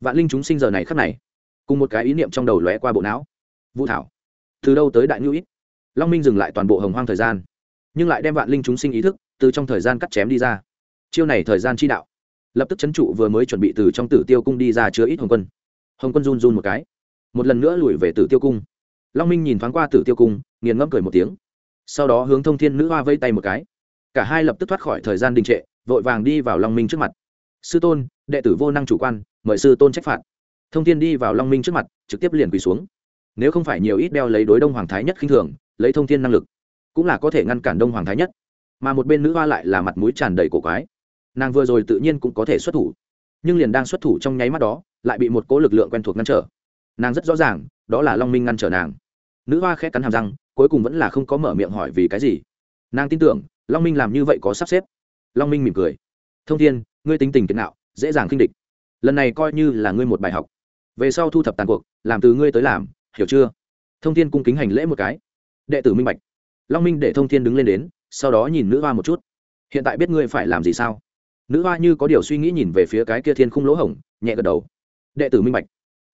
vạn linh chúng sinh giờ này khắc này, cùng một cái ý niệm trong đầu lóe qua bộ não. Vũ thảo, từ đâu tới đại ngữ ít? Long minh dừng lại toàn bộ hồng hoang thời gian, nhưng lại đem vạn linh chúng sinh ý thức từ trong thời gian cắt chém đi ra. Chiêu này thời gian chi đạo, lập tức chấn trụ vừa mới chuẩn bị từ trong tử tiêu cung đi ra chứa ít hồng quân. Hồng quân run run một cái, một lần nữa lùi về tử tiêu cung. Long minh nhìn thoáng qua tử tiêu cung, nghiền ngẫm cười một tiếng, sau đó hướng thông thiên nữ hoa vây tay một cái. Cả hai lập tức thoát khỏi thời gian đình trệ, vội vàng đi vào long minh trước mặt sư tôn, đệ tử vô năng chủ quan, mời sư tôn trách phạt. Thông thiên đi vào long minh trước mặt, trực tiếp liền quỳ xuống. Nếu không phải nhiều ít đeo lấy đối đông hoàng thái nhất khinh thường, lấy thông thiên năng lực, cũng là có thể ngăn cản đông hoàng thái nhất. Mà một bên nữ hoa lại là mặt mũi tràn đầy cổ quái. Nàng vừa rồi tự nhiên cũng có thể xuất thủ, nhưng liền đang xuất thủ trong nháy mắt đó, lại bị một cố lực lượng quen thuộc ngăn trở. Nàng rất rõ ràng, đó là long minh ngăn trở nàng. Nữ hoa khẽ cắn hàm răng, cuối cùng vẫn là không có mở miệng hỏi vì cái gì. Nàng tin tưởng, long minh làm như vậy có sắp xếp. Long minh mỉm cười. Thông thiên ngươi tính tình kiệt nạo, dễ dàng khinh địch. Lần này coi như là ngươi một bài học. Về sau thu thập tàn cuộc, làm từ ngươi tới làm, hiểu chưa? Thông thiên cung kính hành lễ một cái. Đệ tử minh bạch. Long minh để thông thiên đứng lên đến, sau đó nhìn nữ hoa một chút. Hiện tại biết ngươi phải làm gì sao? Nữ hoa như có điều suy nghĩ nhìn về phía cái kia thiên khung lỗ hổng, nhẹ gật đầu. Đệ tử minh bạch.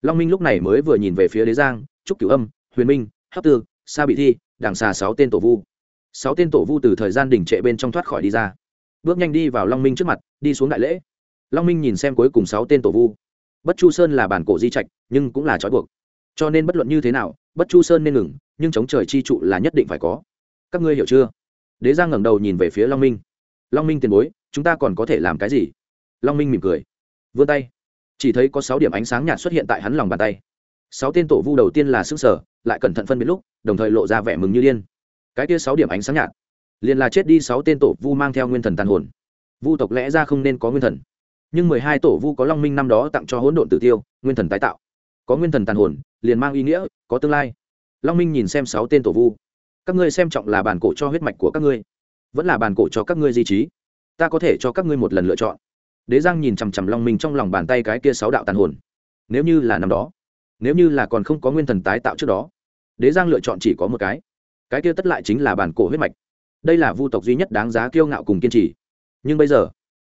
Long minh lúc này mới vừa nhìn về phía đế giang, trúc cửu âm, huyền minh hấp tư, sa bị thi, Đảng xà sáu tên tổ vu. Sáu tên tổ vu từ thời gian đỉnh trệ bên trong thoát khỏi đi ra bước nhanh đi vào long minh trước mặt, đi xuống đại lễ. Long minh nhìn xem cuối cùng sáu tên tổ vu. Bất chu sơn là bản cổ di trạch, nhưng cũng là trói buộc. Cho nên bất luận như thế nào, bất chu sơn nên ngừng, nhưng chống trời chi trụ là nhất định phải có. Các ngươi hiểu chưa? Đế giang ngẩng đầu nhìn về phía long minh. Long minh tiền bối, chúng ta còn có thể làm cái gì? Long minh mỉm cười. Vươn tay. Chỉ thấy có sáu điểm ánh sáng nhạt xuất hiện tại hắn lòng bàn tay. Sáu tên tổ vu đầu tiên là xương sở lại cẩn thận phân biệt lúc, đồng thời lộ ra vẻ mừng như điên. Cái kia sáu điểm ánh sáng nhạt liền là chết đi sáu tên tổ vu mang theo nguyên thần tàn hồn. Vu tộc lẽ ra không nên có nguyên thần. Nhưng mười hai tổ vu có long minh năm đó tặng cho hỗn độn tử tiêu, nguyên thần tái tạo. Có nguyên thần tàn hồn, liền mang ý nghĩa, có tương lai. Long minh nhìn xem sáu tên tổ vu. Các ngươi xem trọng là bản cổ cho huyết mạch của các ngươi, vẫn là bản cổ cho các ngươi di trí. Ta có thể cho các ngươi một lần lựa chọn. Đế giang nhìn chằm chằm long minh trong lòng bàn tay cái kia sáu đạo tàn hồn. Nếu như là năm đó, nếu như là còn không có nguyên thần tái tạo trước đó, đế giang lựa chọn chỉ có một cái. Cái kia tất lại chính là bản cổ huyết mạch đây là vu tộc duy nhất đáng giá kiêu ngạo cùng kiên trì. Nhưng bây giờ,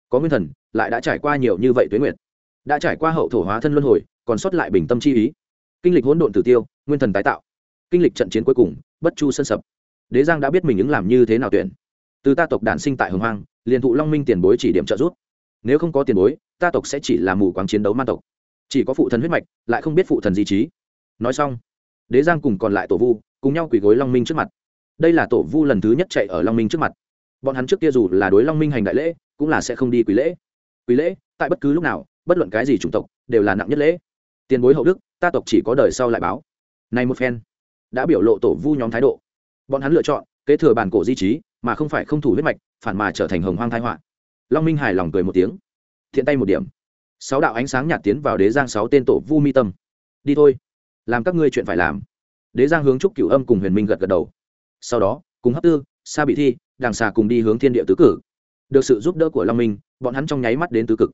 có nguyên thần, lại đã trải qua nhiều như vậy tuế nguyệt. Đã trải qua hậu thổ hóa thân luân hồi, còn sót lại bình tâm chi ý. Kinh lịch hỗn độn tử tiêu, nguyên thần tái tạo. Kinh lịch trận chiến cuối cùng, bất chu sân sập. Đế giang đã biết mình ứng làm như thế nào tuyển. Từ ta tộc đản sinh tại hồng hoang, liền thụ long minh tiền bối chỉ điểm trợ giúp. Nếu không có tiền bối, ta tộc sẽ chỉ là mù quáng chiến đấu man tộc. Chỉ có phụ thần huyết mạch, lại không biết phụ thần di trí. Nói xong, đế giang cùng còn lại tổ vu, cùng nhau quỳ gối long minh trước mặt đây là tổ vu lần thứ nhất chạy ở long minh trước mặt. Bọn hắn trước kia dù là đối long minh hành đại lễ, cũng là sẽ không đi quý lễ. Quý lễ, tại bất cứ lúc nào, bất luận cái gì chủng tộc, đều là nặng nhất lễ. Tiền bối hậu đức, ta tộc chỉ có đời sau lại báo. Này một phen, đã biểu lộ tổ vu nhóm thái độ. Bọn hắn lựa chọn, kế thừa bản cổ di trí, mà không phải không thủ huyết mạch, phản mà trở thành hồng hoang thái họa. Long minh hài lòng cười một tiếng. Thiện tay một điểm. Sáu đạo ánh sáng nhạt tiến vào đế giang sáu tên tổ vu mi tâm. Đi thôi. Làm các ngươi chuyện phải làm. Đế giang hướng trúc cửu âm cùng huyền minh gật gật đầu sau đó, cùng hấp tư, sa bị thi đàng xà cùng đi hướng thiên địa tứ cử. Được sự giúp đỡ của long minh, bọn hắn trong nháy mắt đến tứ cực.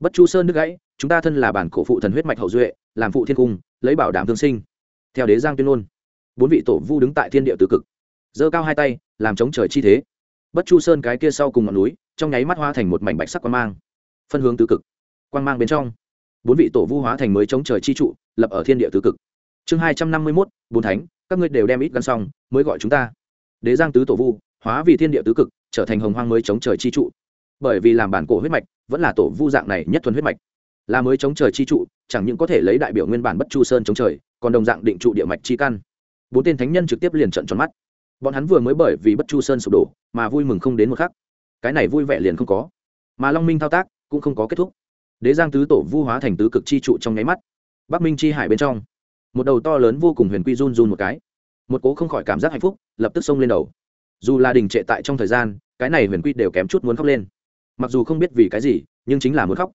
Bất chu sơn nước gãy, chúng ta thân là bản cổ phụ thần huyết mạch hậu duệ, làm phụ thiên cung, lấy bảo đảm thương sinh. Theo đế giang tuyên ngôn, bốn vị tổ vu đứng tại thiên địa tứ cực. Giơ cao hai tay, làm chống trời chi thế. Bất chu sơn cái kia sau cùng ngọn núi, trong nháy mắt hoa thành một mảnh bạch sắc quang mang. Phân hướng tứ cực. Quang mang bên trong, bốn vị tổ vu hóa thành mới chống trời chi trụ, lập ở thiên địa tứ cực. Chương hai trăm năm mươi mốt, bốn thánh các ngươi đều đem ít gắn xong, mới gọi chúng ta. Đế giang tứ tổ vu, hóa vì thiên địa tứ cực, trở thành hồng hoang mới chống trời chi trụ. Bởi vì làm bản cổ huyết mạch, vẫn là tổ vu dạng này nhất thuần huyết mạch. Là mới chống trời chi trụ, chẳng những có thể lấy đại biểu nguyên bản bất chu sơn chống trời, còn đồng dạng định trụ địa mạch chi căn. Bốn tên thánh nhân trực tiếp liền trận tròn mắt. Bọn hắn vừa mới bởi vì bất chu sơn sụp đổ, mà vui mừng không đến một khắc. Cái này vui vẻ liền không có. Mà long minh thao tác cũng không có kết thúc. Đế giang tứ tổ vu hóa thành tứ cực chi trụ trong nháy mắt. Bắc minh chi hải bên trong một đầu to lớn vô cùng huyền quy run run một cái. Một cố không khỏi cảm giác hạnh phúc, lập tức xông lên đầu. Dù là đình trệ tại trong thời gian, cái này huyền quy đều kém chút muốn khóc lên. Mặc dù không biết vì cái gì, nhưng chính là muốn khóc.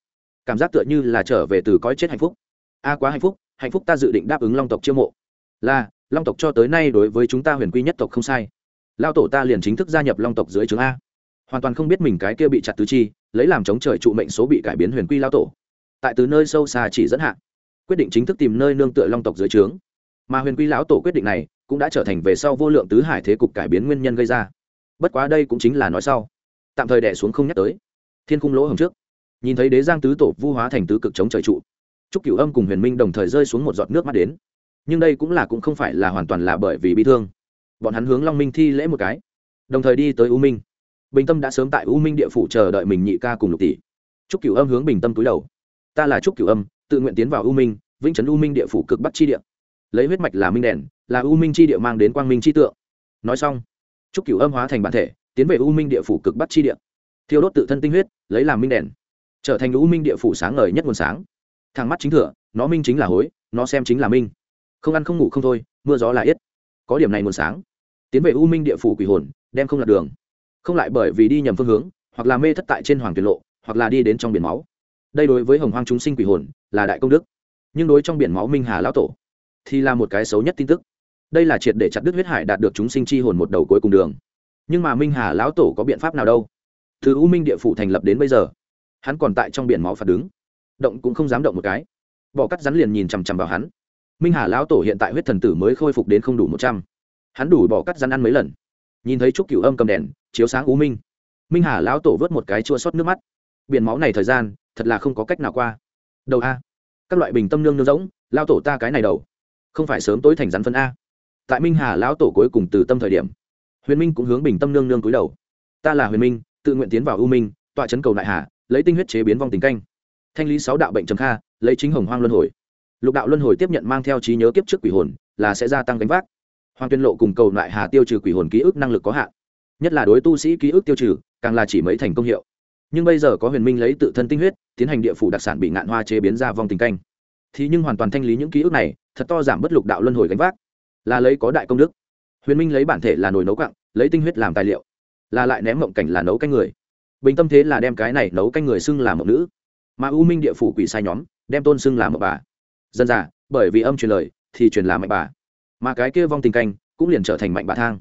Cảm giác tựa như là trở về từ cõi chết hạnh phúc. A quá hạnh phúc hạnh phúc ta dự định đáp ứng long tộc chiêu mộ. Là, long tộc cho tới nay đối với chúng ta huyền quy nhất tộc không sai. Lao tổ ta liền chính thức gia nhập long tộc dưới trường a. Hoàn toàn không biết mình cái kia bị chặt tứ chi, lấy làm chống trời trụ mệnh số bị cải biến huyền quy lao tổ. Tại từ nơi sâu xa chỉ dẫn hạn quyết định chính thức tìm nơi nương tựa long tộc dưới trướng. Mà huyền quy lão tổ quyết định này cũng đã trở thành về sau vô lượng tứ hải thế cục cải biến nguyên nhân gây ra. Bất quá đây cũng chính là nói sau. Tạm thời đẻ xuống không nhắc tới. Thiên cung lỗ hồng trước. Nhìn thấy đế giang tứ tổ vu hóa thành tứ cực chống trời trụ. Chúc cửu âm cùng huyền minh đồng thời rơi xuống một giọt nước mắt đến. Nhưng đây cũng là cũng không phải là hoàn toàn là bởi vì bị thương. Bọn hắn hướng long minh thi lễ một cái. Đồng thời đi tới u minh. Bình tâm đã sớm tại u minh địa phủ chờ đợi mình nhị ca cùng lục tỷ. Chúc cửu âm hướng bình tâm túi đầu. Ta là chúc cửu âm tự nguyện tiến vào u minh, vĩnh trấn u minh địa phủ cực bắc chi địa. Lấy huyết mạch là minh đèn, là u minh chi địa mang đến quang minh chi tượng. Nói xong chúc cửu âm hóa thành bản thể, tiến về u minh địa phủ cực bắc chi địa. Thiêu đốt tự thân tinh huyết, lấy làm minh đèn. Trở thành u minh địa phủ sáng ngời nhất nguồn sáng. Thằng mắt chính thừa, nó minh chính là hối, nó xem chính là minh. Không ăn không ngủ không thôi, mưa gió là ít. có điểm này nguồn sáng. Tiến về u minh địa phủ quỷ hồn, đem không lạc đường. Không lại bởi vì đi nhầm phương hướng, hoặc là mê thất tại trên hoàng tuyệt lộ, hoặc là đi đến trong biển máu. Đây đối với hồng hoang chúng sinh quỷ hồn là đại công đức. Nhưng đối trong biển máu minh hà lão tổ, thì là một cái xấu nhất tin tức. Đây là triệt để chặt đứt huyết hải đạt được chúng sinh chi hồn một đầu cuối cùng đường. Nhưng mà minh hà lão tổ có biện pháp nào đâu? Từ u minh địa phủ thành lập đến bây giờ, hắn còn tại trong biển máu phạt đứng. Động cũng không dám động một cái. Bỏ cắt rắn liền nhìn chằm chằm vào hắn. Minh hà lão tổ hiện tại huyết thần tử mới khôi phục đến không đủ một trăm. Hắn đủ bỏ cắt rắn ăn mấy lần. Nhìn thấy trúc cửu âm cầm đèn, chiếu sáng u minh. Minh hà lão tổ vớt một cái chua xót nước mắt. Biển máu này thời gian, thật là không có cách nào qua đầu a. Các loại bình tâm nương nương rỗng, lao tổ ta cái này đầu. Không phải sớm tối thành rắn phân a. Tại minh hà, lão tổ cuối cùng từ tâm thời điểm, huyền minh cũng hướng bình tâm nương nương cúi đầu. Ta là huyền minh, tự nguyện tiến vào u minh, tọa chấn cầu đại hà, lấy tinh huyết chế biến vong tình canh. Thanh lý sáu đạo bệnh trầm kha, lấy chính hồng hoang luân hồi. Lục đạo luân hồi tiếp nhận mang theo trí nhớ kiếp trước quỷ hồn, là sẽ gia tăng gánh vác. Hoàng tuyên lộ cùng cầu lại hà tiêu trừ quỷ hồn ký ức năng lực có hạn. Nhất là đối tu sĩ ký ức tiêu trừ, càng là chỉ mấy thành công hiệu. Nhưng bây giờ có huyền minh lấy tự thân tinh huyết tiến hành địa phủ đặc sản bị ngạn hoa chế biến ra vong tình canh. Thì nhưng hoàn toàn thanh lý những ký ức này, thật to giảm bất lục đạo luân hồi gánh vác. Là lấy có đại công đức. Huyền minh lấy bản thể là nồi nấu quặng, lấy tinh huyết làm tài liệu. Là lại ném mộng cảnh là nấu canh người. Bình tâm thế là đem cái này nấu canh người xưng làm mộng nữ. Mà u minh địa phủ quỷ sai nhóm, đem tôn xưng làm mộng bà. Dân già, bởi vì âm truyền lời, thì truyền là mạnh bà. Mà cái kia vong tình canh, cũng liền trở thành mạnh bà thang.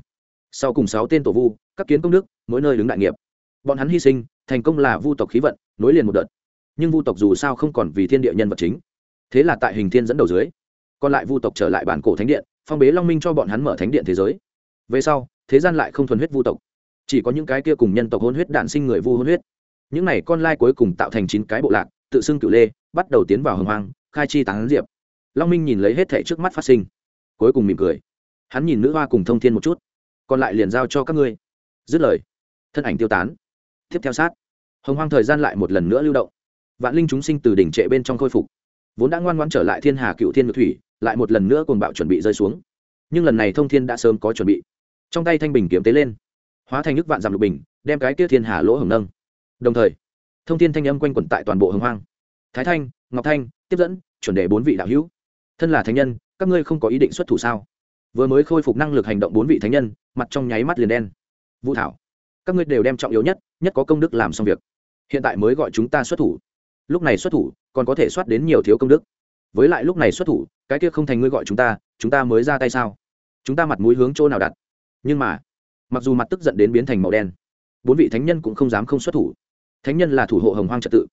Sau cùng sáu tên tổ vu, các kiến công đức, mỗi nơi đứng đại nghiệp. Bọn hắn hy sinh, thành công là vu tộc khí vận, nối liền một đợt nhưng vu tộc dù sao không còn vì thiên địa nhân vật chính. Thế là tại hình thiên dẫn đầu dưới, còn lại vu tộc trở lại bản cổ thánh điện, phong bế long minh cho bọn hắn mở thánh điện thế giới. Về sau, thế gian lại không thuần huyết vu tộc. Chỉ có những cái kia cùng nhân tộc hôn huyết đạn sinh người vu hôn huyết. Những này con lai cuối cùng tạo thành chín cái bộ lạc, tự xưng cựu lê, bắt đầu tiến vào hồng hoang, khai chi tán diệp. Long minh nhìn lấy hết thẻ trước mắt phát sinh, cuối cùng mỉm cười. Hắn nhìn nữ hoa cùng thông thiên một chút. Còn lại liền giao cho các ngươi. Dứt lời, thân ảnh tiêu tán. Tiếp theo sát, hồng hoang thời gian lại một lần nữa lưu động vạn linh chúng sinh từ đỉnh trệ bên trong khôi phục. Vốn đã ngoan ngoan trở lại thiên hà cựu thiên ngược thủy, lại một lần nữa cùng bạo chuẩn bị rơi xuống. Nhưng lần này thông thiên đã sớm có chuẩn bị. Trong tay thanh bình kiếm tế lên, hóa thành nước vạn giảm lục bình, đem cái kia thiên hà lỗ hồng nâng. Đồng thời, thông thiên thanh âm quanh quẩn tại toàn bộ hồng hoang. Thái thanh, ngọc thanh, tiếp dẫn, chuẩn đề bốn vị đạo hữu. Thân là thánh nhân, các ngươi không có ý định xuất thủ sao? Vừa mới khôi phục năng lực hành động bốn vị thánh nhân, mặt trong nháy mắt liền đen. Vũ thảo, các ngươi đều đem trọng yếu nhất nhất có công đức làm xong việc. Hiện tại mới gọi chúng ta xuất thủ lúc này xuất thủ, còn có thể soát đến nhiều thiếu công đức. Với lại lúc này xuất thủ, cái kia không thành ngươi gọi chúng ta chúng ta mới ra tay sao? Chúng ta mặt mũi hướng chỗ nào đặt? Nhưng mà, mặc dù mặt tức giận đến biến thành màu đen, bốn vị thánh nhân cũng không dám không xuất thủ. Thánh nhân là thủ hộ hồng hoang trật tự.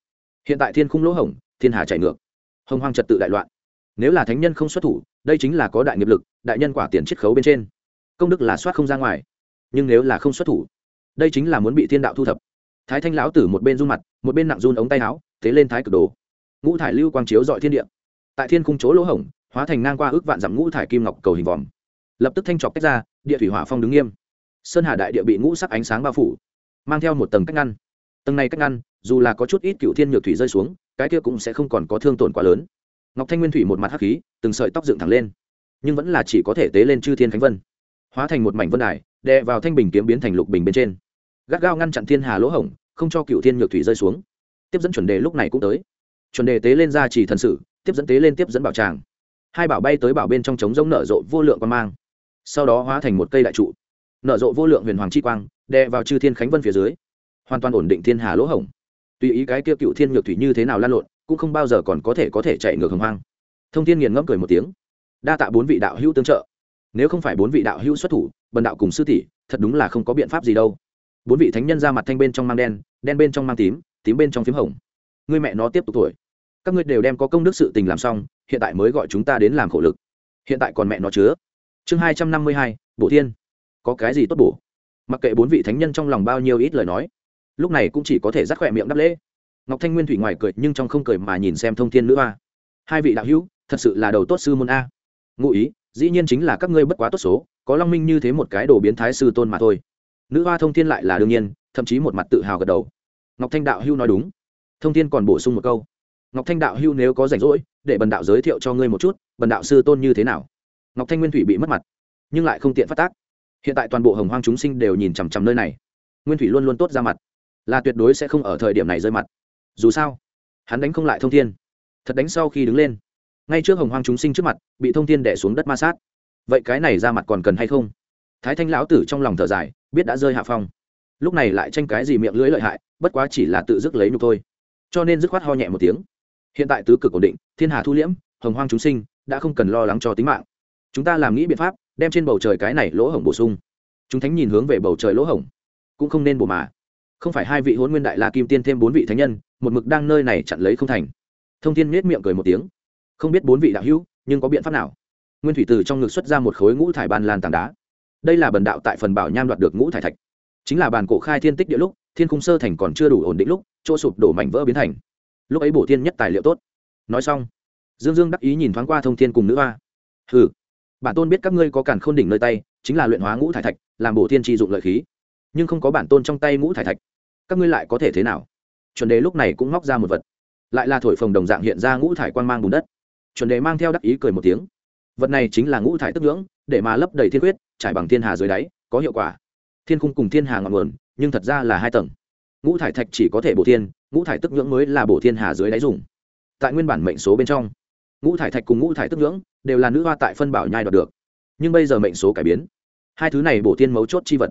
Hiện tại thiên khung lỗ hồng thiên hà chạy ngược. Hồng hoang trật tự đại loạn. Nếu là thánh nhân không xuất thủ, đây chính là có đại nghiệp lực, đại nhân quả tiền chiết khấu bên trên. Công đức là soát không ra ngoài. Nhưng nếu là không xuất thủ, đây chính là muốn bị thiên đạo thu thập. Thái thanh lão tử một bên run mặt, một bên nặng run ống tay áo thế lên thái cực đồ. Ngũ thải lưu quang chiếu dọi thiên địa. Tại thiên khung chỗ lỗ hổng, hóa thành ngang qua ước vạn dặm ngũ thải kim ngọc cầu hình vòm. Lập tức thanh trọc tách ra, địa thủy hỏa phong đứng nghiêm. Sơn hà đại địa bị ngũ sắc ánh sáng bao phủ, mang theo một tầng cách ngăn. Tầng này cách ngăn, dù là có chút ít cựu thiên nhược thủy rơi xuống, cái kia cũng sẽ không còn có thương tổn quá lớn. Ngọc thanh nguyên thủy một mặt hắc khí, từng sợi tóc dựng thẳng lên, nhưng vẫn là chỉ có thể tế lên chư thiên khánh vân. Hóa thành một mảnh vân đài, đè vào thanh bình kiếm biến thành lục bình bên trên. Gắt gao ngăn chặn thiên hà lỗ hổng, không cho cựu thiên nhược thủy rơi xuống tiếp dẫn chuẩn đề lúc này cũng tới. Chuẩn đề tế lên ra chỉ thần sử, tiếp dẫn tế lên tiếp dẫn bảo tràng. Hai bảo bay tới bảo bên trong trống rông nở rộ vô lượng quan mang. Sau đó hóa thành một cây đại trụ. Nở rộ vô lượng huyền hoàng chi quang đè vào chư thiên khánh vân phía dưới. Hoàn toàn ổn định thiên hà lỗ hổng. Tùy ý cái kia cựu thiên nhược thủy như thế nào lan lộn cũng không bao giờ còn có thể có thể chạy ngược hồng hoang. Thông thiên nghiền ngẫm cười một tiếng. Đa tạ bốn vị đạo hữu tương trợ. Nếu không phải bốn vị đạo hữu xuất thủ bần đạo cùng sư tỷ thật đúng là không có biện pháp gì đâu. Bốn vị thánh nhân ra mặt thanh bên trong mang đen đen bên trong mang tím tím bên trong p h í m hồng. Người mẹ nó tiếp tục tuổi. Các ngươi đều đem có công đức sự tình làm xong, hiện tại mới gọi chúng ta đến làm khổ lực. Hiện tại còn mẹ nó chứa. Chương hai trăm năm mươi hai, bổ thiên. Có cái gì tốt bổ? Mặc kệ bốn vị thánh nhân trong lòng bao nhiêu ít lời nói, lúc này cũng chỉ có thể rắc khỏe miệng đắp lễ. Ngọc thanh nguyên thủy ngoài cười nhưng trong không cười mà nhìn xem thông thiên nữ hoa. Hai vị đạo hữu, thật sự là đầu tốt sư môn a. Ngụ ý, dĩ nhiên chính là các ngươi bất quá tốt số, có long minh như thế một cái đồ biến thái sư tôn mà thôi. Nữ hoa thông thiên lại là đương nhiên, thậm chí một mặt tự hào gật đầu ngọc thanh đạo hưu nói đúng. Thông thiên còn bổ sung một câu. Ngọc thanh đạo hưu nếu có rảnh rỗi, để bần đạo giới thiệu cho ngươi một chút, bần đạo sư tôn như thế nào? Ngọc thanh nguyên thủy bị mất mặt, nhưng lại không tiện phát tác. Hiện tại toàn bộ hồng hoang chúng sinh đều nhìn chằm chằm nơi này. Nguyên thủy luôn luôn tốt ra mặt, là tuyệt đối sẽ không ở thời điểm này rơi mặt. Dù sao, hắn đánh không lại thông thiên. Thật đánh sau khi đứng lên, ngay trước hồng hoang chúng sinh trước mặt, bị thông thiên đẻ xuống đất ma sát. Vậy cái này ra mặt còn cần hay không? Thái thanh lão tử trong lòng thở dài, biết đã rơi hạ phong. Lúc này lại tranh cái gì miệng lưỡi lợi hại bất quá chỉ là tự dứt lấy nhục thôi. Cho nên dứt khoát ho nhẹ một tiếng. Hiện tại tứ cực ổn định, thiên hà thu liễm, hồng hoang chúng sinh, đã không cần lo lắng cho tính mạng. Chúng ta làm nghĩ biện pháp, đem trên bầu trời cái này lỗ hổng bổ sung. Chúng thánh nhìn hướng về bầu trời lỗ hổng, cũng không nên bổ mà. Không phải hai vị hôn nguyên đại la kim tiên thêm bốn vị thánh nhân, một mực đang nơi này chặn lấy không thành. Thông thiên nết miệng cười một tiếng. Không biết bốn vị đạo hữu, nhưng có biện pháp nào? Nguyên thủy từ trong ngực xuất ra một khối ngũ thải ban lan tảng đá. Đây là bần đạo tại phần bảo nham đoạt được ngũ thải thạch. Chính là bàn cổ khai thiên tích địa lúc thiên khung sơ thành còn chưa đủ ổn định lúc, chỗ sụp đổ mảnh vỡ biến thành. Lúc ấy bổ thiên nhất tài liệu tốt. Nói xong, dương dương đắc ý nhìn thoáng qua thông thiên cùng nữ hoa. Hừ, bản tôn biết các ngươi có càn khôn đỉnh nơi tay, chính là luyện hóa ngũ thải thạch, làm bổ thiên tri dụng lợi khí. Nhưng không có bản tôn trong tay ngũ thải thạch, các ngươi lại có thể thế nào? Chuẩn đề lúc này cũng móc ra một vật. Lại là thổi phồng đồng dạng hiện ra ngũ thải quan mang bùn đất. Chuẩn đề mang theo đắc ý cười một tiếng. Vật này chính là ngũ thải tức ngưỡng để mà lấp đầy thiên quyết, trải bằng thiên hà dưới đáy, có hiệu quả. Thiên khung cùng thiên hà ngọn nguồn nhưng thật ra là hai tầng. Ngũ thải thạch chỉ có thể bổ thiên, ngũ thải tức ngưỡng mới là bổ thiên hà dưới đáy dùng. Tại nguyên bản mệnh số bên trong, ngũ thải thạch cùng ngũ thải tức ngưỡng đều là nữ hoa tại phân bảo nhai đoạt được. Nhưng bây giờ mệnh số cải biến. Hai thứ này bổ thiên mấu chốt chi vật,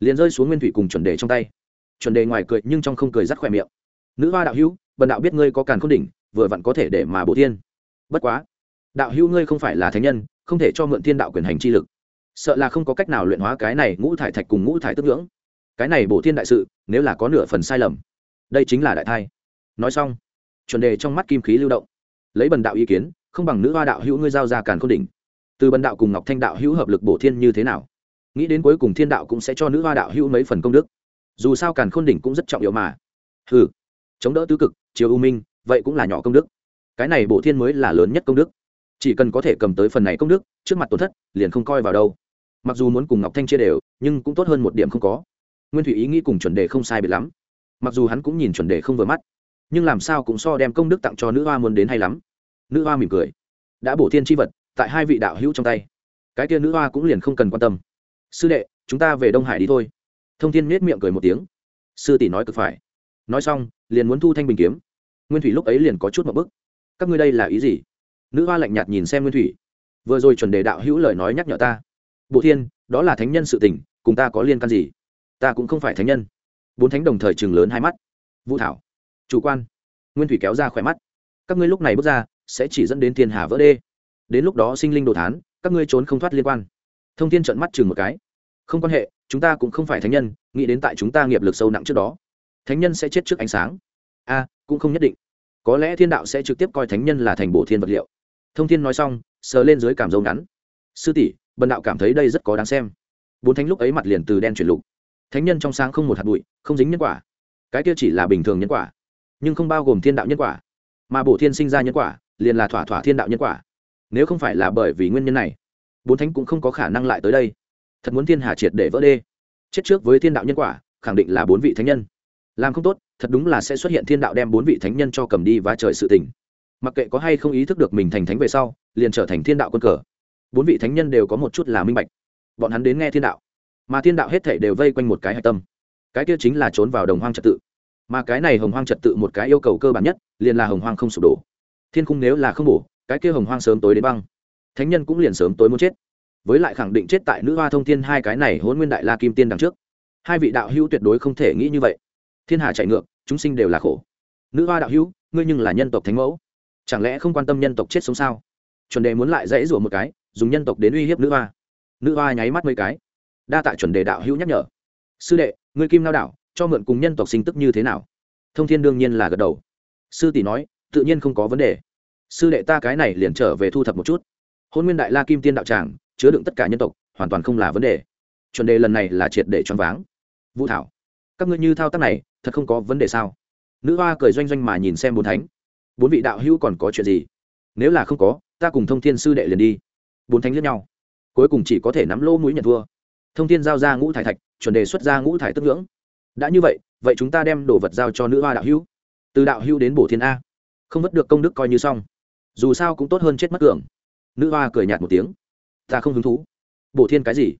liền rơi xuống nguyên thủy cùng chuẩn đề trong tay. Chuẩn đề ngoài cười nhưng trong không cười rất khỏe miệng. Nữ hoa đạo hữu, bần đạo biết ngươi có càn k h ô n đỉnh, vừa vặn có thể để mà bổ thiên. Bất quá, đạo hữu ngươi không phải là thánh nhân, không thể cho mượn thiên đạo quyền hành chi lực. Sợ là không có cách nào luyện hóa cái này ngũ thải thạch cùng ngũ thải tức ngưỡng cái này bổ thiên đại sự, nếu là có nửa phần sai lầm, đây chính là đại thai. Nói xong, chuẩn đề trong mắt kim khí lưu động, lấy bần đạo ý kiến, không bằng nữ hoa đạo hữu ngươi giao ra càn k h ô n đỉnh. Từ bần đạo cùng ngọc thanh đạo hữu hợp lực bổ thiên như thế nào? Nghĩ đến cuối cùng thiên đạo cũng sẽ cho nữ hoa đạo hữu mấy phần công đức. Dù sao càn khôn đỉnh cũng rất trọng yếu mà. Ừ chống đỡ tứ cực, chiều u minh, vậy cũng là nhỏ công đức. Cái này bổ thiên mới là lớn nhất công đức. Chỉ cần có thể cầm tới phần này công đức, trước mặt tổn thất, liền không coi vào đâu. Mặc dù muốn cùng ngọc thanh chia đều, nhưng cũng tốt hơn một điểm không có nguyên thủy ý nghĩ cùng chuẩn đề không sai biệt lắm. Mặc dù hắn cũng nhìn chuẩn đề không vừa mắt, nhưng làm sao cũng so đem công đức tặng cho nữ hoa muốn đến hay lắm. Nữ hoa mỉm cười. Đã bổ thiên tri vật, tại hai vị đạo hữu trong tay. Cái kia nữ hoa cũng liền không cần quan tâm. Sư đệ, chúng ta về đông hải đi thôi. Thông thiên nết miệng cười một tiếng. Sư tỷ nói cực phải. Nói xong, liền muốn thu thanh bình kiếm. Nguyên thủy lúc ấy liền có chút một bức. Các ngươi đây là ý gì? Nữ hoa lạnh nhạt nhìn xem nguyên thủy. Vừa rồi chuẩn đề đạo hữu lời nói nhắc nhở ta. Bộ thiên, đó là thánh nhân sự tình, cùng ta có liên can gì? Ta cũng không phải thánh nhân. Bốn thánh đồng thời chừng lớn hai mắt. Vũ thảo, chủ quan. Nguyên thủy kéo ra khỏe mắt. Các ngươi lúc này bước ra, sẽ chỉ dẫn đến thiên hà vỡ đê. Đến lúc đó sinh linh đồ thán, các ngươi trốn không thoát liên quan. Thông tin trận mắt chừng một cái. Không quan hệ, chúng ta cũng không phải thánh nhân, nghĩ đến tại chúng ta nghiệp lực sâu nặng trước đó. Thánh nhân sẽ chết trước ánh sáng. A, cũng không nhất định. Có lẽ thiên đạo sẽ trực tiếp coi thánh nhân là thành bổ thiên vật liệu. Thông thiên nói xong, sờ lên dưới cảm dâu ngắn. Sư tỷ, bần đạo cảm thấy đây rất có đáng xem. Bốn thánh lúc ấy mặt liền từ đen chuyển lục thánh nhân trong sáng không một hạt bụi, không dính nhân quả. Cái kia chỉ là bình thường nhân quả, nhưng không bao gồm thiên đạo nhân quả. Mà bổ thiên sinh ra nhân quả, liền là thỏa thỏa thiên đạo nhân quả. Nếu không phải là bởi vì nguyên nhân này, bốn thánh cũng không có khả năng lại tới đây. Thật muốn thiên hà triệt để vỡ đê. Chết trước với thiên đạo nhân quả, khẳng định là bốn vị thánh nhân. Làm không tốt, thật đúng là sẽ xuất hiện thiên đạo đem bốn vị thánh nhân cho cầm đi và trời sự tình. Mặc kệ có hay không ý thức được mình thành thánh về sau, liền trở thành thiên đạo quân cờ. Bốn vị thánh nhân đều có một chút là minh bạch. Bọn hắn đến nghe thiên đạo mà thiên đạo hết thể đều vây quanh một cái hạch tâm. Cái kia chính là trốn vào đồng hoang trật tự. Mà cái này hồng hoang trật tự một cái yêu cầu cơ bản nhất, liền là hồng hoang không sụp đổ. Thiên cung nếu là không bổ, cái kia hồng hoang sớm tối đến băng. Thánh nhân cũng liền sớm tối muốn chết. Với lại khẳng định chết tại nữ hoa thông thiên hai cái này hôn nguyên đại la kim tiên đằng trước. Hai vị đạo hữu tuyệt đối không thể nghĩ như vậy. Thiên hà chạy ngược, chúng sinh đều là khổ. Nữ hoa đạo hữu, ngươi nhưng là nhân tộc thánh mẫu. Chẳng lẽ không quan tâm nhân tộc chết sống sao? Chuẩn đề muốn lại dãy rủa một cái, dùng nhân tộc đến uy hiếp nữ hoa. Nữ hoa nháy mắt mấy cái đa tại chuẩn đề đạo hữu nhắc nhở. Sư đệ người kim lao đạo cho mượn cùng nhân tộc sinh tức như thế nào? Thông thiên đương nhiên là gật đầu. Sư tỷ nói, tự nhiên không có vấn đề. Sư đệ ta cái này liền trở về thu thập một chút. Hôn nguyên đại la kim tiên đạo tràng, chứa đựng tất cả nhân tộc, hoàn toàn không là vấn đề. Chuẩn đề lần này là triệt để choáng váng. Vũ thảo, các ngươi như thao tác này, thật không có vấn đề sao? Nữ hoa cười doanh doanh mà nhìn xem bốn thánh. Bốn vị đạo hữu còn có chuyện gì? Nếu là không có, ta cùng thông thiên sư đệ liền đi. Bốn thánh lẫn nhau. Cuối cùng chỉ có thể nắm lỗ mũi nhận thua thông thiên giao ra ngũ thải thạch, chuẩn đề xuất ra ngũ thải tức ngưỡng đã như vậy vậy chúng ta đem đồ vật giao cho nữ hoa đạo hữu. Từ đạo hữu đến bổ thiên a. Không mất được công đức coi như xong. Dù sao cũng tốt hơn chết mất tưởng. nữ hoa cười nhạt một tiếng. Ta không hứng thú. Bổ thiên cái gì?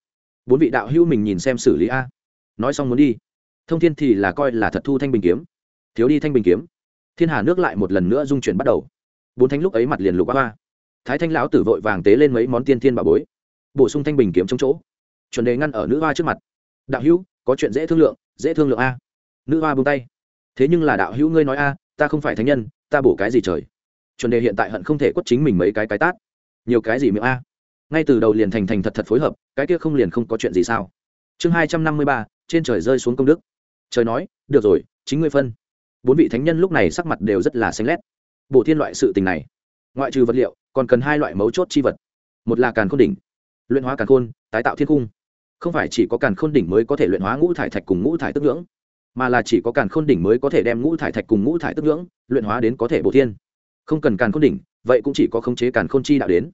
Bốn vị đạo hữu mình nhìn xem xử lý a. Nói xong muốn đi. Thông thiên thì là coi là thật thu thanh bình kiếm. Thiếu đi thanh bình kiếm. Thiên hà nước lại một lần nữa dung chuyển bắt đầu. Bốn thánh lúc ấy mặt liền lục hoa. Thái thanh lão tử vội vàng tế lên mấy món tiên thiên bà bối. Bổ sung thanh bình kiếm trong chỗ chuẩn đề ngăn ở nữ hoa trước mặt. Đạo hữu, có chuyện dễ thương lượng, dễ thương lượng a. Nữ hoa buông tay. Thế nhưng là đạo hữu ngươi nói a, ta không phải thánh nhân, ta bổ cái gì trời? Chuẩn đề hiện tại hận không thể quất chính mình mấy cái cái tát. Nhiều cái gì miệng a? Ngay từ đầu liền thành thành thật thật phối hợp, cái kia không liền không có chuyện gì sao? Chương hai trăm năm mươi ba, trên trời rơi xuống công đức. Trời nói, được rồi, chính ngươi phân. Bốn vị thánh nhân lúc này sắc mặt đều rất là xanh lét. Bổ thiên loại sự tình này, ngoại trừ vật liệu, còn cần hai loại mấu chốt chi vật. Một là càn khôn đỉnh, luyện hóa càn khôn, tái tạo thiên cung không phải chỉ có càn khôn đỉnh mới có thể luyện hóa ngũ thải thạch cùng ngũ thải tức ngưỡng, mà là chỉ có càn khôn đỉnh mới có thể đem ngũ thải thạch cùng ngũ thải tức ngưỡng luyện hóa đến có thể bổ thiên. Không cần càn khôn đỉnh, vậy cũng chỉ có khống chế càn khôn chi đạo đến.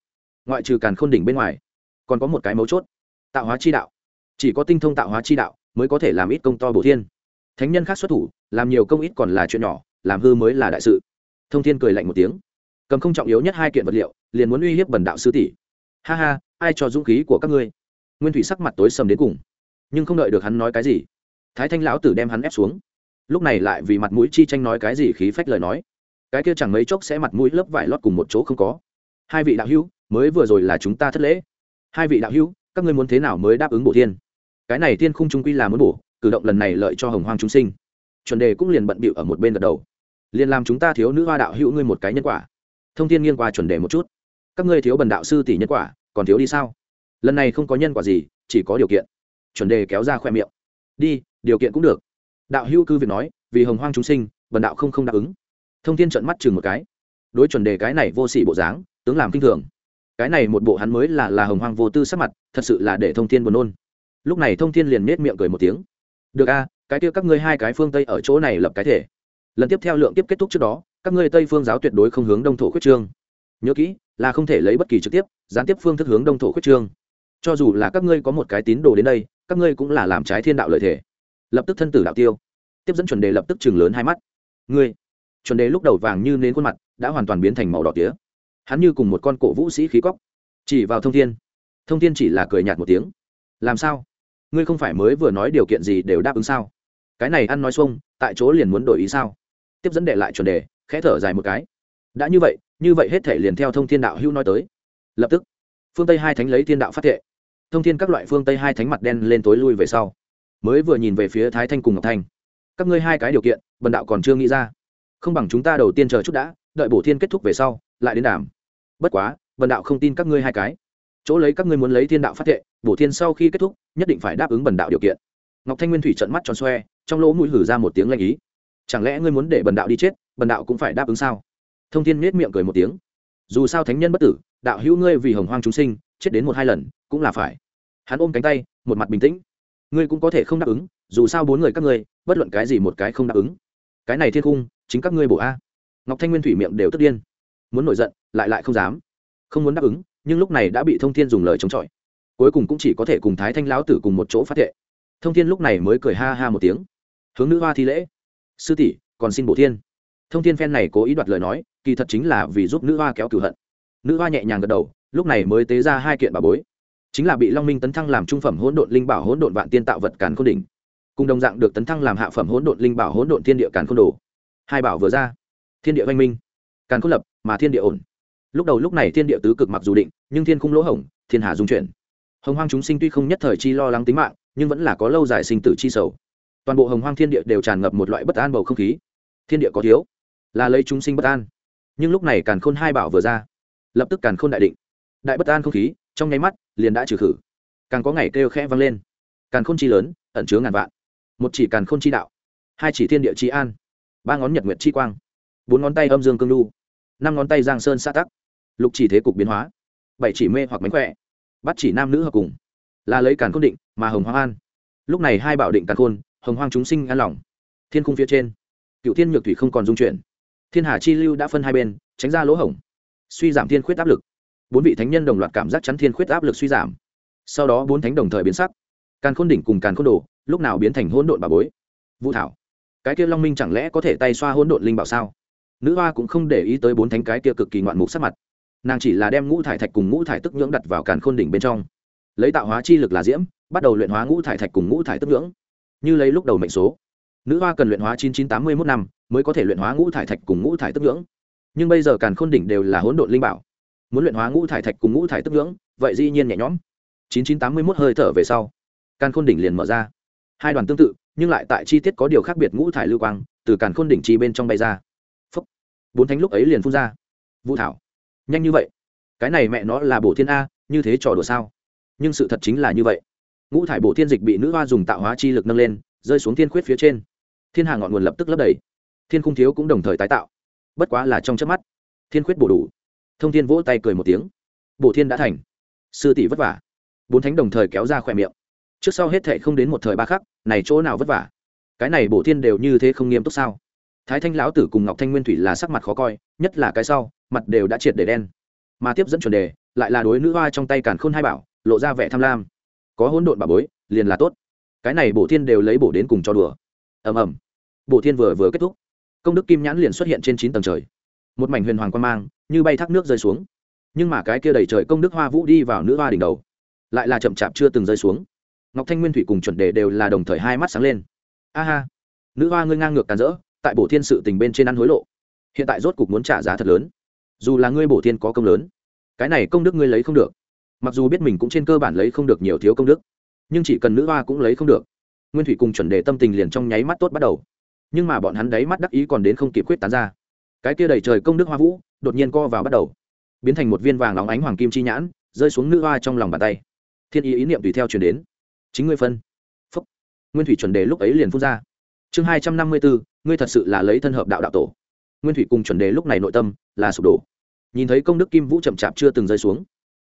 Ngoại trừ càn khôn đỉnh bên ngoài, còn có một cái mấu chốt, tạo hóa chi đạo. Chỉ có tinh thông tạo hóa chi đạo mới có thể làm ít công to bổ thiên. Thánh nhân khác xuất thủ, làm nhiều công ít còn là chuyện nhỏ, làm hư mới là đại sự. Thông thiên cười lạnh một tiếng. Cầm không trọng yếu nhất hai kiện vật liệu, liền muốn uy hiếp bần đạo sư tỷ. Ha ha, ai cho dũng khí của các ngươi? Nguyên thủy sắc mặt tối sầm đến cùng. Nhưng không đợi được hắn nói cái gì, thái thanh lão tử đem hắn ép xuống. Lúc này lại vì mặt mũi chi tranh nói cái gì khí phách lời nói. Cái kia chẳng mấy chốc sẽ mặt mũi lớp vải lót cùng một chỗ không có. Hai vị đạo hữu, mới vừa rồi là chúng ta thất lễ. Hai vị đạo hữu, các ngươi muốn thế nào mới đáp ứng bổ thiên? Cái này thiên khung trung quy là muốn bổ, cử động lần này lợi cho hồng hoang chúng sinh. Chuẩn đề cũng liền bận bịu ở một bên gật đầu. Liền làm chúng ta thiếu nữ hoa đạo hữu ngươi một cái nhân quả. Thông thiên nghiêng qua chuẩn đề một chút. Các ngươi thiếu bần đạo sư tỷ nhân quả, còn thiếu đi sao? Lần này không có nhân quả gì, chỉ có điều kiện. Chuẩn đề kéo ra khoe miệng. Đi, điều kiện cũng được. Đạo hữu cư việc nói, vì hồng hoang chúng sinh, bần đạo không không đáp ứng. Thông thiên trận mắt chừng một cái. Đối chuẩn đề cái này vô sỉ bộ dáng, tướng làm kinh thường. Cái này một bộ hắn mới là là hồng hoang vô tư sắc mặt, thật sự là để thông thiên buồn nôn. Lúc này thông thiên liền nết miệng cười một tiếng. Được a, cái kia các ngươi hai cái phương tây ở chỗ này lập cái thể. Lần tiếp theo lượng tiếp kết thúc trước đó, các ngươi tây phương giáo tuyệt đối không hướng đông thổ khuyết trương. Nhớ kỹ, là không thể lấy bất kỳ trực tiếp, gián tiếp phương thức hướng đông thổ khuyết trương cho dù là các ngươi có một cái tín đồ đến đây, các ngươi cũng là làm trái thiên đạo lợi thể. Lập tức thân tử đạo tiêu. Tiếp dẫn chuẩn đề lập tức chừng lớn hai mắt. Ngươi. Chuẩn đề lúc đầu vàng như nến khuôn mặt, đã hoàn toàn biến thành màu đỏ tía. Hắn như cùng một con cổ vũ sĩ khí cóc chỉ vào thông thiên. Thông thiên chỉ là cười nhạt một tiếng. Làm sao? Ngươi không phải mới vừa nói điều kiện gì đều đáp ứng sao? Cái này ăn nói xuông, tại chỗ liền muốn đổi ý sao? Tiếp dẫn đệ lại chuẩn đề, khẽ thở dài một cái. Đã như vậy như vậy hết thể liền theo thông thiên đạo hưu nói tới. Lập tức, phương tây hai thánh lấy thiên đạo phát thệ thông thiên các loại phương tây hai thánh mặt đen lên tối lui về sau mới vừa nhìn về phía thái thanh cùng ngọc thanh các ngươi hai cái điều kiện bần đạo còn chưa nghĩ ra không bằng chúng ta đầu tiên chờ chút đã đợi bổ thiên kết thúc về sau lại đến đàm bất quá bần đạo không tin các ngươi hai cái chỗ lấy các ngươi muốn lấy thiên đạo phát thệ bổ thiên sau khi kết thúc nhất định phải đáp ứng bần đạo điều kiện ngọc thanh nguyên thủy trận mắt tròn xoe trong lỗ mũi hử ra một tiếng lanh ý chẳng lẽ ngươi muốn để bần đạo đi chết bần đạo cũng phải đáp ứng sao thông thiên miết miệng cười một tiếng dù sao thánh nhân bất tử đạo hữu ngươi vì hồng hoang chúng sinh chết đến một hai lần, cũng là phải. Hắn ôm cánh tay, một mặt bình tĩnh. Ngươi cũng có thể không đáp ứng, dù sao bốn người các ngươi, bất luận cái gì một cái không đáp ứng. Cái này thiên cung chính các ngươi bổ a. Ngọc thanh nguyên thủy miệng đều tức điên. Muốn nổi giận, lại lại không dám. Không muốn đáp ứng, nhưng lúc này đã bị thông thiên dùng lời chống chọi. Cuối cùng cũng chỉ có thể cùng thái thanh lão tử cùng một chỗ phát thệ. Thông thiên lúc này mới cười ha ha một tiếng. Hướng nữ hoa thi lễ. Sư tỷ, còn xin bổ thiên. Thông thiên phen này cố ý đoạt lời nói, kỳ thật chính là vì giúp nữ hoa kéo cửu hận. Nữ hoa nhẹ nhàng gật đầu lúc này mới tế ra hai kiện bà bối. Chính là bị long minh tấn thăng làm trung phẩm hỗn độn linh bảo hỗn độn vạn tiên tạo vật càn khôn đỉnh. Cùng đồng dạng được tấn thăng làm hạ phẩm hỗn độn linh bảo hỗn độn thiên địa càn khôn đồ. Hai bảo vừa ra. Thiên địa văn minh. Càn khôn lập, mà thiên địa ổn. Lúc đầu lúc này thiên địa tứ cực mặc dù định, nhưng thiên khung lỗ hổng, thiên hà dung chuyển. Hồng hoang chúng sinh tuy không nhất thời chi lo lắng tính mạng, nhưng vẫn là có lâu dài sinh tử chi sầu. Toàn bộ hồng hoang thiên địa đều tràn ngập một loại bất an bầu không khí. Thiên địa có thiếu, là lấy chúng sinh bất an. Nhưng lúc này càn khôn hai bảo vừa ra. Lập tức càn khôn đại định đại bất an không khí, trong nháy mắt, liền đã trừ khử. Càng có ngày kêu khẽ vang lên. Càn khôn chi lớn, ẩn chứa ngàn vạn. Một chỉ càn khôn chi đạo, hai chỉ thiên địa chi an, ba ngón nhật nguyệt chi quang, bốn ngón tay âm dương cương lưu năm ngón tay giang sơn xã tắc. Lục chỉ thế cục biến hóa, bảy chỉ mê hoặc mánh khỏe, bắt chỉ nam nữ hợp cùng, là lấy càn khôn định mà hồng hoang an. Lúc này hai bảo định càn khôn, hồng hoang chúng sinh an lòng. Thiên khung phía trên, cựu thiên nhược thủy không còn dung chuyển. Thiên hà chi lưu đã phân hai bên, tránh ra lỗ hổng, suy giảm thiên khuyết áp lực bốn vị thánh nhân đồng loạt cảm giác chắn thiên khuyết áp lực suy giảm. Sau đó bốn thánh đồng thời biến sắc. Càn khôn đỉnh cùng càn khôn đồ, lúc nào biến thành hỗn độn bà bối? Vũ thảo, cái kia long minh chẳng lẽ có thể tay xoa hỗn độn linh bảo sao? Nữ hoa cũng không để ý tới bốn thánh cái kia cực kỳ ngoạn mục sắc mặt. Nàng chỉ là đem ngũ thải thạch cùng ngũ thải tức nhưỡng đặt vào càn khôn đỉnh bên trong. Lấy tạo hóa chi lực là diễm, bắt đầu luyện hóa ngũ thải thạch cùng ngũ thải tức nhưỡng. Như lấy lúc đầu mệnh số, nữ hoa cần luyện hóa chín chín tám mươi mốt năm mới có thể luyện hóa ngũ thải thạch cùng ngũ thải tức nhưỡng. Nhưng bây giờ càn khôn đỉnh đều là hỗn độn linh bảo muốn luyện hóa ngũ thải thạch cùng ngũ thải tức ngưỡng vậy dĩ nhiên nhẹ nhõm. Chín chín tám mươi mốt hơi thở về sau, càn khôn đỉnh liền mở ra. Hai đoàn tương tự, nhưng lại tại chi tiết có điều khác biệt ngũ thải lưu quang, từ càn khôn đỉnh chi bên trong bay ra. Phúc. bốn thánh lúc ấy liền phun ra. Vũ thảo. Nhanh như vậy. Cái này mẹ nó là bổ thiên a, như thế trò đùa sao? Nhưng sự thật chính là như vậy. Ngũ thải bổ thiên dịch bị nữ hoa dùng tạo hóa chi lực nâng lên, rơi xuống thiên khuyết phía trên. Thiên hà ngọn nguồn lập tức lấp đầy. Thiên khung thiếu cũng đồng thời tái tạo. Bất quá là trong chớp mắt. Thiên khuyết bổ đủ thông thiên vỗ tay cười một tiếng. Bổ thiên đã thành. Sư tỷ vất vả. Bốn thánh đồng thời kéo ra khỏe miệng. Trước sau hết thệ không đến một thời ba khắc, này chỗ nào vất vả? Cái này bổ thiên đều như thế không nghiêm túc sao? Thái thanh lão tử cùng ngọc thanh nguyên thủy là sắc mặt khó coi, nhất là cái sau, mặt đều đã triệt để đen. Mà tiếp dẫn chuẩn đề, lại là đối nữ hoa trong tay càn khôn hai bảo, lộ ra vẻ tham lam. Có hỗn độn bà bối, liền là tốt. Cái này bổ thiên đều lấy bổ đến cùng cho đùa. Ầm ầm. Bổ thiên vừa vừa kết thúc. Công đức kim nhãn liền xuất hiện trên chín tầng trời một mảnh huyền hoàng quan mang, như bay thác nước rơi xuống. Nhưng mà cái kia đầy trời công đức hoa vũ đi vào nữ hoa đỉnh đầu, lại là chậm chạp chưa từng rơi xuống. Ngọc thanh nguyên thủy cùng chuẩn đề đều là đồng thời hai mắt sáng lên. A ha, nữ hoa ngươi ngang ngược càn rỡ, tại bổ thiên sự tình bên trên ăn hối lộ. Hiện tại rốt cục muốn trả giá thật lớn. Dù là ngươi bổ thiên có công lớn, cái này công đức ngươi lấy không được. Mặc dù biết mình cũng trên cơ bản lấy không được nhiều thiếu công đức, nhưng chỉ cần nữ hoa cũng lấy không được. Nguyên thủy cùng chuẩn đề tâm tình liền trong nháy mắt tốt bắt đầu. Nhưng mà bọn hắn đáy mắt đắc ý còn đến không kịp khuyết tán ra cái kia đầy trời công đức hoa vũ đột nhiên co vào bắt đầu biến thành một viên vàng óng ánh hoàng kim chi nhãn rơi xuống nữ hoa trong lòng bàn tay thiên ý ý niệm tùy theo chuyển đến chính ngươi phân phúc nguyên thủy chuẩn đề lúc ấy liền phun ra chương hai trăm năm mươi bốn ngươi thật sự là lấy thân hợp đạo đạo tổ nguyên thủy cùng chuẩn đề lúc này nội tâm là sụp đổ nhìn thấy công đức kim vũ chậm chạp chưa từng rơi xuống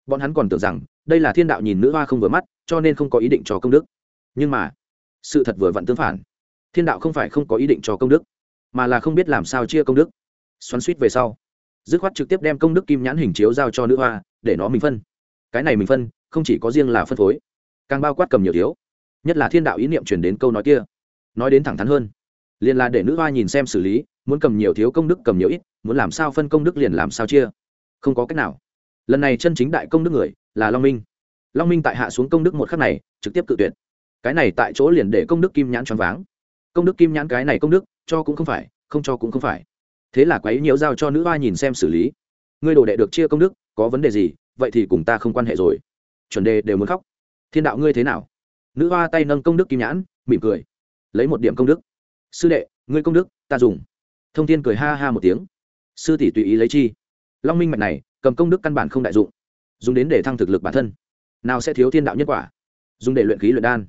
bọn hắn còn tưởng rằng đây là thiên đạo nhìn nữ hoa không vừa mắt cho nên không có ý định cho công đức nhưng mà sự thật vừa vặn tương phản thiên đạo không phải không có ý định cho công đức mà là không biết làm sao chia công đức xoắn suýt về sau. Dứt khoát trực tiếp đem công đức kim nhãn hình chiếu giao cho nữ hoa, để nó mình phân. Cái này mình phân, không chỉ có riêng là phân phối, càng bao quát cầm nhiều thiếu. Nhất là thiên đạo ý niệm chuyển đến câu nói kia. Nói đến thẳng thắn hơn, liền là để nữ hoa nhìn xem xử lý, muốn cầm nhiều thiếu công đức cầm nhiều ít, muốn làm sao phân công đức liền làm sao chia. Không có cách nào. Lần này chân chính đại công đức người, là long minh. Long minh tại hạ xuống công đức một khắc này, trực tiếp cự tuyệt. Cái này tại chỗ liền để công đức kim nhãn choáng váng. Công đức kim nhãn cái này công đức, cho cũng không phải, không cho cũng không phải thế là quấy nhiễu giao cho nữ hoa nhìn xem xử lý. Ngươi đồ đệ được chia công đức, có vấn đề gì, vậy thì cùng ta không quan hệ rồi. Chuẩn đề đều muốn khóc. Thiên đạo ngươi thế nào? Nữ hoa tay nâng công đức kim nhãn, mỉm cười. Lấy một điểm công đức. Sư đệ, ngươi công đức, ta dùng. Thông thiên cười ha ha một tiếng. Sư tỷ tùy ý lấy chi? Long minh mạch này, cầm công đức căn bản không đại dụng. Dùng đến để thăng thực lực bản thân. Nào sẽ thiếu thiên đạo nhân quả? Dùng để luyện khí luyện đan.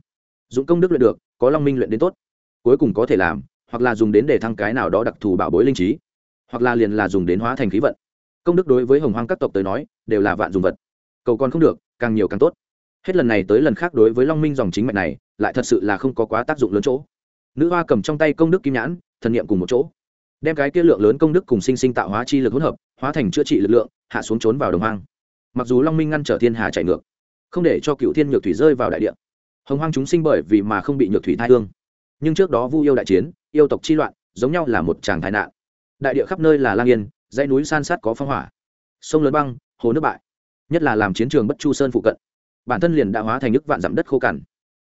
Dùng công đức luyện được, có long minh luyện đến tốt. Cuối cùng có thể làm, hoặc là dùng đến để thăng cái nào đó đặc thù bảo bối linh trí hoặc là liền là dùng đến hóa thành khí vận. Công đức đối với hồng hoang các tộc tới nói, đều là vạn dùng vật. Cầu còn không được, càng nhiều càng tốt. Hết lần này tới lần khác đối với long minh dòng chính mạch này, lại thật sự là không có quá tác dụng lớn chỗ. Nữ hoa cầm trong tay công đức kim nhãn, thần niệm cùng một chỗ. Đem cái kia lượng lớn công đức cùng sinh sinh tạo hóa chi lực hỗn hợp, hóa thành chữa trị lực lượng, hạ xuống trốn vào đồng hoang. Mặc dù long minh ngăn trở thiên hà chạy ngược, không để cho cựu thiên nhược thủy rơi vào đại địa. Hồng hoang chúng sinh bởi vì mà không bị nhược thủy thai thương. nhưng trước đó vu yêu đại chiến, yêu tộc chi loạn, giống nhau là một tràng tai nạn đại địa khắp nơi là lang yên, dãy núi san sát có phong hỏa. Sông lớn băng, hồ nước bại. Nhất là làm chiến trường bất chu sơn phụ cận. Bản thân liền đã hóa thành nước vạn dặm đất khô cằn.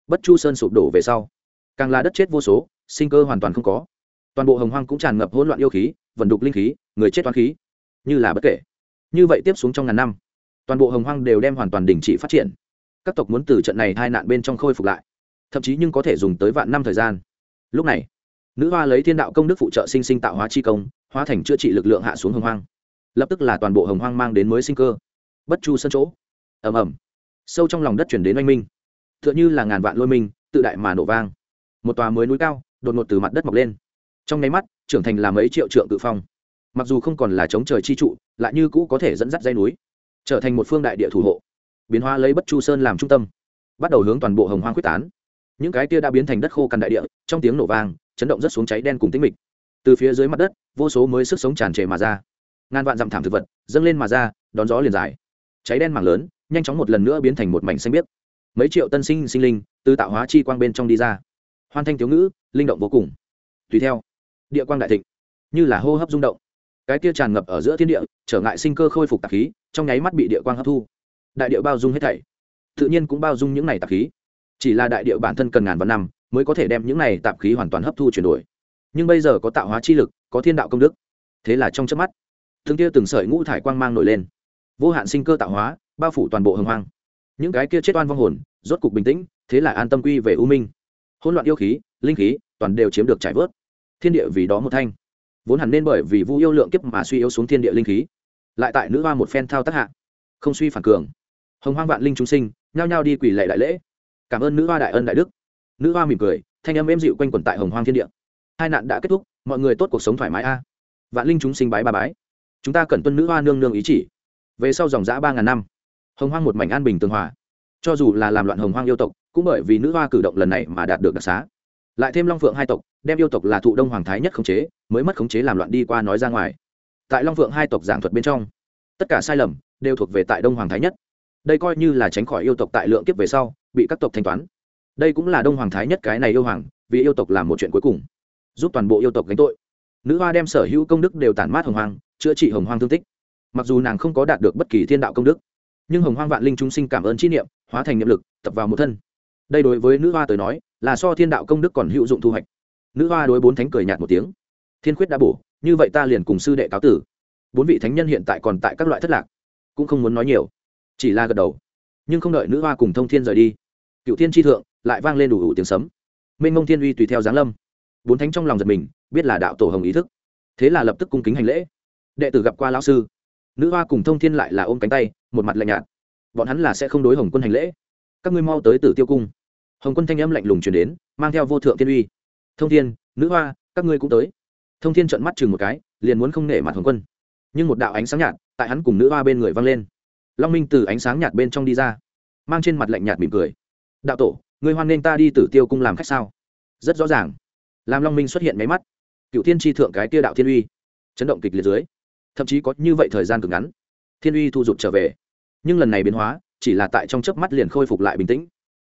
Bất chu sơn sụp đổ về sau, càng là đất chết vô số, sinh cơ hoàn toàn không có. Toàn bộ hồng hoang cũng tràn ngập hỗn loạn yêu khí vần đục linh khí, người chết toán khí. Như là bất kể. Như vậy tiếp xuống trong ngàn năm, toàn bộ hồng hoang đều đem hoàn toàn đình chỉ phát triển. Các tộc muốn từ trận này hai nạn bên trong khôi phục lại. Thậm chí nhưng có thể dùng tới vạn năm thời gian. Lúc này, nữ hoa lấy thiên đạo công đức phụ trợ sinh sinh tạo hóa chi công hóa thành chữa trị lực lượng hạ xuống hồng hoang. Lập tức là toàn bộ hồng hoang mang đến mới sinh cơ. Bất chu sân chỗ. Ầm ầm. Sâu trong lòng đất chuyển đến oanh minh. T h ư ợ n h ư là ngàn vạn lôi minh, tự đại mà nổ vang. Một tòa mới núi cao, đột ngột từ mặt đất mọc lên. Trong nháy mắt, trưởng thành là mấy triệu trượng tự phong. Mặc dù không còn là chống trời chi trụ, lại như cũ có thể dẫn dắt dây núi, trở thành một phương đại địa thủ hộ. Biến hóa lấy bất chu sơn làm trung tâm, bắt đầu hướng toàn bộ hồng hoang quyết tán. Những cái kia đã biến thành đất khô cằn đại địa, trong tiếng nổ vang, chấn động rất xuống cháy đen cùng tính mịch từ phía dưới mặt đất, vô số mới sức sống tràn trề mà ra. Ngàn vạn dặm thảm thực vật dâng lên mà ra, đón gió liền dài. Cháy đen mảng lớn, nhanh chóng một lần nữa biến thành một mảnh xanh biếc. Mấy triệu tân sinh sinh linh từ tạo hóa chi quang bên trong đi ra. Hoan thanh thiếu ngữ, linh động vô cùng. Tùy theo, địa quang đại thịnh, như là hô hấp rung động. Cái kia tràn ngập ở giữa thiên địa, trở ngại sinh cơ khôi phục tạp khí, trong nháy mắt bị địa quang hấp thu. Đại địa bao dung hết thảy. Tự nhiên cũng bao dung những này tạp khí. Chỉ là đại địa bản thân cần ngàn vạn năm mới có thể đem những này tạp khí hoàn toàn hấp thu chuyển đổi nhưng bây giờ có tạo hóa chi lực, có thiên đạo công đức. Thế là trong chớp mắt thương kia từng sợi ngũ thải quang mang nổi lên. Vô hạn sinh cơ tạo hóa, bao phủ toàn bộ hồng hoang. Những cái kia chết oan vong hồn, rốt cục bình tĩnh, thế là an tâm quy về u minh. Hỗn loạn yêu khí, linh khí, toàn đều chiếm được trải vớt. Thiên địa vì đó một thanh. Vốn hẳn nên bởi vì vu yêu lượng kiếp mà suy yếu xuống thiên địa linh khí. Lại tại nữ hoa một phen thao tác hạ, không suy phản cường. Hồng hoang vạn linh chúng sinh, nhao nhao đi quỳ lệ đại lễ. Cảm ơn nữ hoa đại ân đại đức. Nữ hoa mỉm cười, thanh âm êm dịu quanh quẩn tại hồng hoang thiên địa hai nạn đã kết thúc, mọi người tốt cuộc sống thoải mái a. Vạn linh chúng sinh bái ba bái. Chúng ta cần tuân nữ hoa nương nương ý chỉ. Về sau dòng giã ba ngàn năm, hồng hoang một mảnh an bình tường hòa. Cho dù là làm loạn hồng hoang yêu tộc, cũng bởi vì nữ hoa cử động lần này mà đạt được đặc xá. Lại thêm long phượng hai tộc, đem yêu tộc là thụ đông hoàng thái nhất khống chế, mới mất khống chế làm loạn đi qua nói ra ngoài. Tại long phượng hai tộc giảng thuật bên trong, tất cả sai lầm đều thuộc về tại đông hoàng thái nhất. Đây coi như là tránh khỏi yêu tộc tại lượng kiếp về sau, bị các tộc thanh toán. Đây cũng là đông hoàng thái nhất cái này yêu hoàng, vì yêu tộc làm một chuyện cuối cùng giúp toàn bộ yêu tộc gánh tội. Nữ hoa đem sở hữu công đức đều tản mát hồng hoang, chữa trị hồng hoang thương tích. Mặc dù nàng không có đạt được bất kỳ thiên đạo công đức, nhưng hồng hoang vạn linh chúng sinh cảm ơn chi niệm, hóa thành niệm lực, tập vào một thân. Đây đối với nữ hoa tới nói, là so thiên đạo công đức còn hữu dụng thu hoạch. Nữ hoa đối bốn thánh cười nhạt một tiếng. Thiên khuyết đã bổ, như vậy ta liền cùng sư đệ cáo tử. Bốn vị thánh nhân hiện tại còn tại các loại thất lạc, cũng không muốn nói nhiều. Chỉ là gật đầu. Nhưng không đợi nữ hoa cùng thông thiên rời đi, cựu thiên tri thượng lại vang lên đủ đủ tiếng sấm. Minh mông thiên uy tùy theo giáng lâm bốn thánh trong lòng giật mình, biết là đạo tổ hồng ý thức. Thế là lập tức cung kính hành lễ. Đệ tử gặp qua lão sư. Nữ hoa cùng thông thiên lại là ôm cánh tay, một mặt lạnh nhạt. Bọn hắn là sẽ không đối hồng quân hành lễ. Các ngươi mau tới tử tiêu cung. Hồng quân thanh âm lạnh lùng chuyển đến, mang theo vô thượng thiên uy. Thông thiên, nữ hoa, các ngươi cũng tới. Thông thiên trợn mắt chừng một cái, liền muốn không nể mặt hồng quân. Nhưng một đạo ánh sáng nhạt tại hắn cùng nữ hoa bên người vang lên. Long minh từ ánh sáng nhạt bên trong đi ra, mang trên mặt lạnh nhạt mỉm cười. Đạo tổ người hoan nên ta đi tử tiêu cung làm khách sao? Rất rõ ràng làm long minh xuất hiện máy mắt cựu thiên tri thượng cái tia đạo thiên uy chấn động kịch liệt dưới thậm chí có như vậy thời gian cực ngắn thiên uy thu dục trở về nhưng lần này biến hóa chỉ là tại trong chớp mắt liền khôi phục lại bình tĩnh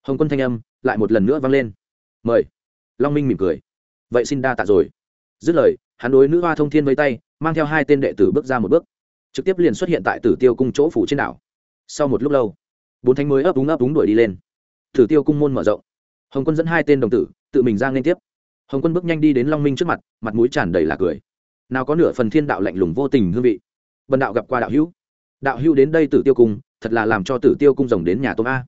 hồng quân thanh âm lại một lần nữa vang lên mời long minh mỉm cười vậy xin đa tạ rồi dứt lời hắn đối nữ hoa thông thiên với tay mang theo hai tên đệ tử bước ra một bước trực tiếp liền xuất hiện tại tử tiêu cung chỗ phủ trên đảo sau một lúc lâu bốn thánh mới ấp úng ấp úng đuổi đi lên tử tiêu cung môn mở rộng hồng quân dẫn hai tên đồng tử tự mình ra liên tiếp hồng quân bước nhanh đi đến long minh trước mặt mặt mũi tràn đầy là cười. Nào có nửa phần thiên đạo lạnh lùng vô tình hương vị. Vần đạo gặp qua đạo hữu. Đạo hữu đến đây tử tiêu cung, thật là làm cho tử tiêu cung rồng đến nhà tôm a.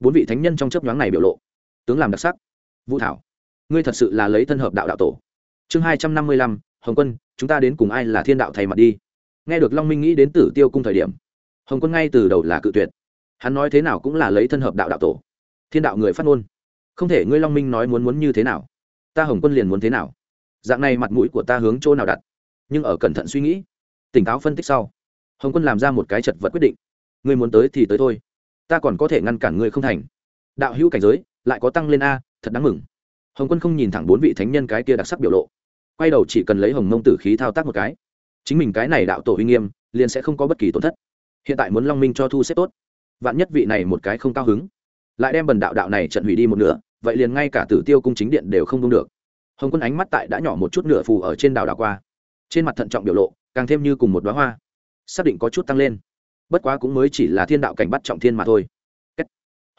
Bốn vị thánh nhân trong chấp nhoáng này biểu lộ. Tướng làm đặc sắc. Vũ thảo, ngươi thật sự là lấy thân hợp đạo đạo tổ. Chương hai trăm năm mươi lăm, hồng quân, chúng ta đến cùng ai là thiên đạo thầy mặt đi? Nghe được long minh nghĩ đến tử tiêu cung thời điểm, hồng quân ngay từ đầu là cự tuyệt. Hắn nói thế nào cũng là lấy thân hợp đạo đạo tổ. Thiên đạo người phát ngôn. Không thể ngươi long minh nói muốn muốn như thế nào ta hồng quân liền muốn thế nào? Dạng này mặt mũi của ta hướng chỗ nào đặt? Nhưng ở cẩn thận suy nghĩ, tỉnh táo phân tích sau, hồng quân làm ra một cái chật vật quyết định. Ngươi muốn tới thì tới thôi. Ta còn có thể ngăn cản ngươi không thành. Đạo hữu cảnh giới, lại có tăng lên a, thật đáng mừng. Hồng quân không nhìn thẳng bốn vị thánh nhân cái kia đặc sắc biểu lộ. Quay đầu chỉ cần lấy hồng mông tử khí thao tác một cái. Chính mình cái này đạo tổ uy nghiêm, liền sẽ không có bất kỳ tổn thất. Hiện tại muốn long minh cho thu xếp tốt. Vạn nhất vị này một cái không cao hứng. Lại đem bần đạo đạo này trận hủy đi một nửa vậy liền ngay cả tử tiêu cung chính điện đều không đông được. Hồng quân ánh mắt tại đã nhỏ một chút nửa phù ở trên đảo đảo qua. Trên mặt thận trọng biểu lộ, càng thêm như cùng một đoá hoa. Xác định có chút tăng lên. Bất quá cũng mới chỉ là thiên đạo cảnh bắt trọng thiên mà thôi.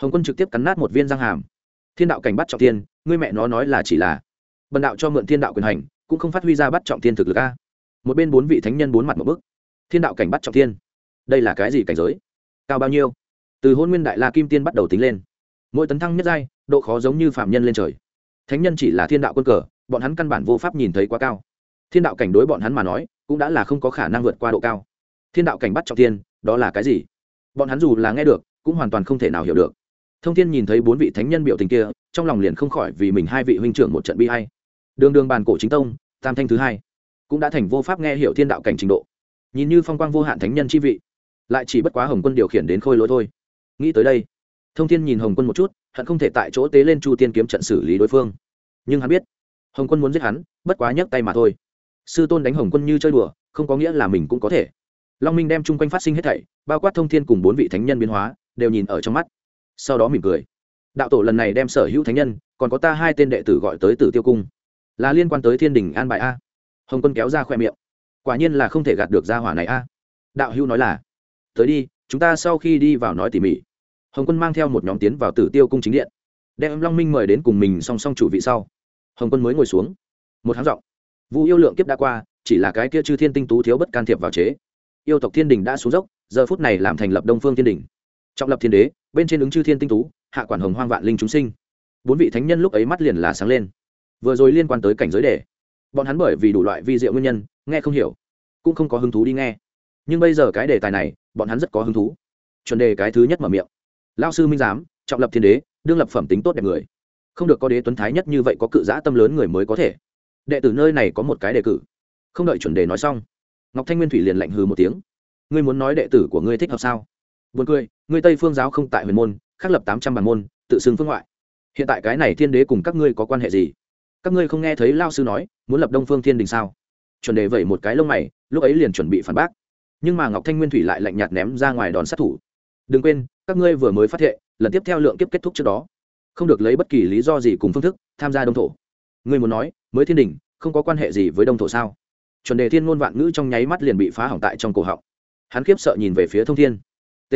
Hồng quân trực tiếp cắn nát một viên răng hàm. Thiên đạo cảnh bắt trọng thiên, ngươi mẹ nó nói là chỉ là bần đạo cho mượn thiên đạo quyền hành, cũng không phát huy ra bắt trọng thiên thực lực a. Một bên bốn vị thánh nhân bốn mặt một bức. Thiên đạo cảnh bắt trọng thiên. Đây là cái gì cảnh giới? Cao bao nhiêu? Từ hôn nguyên đại la kim tiên bắt đầu tính lên. Mỗi tấn thăng nhất giai độ khó giống như phạm nhân lên trời. Thánh nhân chỉ là thiên đạo quân cờ, bọn hắn căn bản vô pháp nhìn thấy quá cao. Thiên đạo cảnh đối bọn hắn mà nói, cũng đã là không có khả năng vượt qua độ cao. Thiên đạo cảnh bắt trọng thiên, đó là cái gì? Bọn hắn dù là nghe được, cũng hoàn toàn không thể nào hiểu được. Thông thiên nhìn thấy bốn vị thánh nhân biểu tình kia, trong lòng liền không khỏi vì mình hai vị huynh trưởng một trận bi hay đường đường bàn cổ chính tông, tam thanh thứ hai, cũng đã thành vô pháp nghe hiểu thiên đạo cảnh trình độ. Nhìn như phong quang vô hạn thánh nhân chi vị, lại chỉ bất quá hồng quân điều khiển đến khôi lỗi thôi. Nghĩ tới đây, thông thiên nhìn hồng quân một chút hận không thể tại chỗ tế lên chu tiên kiếm trận xử lý đối phương. Nhưng hắn biết, hồng quân muốn giết hắn, bất quá nhấc tay mà thôi. Sư tôn đánh hồng quân như chơi đùa, không có nghĩa là mình cũng có thể. Long minh đem chung quanh phát sinh hết thảy, bao quát thông thiên cùng bốn vị thánh nhân biến hóa, đều nhìn ở trong mắt. Sau đó mỉm cười. Đạo tổ lần này đem sở hữu thánh nhân, còn có ta hai tên đệ tử gọi tới tử tiêu cung. Là liên quan tới thiên đình an bài a. Hồng quân kéo ra khoe miệng. Quả nhiên là không thể gạt được ra hỏa này a. Đạo hữu nói là, tới đi, chúng ta sau khi đi vào nói tỉ mỉ hồng quân mang theo một nhóm tiến vào tử tiêu cung chính điện. Đem long minh mời đến cùng mình song song chủ vị sau. Hồng quân mới ngồi xuống. Một tháng giọng. Vụ yêu lượng kiếp đã qua, chỉ là cái kia chư thiên tinh tú thiếu bất can thiệp vào chế. Yêu tộc thiên đình đã xuống dốc, giờ phút này làm thành lập đông phương thiên đình. Trọng lập thiên đế, bên trên ứng chư thiên tinh tú, hạ quản hồng hoang vạn linh chúng sinh. Bốn vị thánh nhân lúc ấy mắt liền là sáng lên. Vừa rồi liên quan tới cảnh giới đề. Bọn hắn bởi vì đủ loại vi diệu nguyên nhân, nghe không hiểu, cũng không có hứng thú đi nghe. Nhưng bây giờ cái đề tài này, bọn hắn rất có hứng thú. Chuẩn đề cái thứ nhất mở miệng lao sư minh giám trọng lập thiên đế đương lập phẩm tính tốt đẹp người không được có đế tuấn thái nhất như vậy có cự giã tâm lớn người mới có thể đệ tử nơi này có một cái đề cử không đợi chuẩn đề nói xong ngọc thanh nguyên thủy liền lạnh hừ một tiếng ngươi muốn nói đệ tử của ngươi thích hợp sao Buồn cười, ngươi Tây Phương giáo không tại huyền môn, khắc lập tám trăm bản môn, tự xưng phương ngoại. Hiện tại cái này thiên đế cùng các ngươi có quan hệ gì? Các ngươi không nghe thấy lao sư nói, muốn lập Đông Phương Thiên Đình sao? Chuẩn đề vẩy một cái lông mày, lúc ấy liền chuẩn bị phản bác. Nhưng mà Ngọc Thanh Nguyên Thủy lại lạnh nhạt ném ra ngoài đòn sát thủ. Đừng quên, các ngươi vừa mới phát hiện, lần tiếp theo lượng kiếp kết thúc trước đó, không được lấy bất kỳ lý do gì cùng phương thức tham gia đông thổ. Ngươi muốn nói, mới thiên đình, không có quan hệ gì với đông thổ sao? Chuẩn đề thiên ngôn vạn ngữ trong nháy mắt liền bị phá hỏng tại trong cổ họng. Hắn khiếp sợ nhìn về phía Thông Thiên. T.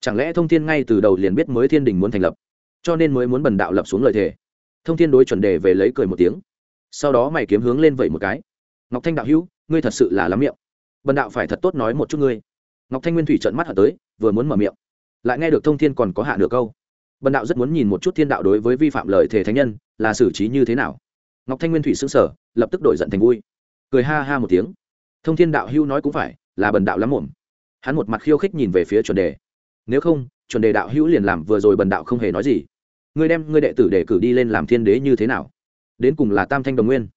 Chẳng lẽ thông thiên ngay từ đầu liền biết mới thiên đình muốn thành lập? Cho nên mới muốn bần đạo lập xuống lời thề. Thông thiên đối chuẩn đề về lấy cười một tiếng. Sau đó mày kiếm hướng lên vẩy một cái. Ngọc thanh đạo hữu ngươi thật sự là lắm miệng. Bần đạo phải thật tốt nói một chút ngươi. Ngọc thanh nguyên thủy trợn mắt hở tới vừa muốn mở miệng, lại nghe được thông thiên còn có hạ nửa câu. Bần đạo rất muốn nhìn một chút thiên đạo đối với vi phạm lời thề thánh nhân là xử trí như thế nào. Ngọc thanh nguyên thủy xứng sở lập tức đổi giận thành vui. Cười ha ha một tiếng. Thông thiên đạo hưu nói cũng phải, là bần đạo lắm muộn. Hắn một mặt khiêu khích nhìn về phía chuẩn đề. Nếu không, chuẩn đề đạo hữu liền làm vừa rồi bần đạo không hề nói gì. Ngươi đem ngươi đệ tử để cử đi lên làm thiên đế như thế nào? Đến cùng là tam thanh đồng nguyên.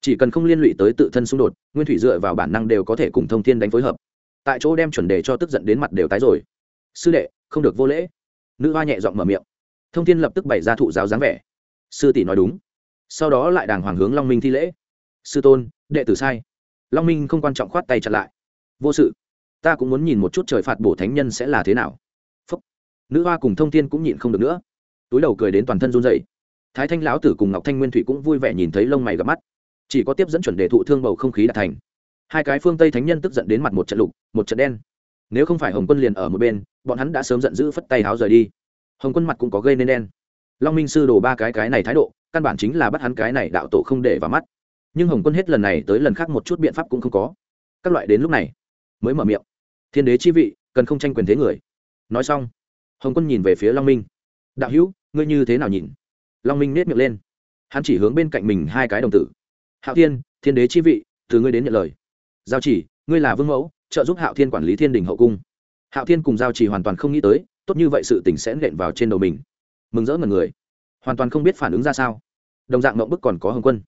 Chỉ cần không liên lụy tới tự thân xung đột, nguyên thủy dựa vào bản năng đều có thể cùng thông thiên đánh phối hợp. Tại chỗ đem chuẩn đề cho tức giận đến mặt đều tái rồi sư đệ, không được vô lễ. Nữ hoa nhẹ giọng mở miệng. Thông thiên lập tức bày ra thụ giáo dáng vẻ. Sư tỷ nói đúng. Sau đó lại đàng hoàng hướng long minh thi lễ. Sư tôn, đệ tử sai. Long minh không quan trọng khoát tay chặt lại. Vô sự. Ta cũng muốn nhìn một chút trời phạt bổ thánh nhân sẽ là thế nào. Phúc. nữ hoa cùng thông thiên cũng nhịn không được nữa. Túi đầu cười đến toàn thân run dậy thái thanh lão tử cùng ngọc thanh nguyên thủy cũng vui vẻ nhìn thấy lông mày gặp mắt. Chỉ có tiếp dẫn chuẩn đề thụ thương bầu không khí đạt thành. Hai cái phương tây thánh nhân tức giận đến mặt một trận lục, một trận đen nếu không phải hồng quân liền ở một bên, bọn hắn đã sớm giận dữ phất tay háo rời đi. Hồng quân mặt cũng có gây nên đen. Long minh sư đổ ba cái cái này thái độ, căn bản chính là bắt hắn cái này đạo tổ không để vào mắt. Nhưng hồng quân hết lần này tới lần khác một chút biện pháp cũng không có. Các loại đến lúc này, mới mở miệng. Thiên đế chi vị, cần không tranh quyền thế người. Nói xong, hồng quân nhìn về phía long minh. Đạo hữu, ngươi như thế nào nhìn? Long minh nết miệng lên. Hắn chỉ hướng bên cạnh mình hai cái đồng tử. Hạo thiên thiên đế chi vị, từ ngươi đến nhận lời. Giao chỉ, ngươi là vương mẫu trợ giúp hạo thiên quản lý thiên đình hậu cung. Hạo thiên cùng giao chỉ hoàn toàn không nghĩ tới, tốt như vậy sự tình sẽ nện vào trên đầu mình. Mừng rỡ ngần người. Hoàn toàn không biết phản ứng ra sao. Đồng dạng mộng bức còn có hồng quân.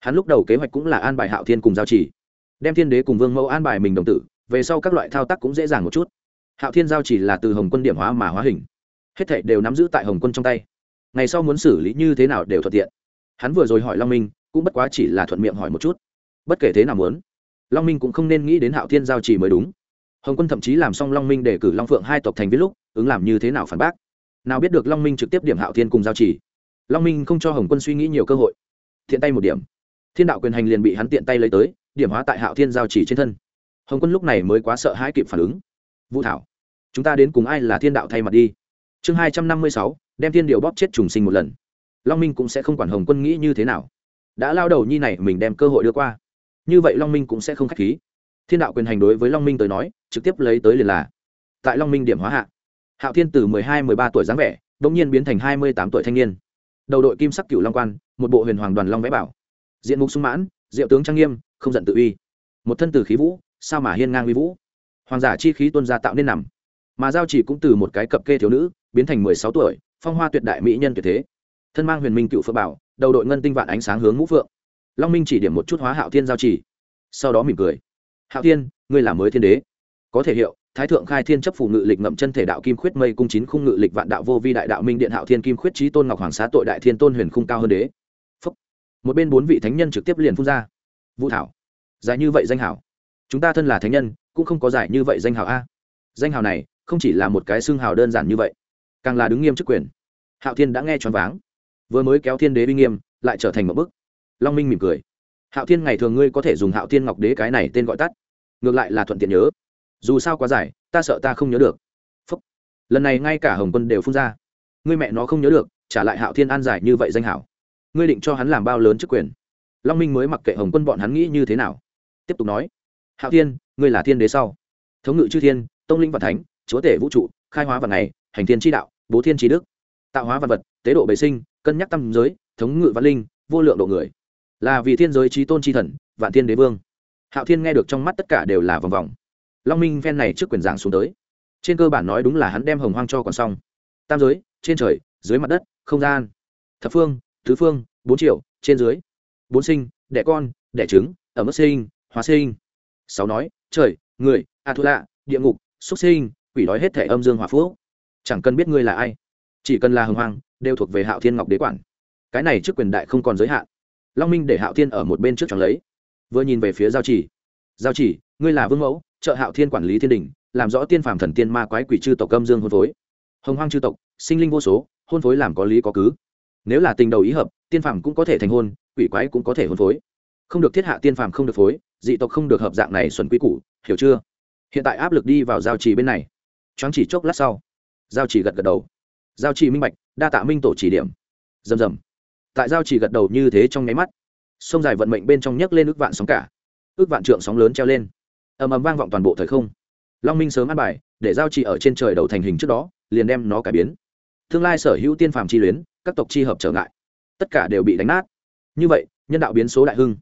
Hắn lúc đầu kế hoạch cũng là an bài hạo thiên cùng giao chỉ đem thiên đế cùng vương mẫu an bài mình đồng tử, về sau các loại thao tác cũng dễ dàng một chút. Hạo thiên giao chỉ là từ hồng quân điểm hóa mà hóa hình. Hết thảy đều nắm giữ tại hồng quân trong tay. Ngày sau muốn xử lý như thế nào đều thuận tiện. Hắn vừa rồi hỏi long minh, cũng bất quá chỉ là thuận miệng hỏi một chút. Bất kể thế nào muốn long minh cũng không nên nghĩ đến hạo thiên giao chỉ mới đúng. Hồng quân thậm chí làm xong long minh để cử long phượng hai tộc thành viết lúc, ứng làm như thế nào phản bác? Nào biết được long minh trực tiếp điểm hạo thiên cùng giao chỉ. Long minh không cho hồng quân suy nghĩ nhiều cơ hội. Thiện tay một điểm. Thiên đạo quyền hành liền bị hắn tiện tay lấy tới, điểm hóa tại hạo thiên giao chỉ trên thân. Hồng quân lúc này mới quá sợ hãi kịp phản ứng. Vũ thảo, chúng ta đến cùng ai là thiên đạo thay mặt đi? Chương hai trăm năm mươi sáu, đem thiên điều bóp chết trùng sinh một lần. Long minh cũng sẽ không quản hồng quân nghĩ như thế nào. Đã lao đầu nhi này mình đem cơ hội đưa qua như vậy long minh cũng sẽ không k h á c h khí. Thiên đạo quyền hành đối với long minh tới nói, trực tiếp lấy tới liền là, tại long minh điểm hóa hạ. Hạo thiên từ mười hai, mười ba tuổi dáng vẻ đ ỗ n g nhiên biến thành hai mươi tám tuổi thanh niên. Đầu đội kim sắc cựu long quan, một bộ huyền hoàng đoàn long vẽ bảo. Diện mục sung mãn, diệu tướng trang nghiêm, không giận tự uy. Một thân từ khí vũ, sao mà hiên ngang uy vũ? Hoàng giả chi khí tuân ra tạo nên nằm. Mà giao chỉ cũng từ một cái cập kê thiếu nữ, biến thành mười sáu tuổi, phong hoa tuyệt đại mỹ nhân tuyệt thế. Thân mang huyền minh cựu phượng bảo, đầu đội ngân tinh vạn ánh sáng hướng ngũ phượng long minh chỉ điểm một chút hóa hạo thiên giao chỉ. Sau đó mỉm cười. Hạo thiên, ngươi là mới thiên đế. Có thể hiệu, thái thượng khai thiên chấp phủ ngự lịch ngậm chân thể đạo kim khuyết mây cung chín khung ngự lịch vạn đạo vô vi đại đạo minh điện hạo thiên kim khuyết trí tôn ngọc hoàng xá tội đại thiên tôn huyền khung cao hơn đế. Phúc. một bên bốn vị thánh nhân trực tiếp liền phun ra. Vũ thảo. Dài như vậy danh hảo. Chúng ta thân là thánh nhân, cũng không có giải như vậy danh hào a. Danh hào này, không chỉ là một cái xương hào đơn giản như vậy, càng là đứng nghiêm chức quyền. Hạo thiên đã nghe choáng váng. Vừa mới kéo thiên đế uy nghiêm, lại trở thành một bức long minh mỉm cười. Hạo thiên ngày thường ngươi có thể dùng hạo thiên ngọc đế cái này tên gọi tắt. Ngược lại là thuận tiện nhớ. Dù sao quá dài, ta sợ ta không nhớ được. Phúc. lần này ngay cả hồng quân đều phun ra. Ngươi mẹ nó không nhớ được, trả lại hạo thiên an giải như vậy danh hảo. Ngươi định cho hắn làm bao lớn chức quyền? Long minh mới mặc kệ hồng quân bọn hắn nghĩ như thế nào. Tiếp tục nói. Hạo thiên, ngươi là thiên đế sau. Thống ngự chư thiên, tông linh và thánh, chúa tể vũ trụ, khai hóa vật này hành thiên tri đạo, bố thiên tri đức. Tạo hóa vật vật, tế độ bệ sinh, cân nhắc tâm giới, thống ngự văn linh, vô lượng độ người là vì thiên giới trí tôn tri thần, vạn thiên đế vương. Hạo thiên nghe được trong mắt tất cả đều là vòng vòng. Long minh phen này trước quyền giảng xuống tới. Trên cơ bản nói đúng là hắn đem hồng hoang cho còn xong. Tam giới, trên trời, dưới mặt đất, không gian. Thập phương, tứ phương, bốn triệu, trên dưới. Bốn sinh, đẻ con, đẻ trứng, ở mức sinh, hóa sinh. Sáu nói, trời, người a thu lạ địa ngục xuất sinh, quỷ đói hết thể âm dương hòa phú chẳng cần biết ngươi là ai. Chỉ cần là hồng hoang, đều thuộc về hạo thiên ngọc đế quản. Cái này trước quyền đại không còn giới hạn long minh để hạo thiên ở một bên trước chẳng lấy. Vừa nhìn về phía giao chỉ. Giao chỉ, ngươi là vương mẫu, trợ hạo thiên quản lý thiên đình, làm rõ tiên phàm thần tiên ma quái quỷ chư tộc âm dương hôn phối. Hồng hoang chư tộc, sinh linh vô số, hôn phối làm có lý có cứ. Nếu là tình đầu ý hợp, tiên phàm cũng có thể thành hôn, quỷ quái cũng có thể hôn phối. Không được thiết hạ tiên phàm không được phối, dị tộc không được hợp dạng này xuẩn quý củ, hiểu chưa? Hiện tại áp lực đi vào giao trì bên này. Choáng chỉ chốc lát sau, giao trì gật gật đầu. Giao trì minh bạch, đa tạ minh tổ chỉ điểm. Rầm rầm tại giao chỉ gật đầu như thế trong nháy mắt, sông dài vận mệnh bên trong nhấc lên ước vạn sóng cả, ước vạn trượng sóng lớn treo lên. Ầm ầm vang vọng toàn bộ thời không. Long minh sớm ăn bài, để giao chỉ ở trên trời đầu thành hình trước đó, liền đem nó cải biến. Tương lai sở hữu tiên phàm chi luyến, các tộc chi hợp trở ngại, tất cả đều bị đánh nát. Như vậy, nhân đạo biến số đại hưng.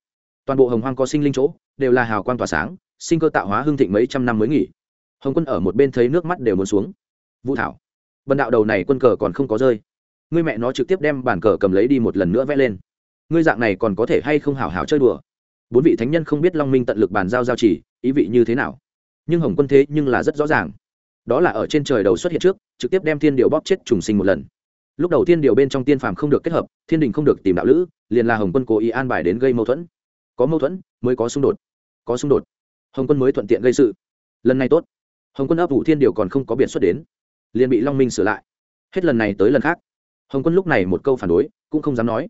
Toàn bộ hồng hoang có sinh linh chỗ, đều là hào quang tỏa sáng, sinh cơ tạo hóa hưng thịnh mấy trăm năm mới nghỉ. Hồng quân ở một bên thấy nước mắt đều muốn xuống. Vũ thảo, bần đạo đầu này quân cờ còn không có rơi ngươi mẹ nó trực tiếp đem bàn cờ cầm lấy đi một lần nữa vẽ lên. Ngươi dạng này còn có thể hay không hảo hảo chơi đùa? Bốn vị thánh nhân không biết long minh tận lực bàn giao giao chỉ, ý vị như thế nào? Nhưng hồng quân thế nhưng là rất rõ ràng. Đó là ở trên trời đầu xuất hiện trước, trực tiếp đem thiên điều bóp chết trùng sinh một lần. Lúc đầu thiên điều bên trong tiên phàm không được kết hợp, thiên đình không được tìm đạo lữ, liền là hồng quân cố ý an bài đến gây mâu thuẫn. Có mâu thuẫn mới có xung đột. Có xung đột, hồng quân mới thuận tiện gây sự. Lần này tốt. Hồng quân ấp ủ thiên điều còn không có biện xuất đến, liền bị long minh sửa lại. Hết lần này tới lần khác hồng quân lúc này một câu phản đối, cũng không dám nói.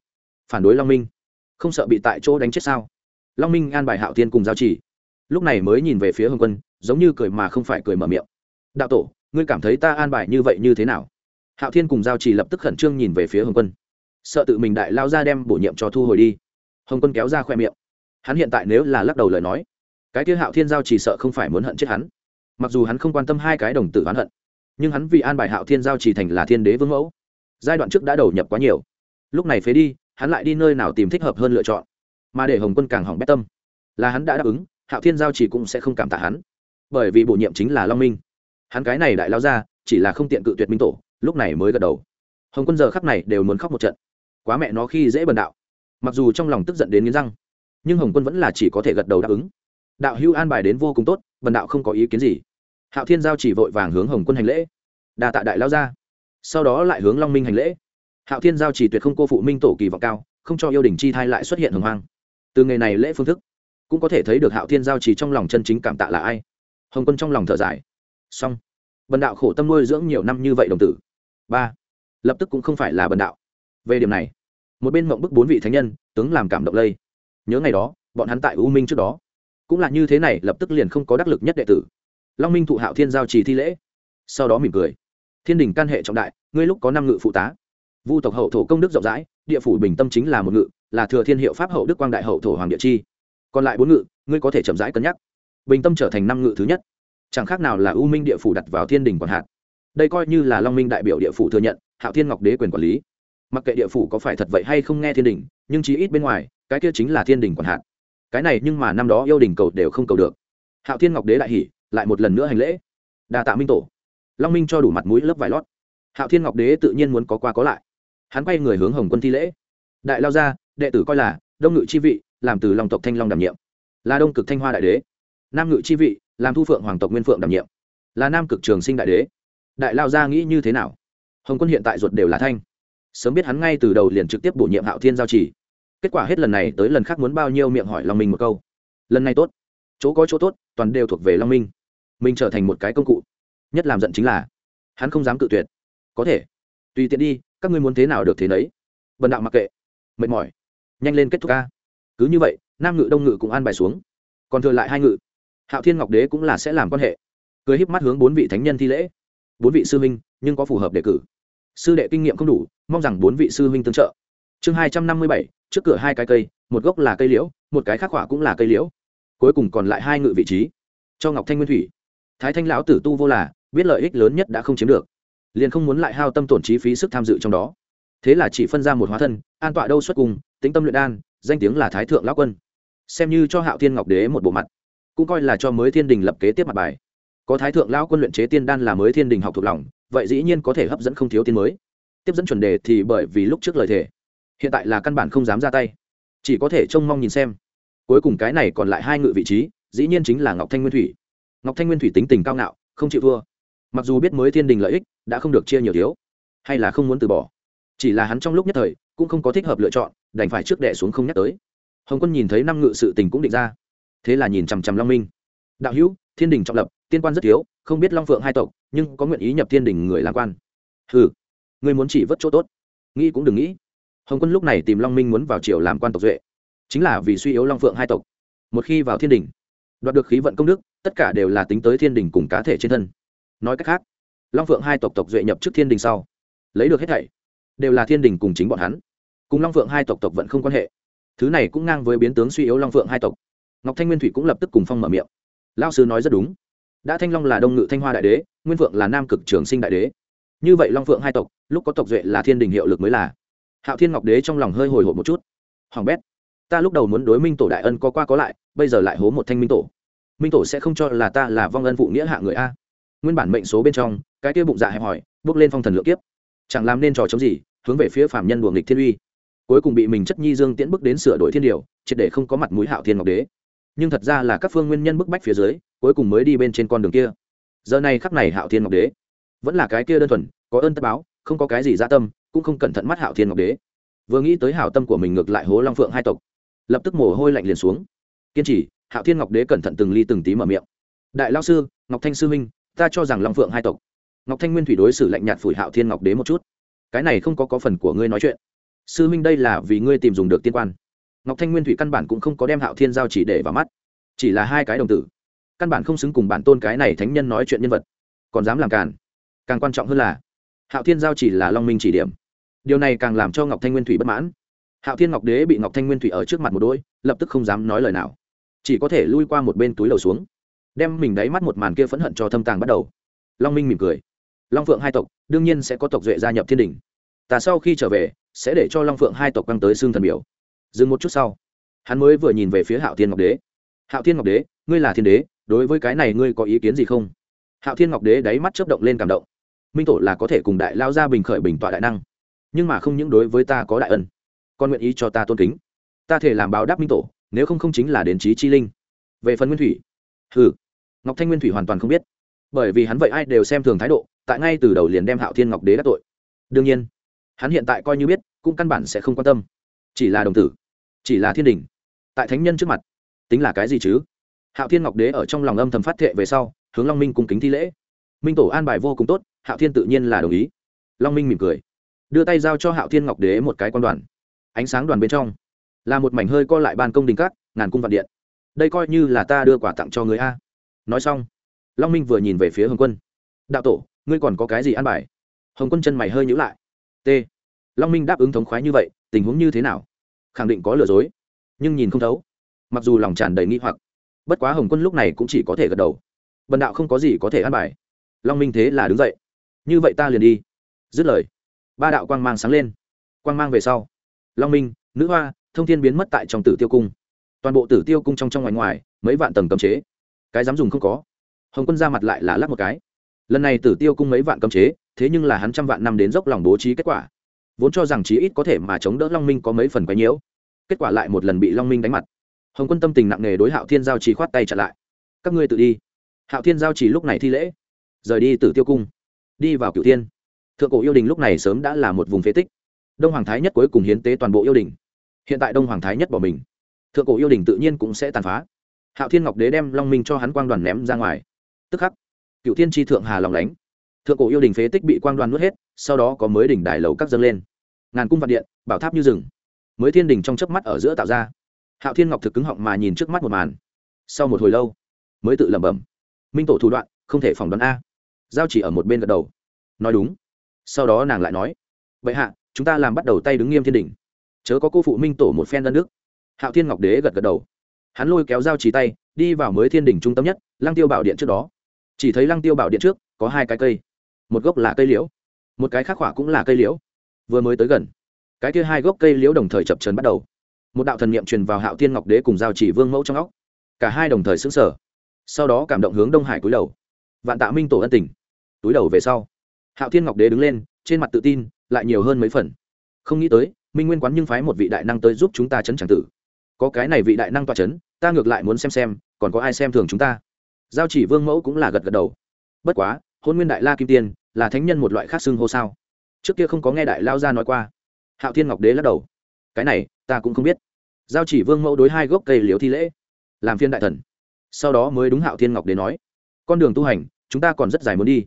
Phản đối long minh. Không sợ bị tại chỗ đánh chết sao? Long minh an bài hạo thiên cùng giao chỉ. Lúc này mới nhìn về phía hồng quân, giống như cười mà không phải cười mở miệng. Đạo tổ, ngươi cảm thấy ta an bài như vậy như thế nào? Hạo thiên cùng giao chỉ lập tức khẩn trương nhìn về phía hồng quân. Sợ tự mình đại lao ra đem bổ nhiệm cho thu hồi đi. Hồng quân kéo ra khoe miệng. Hắn hiện tại nếu là lắc đầu lời nói, cái kia hạo thiên giao chỉ sợ không phải muốn hận chết hắn. Mặc dù hắn không quan tâm hai cái đồng tử hắn hận, nhưng hắn vì an bài hạo thiên giao chỉ thành là thiên đế vương mẫu giai đoạn trước đã đầu nhập quá nhiều. Lúc này phế đi, hắn lại đi nơi nào tìm thích hợp hơn lựa chọn. Mà để hồng quân càng hỏng bét tâm. Là hắn đã đáp ứng, hạo thiên giao chỉ cũng sẽ không cảm tạ hắn. Bởi vì bổ nhiệm chính là long minh. Hắn cái này đại lao ra, chỉ là không tiện cự tuyệt minh tổ, lúc này mới gật đầu. Hồng quân giờ khắc này đều muốn khóc một trận. Quá mẹ nó khi dễ bần đạo. Mặc dù trong lòng tức giận đến nghiến răng, nhưng hồng quân vẫn là chỉ có thể gật đầu đáp ứng. Đạo hưu an bài đến vô cùng tốt, bần đạo không có ý kiến gì. Hạo thiên giao chỉ vội vàng hướng hồng quân hành lễ. Đà tạ đại lao ra sau đó lại hướng long minh hành lễ hạo thiên giao chỉ tuyệt không cô phụ minh tổ kỳ vọng cao không cho yêu đình chi thai lại xuất hiện hồng hoang từ ngày này lễ phương thức cũng có thể thấy được hạo thiên giao chỉ trong lòng chân chính cảm tạ là ai hồng quân trong lòng thở dài xong bần đạo khổ tâm nuôi dưỡng nhiều năm như vậy đồng tử ba lập tức cũng không phải là bần đạo về điểm này một bên mộng bức bốn vị thánh nhân tướng làm cảm động lây nhớ ngày đó bọn hắn tại u minh trước đó cũng là như thế này lập tức liền không có đắc lực nhất đệ tử long minh thụ hạo thiên giao trì thi lễ sau đó mỉm cười thiên đình can hệ trọng đại, ngươi lúc có năm ngự phụ tá. Vu tộc hậu thổ công đức rộng rãi, địa phủ bình tâm chính là một ngự, là thừa thiên hiệu pháp hậu đức quang đại hậu thổ hoàng địa chi. Còn lại bốn ngự, ngươi có thể chậm rãi cân nhắc. Bình tâm trở thành năm ngự thứ nhất. Chẳng khác nào là u minh địa phủ đặt vào thiên đình còn hạt. Đây coi như là long minh đại biểu địa phủ thừa nhận, hạo thiên ngọc đế quyền quản lý. Mặc kệ địa phủ có phải thật vậy hay không nghe thiên đình, nhưng chí ít bên ngoài, cái kia chính là thiên đình còn hạt. Cái này nhưng mà năm đó yêu đình cầu đều không cầu được. Hạo thiên ngọc đế đại hỉ, lại một lần nữa hành lễ. Đa tạ minh tổ long minh cho đủ mặt mũi lớp vải lót. Hạo thiên ngọc đế tự nhiên muốn có qua có lại. Hắn quay người hướng hồng quân thi lễ. Đại lao gia, đệ tử coi là đông ngự chi vị, làm từ long tộc thanh long đảm nhiệm. Là đông cực thanh hoa đại đế. Nam ngự chi vị, làm thu phượng hoàng tộc nguyên phượng đảm nhiệm. Là nam cực trường sinh đại đế. Đại lao gia nghĩ như thế nào? Hồng quân hiện tại ruột đều là thanh. Sớm biết hắn ngay từ đầu liền trực tiếp bổ nhiệm hạo thiên giao chỉ. Kết quả hết lần này tới lần khác muốn bao nhiêu miệng hỏi Long Minh một câu. Lần này tốt. Chỗ có chỗ tốt, toàn đều thuộc về long minh. Mình trở thành một cái công cụ nhất làm giận chính là hắn không dám cự tuyệt. Có thể. Tùy tiện đi, các ngươi muốn thế nào được thế nấy. Bần đạo mặc kệ. Mệt mỏi. Nhanh lên kết thúc ca. Cứ như vậy, nam ngự đông ngự cũng an bài xuống. Còn thừa lại hai ngự. Hạo thiên ngọc đế cũng là sẽ làm quan hệ. Cười híp mắt hướng bốn vị thánh nhân thi lễ. Bốn vị sư huynh, nhưng có phù hợp đề cử. Sư đệ kinh nghiệm không đủ, mong rằng bốn vị sư huynh tương trợ. Chương hai trăm năm mươi bảy, trước cửa hai cái cây, một gốc là cây liễu, một cái khắc họa cũng là cây liễu. Cuối cùng còn lại hai ngự vị trí. Cho ngọc thanh nguyên thủy thái thanh lão tử tu vô là, biết lợi ích lớn nhất đã không chiếm được. Liền không muốn lại hao tâm tổn chi phí sức tham dự trong đó. Thế là chỉ phân ra một hóa thân, an tọa đâu xuất cùng tính tâm luyện đan, danh tiếng là thái thượng lão quân. Xem như cho hạo thiên ngọc đế một bộ mặt, cũng coi là cho mới thiên đình lập kế tiếp mặt bài. Có thái thượng lão quân luyện chế tiên đan là mới thiên đình học thuộc lòng, vậy dĩ nhiên có thể hấp dẫn không thiếu tiên mới. Tiếp dẫn chuẩn đề thì bởi vì lúc trước lời thề, hiện tại là căn bản không dám ra tay. Chỉ có thể trông mong nhìn xem. Cuối cùng cái này còn lại hai ngự vị trí, dĩ nhiên chính là ngọc thanh nguyên thủy ngọc thanh nguyên thủy tính tình cao ngạo, không chịu thua. Mặc dù biết mới thiên đình lợi ích, đã không được chia nhiều thiếu, hay là không muốn từ bỏ. Chỉ là hắn trong lúc nhất thời, cũng không có thích hợp lựa chọn, đành phải trước đẻ xuống không nhắc tới. Hồng quân nhìn thấy năm ngự sự tình cũng định ra. Thế là nhìn chằm chằm long minh. Đạo hữu, thiên đình trọng lập, tiên quan rất thiếu, không biết long phượng hai tộc, nhưng có nguyện ý nhập thiên đình người làm quan. Ừ người muốn chỉ vất chỗ tốt. Nghĩ cũng đừng nghĩ. Hồng quân lúc này tìm long minh muốn vào triều làm quan tộc duệ. Chính là vì suy yếu long phượng hai tộc. Một khi vào thiên đình, đoạt được khí vận công đức tất cả đều là tính tới thiên đình cùng cá thể trên thân. Nói cách khác, long phượng hai tộc tộc duệ nhập trước thiên đình sau, lấy được hết thảy, đều là thiên đình cùng chính bọn hắn. Cùng long phượng hai tộc tộc vẫn không quan hệ. Thứ này cũng ngang với biến tướng suy yếu long phượng hai tộc. Ngọc thanh nguyên thủy cũng lập tức cùng phong mở miệng. Lao sư nói rất đúng. Đã thanh long là đông ngự thanh hoa đại đế, nguyên phượng là nam cực trường sinh đại đế. Như vậy long phượng hai tộc, lúc có tộc duệ là thiên đình hiệu lực mới là. Hạo thiên ngọc đế trong lòng hơi hồi hộp một chút. Hoàng bét, ta lúc đầu muốn đối minh tổ đại ân có qua có lại, bây giờ lại hố một thanh minh tổ minh tổ sẽ không cho là ta là vong ân phụ nghĩa hạ người a. Nguyên bản mệnh số bên trong, cái kia bụng dạ hẹp hỏi bước lên phong thần lượng kiếp. Chẳng làm nên trò chống gì, hướng về phía phạm nhân buồng địch thiên uy. Cuối cùng bị mình chất nhi dương tiễn bước đến sửa đổi thiên điều, triệt để không có mặt mũi hạo thiên ngọc đế. Nhưng thật ra là các phương nguyên nhân bức bách phía dưới, cuối cùng mới đi bên trên con đường kia. Giờ này khắc này hạo thiên ngọc đế, vẫn là cái kia đơn thuần, có ơn tất báo, không có cái gì gia tâm, cũng không cẩn thận mắt hạo thiên ngọc đế. Vừa nghĩ tới hảo tâm của mình ngược lại hố long phượng hai tộc, lập tức mồ hôi lạnh liền xuống. Kiên trì hạo thiên ngọc đế cẩn thận từng ly từng tí mở miệng. Đại lao sư, ngọc thanh sư minh ta cho rằng long phượng hai tộc. Ngọc thanh nguyên thủy đối xử lạnh nhạt phủi hạo thiên ngọc đế một chút. Cái này không có có phần của ngươi nói chuyện. Sư minh đây là vì ngươi tìm dùng được tiên quan. Ngọc thanh nguyên thủy căn bản cũng không có đem hạo thiên giao chỉ để vào mắt. Chỉ là hai cái đồng tử. Căn bản không xứng cùng bản tôn cái này thánh nhân nói chuyện nhân vật. Còn dám làm càn. Càng quan trọng hơn là, hạo thiên giao chỉ là long minh chỉ điểm. Điều này càng làm cho ngọc thanh nguyên thủy bất mãn. Hạo thiên ngọc đế bị ngọc thanh nguyên thủy ở trước mặt một đôi, lập tức không dám nói lời nào chỉ có thể lui qua một bên túi đầu xuống. Đem mình đáy mắt một màn kia phẫn hận cho thâm tàng bắt đầu. Long minh mỉm cười. Long phượng hai tộc, đương nhiên sẽ có tộc duệ gia nhập thiên đình. Ta sau khi trở về, sẽ để cho long phượng hai tộc quăng tới xương thần biểu dừng một chút sau, hắn mới vừa nhìn về phía hạo thiên ngọc đế. Hạo thiên ngọc đế, ngươi là thiên đế, đối với cái này ngươi có ý kiến gì không? Hạo thiên ngọc đế đáy mắt chớp động lên cảm động. Minh tổ là có thể cùng đại lao ra bình khởi bình tọa đại năng, nhưng mà không những đối với ta có đại ân con nguyện ý cho ta tôn kính. Ta thể làm báo đáp minh tổ nếu không không chính là đến trí chi linh. Về phần nguyên thủy ừ ngọc thanh nguyên thủy hoàn toàn không biết. Bởi vì hắn vậy ai đều xem thường thái độ, tại ngay từ đầu liền đem hạo thiên ngọc đế các tội. Đương nhiên, hắn hiện tại coi như biết, cũng căn bản sẽ không quan tâm. Chỉ là đồng tử, chỉ là thiên đình, tại thánh nhân trước mặt, tính là cái gì chứ? Hạo thiên ngọc đế ở trong lòng âm thầm phát thệ về sau, hướng long minh cung kính thi lễ. Minh tổ an bài vô cùng tốt, hạo thiên tự nhiên là đồng ý. Long minh mỉm cười, đưa tay giao cho hạo thiên ngọc đế một cái quan đoàn. Ánh sáng đoàn bên trong là một mảnh hơi co lại ban công đình cát, ngàn cung vạn điện. Đây coi như là ta đưa quà tặng cho người a. Nói xong, long minh vừa nhìn về phía hồng quân. Đạo tổ, ngươi còn có cái gì ăn bài? Hồng quân chân mày hơi nhữ lại. T. Long minh đáp ứng thống khoái như vậy, tình huống như thế nào? Khẳng định có lừa dối. Nhưng nhìn không thấu. Mặc dù lòng tràn đầy nghi hoặc, bất quá hồng quân lúc này cũng chỉ có thể gật đầu. Bần đạo không có gì có thể ăn bài. Long minh thế là đứng dậy. Như vậy ta liền đi. Dứt lời, ba đạo quang mang sáng lên. Quang mang về sau, long minh, nữ hoa thông thiên biến mất tại trong tử tiêu cung. Toàn bộ tử tiêu cung trong trong ngoài ngoài, mấy vạn tầng cấm chế. Cái dám dùng không có. Hồng quân ra mặt lại là lắp một cái. Lần này tử tiêu cung mấy vạn cấm chế, thế nhưng là hắn trăm vạn năm đến dốc lòng bố trí kết quả. Vốn cho rằng chí ít có thể mà chống đỡ long minh có mấy phần quấy nhiễu. Kết quả lại một lần bị long minh đánh mặt. Hồng quân tâm tình nặng nề đối hạo thiên giao trì khoát tay chặn lại. Các ngươi tự đi. Hạo thiên giao trì lúc này thi lễ. Rời đi tử tiêu cung. Đi vào Cửu thiên. Thượng cổ yêu đình lúc này sớm đã là một vùng phế tích. Đông hoàng thái nhất cuối cùng hiến tế toàn bộ yêu đình hiện tại đông hoàng thái nhất bỏ mình, thượng cổ yêu đình tự nhiên cũng sẽ tàn phá. Hạo thiên ngọc đế đem long minh cho hắn quang đoàn ném ra ngoài. Tức khắc cựu thiên tri thượng hà lòng lánh. Thượng cổ yêu đình phế tích bị quang đoàn nuốt hết, sau đó có mới đỉnh đài lầu các dâng lên. Ngàn cung vạn điện, bảo tháp như rừng. Mới thiên đình trong chớp mắt ở giữa tạo ra. Hạo thiên ngọc thực cứng họng mà nhìn trước mắt một màn. Sau một hồi lâu, mới tự lẩm bẩm. Minh tổ thủ đoạn, không thể phỏng đoán a. Giao chỉ ở một bên gật đầu. Nói đúng. Sau đó nàng lại nói vậy hạ, chúng ta làm bắt đầu tay đứng nghiêm thiên đình chớ có cô phụ minh tổ một phen đất nước hạo thiên ngọc đế gật gật đầu. Hắn lôi kéo dao chỉ tay, đi vào mới thiên đình trung tâm nhất, lăng tiêu bảo điện trước đó. Chỉ thấy lăng tiêu bảo điện trước, có hai cái cây. Một gốc là cây liễu, một cái khác khỏa cũng là cây liễu. Vừa mới tới gần, cái kia hai gốc cây liễu đồng thời chập trần bắt đầu. Một đạo thần niệm truyền vào hạo thiên ngọc đế cùng giao chỉ vương mẫu trong óc. Cả hai đồng thời xứng sở sau đó cảm động hướng đông hải cúi đầu. Vạn tạ minh tổ ân tình. Túi đầu về sau, hạo thiên ngọc đế đứng lên, trên mặt tự tin, lại nhiều hơn mấy phần. Không nghĩ tới minh nguyên quán nhưng phái một vị đại năng tới giúp chúng ta chấn tràng tử. Có cái này vị đại năng tọa chấn, ta ngược lại muốn xem xem, còn có ai xem thường chúng ta? Giao chỉ vương mẫu cũng là gật gật đầu. Bất quá, hôn nguyên đại la kim tiên, là thánh nhân một loại khác xưng hô sao? Trước kia không có nghe đại lao ra nói qua. Hạo thiên ngọc đế lắc đầu. Cái này, ta cũng không biết. Giao chỉ vương mẫu đối hai gốc cây liếu thi lễ, làm phiên đại thần. Sau đó mới đúng hạo thiên ngọc đế nói, con đường tu hành, chúng ta còn rất dài muốn đi.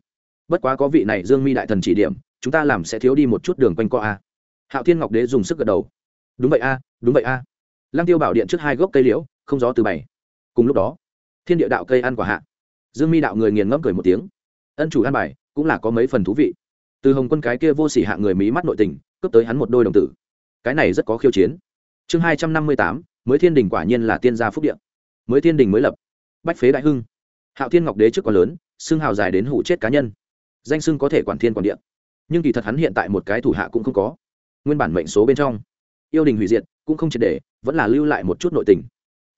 Bất quá có vị này dương mi đại thần chỉ điểm, chúng ta làm sẽ thiếu đi một chút đường quanh co a hạo thiên ngọc đế dùng sức gật đầu. Đúng vậy a, đúng vậy a. Lăng tiêu bảo điện trước hai gốc cây liễu, không gió từ bảy cùng lúc đó, thiên địa đạo cây ăn quả hạ. Dương mi đạo người nghiền ngẫm cười một tiếng. Ân chủ an bài, cũng là có mấy phần thú vị. Từ hồng quân cái kia vô sỉ hạ người mí mắt nội tình, cướp tới hắn một đôi đồng tử. Cái này rất có khiêu chiến. Chương hai trăm năm mươi tám, mới thiên đình quả nhiên là tiên gia phúc điện mới thiên đình mới lập. Bách phế đại hưng. Hạo thiên ngọc đế trước còn lớn, xưng hào dài đến hụ chết cá nhân. Danh xưng có thể quản thiên quản điện nhưng kỳ thật hắn hiện tại một cái thủ hạ cũng không có nguyên bản mệnh số bên trong. Yêu đình hủy diệt, cũng không triệt để, vẫn là lưu lại một chút nội tình.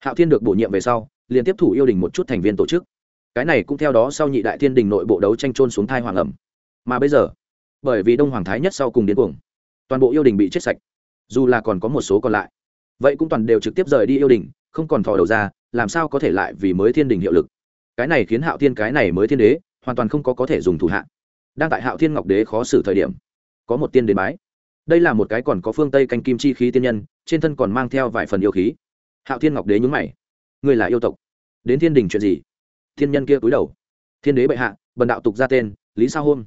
Hạo thiên được bổ nhiệm về sau, liền tiếp thủ yêu đình một chút thành viên tổ chức. Cái này cũng theo đó sau nhị đại thiên đình nội bộ đấu tranh trôn xuống thai hoàng ẩm. Mà bây giờ, bởi vì đông hoàng thái nhất sau cùng điên cuồng, toàn bộ yêu đình bị chết sạch. Dù là còn có một số còn lại, vậy cũng toàn đều trực tiếp rời đi yêu đình, không còn thò đầu ra, làm sao có thể lại vì mới thiên đình hiệu lực? Cái này khiến hạo thiên cái này mới thiên đế, hoàn toàn không có có thể dùng thủ hạ. Đang tại hạo thiên ngọc đế khó xử thời điểm, có một tiên đến bái đây là một cái còn có phương tây canh kim chi khí tiên nhân, trên thân còn mang theo vài phần yêu khí. Hạo thiên ngọc đế nhúng mày. Người là yêu tộc? Đến thiên đình chuyện gì? Thiên nhân kia cúi đầu. Thiên đế bệ hạ, bần đạo tục ra tên, lý sao hôm.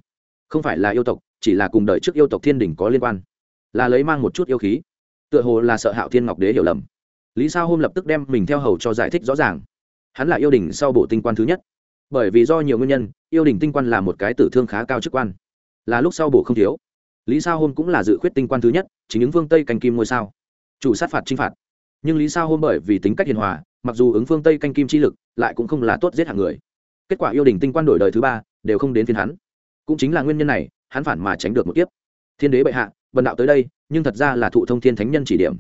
Không phải là yêu tộc, chỉ là cùng đời trước yêu tộc thiên đình có liên quan. Là lấy mang một chút yêu khí. Tựa hồ là sợ hạo thiên ngọc đế hiểu lầm. Lý sao hôm lập tức đem mình theo hầu cho giải thích rõ ràng. Hắn là yêu đình sau bộ tinh quan thứ nhất. Bởi vì do nhiều nguyên nhân, yêu đình tinh quan là một cái tử thương khá cao chức quan. Là lúc sau bổ không thiếu lý sao hôm cũng là dự khuyết tinh quan thứ nhất, chính những phương tây canh kim ngôi sao. Chủ sát phạt chinh phạt. Nhưng lý sao hôm bởi vì tính cách hiền hòa, mặc dù ứng phương tây canh kim chi lực, lại cũng không là tốt giết hạng người. Kết quả yêu đình tinh quan đổi đời thứ ba, đều không đến phiên hắn. Cũng chính là nguyên nhân này, hắn phản mà tránh được một kiếp. Thiên đế bệ hạ, bần đạo tới đây, nhưng thật ra là thụ thông thiên thánh nhân chỉ điểm.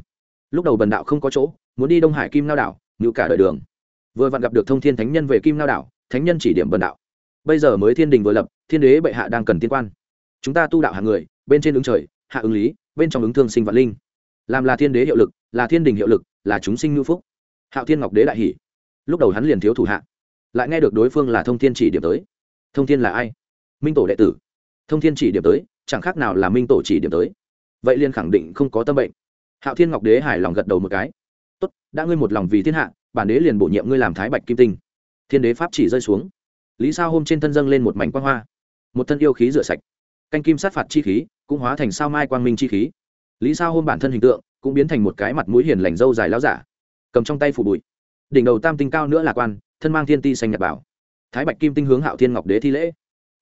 Lúc đầu bần đạo không có chỗ, muốn đi đông hải kim lao đảo ngự cả đời đường. Vừa vặn gặp được thông thiên thánh nhân về kim lao đảo, thánh nhân chỉ điểm bần đạo. Bây giờ mới thiên đình vừa lập, thiên đế bệ hạ đang cần tiên quan. Chúng ta tu đạo hàng người bên trên ứng trời, hạ ứng lý, bên trong ứng thương sinh vạn linh. Làm là thiên đế hiệu lực, là thiên đình hiệu lực, là chúng sinh ngữ phúc. Hạo thiên ngọc đế đại hỷ lúc đầu hắn liền thiếu thủ hạ. Lại nghe được đối phương là thông thiên chỉ điểm tới. Thông thiên là ai? Minh tổ đệ tử. Thông thiên chỉ điểm tới, chẳng khác nào là minh tổ chỉ điểm tới. Vậy liền khẳng định không có tâm bệnh. Hạo thiên ngọc đế hài lòng gật đầu một cái. Tốt, đã ngươi một lòng vì thiên hạ, bản đế liền bổ nhiệm ngươi làm thái bạch kim tinh. Thiên đế pháp chỉ rơi xuống. Lý sao hôm trên thân dâng lên một mảnh quang hoa. Một thân yêu khí rửa sạch. Canh kim sát phạt chi khí cũng hóa thành sao mai quang minh chi khí. Lý sao hôm bản thân hình tượng cũng biến thành một cái mặt mũi hiền lành dâu dài láo giả, cầm trong tay phủ bụi. Đỉnh đầu tam tinh cao nữa là quan, thân mang thiên ti xanh nhật bảo. Thái bạch kim tinh hướng hạo thiên ngọc đế thi lễ.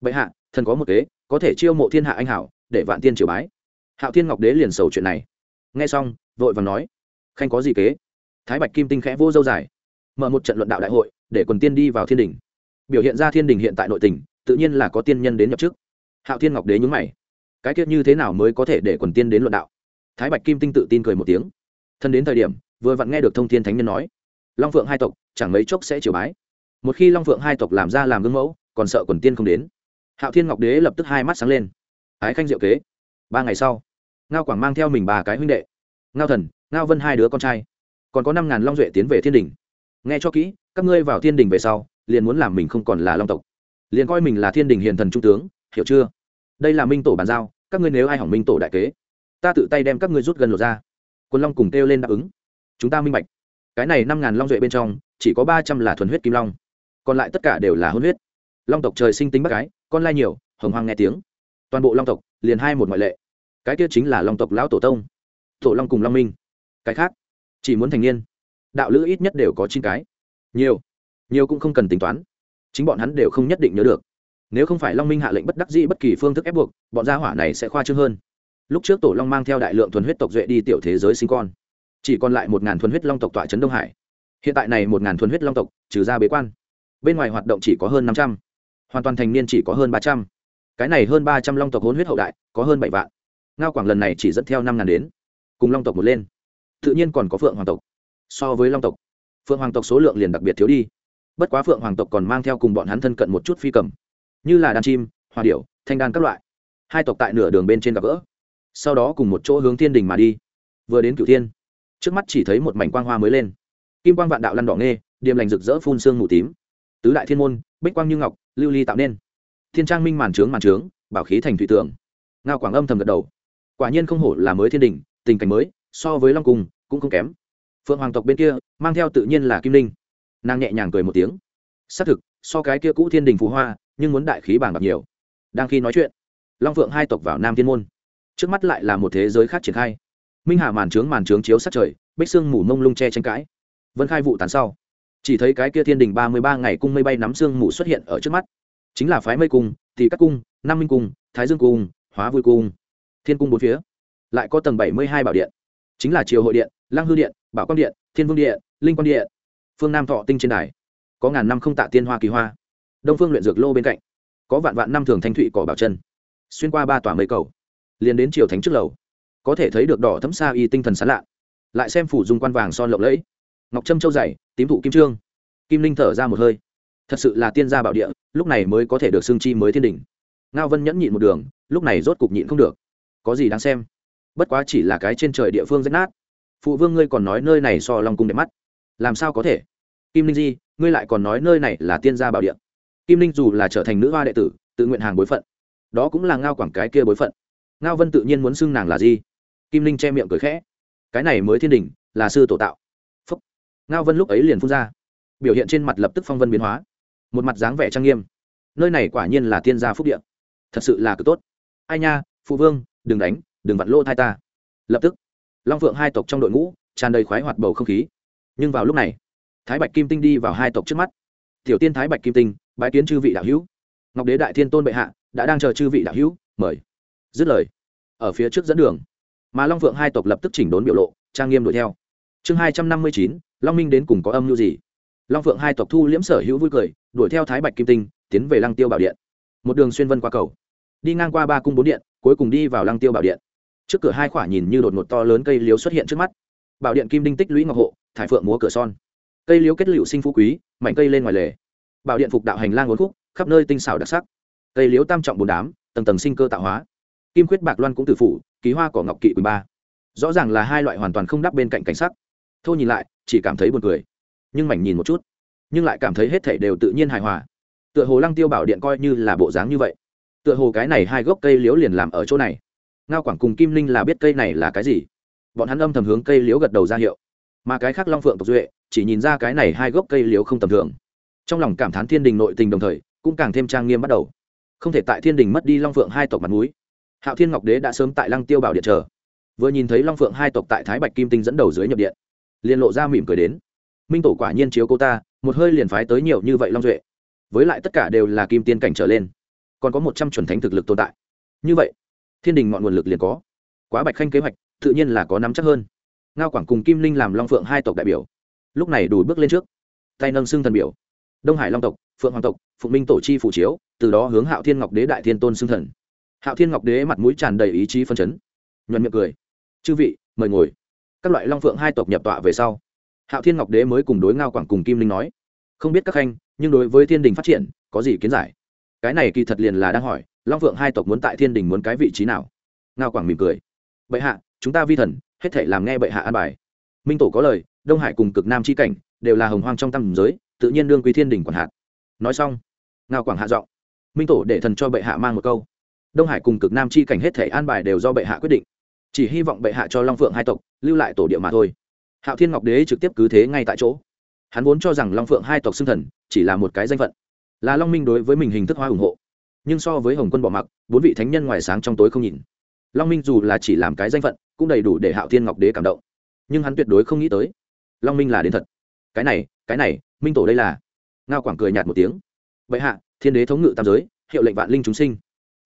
Bệ hạ, thần có một kế, có thể chiêu mộ thiên hạ anh hảo, để vạn tiên triều bái. Hạo thiên ngọc đế liền sầu chuyện này. Nghe xong, vội và nói, khanh có gì kế? Thái bạch kim tinh khẽ vô dâu dài. Mở một trận luận đạo đại hội, để quần tiên đi vào thiên đình biểu hiện ra thiên đình hiện tại nội tỉnh tự nhiên là có tiên nhân đến nhập chức. Hạo thiên ngọc đế nhúng mày cái tiết như thế nào mới có thể để quần tiên đến luận đạo? Thái bạch kim tinh tự tin cười một tiếng. Thân đến thời điểm, vừa vặn nghe được thông thiên thánh nhân nói, long phượng hai tộc, chẳng mấy chốc sẽ triều bái. Một khi long phượng hai tộc làm ra làm gương mẫu, còn sợ quần tiên không đến. Hạo thiên ngọc đế lập tức hai mắt sáng lên. Ái khanh diệu kế, ba ngày sau, ngao quảng mang theo mình ba cái huynh đệ. Ngao thần, ngao vân hai đứa con trai. Còn có năm ngàn long duệ tiến về thiên đình. Nghe cho kỹ, các ngươi vào thiên đình về sau, liền muốn làm mình không còn là long tộc. Liền coi mình là thiên đình hiền thần trung tướng, hiểu chưa? Đây là minh tổ bàn giao, các ngươi nếu ai hỏng minh tổ đại kế, ta tự tay đem các ngươi rút gần lột ra. Quân long cùng kêu lên đáp ứng. Chúng ta minh bạch. Cái này năm ngàn long duệ bên trong, chỉ có ba trăm là thuần huyết kim long. Còn lại tất cả đều là hôn huyết. Long tộc trời sinh tính bác gái con lai nhiều, hồng hoang nghe tiếng. Toàn bộ long tộc, liền hai một ngoại lệ. Cái kia chính là long tộc lão tổ tông. Tổ long cùng long minh. Cái khác, chỉ muốn thành niên. Đạo lữ ít nhất đều có chín cái. Nhiều. Nhiều cũng không cần tính toán. Chính bọn hắn đều không nhất định nhớ được nếu không phải long minh hạ lệnh bất đắc dĩ bất kỳ phương thức ép buộc, bọn gia hỏa này sẽ khoa trương hơn. Lúc trước tổ long mang theo đại lượng thuần huyết tộc duệ đi tiểu thế giới sinh con, chỉ còn lại một ngàn thuần huyết long tộc tọa trấn đông hải. Hiện tại này một ngàn thuần huyết long tộc, trừ ra bế quan, bên ngoài hoạt động chỉ có hơn năm trăm, hoàn toàn thành niên chỉ có hơn ba trăm. Cái này hơn ba trăm long tộc hôn huyết hậu đại, có hơn bảy vạn. Ngao quảng lần này chỉ dẫn theo năm ngàn đến, cùng long tộc một lên. Tự nhiên còn có phượng hoàng tộc. So với long tộc, phượng hoàng tộc số lượng liền đặc biệt thiếu đi. Bất quá phượng hoàng tộc còn mang theo cùng bọn hắn thân cận một chút phi cầm như là đàn chim, hoa điểu, thanh đan các loại. Hai tộc tại nửa đường bên trên gặp gỡ. Sau đó cùng một chỗ hướng thiên đình mà đi. Vừa đến cửu thiên, trước mắt chỉ thấy một mảnh quang hoa mới lên. Kim quang vạn đạo lăn đỏ nghê, điềm lành rực rỡ phun sương mù tím. Tứ đại thiên môn, bích quang như ngọc, lưu ly tạo nên. Thiên trang minh màn trướng màn trướng, bảo khí thành thủy tượng ngao quảng âm thầm gật đầu. Quả nhiên không hổ là mới thiên đình, tình cảnh mới, so với long cung cũng không kém. Phượng hoàng tộc bên kia, mang theo tự nhiên là kim linh. Nàng nhẹ nhàng cười một tiếng. Xác thực, so cái kia cũ thiên đình phú hoa nhưng muốn đại khí bàng bạc nhiều. Đang khi nói chuyện, long phượng hai tộc vào nam thiên môn. Trước mắt lại là một thế giới khác triển khai. Minh hà màn trướng màn trướng chiếu sát trời, bích sương mù mông lung che tranh cãi vân khai vụ tàn sau. Chỉ thấy cái kia thiên đình ba mươi ba ngày cung mây bay nắm sương mù xuất hiện ở trước mắt. Chính là phái mây cung thì các cung, nam minh cung, thái dương cung, hóa vui cung. Thiên cung bốn phía, lại có tầng bảy mươi hai bảo điện. Chính là triều hội điện, lăng hư điện, bảo quang điện, thiên vương điện, linh quang điện. Phương nam thọ tinh trên đài, có ngàn năm không tạ tiên hoa kỳ hoa đông phương luyện dược lô bên cạnh, có vạn vạn năm thường thanh thụy cỏ bảo chân, xuyên qua ba tòa mây cầu, liền đến triều thánh trước lầu, có thể thấy được đỏ thấm xa y tinh thần sán lạ, lại xem phủ dùng quan vàng son lộng lẫy, ngọc trâm châu dày, tím thụ kim trương, kim linh thở ra một hơi, thật sự là tiên gia bảo địa, lúc này mới có thể được xương chi mới thiên đỉnh ngao vân nhẫn nhịn một đường, lúc này rốt cục nhịn không được. Có gì đáng xem? Bất quá chỉ là cái trên trời địa phương rách nát. Phụ vương ngươi còn nói nơi này so long cung đẹp mắt. Làm sao có thể? Kim linh di, ngươi lại còn nói nơi này là tiên gia bảo địa kim linh dù là trở thành nữ hoa đệ tử, tự nguyện hàng bối phận, đó cũng là ngao quảng cái kia bối phận. Ngao vân tự nhiên muốn xưng nàng là gì? Kim linh che miệng cười khẽ. Cái này mới thiên đình, là sư tổ tạo. Phúc. ngao vân lúc ấy liền phun ra. Biểu hiện trên mặt lập tức phong vân biến hóa. Một mặt dáng vẻ trang nghiêm. Nơi này quả nhiên là tiên gia phúc điện thật sự là cực tốt. Ai nha, phụ vương, đừng đánh, đừng vặn lô thai ta. Lập tức, long phượng hai tộc trong đội ngũ, tràn đầy khoái hoạt bầu không khí. Nhưng vào lúc này, thái bạch kim tinh đi vào hai tộc trước mắt tiểu tiên thái bạch kim tinh, bái kiến chư vị đạo hữu. Ngọc đế đại thiên tôn bệ hạ, đã đang chờ chư vị đạo hữu, mời. Dứt lời, ở phía trước dẫn đường, mà long phượng hai tộc lập tức chỉnh đốn biểu lộ, trang nghiêm đuổi theo. Chương hai trăm năm mươi chín, long minh đến cùng có âm mưu gì? Long phượng hai tộc thu liễm sở hữu vui cười, đuổi theo thái bạch kim tinh, tiến về lăng tiêu bảo điện. Một đường xuyên vân qua cầu, đi ngang qua ba cung bốn điện, cuối cùng đi vào lăng tiêu bảo điện. Trước cửa hai khỏa nhìn như đột ngột to lớn cây liếu xuất hiện trước mắt. Bảo điện kim đinh tích lũy ngọc hộ, thải phượng múa cửa son cây liễu kết liễu sinh phú quý, mảnh cây lên ngoài lề. Bảo điện phục đạo hành lang uốn khúc, khắp nơi tinh xảo đặc sắc. Cây liễu tam trọng bốn đám, tầng tầng sinh cơ tạo hóa. Kim khuyết bạc loan cũng tử phủ, ký hoa cỏ ngọc kỵ quỳnh ba. Rõ ràng là hai loại hoàn toàn không đắp bên cạnh cảnh sắc. Thô nhìn lại, chỉ cảm thấy buồn cười. Nhưng mảnh nhìn một chút, nhưng lại cảm thấy hết thể đều tự nhiên hài hòa. Tựa hồ lăng tiêu bảo điện coi như là bộ dáng như vậy. Tựa hồ cái này hai gốc cây liễu liền làm ở chỗ này. Ngao quảng cùng kim linh là biết cây này là cái gì. Bọn hắn âm thầm hướng cây liễu gật đầu ra hiệu. Mà cái khác long phượng tộc duệ chỉ nhìn ra cái này hai gốc cây liễu không tầm thường. Trong lòng cảm thán thiên đình nội tình đồng thời, cũng càng thêm trang nghiêm bắt đầu. Không thể tại thiên đình mất đi long phượng hai tộc mặt núi hạo thiên ngọc đế đã sớm tại lăng tiêu bảo điện chờ. Vừa nhìn thấy long phượng hai tộc tại thái bạch kim tinh dẫn đầu dưới nhập điện, liền lộ ra mỉm cười đến. Minh tổ quả nhiên chiếu cô ta, một hơi liền phái tới nhiều như vậy long duệ. Với lại tất cả đều là kim tiên cảnh trở lên. Còn có một trăm chuẩn thánh thực lực tồn tại. Như vậy, thiên đình ngọn nguồn lực liền có. Quá bạch khanh kế hoạch, tự nhiên là có nắm chắc hơn. Ngao quảng cùng kim linh làm long phượng hai tộc đại biểu lúc này đủ bước lên trước. Tay nâng xưng thần biểu. Đông hải long tộc, phượng hoàng tộc, phụng minh tổ chi phủ chiếu, từ đó hướng hạo thiên ngọc đế đại thiên tôn xưng thần. Hạo thiên ngọc đế mặt mũi tràn đầy ý chí phân chấn. Nhuận miệng cười. Chư vị, mời ngồi. Các loại long phượng hai tộc nhập tọa về sau, hạo thiên ngọc đế mới cùng đối ngao quảng cùng kim linh nói, không biết các khanh, nhưng đối với thiên đình phát triển, có gì kiến giải? Cái này kỳ thật liền là đang hỏi, long phượng hai tộc muốn tại thiên đình muốn cái vị trí nào? Ngao quảng mỉm cười. Bệ hạ, chúng ta vi thần, hết thể làm nghe bệ hạ an bài. Minh tổ có lời đông hải cùng cực nam c h i cảnh đều là hồng hoang trong tầm giới, tự nhiên đương quý thiên đình quản hạt. Nói xong, ngao quảng hạ giọng, minh tổ để thần cho bệ hạ mang một câu. Đông hải cùng cực nam c h i cảnh hết thể an bài đều do bệ hạ quyết định. Chỉ hy vọng bệ hạ cho long phượng hai tộc lưu lại tổ địa mà thôi. Hạo thiên ngọc đế trực tiếp cứ thế ngay tại chỗ. Hắn vốn cho rằng long phượng hai tộc xưng thần chỉ là một cái danh phận, là long minh đối với mình hình thức hoa ủng hộ. Nhưng so với hồng quân bỏ mặc, bốn vị thánh nhân ngoài sáng trong tối không nhìn. Long minh dù là chỉ làm cái danh phận, cũng đầy đủ để hạo thiên ngọc đế cảm động. Nhưng hắn tuyệt đối không nghĩ tới long minh là đến thật. Cái này cái này, minh tổ đây là. Ngao quảng cười nhạt một tiếng. Vậy hạ, thiên đế thống ngự tam giới, hiệu lệnh vạn linh chúng sinh.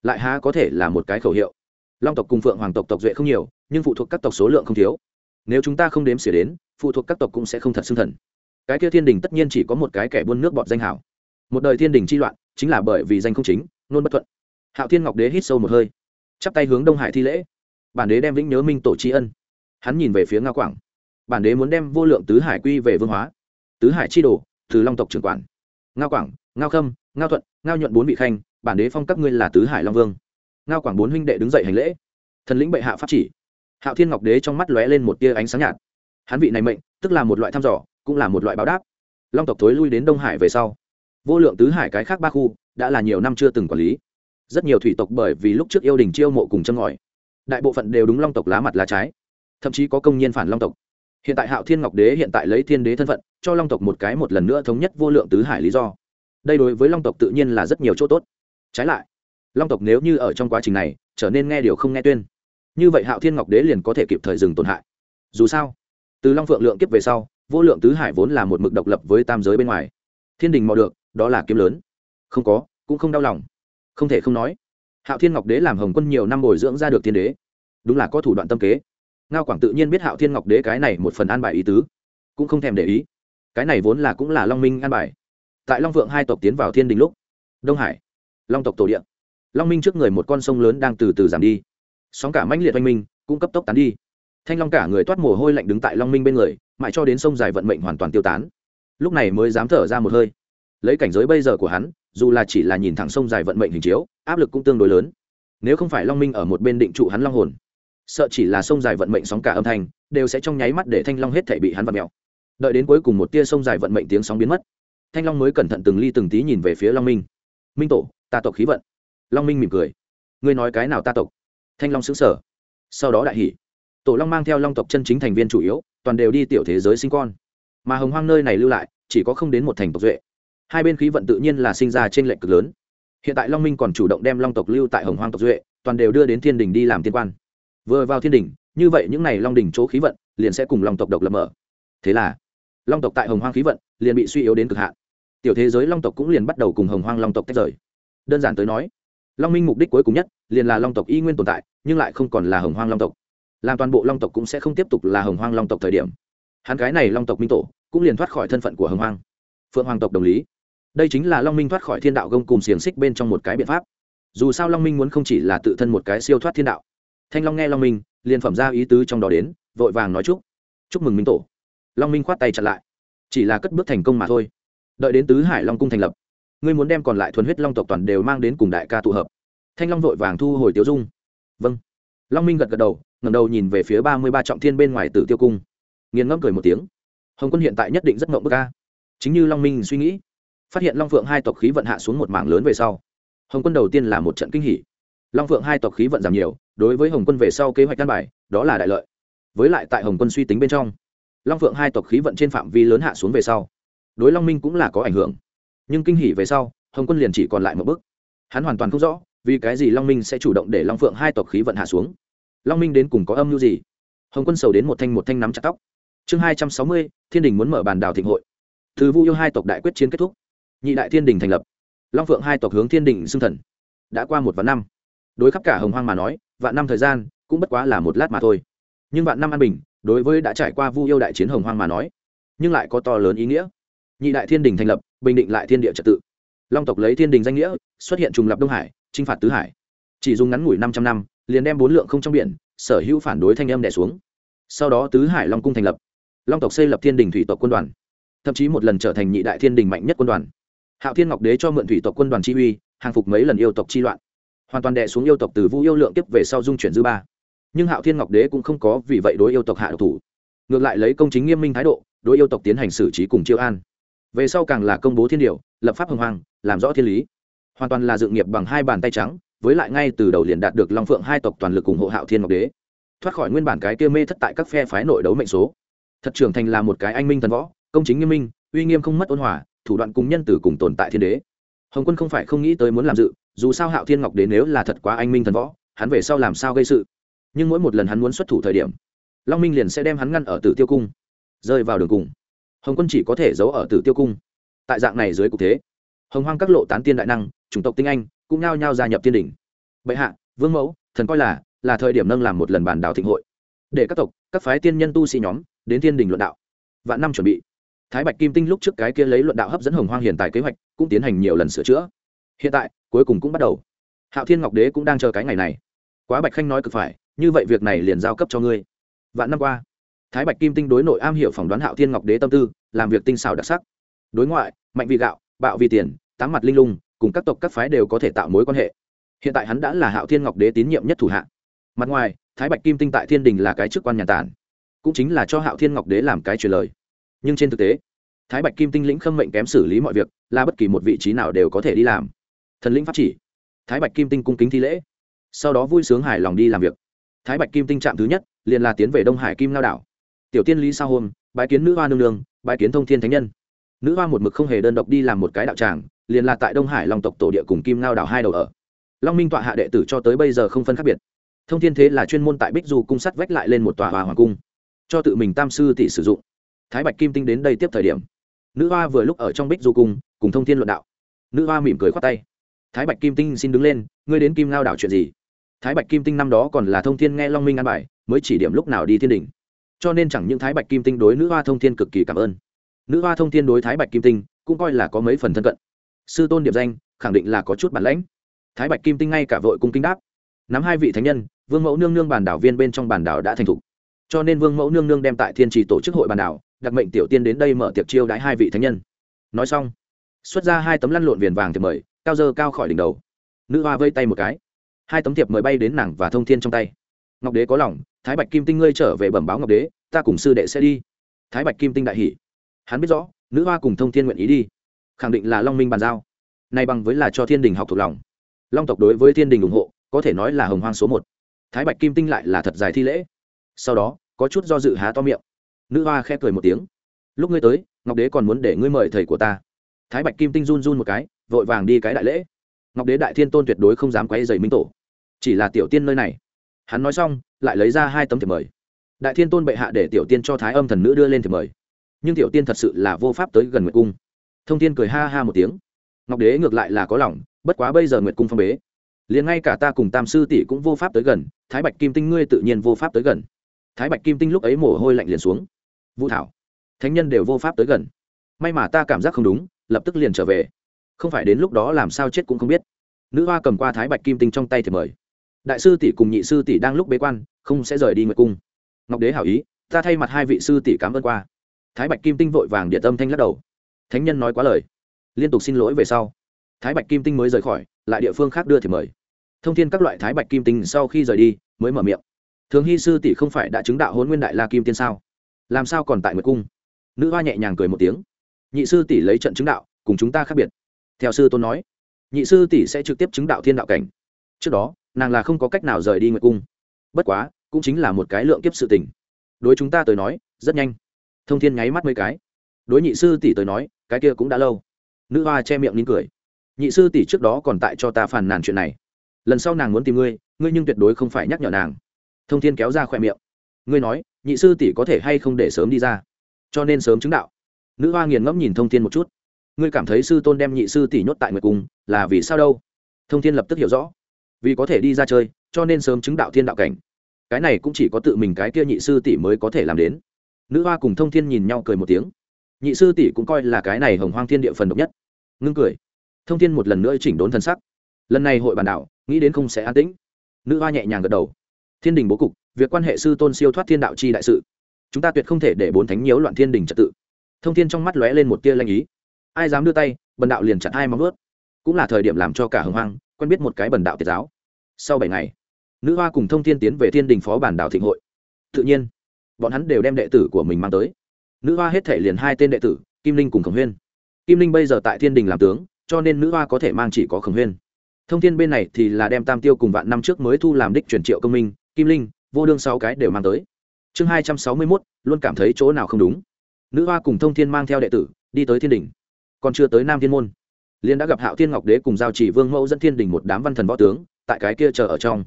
Lại há có thể là một cái khẩu hiệu? Long tộc cùng phượng hoàng tộc tộc duệ không nhiều, nhưng phụ thuộc các tộc số lượng không thiếu. Nếu chúng ta không đếm xỉa đến, phụ thuộc các tộc cũng sẽ không thật xưng thần. Cái kia thiên đình tất nhiên chỉ có một cái kẻ buôn nước bọt danh hảo. Một đời thiên đình chi loạn, chính là bởi vì danh không chính, nôn bất thuận. Hạo thiên ngọc đế hít sâu một hơi, chắp tay hướng đông hải thi lễ. Bản đế đem vĩnh nhớ minh tổ tri ân. Hắn nhìn về phía ngao quảng bản đế muốn đem vô lượng tứ hải quy về vương hóa. Tứ hải chi đồ, từ long tộc trưởng quản. Ngao quảng, ngao khâm, ngao thuận, ngao nhuận bốn vị khanh, bản đế phong các ngươi là tứ hải long vương. Ngao quảng bốn huynh đệ đứng dậy hành lễ. Thần lĩnh bệ hạ pháp chỉ. Hạo thiên ngọc đế trong mắt lóe lên một tia ánh sáng nhạt. Hắn vị này mệnh, tức là một loại thăm dò, cũng là một loại báo đáp. Long tộc thối lui đến đông hải về sau. Vô lượng tứ hải cái khác ba khu, đã là nhiều năm chưa từng quản lý. Rất nhiều thủy tộc bởi vì lúc trước yêu đình chiêu mộ cùng châm ngòi. Đại bộ phận đều đúng long tộc lá mặt lá trái. Thậm chí có công nhân phản long tộc hiện tại hạo thiên ngọc đế hiện tại lấy thiên đế thân phận, cho long tộc một cái một lần nữa thống nhất vô lượng tứ hải lý do. Đây đối với long tộc tự nhiên là rất nhiều chỗ tốt. Trái lại, long tộc nếu như ở trong quá trình này, trở nên nghe điều không nghe tuyên, như vậy hạo thiên ngọc đế liền có thể kịp thời dừng tổn hại. Dù sao, từ long phượng lượng kiếp về sau, vô lượng tứ hải vốn là một mực độc lập với tam giới bên ngoài. Thiên đình mò được, đó là kiếm lớn. Không có, cũng không đau lòng. Không thể không nói, hạo thiên ngọc đế làm hồng quân nhiều năm bồi dưỡng ra được thiên đế, đúng là có thủ đoạn tâm kế ngao quảng tự nhiên biết hạo thiên ngọc đế cái này một phần an bài ý tứ cũng không thèm để ý cái này vốn là cũng là long minh an bài tại long vượng hai tộc tiến vào thiên đình lúc đông hải long tộc tổ điện long minh trước người một con sông lớn đang từ từ giảm đi sóng cả mãnh liệt oanh minh cũng cấp tốc tán đi thanh long cả người toát mồ hôi lạnh đứng tại long minh bên người mãi cho đến sông dài vận mệnh hoàn toàn tiêu tán lúc này mới dám thở ra một hơi lấy cảnh giới bây giờ của hắn dù là chỉ là nhìn thẳng sông dài vận mệnh hình chiếu áp lực cũng tương đối lớn nếu không phải long minh ở một bên định trụ hắn long hồn sợ chỉ là sông dài vận mệnh sóng cả âm thanh, đều sẽ trong nháy mắt để thanh long hết thể bị hắn vặt mẹo đợi đến cuối cùng một tia sông dài vận mệnh tiếng sóng biến mất, thanh long mới cẩn thận từng ly từng tí nhìn về phía long minh. Minh tổ, ta tộc khí vận. Long minh mỉm cười. Ngươi nói cái nào ta tộc? Thanh long xứng sở sau đó đại hỷ tổ long mang theo long tộc chân chính thành viên chủ yếu, toàn đều đi tiểu thế giới sinh con. Mà hồng hoang nơi này lưu lại, chỉ có không đến một thành tộc duệ. Hai bên khí vận tự nhiên là sinh ra trên lệnh cực lớn. Hiện tại long minh còn chủ động đem long tộc lưu tại hồng hoang tộc duệ, toàn đều đưa đến thiên đình đi làm tiên quan vừa vào thiên đình như vậy những n à y long đình chỗ khí vận liền sẽ cùng long tộc độc lập mở. Thế là, long tộc tại hồng hoang khí vận liền bị suy yếu đến cực hạn. Tiểu thế giới long tộc cũng liền bắt đầu cùng hồng hoang long tộc tách rời. Đơn giản tới nói, long minh mục đích cuối cùng nhất liền là long tộc y nguyên tồn tại, nhưng lại không còn là hồng hoang long tộc. Làm toàn bộ long tộc cũng sẽ không tiếp tục là hồng hoang long tộc thời điểm. Hắn cái này long tộc minh tổ cũng liền thoát khỏi thân phận của hồng hoang. Phượng hoàng tộc đồng lý. Đây chính là long minh thoát khỏi thiên đạo gông cùng xiềng xích bên trong một cái biện pháp. Dù sao long minh muốn không chỉ là tự thân một cái siêu thoát thiên đạo thanh long nghe long minh, liền phẩm ra ý tứ trong đó đến, vội vàng nói chúc. Chúc mừng minh tổ. Long minh khoát tay chặt lại. Chỉ là cất bước thành công mà thôi. Đợi đến tứ hải long cung thành lập, ngươi muốn đem còn lại thuần huyết long tộc toàn đều mang đến cùng đại ca tụ hợp. Thanh long vội vàng thu hồi tiêu dung. Vâng. Long minh gật gật đầu ngầm đầu nhìn về phía ba mươi ba trọng thiên bên ngoài tử tiêu cung. Nghiền ngẫm cười một tiếng. Hồng quân hiện tại nhất định rất ngộng bức ca chính như long minh suy nghĩ, phát hiện long phượng hai tộc khí vận hạ xuống một mảng lớn về sau, hồng quân đầu tiên là một trận kinh hỷ long phượng hai tộc khí vận giảm nhiều, đối với hồng quân về sau kế hoạch căn bài, đó là đại lợi. Với lại tại hồng quân suy tính bên trong, long phượng hai tộc khí vận trên phạm vi lớn hạ xuống về sau, đối long minh cũng là có ảnh hưởng. Nhưng kinh hỷ về sau, hồng quân liền chỉ còn lại một bước. Hắn hoàn toàn không rõ, vì cái gì long minh sẽ chủ động để long phượng hai tộc khí vận hạ xuống. Long minh đến cùng có âm mưu gì? Hồng quân sầu đến một thanh một thanh nắm chặt tóc. Chương hai trăm sáu mươi, thiên đình muốn mở bàn đào thịnh hội. Từ vu yêu hai tộc đại quyết chiến kết thúc. Nhị đại thiên đình thành lập. Long phượng hai tộc hướng thiên đình xưng thần. Đã qua một vạn năm đối khắp cả hồng hoang mà nói, vạn năm thời gian cũng bất quá là một lát mà thôi. Nhưng vạn năm an bình, đối với đã trải qua vu yêu đại chiến hồng hoang mà nói, nhưng lại có to lớn ý nghĩa. Nhị đại thiên đình thành lập, bình định lại thiên địa trật tự. Long tộc lấy thiên đình danh nghĩa, xuất hiện trùng lập đông hải, chinh phạt tứ hải. Chỉ dùng ngắn ngủi năm trăm năm, liền đem bốn lượng không trong biển, sở hữu phản đối thanh âm đẻ xuống. Sau đó tứ hải long cung thành lập. Long tộc xây lập thiên đình thủy tộc quân đoàn. Thậm chí một lần trở thành nhị đại thiên đình mạnh nhất quân đoàn. Hạo thiên ngọc đế cho mượn thủy tộc quân đoàn chi uy, hàng phục mấy lần yêu tộc chi loạn hoàn toàn đè xuống yêu tộc từ Vu yêu lượng tiếp về sau dung chuyển dư ba. Nhưng hạo thiên ngọc đế cũng không có vì vậy đối yêu tộc hạ độc thủ. Ngược lại lấy công chính nghiêm minh thái độ, đối yêu tộc tiến hành xử trí cùng chiêu an. Về sau càng là công bố thiên điều, lập pháp hồng hoàng làm rõ thiên lý. Hoàn toàn là dự nghiệp bằng hai bàn tay trắng, với lại ngay từ đầu liền đạt được long phượng hai tộc toàn lực ủng hộ hạo thiên ngọc đế. Thoát khỏi nguyên bản cái kia mê thất tại các phe phái nội đấu mệnh số. Thật trưởng thành là một cái anh minh thần võ, công chính nghiêm minh, uy nghiêm không mất ôn hòa, thủ đoạn cùng nhân tử cùng tồn tại thiên đế hồng quân không phải không nghĩ tới muốn làm dự, dù sao hạo thiên ngọc đến nếu là thật quá anh minh thần võ, hắn về sau làm sao gây sự? Nhưng mỗi một lần hắn muốn xuất thủ thời điểm, long minh liền sẽ đem hắn ngăn ở tử tiêu cung, rơi vào đường cùng. Hồng quân chỉ có thể giấu ở tử tiêu cung. Tại dạng này dưới cục thế, hồng hoang các lộ tán tiên đại năng, chủng tộc tinh anh, cũng nao nhao gia nhập thiên đỉnh. bệ hạ, vương mẫu, thần coi là là thời điểm nâng làm một lần bản đào thịnh hội. Để các tộc, các phái tiên nhân tu sĩ nhóm, đến thiên đỉnh luận đạo. Vạn năm chuẩn bị thái bạch kim tinh lúc trước cái kia lấy luận đạo hấp dẫn hồng hoang hiện tại kế hoạch, cũng tiến hành nhiều lần sửa chữa. Hiện tại, cuối cùng cũng bắt đầu. Hạo thiên ngọc đế cũng đang chờ cái ngày này. Quá bạch khanh nói cực phải, như vậy việc này liền giao cấp cho ngươi. Vạn năm qua, thái bạch kim tinh đối nội am hiểu phỏng đoán hạo thiên ngọc đế tâm tư, làm việc tinh xảo đặc sắc. Đối ngoại, mạnh vì gạo, bạo vì tiền, tám mặt linh lung, cùng các tộc các phái đều có thể tạo mối quan hệ. Hiện tại hắn đã là hạo thiên ngọc đế tín nhiệm nhất thủ hạ. Mặt ngoài, thái bạch kim tinh tại thiên đình là cái chức quan nhà tản, cũng chính là cho hạo thiên ngọc đế làm cái truyền lời nhưng trên thực tế, thái bạch kim tinh lĩnh khâm mệnh kém xử lý mọi việc là bất kỳ một vị trí nào đều có thể đi làm. Thần lĩnh pháp chỉ, thái bạch kim tinh cung kính thi lễ, sau đó vui sướng hài lòng đi làm việc. Thái bạch kim tinh trạm thứ nhất, liền là tiến về đông hải kim lao đảo. Tiểu tiên lý sao hôm, bái kiến nữ hoa nương nương, bái kiến thông thiên thánh nhân. Nữ hoa một mực không hề đơn độc đi làm một cái đạo tràng, liền là tại đông hải long tộc tổ địa cùng kim lao đảo hai đầu ở. Long minh tọa hạ đệ tử cho tới bây giờ không phân khác biệt. Thông thiên thế là chuyên môn tại bích du cung sắt vách lại lên một tòa hòa hoàng cung, cho tự mình tam sư tỷ sử dụng thái bạch kim tinh đến đây tiếp thời điểm, nữ hoa vừa lúc ở trong bích du cung, cùng thông thiên luận đạo. Nữ hoa mỉm cười khoát tay. Thái bạch kim tinh xin đứng lên, ngươi đến kim lao đảo chuyện gì? Thái bạch kim tinh năm đó còn là thông thiên nghe long minh an bài, mới chỉ điểm lúc nào đi thiên đình cho nên chẳng những thái bạch kim tinh đối nữ hoa thông thiên cực kỳ cảm ơn. Nữ hoa thông thiên đối thái bạch kim tinh cũng coi là có mấy phần thân cận. Sư tôn điệp danh, khẳng định là có chút bản lãnh. Thái bạch kim tinh ngay cả vội cung kinh đáp. Nắm hai vị thánh nhân, vương mẫu nương nương bản đảo viên bên trong bản đảo đã thành thục. Cho nên vương mẫu nương nương đem tại thiên trì tổ chức hội bản đảo đặc mệnh tiểu tiên đến đây mở tiệc chiêu đãi hai vị thánh nhân. Nói xong, xuất ra hai tấm lăn lộn viền vàng thiệp mời, cao dơ cao khỏi đỉnh đầu. Nữ hoa vây tay một cái. Hai tấm thiệp mời bay đến nàng và thông thiên trong tay. Ngọc đế có lòng, thái bạch kim tinh ngươi trở về bẩm báo ngọc đế, ta cùng sư đệ sẽ đi. Thái bạch kim tinh đại hỷ hắn biết rõ, nữ hoa cùng thông thiên nguyện ý đi. Khẳng định là long minh bàn giao. Nay bằng với là cho thiên đình học thuộc lòng. Long tộc đối với thiên đình ủng hộ, có thể nói là hồng hoang số một. Thái bạch kim tinh lại là thật dài thi lễ. Sau đó, có chút do dự há to miệng nữ hoa khẽ cười một tiếng. Lúc ngươi tới, ngọc đế còn muốn để ngươi mời thầy của ta. Thái bạch kim tinh run run một cái, vội vàng đi cái đại lễ. Ngọc đế đại thiên tôn tuyệt đối không dám quay dày minh tổ. Chỉ là tiểu tiên nơi này. Hắn nói xong, lại lấy ra hai tấm thiệp mời. Đại thiên tôn bệ hạ để tiểu tiên cho thái âm thần nữ đưa lên thiệp mời. Nhưng tiểu tiên thật sự là vô pháp tới gần nguyệt cung. Thông tiên cười ha ha một tiếng. Ngọc đế ngược lại là có lòng, bất quá bây giờ nguyệt cung phong bế. Liền ngay cả ta cùng tam sư tỷ cũng vô pháp tới gần, thái bạch kim tinh ngươi tự nhiên vô pháp tới gần. Thái bạch kim tinh lúc ấy mồ hôi lạnh liền xuống vũ thảo. Thánh nhân đều vô pháp tới gần. May mà ta cảm giác không đúng, lập tức liền trở về. Không phải đến lúc đó làm sao chết cũng không biết. Nữ hoa cầm qua thái bạch kim tinh trong tay thì mời. Đại sư tỷ cùng nhị sư tỷ đang lúc bế quan, không sẽ rời đi nguyệt cung. Ngọc đế hảo ý, ta thay mặt hai vị sư tỷ cảm ơn qua. Thái bạch kim tinh vội vàng địa tâm thanh lắc đầu. Thánh nhân nói quá lời. Liên tục xin lỗi về sau. Thái bạch kim tinh mới rời khỏi, lại địa phương khác đưa thì mời. Thông thiên các loại thái bạch kim tinh sau khi rời đi, mới mở miệng. Thường hy sư tỷ không phải đã chứng đạo hôn nguyên đại la kim tiên sao? Làm sao còn tại nguyệt cung? Nữ hoa nhẹ nhàng cười một tiếng. Nhị sư tỷ lấy trận chứng đạo, cùng chúng ta khác biệt. Theo sư tôn nói, nhị sư tỷ sẽ trực tiếp chứng đạo thiên đạo cảnh. Trước đó, nàng là không có cách nào rời đi nguyệt cung. Bất quá, cũng chính là một cái lượng kiếp sự tình. Đối chúng ta tới nói, rất nhanh. Thông thiên nháy mắt mấy cái. Đối nhị sư tỷ tới nói, cái kia cũng đã lâu. Nữ hoa che miệng nín cười. Nhị sư tỷ trước đó còn tại cho ta phàn nàn chuyện này. Lần sau nàng muốn tìm ngươi ngươi nhưng tuyệt đối không phải nhắc nhở nàng. Thông thiên kéo ra khỏe miệng. Ngươi nói nhị sư tỷ có thể hay không để sớm đi ra. Cho nên sớm chứng đạo. Nữ hoa nghiền ngẫm nhìn thông thiên một chút. Ngươi cảm thấy sư tôn đem nhị sư tỷ nhốt tại nguyệt cung là vì sao đâu? Thông thiên lập tức hiểu rõ. Vì có thể đi ra chơi, cho nên sớm chứng đạo thiên đạo cảnh. Cái này cũng chỉ có tự mình cái kia nhị sư tỷ mới có thể làm đến. Nữ hoa cùng thông thiên nhìn nhau cười một tiếng. Nhị sư tỷ cũng coi là cái này hồng hoang thiên địa phần độc nhất. Ngưng cười. Thông thiên một lần nữa chỉnh đốn thân sắc. Lần này hội bàn đảo nghĩ đến không sẽ an tĩnh. Nữ hoa nhẹ nhàng gật đầu. Thiên đình bố cục việc quan hệ sư tôn siêu thoát thiên đạo chi đại sự. Chúng ta tuyệt không thể để bốn thánh nhiễu loạn thiên đình trật tự. Thông thiên trong mắt lóe lên một tia lanh ý. Ai dám đưa tay, bần đạo liền chặt hai móng ướt cũng là thời điểm làm cho cả hồng hoang quen biết một cái bần đạo tiệt giáo. Sau bảy ngày, nữ hoa cùng thông thiên tiến về thiên đình phó bản đạo thịnh hội. Tự nhiên, bọn hắn đều đem đệ tử của mình mang tới. Nữ hoa hết thể liền hai tên đệ tử, kim linh cùng khổng huyên. Kim linh bây giờ tại thiên đình làm tướng, cho nên nữ hoa có thể mang chỉ có khổng huyên. Thông thiên bên này thì là đem tam tiêu cùng vạn năm trước mới thu làm đích truyền triệu công minh, kim linh vô đương sáu cái đều mang tới. Chương hai trăm sáu mươi mốt, luôn cảm thấy chỗ nào không đúng. Nữ hoa cùng thông thiên mang theo đệ tử, đi tới thiên đình còn chưa tới nam thiên môn liên đã gặp hạo thiên ngọc đế cùng giao chỉ vương mẫu dẫn thiên đình một đám văn thần võ tướng, tại cái kia chờ ở trong.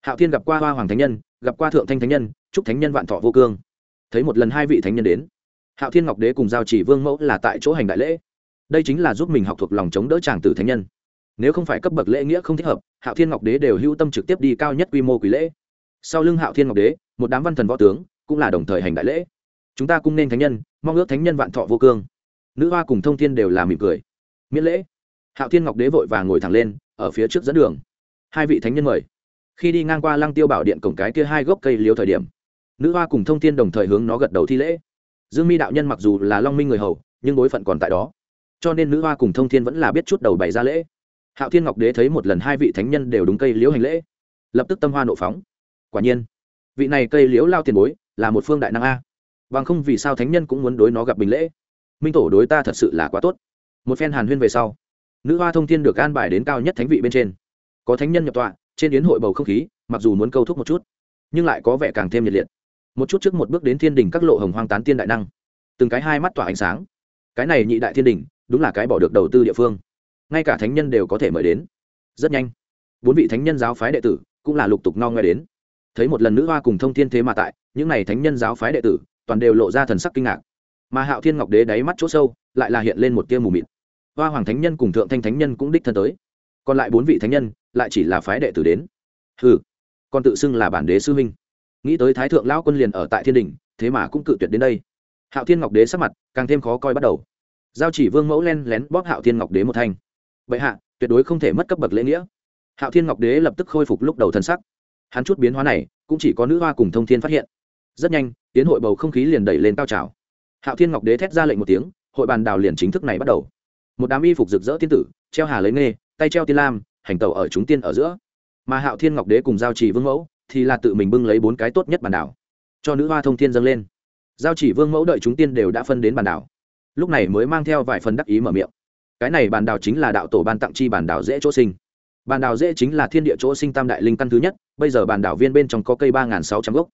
Hạo thiên gặp qua hoa hoàng thánh nhân, gặp qua thượng thanh thánh nhân chúc thánh nhân vạn thọ vô cương. Thấy một lần hai vị thánh nhân đến, hạo thiên ngọc đế cùng giao chỉ vương mẫu là tại chỗ hành đại lễ. Đây chính là giúp mình học thuộc lòng chống đỡ tràng tử thánh nhân. Nếu không phải cấp bậc lễ nghĩa không thích hợp, hạo thiên ngọc đế đều hưu tâm trực tiếp đi cao nhất quy mô quý lễ sau lưng hạo thiên ngọc đế, một đám văn thần võ tướng cũng là đồng thời hành đại lễ. Chúng ta cung nên thánh nhân, mong ước thánh nhân vạn thọ vô cương. Nữ hoa cùng thông thiên đều là mỉm cười. Miễn lễ. Hạo thiên ngọc đế vội và ngồi thẳng lên, ở phía trước dẫn đường. Hai vị thánh nhân mời. Khi đi ngang qua lăng tiêu bảo điện cổng cái kia hai gốc cây liếu thời điểm, nữ hoa cùng thông thiên đồng thời hướng nó gật đầu thi lễ. Dương mi đạo nhân mặc dù là long minh người hầu, nhưng bối phận còn tại đó. Cho nên nữ hoa cùng thông thiên vẫn là biết chút đầu bày ra lễ. Hạo thiên ngọc đế thấy một lần hai vị thánh nhân đều đúng cây liễu hành lễ, lập tức tâm hoa nộ phóng quả nhiên, vị này cây liễu lao tiền bối là một phương đại năng a. Bằng không vì sao thánh nhân cũng muốn đối nó gặp bình lễ? Minh tổ đối ta thật sự là quá tốt. Một phen hàn huyên về sau, nữ hoa thông thiên được an bài đến cao nhất thánh vị bên trên. Có thánh nhân nhập tọa, trên yến hội bầu không khí, mặc dù muốn câu thúc một chút, nhưng lại có vẻ càng thêm nhiệt liệt. Một chút trước một bước đến thiên đình các lộ hồng hoang tán tiên đại năng. Từng cái hai mắt tỏa ánh sáng. Cái này nhị đại thiên đình, đúng là cái bỏ được đầu tư địa phương. Ngay cả thánh nhân đều có thể mời đến. Rất nhanh, bốn vị thánh nhân giáo phái đệ tử cũng là lục tục no ngoe đến thấy một lần nữ hoa cùng thông thiên thế mà tại, những n à y thánh nhân giáo phái đệ tử, toàn đều lộ ra thần sắc kinh ngạc. Mà hạo thiên ngọc đế đáy mắt chỗ sâu, lại là hiện lên một tia mù mịt. Hoa hoàng thánh nhân cùng thượng thanh thánh nhân cũng đích thân tới. Còn lại bốn vị thánh nhân, lại chỉ là phái đệ tử đến. Ừ còn tự xưng là bản đế sư huynh. Nghĩ tới thái thượng lão quân liền ở tại thiên đình, thế mà cũng cự tuyệt đến đây. Hạo thiên ngọc đế sắc mặt càng thêm khó coi bắt đầu. Giao chỉ vương mẫu len lén bóp hạo thiên ngọc đế một thanh. Vậy hạ, tuyệt đối không thể mất cấp bậc lễ nghĩa. Hạo thiên ngọc đế lập tức khôi phục lúc đầu thân sắc hắn chút biến hóa này cũng chỉ có nữ hoa cùng thông thiên phát hiện. Rất nhanh, tiến hội bầu không khí liền đẩy lên cao trào. Hạo thiên ngọc đế thét ra lệnh một tiếng, hội bàn đào liền chính thức này bắt đầu. Một đám y phục rực rỡ tiên tử, treo hà lấy nghê tay treo tiên lam, hành tàu ở chúng tiên ở giữa. Mà hạo thiên ngọc đế cùng giao chỉ vương mẫu thì là tự mình bưng lấy bốn cái tốt nhất bàn đảo. Cho nữ hoa thông thiên dâng lên. Giao chỉ vương mẫu đợi chúng tiên đều đã phân đến bàn đảo. Lúc này mới mang theo vài phần đắc ý mở miệng. Cái này bàn đảo chính là đạo tổ ban tặng chi bàn đảo dễ chỗ sinh. Bàn đảo dễ chính là thiên địa chỗ sinh tam đại linh căn thứ nhất bây giờ bàn đảo viên bên trong có cây ba sáu trăm gốc,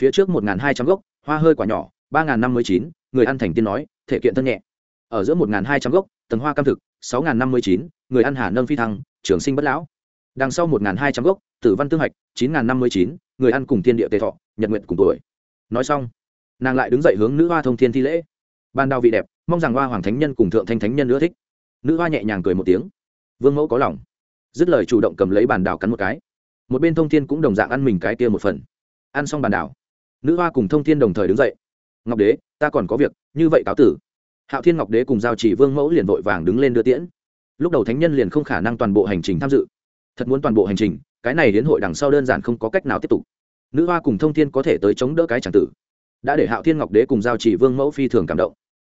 phía trước một hai trăm gốc, hoa hơi quả nhỏ, ba năm mươi chín, người ăn thành tiên nói, thể kiện thân nhẹ. Ở giữa một hai trăm gốc, tầng hoa cam thực, sáu năm mươi chín, người ăn hà nâng phi thăng, trường sinh bất lão. Đằng sau một hai trăm gốc, tử văn tương hạch, chín năm mươi chín, người ăn cùng thiên địa tề thọ, nhật nguyện cùng tuổi. Nói xong, nàng lại đứng dậy hướng nữ hoa thông thiên thi lễ. Ban đào vị đẹp, mong rằng hoa hoàng thánh nhân cùng thượng thanh thánh nhân nữa thích. Nữ hoa nhẹ nhàng cười một tiếng. Vương mẫu có lòng. Dứt lời chủ động cầm lấy bàn đào cắn một cái một bên thông thiên cũng đồng dạng ăn mình cái kia một phần. Ăn xong bàn đảo, nữ hoa cùng thông thiên đồng thời đứng dậy. Ngọc đế ta còn có việc như vậy cáo tử. Hạo thiên ngọc đế cùng giao chỉ vương mẫu liền vội vàng đứng lên đưa tiễn. Lúc đầu thánh nhân liền không khả năng toàn bộ hành trình tham dự. Thật muốn toàn bộ hành trình cái này đến hội đằng sau đơn giản không có cách nào tiếp tục. Nữ hoa cùng thông thiên có thể tới chống đỡ cái tràng tử. Đã để hạo thiên ngọc đế cùng giao chỉ vương mẫu phi thường cảm động.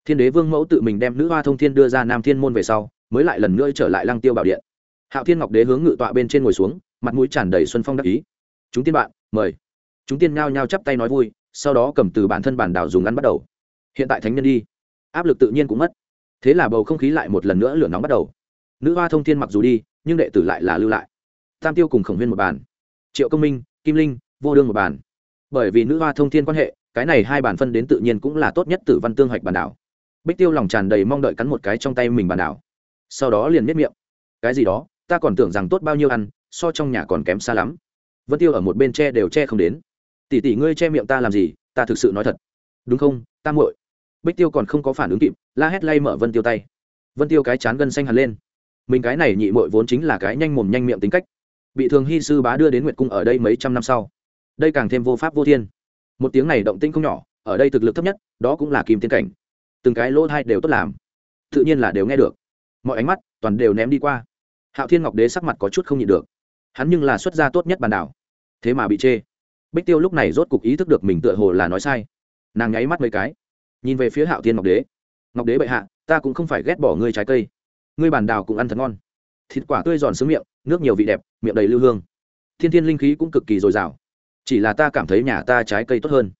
Thiên đế vương mẫu tự mình đem nữ hoa thông thiên đưa ra nam thiên môn về sau mới lại lần nữa trở lại lăng tiêu bảo điện. Hạo thiên ngọc đế hướng ngự tọa bên trên ngồi xuống mặt mũi tràn đầy xuân phong đắc ý. Chúng tiên bạn, mời. Chúng tiên nhao nhao chắp tay nói vui, sau đó cầm từ bản thân bản đảo dùng ăn bắt đầu. Hiện tại thánh nhân đi. Áp lực tự nhiên cũng mất. Thế là bầu không khí lại một lần nữa lửa nóng bắt đầu. Nữ hoa thông thiên mặc dù đi, nhưng đệ tử lại là lưu lại. Tam tiêu cùng khổng huyên một bàn. Triệu công minh, kim linh, vô đương một bàn. Bởi vì nữ hoa thông thiên quan hệ, cái này hai bàn phân đến tự nhiên cũng là tốt nhất tử văn tương hoạch bản đảo. Bích tiêu lòng tràn đầy mong đợi cắn một cái trong tay mình bản đảo. Sau đó liền miết miệng. Cái gì đó, ta còn tưởng rằng tốt bao nhiêu ăn so trong nhà còn kém xa lắm. Vân tiêu ở một bên tre đều che không đến. Tỷ tỷ ngươi che miệng ta làm gì? Ta thực sự nói thật. Đúng không? Ta muội. Bích tiêu còn không có phản ứng kịp, la hét lay mở vân tiêu tay. Vân tiêu cái chán gân xanh hẳn lên. Mình cái này nhị muội vốn chính là cái nhanh mồm nhanh miệng tính cách. Bị thường hy sư bá đưa đến nguyệt cung ở đây mấy trăm năm sau. Đây càng thêm vô pháp vô thiên. Một tiếng này động tinh không nhỏ, ở đây thực lực thấp nhất, đó cũng là kim tiên cảnh. Từng cái lỗ thai đều tốt làm. Tự nhiên là đều nghe được. Mọi ánh mắt toàn đều ném đi qua. Hạo thiên ngọc đế sắc mặt có chút không nhịn được hắn nhưng là xuất gia tốt nhất bàn đảo. Thế mà bị chê. Bích tiêu lúc này rốt cục ý thức được mình tựa hồ là nói sai. Nàng nháy mắt mấy cái. Nhìn về phía hạo thiên ngọc đế. Ngọc đế bệ hạ, ta cũng không phải ghét bỏ ngươi trái cây. Ngươi bàn đào cũng ăn thật ngon. Thịt quả tươi giòn sướng miệng, nước nhiều vị đẹp, miệng đầy lưu hương. Thiên thiên linh khí cũng cực kỳ dồi dào. Chỉ là ta cảm thấy nhà ta trái cây tốt hơn.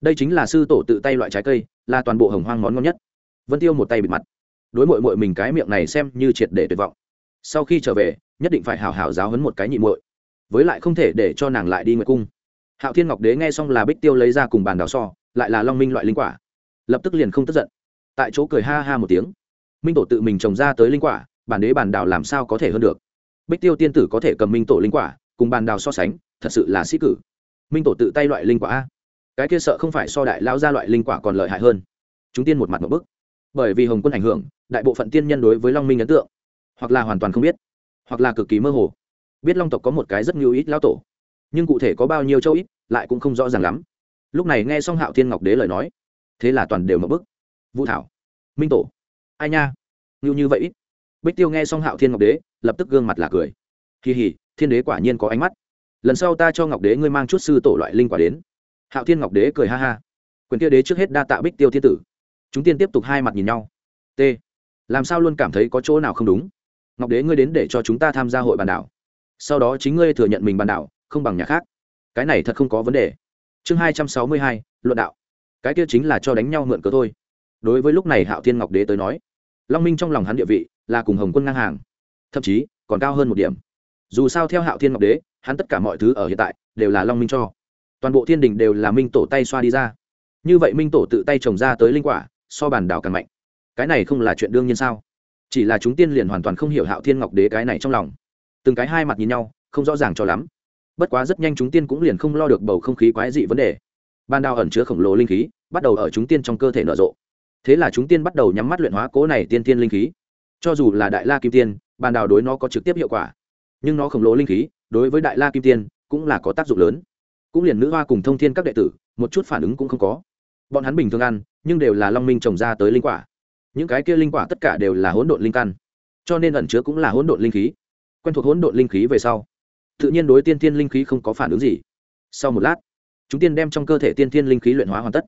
Đây chính là sư tổ tự tay loại trái cây, là toàn bộ hồng hoang món ngon nhất. Vân tiêu một tay bịt mặt. Đối mội mội mình cái miệng này xem như triệt để tuyệt vọng. Sau khi trở về nhất định phải hào hào giáo hấn một cái nhị muội. Với lại không thể để cho nàng lại đi nguyệt cung. Hạo thiên ngọc đế nghe xong là bích tiêu lấy ra cùng bàn đào so, lại là long minh loại linh quả. Lập tức liền không tức giận. Tại chỗ cười ha ha một tiếng. Minh tổ tự mình trồng ra tới linh quả, bản đế bàn đào làm sao có thể hơn được? Bích tiêu tiên tử có thể cầm minh tổ linh quả, cùng bàn đào so sánh, thật sự là sĩ cử. Minh tổ tự tay loại linh quả a. Cái kia sợ không phải so đại lao ra loại linh quả còn lợi hại hơn. Chúng tiên một mặt một bức. Bởi vì hồng quân ảnh hưởng, đại bộ phận tiên nhân đối với long minh ấn tượng, hoặc là hoàn toàn không biết hoặc là cực kỳ mơ hồ. Biết long tộc có một cái rất nhiều ít lao tổ, nhưng cụ thể có bao nhiêu châu ít, lại cũng không rõ ràng lắm. Lúc này nghe xong hạo thiên ngọc đế lời nói, thế là toàn đều mở bức. Vũ thảo, minh tổ, ai nha? Ngưu như vậy ít. Bích tiêu nghe xong hạo thiên ngọc đế, lập tức gương mặt là cười. Kỳ hỉ thiên đế quả nhiên có ánh mắt. Lần sau ta cho ngọc đế ngươi mang chút sư tổ loại linh quả đến. Hạo thiên ngọc đế cười ha ha. Quyền kia đế trước hết đa tạ bích tiêu thiên tử. Chúng tiên tiếp tục hai mặt nhìn nhau. T. Làm sao luôn cảm thấy có chỗ nào không đúng? Ngọc đế ngươi đến để cho chúng ta tham gia hội bàn đảo. Sau đó chính ngươi thừa nhận mình bàn đảo, không bằng nhà khác. Cái này thật không có vấn đề. Chương hai trăm sáu mươi hai, luận đạo. Cái kia chính là cho đánh nhau mượn cớ thôi. Đối với lúc này hạo thiên ngọc đế tới nói, long minh trong lòng hắn địa vị là cùng hồng quân ngang hàng, thậm chí còn cao hơn một điểm. Dù sao theo hạo thiên ngọc đế, hắn tất cả mọi thứ ở hiện tại đều là long minh cho. Toàn bộ thiên đình đều là minh tổ tay xoa đi ra. Như vậy minh tổ tự tay trồng ra tới linh quả, so bàn đảo càng mạnh. Cái này không là chuyện đương nhiên sao? Chỉ là chúng tiên liền hoàn toàn không hiểu hạo thiên ngọc đế cái này trong lòng. Từng cái hai mặt nhìn nhau, không rõ ràng cho lắm. Bất quá rất nhanh chúng tiên cũng liền không lo được bầu không khí quái dị vấn đề. Ban đào ẩn chứa khổng lồ linh khí, bắt đầu ở chúng tiên trong cơ thể nở rộ. Thế là chúng tiên bắt đầu nhắm mắt luyện hóa cố này tiên tiên linh khí. Cho dù là đại la kim tiên, ban đào đối nó có trực tiếp hiệu quả. Nhưng nó khổng lồ linh khí, đối với đại la kim tiên, cũng là có tác dụng lớn. Cũng liền nữ hoa cùng thông thiên các đệ tử, một chút phản ứng cũng không có. Bọn hắn bình thường ăn, nhưng đều là long minh trồng ra tới linh quả những cái kia linh quả tất cả đều là hỗn độn linh căn, cho nên ẩn chứa cũng là hỗn độn linh khí, quen thuộc hỗn độn linh khí về sau, tự nhiên đối tiên tiên linh khí không có phản ứng gì. Sau một lát, chúng tiên đem trong cơ thể tiên tiên linh khí luyện hóa hoàn tất.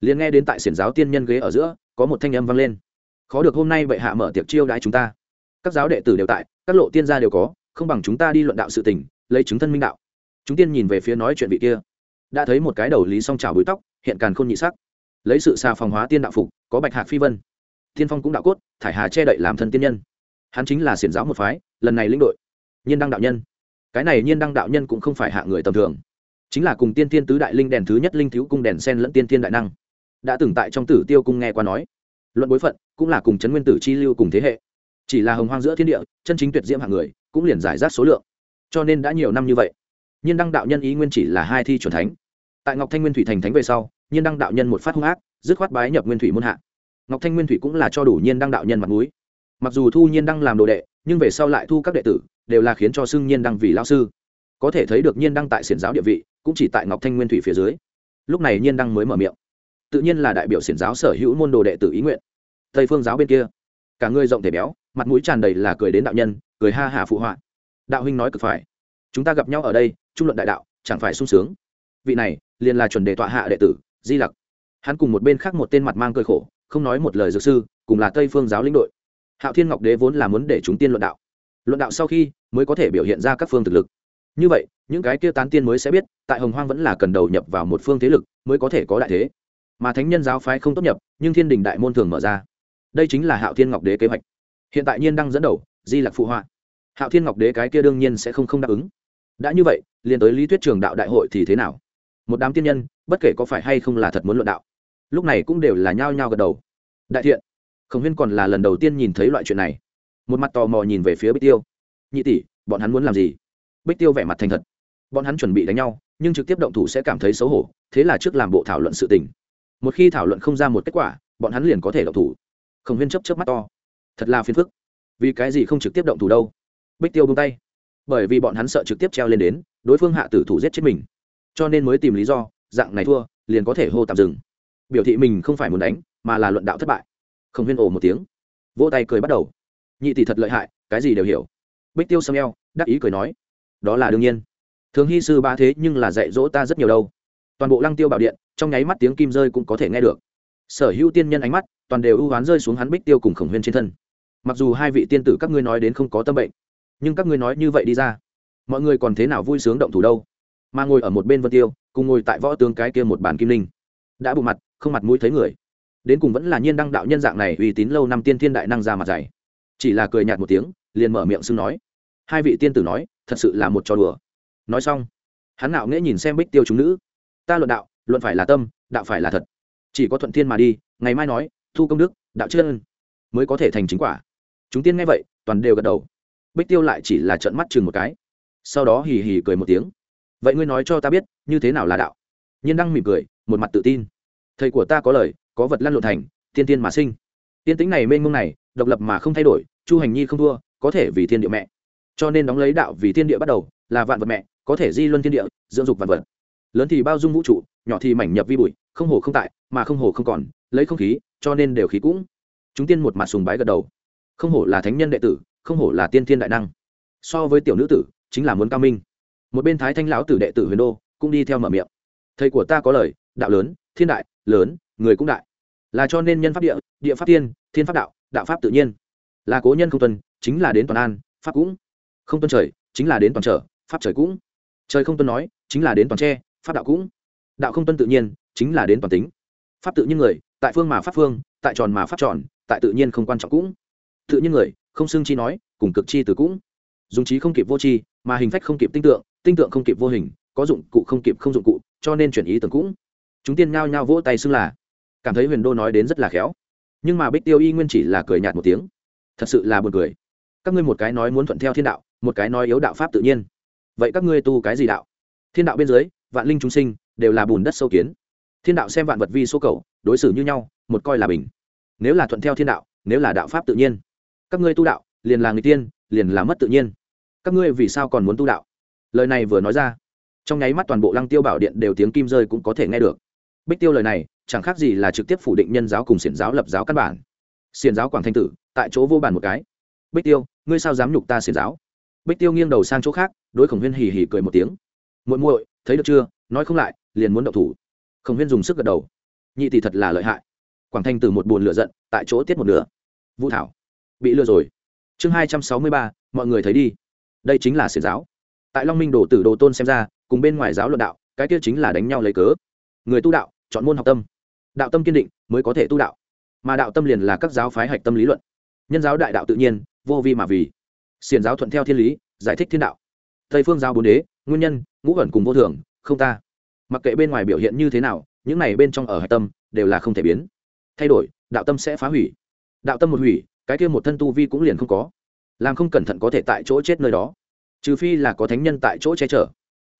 Liền nghe đến tại xiển giáo tiên nhân ghế ở giữa, có một thanh âm vang lên. Khó được hôm nay bệ hạ mở tiệc chiêu đãi chúng ta. Các giáo đệ tử đều tại, các lộ tiên gia đều có, không bằng chúng ta đi luận đạo sự tình, lấy chứng thân minh đạo. Chúng tiên nhìn về phía nói chuyện vị kia, đã thấy một cái đầu lý song trào búi tóc, hiện càn khôn nhị sắc. Lấy sự xa phòng hóa tiên đạo phục, có bạch hạc phi vân tiên phong cũng đạo cốt, thải hà che đậy làm thân tiên nhân. Hắn chính là xiển giáo một phái, lần này lĩnh đội. Nhiên đăng đạo nhân. Cái này nhiên đăng đạo nhân cũng không phải hạ người tầm thường. Chính là cùng tiên tiên tứ đại linh đèn thứ nhất linh thiếu cung đèn sen lẫn tiên tiên đại năng. Đã từng tại trong tử tiêu cung nghe qua nói, luận bối phận, cũng là cùng chấn nguyên tử chi lưu cùng thế hệ. Chỉ là hồng hoang giữa thiên địa, chân chính tuyệt diễm hạng người, cũng liền giải rác số lượng. Cho nên đã nhiều năm như vậy, nhiên đăng đạo nhân ý nguyên chỉ là hai thi chuẩn thánh. Tại ngọc thanh nguyên thủy thành thánh về sau, nhiên đăng đạo nhân một phát hung ác, dứt khoát bái nhập nguyên thủy môn hạ ngọc thanh nguyên thủy cũng là cho đủ nhiên đăng đạo nhân mặt mũi. Mặc dù thu nhiên đăng làm đồ đệ, nhưng về sau lại thu các đệ tử, đều là khiến cho xưng nhiên đăng vì lao sư. Có thể thấy được nhiên đăng tại xiển giáo địa vị, cũng chỉ tại ngọc thanh nguyên thủy phía dưới. Lúc này nhiên đăng mới mở miệng. Tự nhiên là đại biểu xiển giáo sở hữu môn đồ đệ tử ý nguyện. Tây phương giáo bên kia, cả người rộng thể béo, mặt mũi tràn đầy là cười đến đạo nhân, cười ha hả phụ họa. Đạo huynh nói cực phải. Chúng ta gặp nhau ở đây, trung luận đại đạo, chẳng phải sung sướng. Vị này, liền là chuẩn đề tọa hạ đệ tử, di lặc. Hắn cùng một bên khác một tên mặt mang cơi khổ không nói một lời dược sư, cùng là tây phương giáo lĩnh đội. Hạo thiên ngọc đế vốn là muốn để chúng tiên luận đạo. Luận đạo sau khi mới có thể biểu hiện ra các phương thực lực. Như vậy, những cái kia tán tiên mới sẽ biết, tại hồng hoang vẫn là cần đầu nhập vào một phương thế lực mới có thể có đại thế. Mà thánh nhân giáo phái không tốt nhập, nhưng thiên đình đại môn thường mở ra. Đây chính là hạo thiên ngọc đế kế hoạch. Hiện tại nhiên đang dẫn đầu, di lạc phụ họa. Hạo thiên ngọc đế cái kia đương nhiên sẽ không không đáp ứng. Đã như vậy, liền tới lý thuyết trường đạo đại hội thì thế nào? Một đám tiên nhân, bất kể có phải hay không là thật muốn luận đạo lúc này cũng đều là nhao nhao gật đầu. Đại thiện, khổng huyên còn là lần đầu tiên nhìn thấy loại chuyện này. Một mặt tò mò nhìn về phía bích tiêu. Nhị tỷ, bọn hắn muốn làm gì? Bích tiêu vẻ mặt thành thật. Bọn hắn chuẩn bị đánh nhau, nhưng trực tiếp động thủ sẽ cảm thấy xấu hổ, thế là trước làm bộ thảo luận sự tình. Một khi thảo luận không ra một kết quả, bọn hắn liền có thể động thủ. Khổng huyên chấp chấp mắt to. Thật là phiền phức. Vì cái gì không trực tiếp động thủ đâu? Bích tiêu bung tay. Bởi vì bọn hắn sợ trực tiếp treo lên đến, đối phương hạ tử thủ giết chết mình. Cho nên mới tìm lý do, dạng này thua, liền có thể hô tạm dừng biểu thị mình không phải muốn đánh, mà là luận đạo thất bại. Không huyên ồ một tiếng, vỗ tay cười bắt đầu. Nhị tỷ thật lợi hại, cái gì đều hiểu. Bích tiêu sâm eo, đắc ý cười nói, đó là đương nhiên. Thường hy sư ba thế nhưng là dạy dỗ ta rất nhiều đâu. Toàn bộ lăng tiêu bảo điện, trong nháy mắt tiếng kim rơi cũng có thể nghe được. Sở hữu tiên nhân ánh mắt, toàn đều ưu hoán rơi xuống hắn bích tiêu cùng khổng huyên trên thân. Mặc dù hai vị tiên tử các ngươi nói đến không có tâm bệnh, nhưng các ngươi nói như vậy đi ra, mọi người còn thế nào vui sướng động thủ đâu? Mà ngồi ở một bên vân tiêu, cùng ngồi tại võ tướng cái kia một bàn kim linh đã bù mặt, không mặt mũi thấy người. Đến cùng vẫn là nhiên đăng đạo nhân dạng này uy tín lâu năm tiên thiên đại năng ra mặt dày. Chỉ là cười nhạt một tiếng, liền mở miệng xưng nói. Hai vị tiên tử nói, thật sự là một trò đùa. Nói xong, hắn nạo nghễ nhìn xem bích tiêu chúng nữ. Ta luận đạo, luận phải là tâm, đạo phải là thật. Chỉ có thuận thiên mà đi, ngày mai nói, thu công đức, đạo chân mới có thể thành chính quả. Chúng tiên nghe vậy, toàn đều gật đầu. Bích tiêu lại chỉ là trợn mắt chừng một cái. Sau đó hì hì cười một tiếng. Vậy ngươi nói cho ta biết, như thế nào là đạo? Nhiên đăng mỉm cười một mặt tự tin. Thầy của ta có lời, có vật lăn lộn thành, tiên tiên mà sinh. Tiên tính này mênh mông này, độc lập mà không thay đổi, chu hành nhi không thua, có thể vì thiên địa mẹ. Cho nên đóng lấy đạo vì thiên địa bắt đầu, là vạn vật mẹ, có thể di luân thiên địa, dưỡng dục vạn vật. Lớn thì bao dung vũ trụ, nhỏ thì mảnh nhập vi bụi, không hồ không tại, mà không hồ không còn, lấy không khí, cho nên đều khí cũng. Chúng tiên một mặt sùng bái gật đầu. Không hổ là thánh nhân đệ tử, không hổ là tiên thiên đại năng. So với tiểu nữ tử, chính là muốn cao minh. Một bên thái thanh lão tử đệ tử huyền đô cũng đi theo mở miệng. Thầy của ta có lời đạo lớn, thiên đại, lớn, người cũng đại. Là cho nên nhân pháp địa địa pháp tiên, thiên pháp đạo đạo pháp tự nhiên. Là cố nhân không tuân, chính là đến toàn an, pháp cũng. Không tuân trời, chính là đến toàn trở, pháp trời cũng. Trời không tuân nói, chính là đến toàn tre, pháp đạo cũng. Đạo không tuân tự nhiên, chính là đến toàn tính. Pháp tự nhiên người, tại phương mà pháp phương, tại tròn mà pháp tròn, tại tự nhiên không quan trọng cũng. Tự nhiên người, không xưng chi nói, cùng cực chi từ cũng. Dùng trí không kịp vô chi mà hình phách không kịp tinh tượng tinh tượng không kịp vô hình, có dụng cụ không kịp không dụng cụ, cho nên chuyển ý tưởng cũng chúng tiên nhao nhao vỗ tay xưng là. Cảm thấy huyền đô nói đến rất là khéo. Nhưng mà bích tiêu y nguyên chỉ là cười nhạt một tiếng. Thật sự là buồn cười. Các ngươi một cái nói muốn thuận theo thiên đạo, một cái nói yếu đạo pháp tự nhiên. Vậy các ngươi tu cái gì đạo? Thiên đạo bên dưới, vạn linh chúng sinh, đều là bùn đất sâu kiến. Thiên đạo xem vạn vật vi số cầu, đối xử như nhau, một coi là bình. Nếu là thuận theo thiên đạo, nếu là đạo pháp tự nhiên. Các ngươi tu đạo, liền là người tiên, liền là mất tự nhiên. Các ngươi vì sao còn muốn tu đạo? Lời này vừa nói ra, trong nháy mắt toàn bộ lăng tiêu bảo điện đều tiếng kim rơi cũng có thể nghe được bích tiêu lời này, chẳng khác gì là trực tiếp phủ định nhân giáo cùng xiển giáo lập giáo căn bản. Xiển giáo quảng thanh tử, tại chỗ vô bàn một cái. Bích tiêu, ngươi sao dám nhục ta xiển giáo? Bích tiêu nghiêng đầu sang chỗ khác, đối khổng huyên hì hì cười một tiếng. Muội muội, thấy được chưa? Nói không lại, liền muốn động thủ. Khổng huyên dùng sức gật đầu. Nhị tỷ thật là lợi hại. Quảng thanh tử một buồn lửa giận, tại chỗ tiết một nửa. Vũ thảo, bị lừa rồi. Chương hai trăm sáu mươi ba, mọi người thấy đi. Đây chính là xiển giáo. Tại long minh đồ tử đồ tôn xem ra, cùng bên ngoài giáo luận đạo, cái kia chính là đánh nhau lấy cớ. Người tu đạo chọn môn học tâm. Đạo tâm kiên định mới có thể tu đạo. Mà đạo tâm liền là các giáo phái hạch tâm lý luận. Nhân giáo đại đạo tự nhiên, vô vi mà vì. Xiền giáo thuận theo thiên lý, giải thích thiên đạo. Tây phương giáo bốn đế, nguyên nhân, ngũ ẩn cùng vô thường, không ta. Mặc kệ bên ngoài biểu hiện như thế nào, những này bên trong ở hạch tâm đều là không thể biến. Thay đổi, đạo tâm sẽ phá hủy. Đạo tâm một hủy, cái kia một thân tu vi cũng liền không có. Làm không cẩn thận có thể tại chỗ chết nơi đó. Trừ phi là có thánh nhân tại chỗ che chở.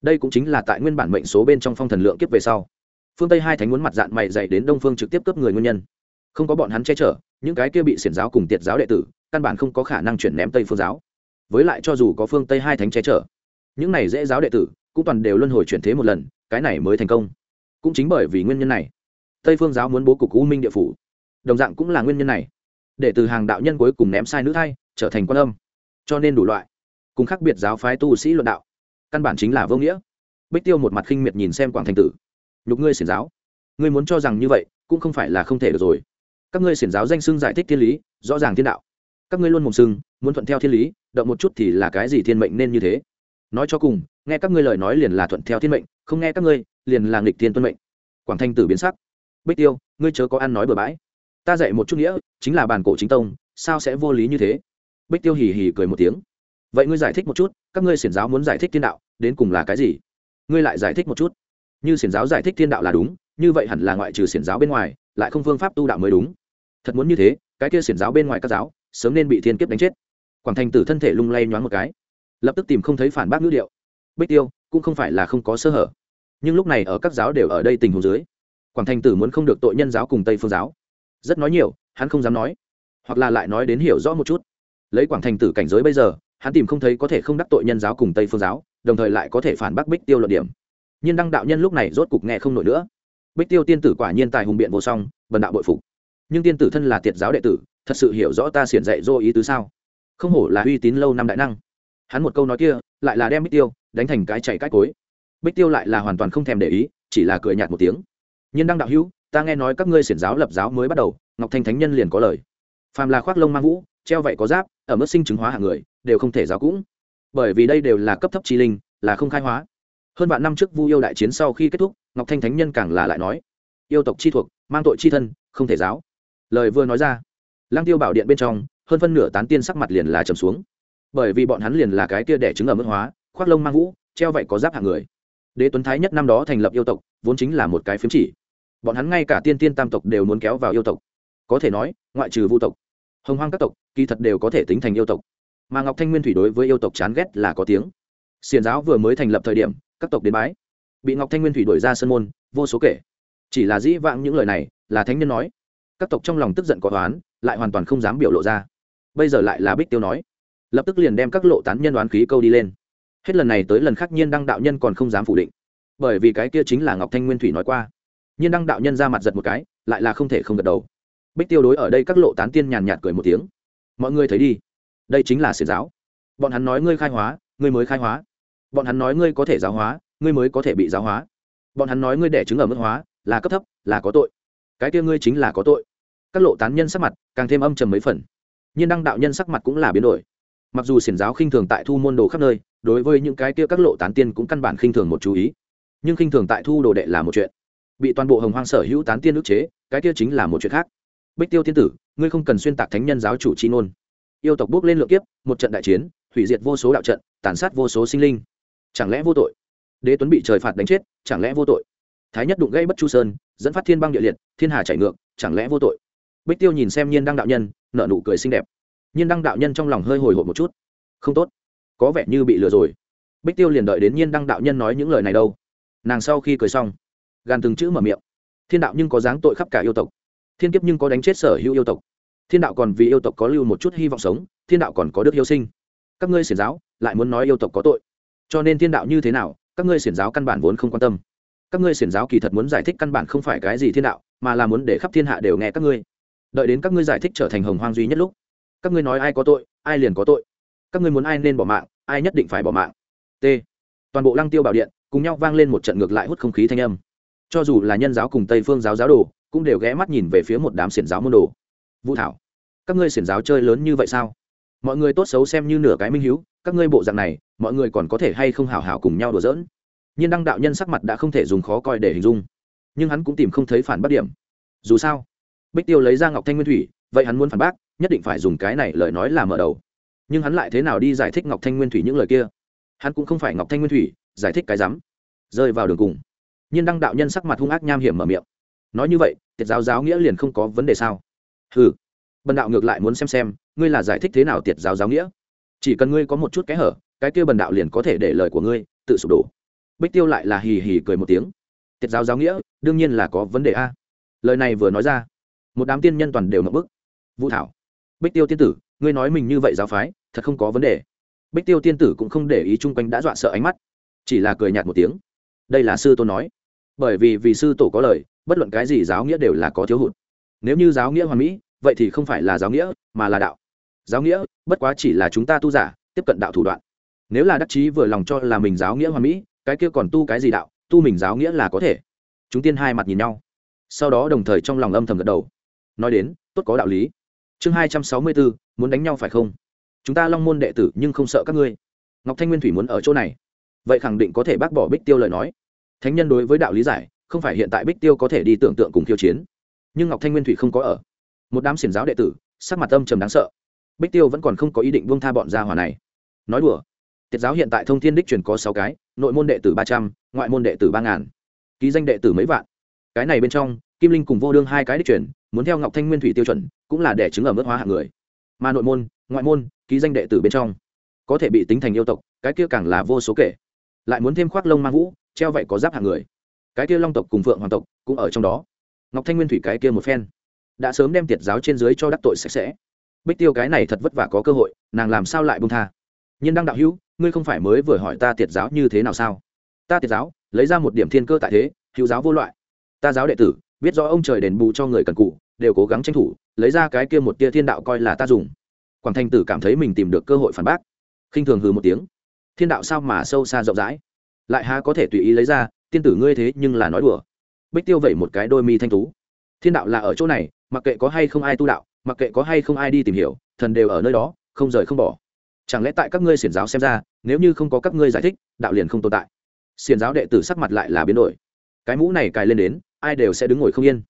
Đây cũng chính là tại nguyên bản mệnh số bên trong phong thần lượng kiếp về sau phương tây hai thánh muốn mặt dạng mày dạy đến đông phương trực tiếp cướp người nguyên nhân không có bọn hắn che chở những cái kia bị xiển giáo cùng tiệt giáo đệ tử căn bản không có khả năng chuyển ném tây phương giáo với lại cho dù có phương tây hai thánh che chở những này dễ giáo đệ tử cũng toàn đều luân hồi chuyển thế một lần cái này mới thành công cũng chính bởi vì nguyên nhân này tây phương giáo muốn bố cục u minh địa phủ đồng dạng cũng là nguyên nhân này để từ hàng đạo nhân cuối cùng ném sai nữ thay trở thành quan âm cho nên đủ loại cùng khác biệt giáo phái tu sĩ luận đạo căn bản chính là vô nghĩa bích tiêu một mặt khinh miệt nhìn xem quảng thành tử nhục ngươi xiển giáo. Ngươi muốn cho rằng như vậy, cũng không phải là không thể được rồi. Các ngươi xiển giáo danh xưng giải thích thiên lý, rõ ràng thiên đạo. Các ngươi luôn mồm xưng muốn thuận theo thiên lý, động một chút thì là cái gì thiên mệnh nên như thế. Nói cho cùng, nghe các ngươi lời nói liền là thuận theo thiên mệnh, không nghe các ngươi, liền là nghịch thiên tuân mệnh. Quảng thanh tử biến sắc. Bích tiêu, ngươi chớ có ăn nói bừa bãi. Ta dạy một chút nghĩa, chính là bản cổ chính tông, sao sẽ vô lý như thế? Bích tiêu hì hì cười một tiếng. Vậy ngươi giải thích một chút, các ngươi xiển giáo muốn giải thích thiên đạo, đến cùng là cái gì? Ngươi lại giải thích một chút như xiển giáo giải thích thiên đạo là đúng, như vậy hẳn là ngoại trừ xiển giáo bên ngoài, lại không phương pháp tu đạo mới đúng. Thật muốn như thế, cái kia xiển giáo bên ngoài các giáo, sớm nên bị thiên kiếp đánh chết. Quảng thành tử thân thể lung lay nhoáng một cái, lập tức tìm không thấy phản bác ngữ điệu. Bích tiêu, cũng không phải là không có sơ hở, nhưng lúc này ở các giáo đều ở đây tình huống dưới, quảng thành tử muốn không được tội nhân giáo cùng tây phương giáo. Rất nói nhiều, hắn không dám nói, hoặc là lại nói đến hiểu rõ một chút. Lấy quảng thành tử cảnh giới bây giờ, hắn tìm không thấy có thể không đắc tội nhân giáo cùng tây phương giáo, đồng thời lại có thể phản bác bích tiêu luận điểm nhiên đăng đạo nhân lúc này rốt cục nghe không nổi nữa. Bích tiêu tiên tử quả nhiên tài hùng biện vô song, bần đạo bội phục. Nhưng tiên tử thân là tiệt giáo đệ tử, thật sự hiểu rõ ta xiển dạy dô ý tứ sao? Không hổ là uy tín lâu năm đại năng. Hắn một câu nói kia, lại là đem bích tiêu đánh thành cái chạy cái cối. Bích tiêu lại là hoàn toàn không thèm để ý, chỉ là cười nhạt một tiếng. Nhiên đăng đạo hữu, ta nghe nói các ngươi xiển giáo lập giáo mới bắt đầu, ngọc thanh thánh nhân liền có lời. Phàm là khoác lông mang vũ, treo vậy có giáp, ở mức sinh chứng hóa hạng người, đều không thể giáo cũng. Bởi vì đây đều là cấp thấp trí linh, là không khai hóa hơn vạn năm trước vu yêu đại chiến sau khi kết thúc, ngọc thanh thánh nhân càng là lại nói, yêu tộc chi thuộc, mang tội chi thân, không thể giáo. Lời vừa nói ra lang tiêu bảo điện bên trong, hơn phân nửa tán tiên sắc mặt liền là trầm xuống. Bởi vì bọn hắn liền là cái kia đẻ trứng ở mức hóa, khoác lông mang vũ, treo vậy có giáp hạng người. Đế tuấn thái nhất năm đó thành lập yêu tộc, vốn chính là một cái phiếm chỉ. Bọn hắn ngay cả tiên tiên tam tộc đều muốn kéo vào yêu tộc. Có thể nói, ngoại trừ vu tộc, hồng hoang các tộc, kỳ thật đều có thể tính thành yêu tộc. Mà ngọc thanh nguyên thủy đối với yêu tộc chán ghét là có tiếng. Xiền giáo vừa mới thành lập thời điểm các tộc đến bái. Bị ngọc thanh nguyên thủy đuổi ra sân môn, vô số kể. Chỉ là dĩ vãng những lời này, là thánh nhân nói. Các tộc trong lòng tức giận có toán lại hoàn toàn không dám biểu lộ ra. Bây giờ lại là bích tiêu nói. Lập tức liền đem các lộ tán nhân đoán khí câu đi lên. Hết lần này tới lần khác nhiên đăng đạo nhân còn không dám phủ định. Bởi vì cái kia chính là ngọc thanh nguyên thủy nói qua. Nhiên đăng đạo nhân ra mặt giật một cái, lại là không thể không gật đầu. Bích tiêu đối ở đây các lộ tán tiên nhàn nhạt cười một tiếng. Mọi người thấy đi. Đây chính là xiển giáo. Bọn hắn nói ngươi khai hóa, ngươi mới khai hóa bọn hắn nói ngươi có thể giáo hóa, ngươi mới có thể bị giáo hóa. Bọn hắn nói ngươi đẻ trứng ở mức hóa, là cấp thấp, là có tội. Cái kia ngươi chính là có tội. Các lộ tán nhân sắc mặt càng thêm âm trầm mấy phần. Nhiên đăng đạo nhân sắc mặt cũng là biến đổi. Mặc dù xiển giáo khinh thường tại thu môn đồ khắp nơi, đối với những cái kia các lộ tán tiên cũng căn bản khinh thường một chú ý. Nhưng khinh thường tại thu đồ đệ là một chuyện. Bị toàn bộ hồng hoang sở hữu tán tiên ức chế, cái kia chính là một chuyện khác. Bích tiêu tiên tử, ngươi không cần xuyên tạc thánh nhân giáo chủ chi ngôn. Yêu tộc bước lên lượng kiếp, một trận đại chiến, hủy diệt vô số đạo trận, tàn sát vô số sinh linh chẳng lẽ vô tội? Đế tuấn bị trời phạt đánh chết, chẳng lẽ vô tội? Thái nhất đụng gây bất chu sơn, dẫn phát thiên băng địa liệt, thiên hà chảy ngược, chẳng lẽ vô tội? Bích tiêu nhìn xem nhiên đăng đạo nhân nợ nụ cười xinh đẹp. Nhiên đăng đạo nhân trong lòng hơi hồi hộp một chút. Không tốt. Có vẻ như bị lừa rồi. Bích tiêu liền đợi đến nhiên đăng đạo nhân nói những lời này đâu. Nàng sau khi cười xong gan từng chữ mở miệng. Thiên đạo nhưng có dáng tội khắp cả yêu tộc. Thiên kiếp nhưng có đánh chết sở hữu yêu tộc. Thiên đạo còn vì yêu tộc có lưu một chút hy vọng sống, thiên đạo còn có đức yêu sinh. Các ngươi xiển giáo, lại muốn nói yêu tộc có tội cho nên thiên đạo như thế nào, các ngươi xiển giáo căn bản vốn không quan tâm. Các ngươi xiển giáo kỳ thật muốn giải thích căn bản không phải cái gì thiên đạo, mà là muốn để khắp thiên hạ đều nghe các ngươi. Đợi đến các ngươi giải thích trở thành hồng hoang duy nhất lúc, các ngươi nói ai có tội, ai liền có tội. Các ngươi muốn ai nên bỏ mạng, ai nhất định phải bỏ mạng. T. Toàn bộ lăng tiêu bảo điện, cùng nhau vang lên một trận ngược lại hút không khí thanh âm. Cho dù là nhân giáo cùng tây phương giáo giáo đồ, cũng đều ghé mắt nhìn về phía một đám xiển giáo môn đồ. Vũ thảo, các ngươi xiển giáo chơi lớn như vậy sao? Mọi người tốt xấu xem như nửa cái minh hiếu các ngươi bộ dạng này, mọi người còn có thể hay không hào hào cùng nhau đùa giỡn? Nhiên đăng đạo nhân sắc mặt đã không thể dùng khó coi để hình dung, nhưng hắn cũng tìm không thấy phản bác điểm. Dù sao, bích tiêu lấy ra ngọc thanh nguyên thủy, vậy hắn muốn phản bác, nhất định phải dùng cái này lời nói làm mở đầu. Nhưng hắn lại thế nào đi giải thích ngọc thanh nguyên thủy những lời kia? Hắn cũng không phải ngọc thanh nguyên thủy, giải thích cái rắm. Rơi vào đường cùng, nhiên đăng đạo nhân sắc mặt hung ác nham hiểm mở miệng. Nói như vậy, tiệt giáo giáo nghĩa liền không có vấn đề sao? Ừ bần đạo ngược lại muốn xem xem, ngươi là giải thích thế nào tiệt giáo giáo nghĩa? Chỉ cần ngươi có một chút kẽ hở, cái kia bần đạo liền có thể để lời của ngươi, tự sụp đổ. Bích tiêu lại là hì hì cười một tiếng. Tiết giáo giáo nghĩa, đương nhiên là có vấn đề a. Lời này vừa nói ra, một đám tiên nhân toàn đều ngậm bức. Vũ thảo, bích tiêu tiên tử, ngươi nói mình như vậy giáo phái, thật không có vấn đề. Bích tiêu tiên tử cũng không để ý chung quanh đã dọa sợ ánh mắt, chỉ là cười nhạt một tiếng. Đây là sư tôn nói. Bởi vì vì sư tổ có lời, bất luận cái gì giáo nghĩa đều là có thiếu hụt. Nếu như giáo nghĩa hoàn mỹ, vậy thì không phải là giáo nghĩa, mà là đạo giáo nghĩa, bất quá chỉ là chúng ta tu giả, tiếp cận đạo thủ đoạn. Nếu là đắc chí vừa lòng cho là mình giáo nghĩa hoàn mỹ, cái kia còn tu cái gì đạo, tu mình giáo nghĩa là có thể. Chúng tiên hai mặt nhìn nhau. Sau đó đồng thời trong lòng âm thầm gật đầu. Nói đến, tốt có đạo lý. Chương hai trăm sáu mươi bốn muốn đánh nhau phải không? Chúng ta long môn đệ tử nhưng không sợ các ngươi. Ngọc thanh nguyên thủy muốn ở chỗ này. Vậy khẳng định có thể bác bỏ bích tiêu lời nói. Thánh nhân đối với đạo lý giải, không phải hiện tại bích tiêu có thể đi tưởng tượng cùng khiêu chiến. Nhưng ngọc thanh nguyên thủy không có ở. Một đám xiển giáo đệ tử, sắc mặt âm trầm đáng sợ bích tiêu vẫn còn không có ý định buông tha bọn gia hòa này. Nói đùa. Tiết giáo hiện tại thông thiên đích truyền có sáu cái, nội môn đệ tử ba trăm, ngoại môn đệ tử ba ngàn. Ký danh đệ tử mấy vạn. Cái này bên trong, kim linh cùng vô đương hai cái đích truyền, muốn theo ngọc thanh nguyên thủy tiêu chuẩn, cũng là để chứng ở mức hóa hạng người. Mà nội môn, ngoại môn, ký danh đệ tử bên trong, có thể bị tính thành yêu tộc, cái kia càng là vô số kể. Lại muốn thêm khoác lông mang vũ, treo vậy có giáp hạng người. Cái kia long tộc cùng phượng hoàng tộc cũng ở trong đó. Ngọc thanh nguyên thủy cái kia một phen. Đã sớm đem tiệt giáo trên dưới cho đắc tội sạch sẽ bích tiêu cái này thật vất vả có cơ hội, nàng làm sao lại bông tha? Nhiên đăng đạo hữu, ngươi không phải mới vừa hỏi ta tiệt giáo như thế nào sao? Ta tiệt giáo, lấy ra một điểm thiên cơ tại thế, hữu giáo vô loại. Ta giáo đệ tử, biết rõ ông trời đền bù cho người cần cụ đều cố gắng tranh thủ, lấy ra cái kia một tia thiên đạo coi là ta dùng. Quảng thanh tử cảm thấy mình tìm được cơ hội phản bác. Khinh thường hừ một tiếng. Thiên đạo sao mà sâu xa rộng rãi? Lại há có thể tùy ý lấy ra, tiên tử ngươi thế nhưng là nói đùa. Bích tiêu vẩy một cái đôi mi thanh tú. Thiên đạo là ở chỗ này, mặc kệ có hay không ai tu đạo mặc kệ có hay không ai đi tìm hiểu, thần đều ở nơi đó, không rời không bỏ. Chẳng lẽ tại các ngươi xiển giáo xem ra, nếu như không có các ngươi giải thích, đạo liền không tồn tại. Xiển giáo đệ tử sắc mặt lại là biến đổi. Cái mũ này cài lên đến, ai đều sẽ đứng ngồi không yên.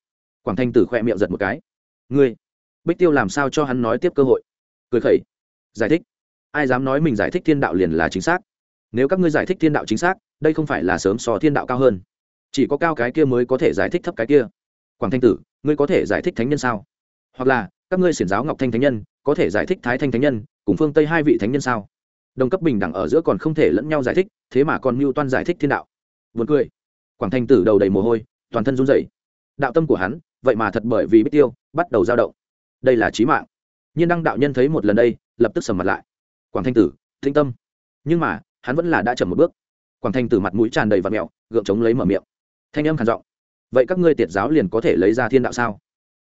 Quảng thanh tử khoe miệng giật một cái. Ngươi, bích tiêu làm sao cho hắn nói tiếp cơ hội? Cười khẩy. Giải thích. Ai dám nói mình giải thích thiên đạo liền là chính xác. Nếu các ngươi giải thích thiên đạo chính xác, đây không phải là sớm so thiên đạo cao hơn. Chỉ có cao cái kia mới có thể giải thích thấp cái kia. Quảng thanh tử, ngươi có thể giải thích thánh nhân sao? Hoặc là các ngươi xiển giáo ngọc thanh thánh nhân, có thể giải thích thái thanh thánh nhân, cùng phương tây hai vị thánh nhân sao? Đồng cấp bình đẳng ở giữa còn không thể lẫn nhau giải thích, thế mà còn mưu toan giải thích thiên đạo. Vượt cười. Quảng thanh tử đầu đầy mồ hôi, toàn thân run rẩy. Đạo tâm của hắn, vậy mà thật bởi vì biết tiêu, bắt đầu dao động. Đây là trí mạng. Nhiên đăng đạo nhân thấy một lần đây, lập tức sầm mặt lại. Quảng thanh tử thinh tâm. Nhưng mà, hắn vẫn là đã chậm một bước. Quảng thanh tử mặt mũi tràn đầy và mẹo, gượng chống lấy mở miệng. Thanh âm khản giọng. Vậy các ngươi tiệt giáo liền có thể lấy ra thiên đạo sao?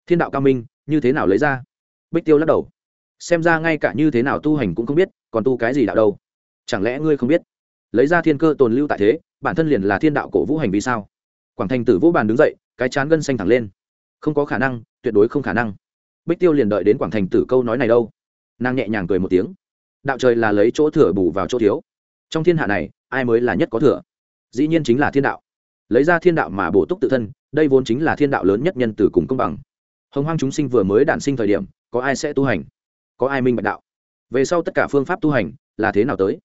Thiên đạo cao minh, như thế nào lấy ra? Bích tiêu lắc đầu. Xem ra ngay cả như thế nào tu hành cũng không biết, còn tu cái gì đạo đâu? Chẳng lẽ ngươi không biết? Lấy ra thiên cơ tồn lưu tại thế, bản thân liền là thiên đạo cổ vũ hành vi sao? Quảng thành tử vũ bàn đứng dậy, cái chán gân xanh thẳng lên. Không có khả năng, tuyệt đối không khả năng. Bích tiêu liền đợi đến quảng thành tử câu nói này đâu. Nàng nhẹ nhàng cười một tiếng. Đạo trời là lấy chỗ thừa bù vào chỗ thiếu. Trong thiên hạ này, ai mới là nhất có thừa? Dĩ nhiên chính là thiên đạo. Lấy ra thiên đạo mà bổ túc tự thân, đây vốn chính là thiên đạo lớn nhất nhân từ cùng công bằng hồng hoang chúng sinh vừa mới đản sinh thời điểm, có ai sẽ tu hành? Có ai minh bạch đạo? Về sau tất cả phương pháp tu hành là thế nào tới?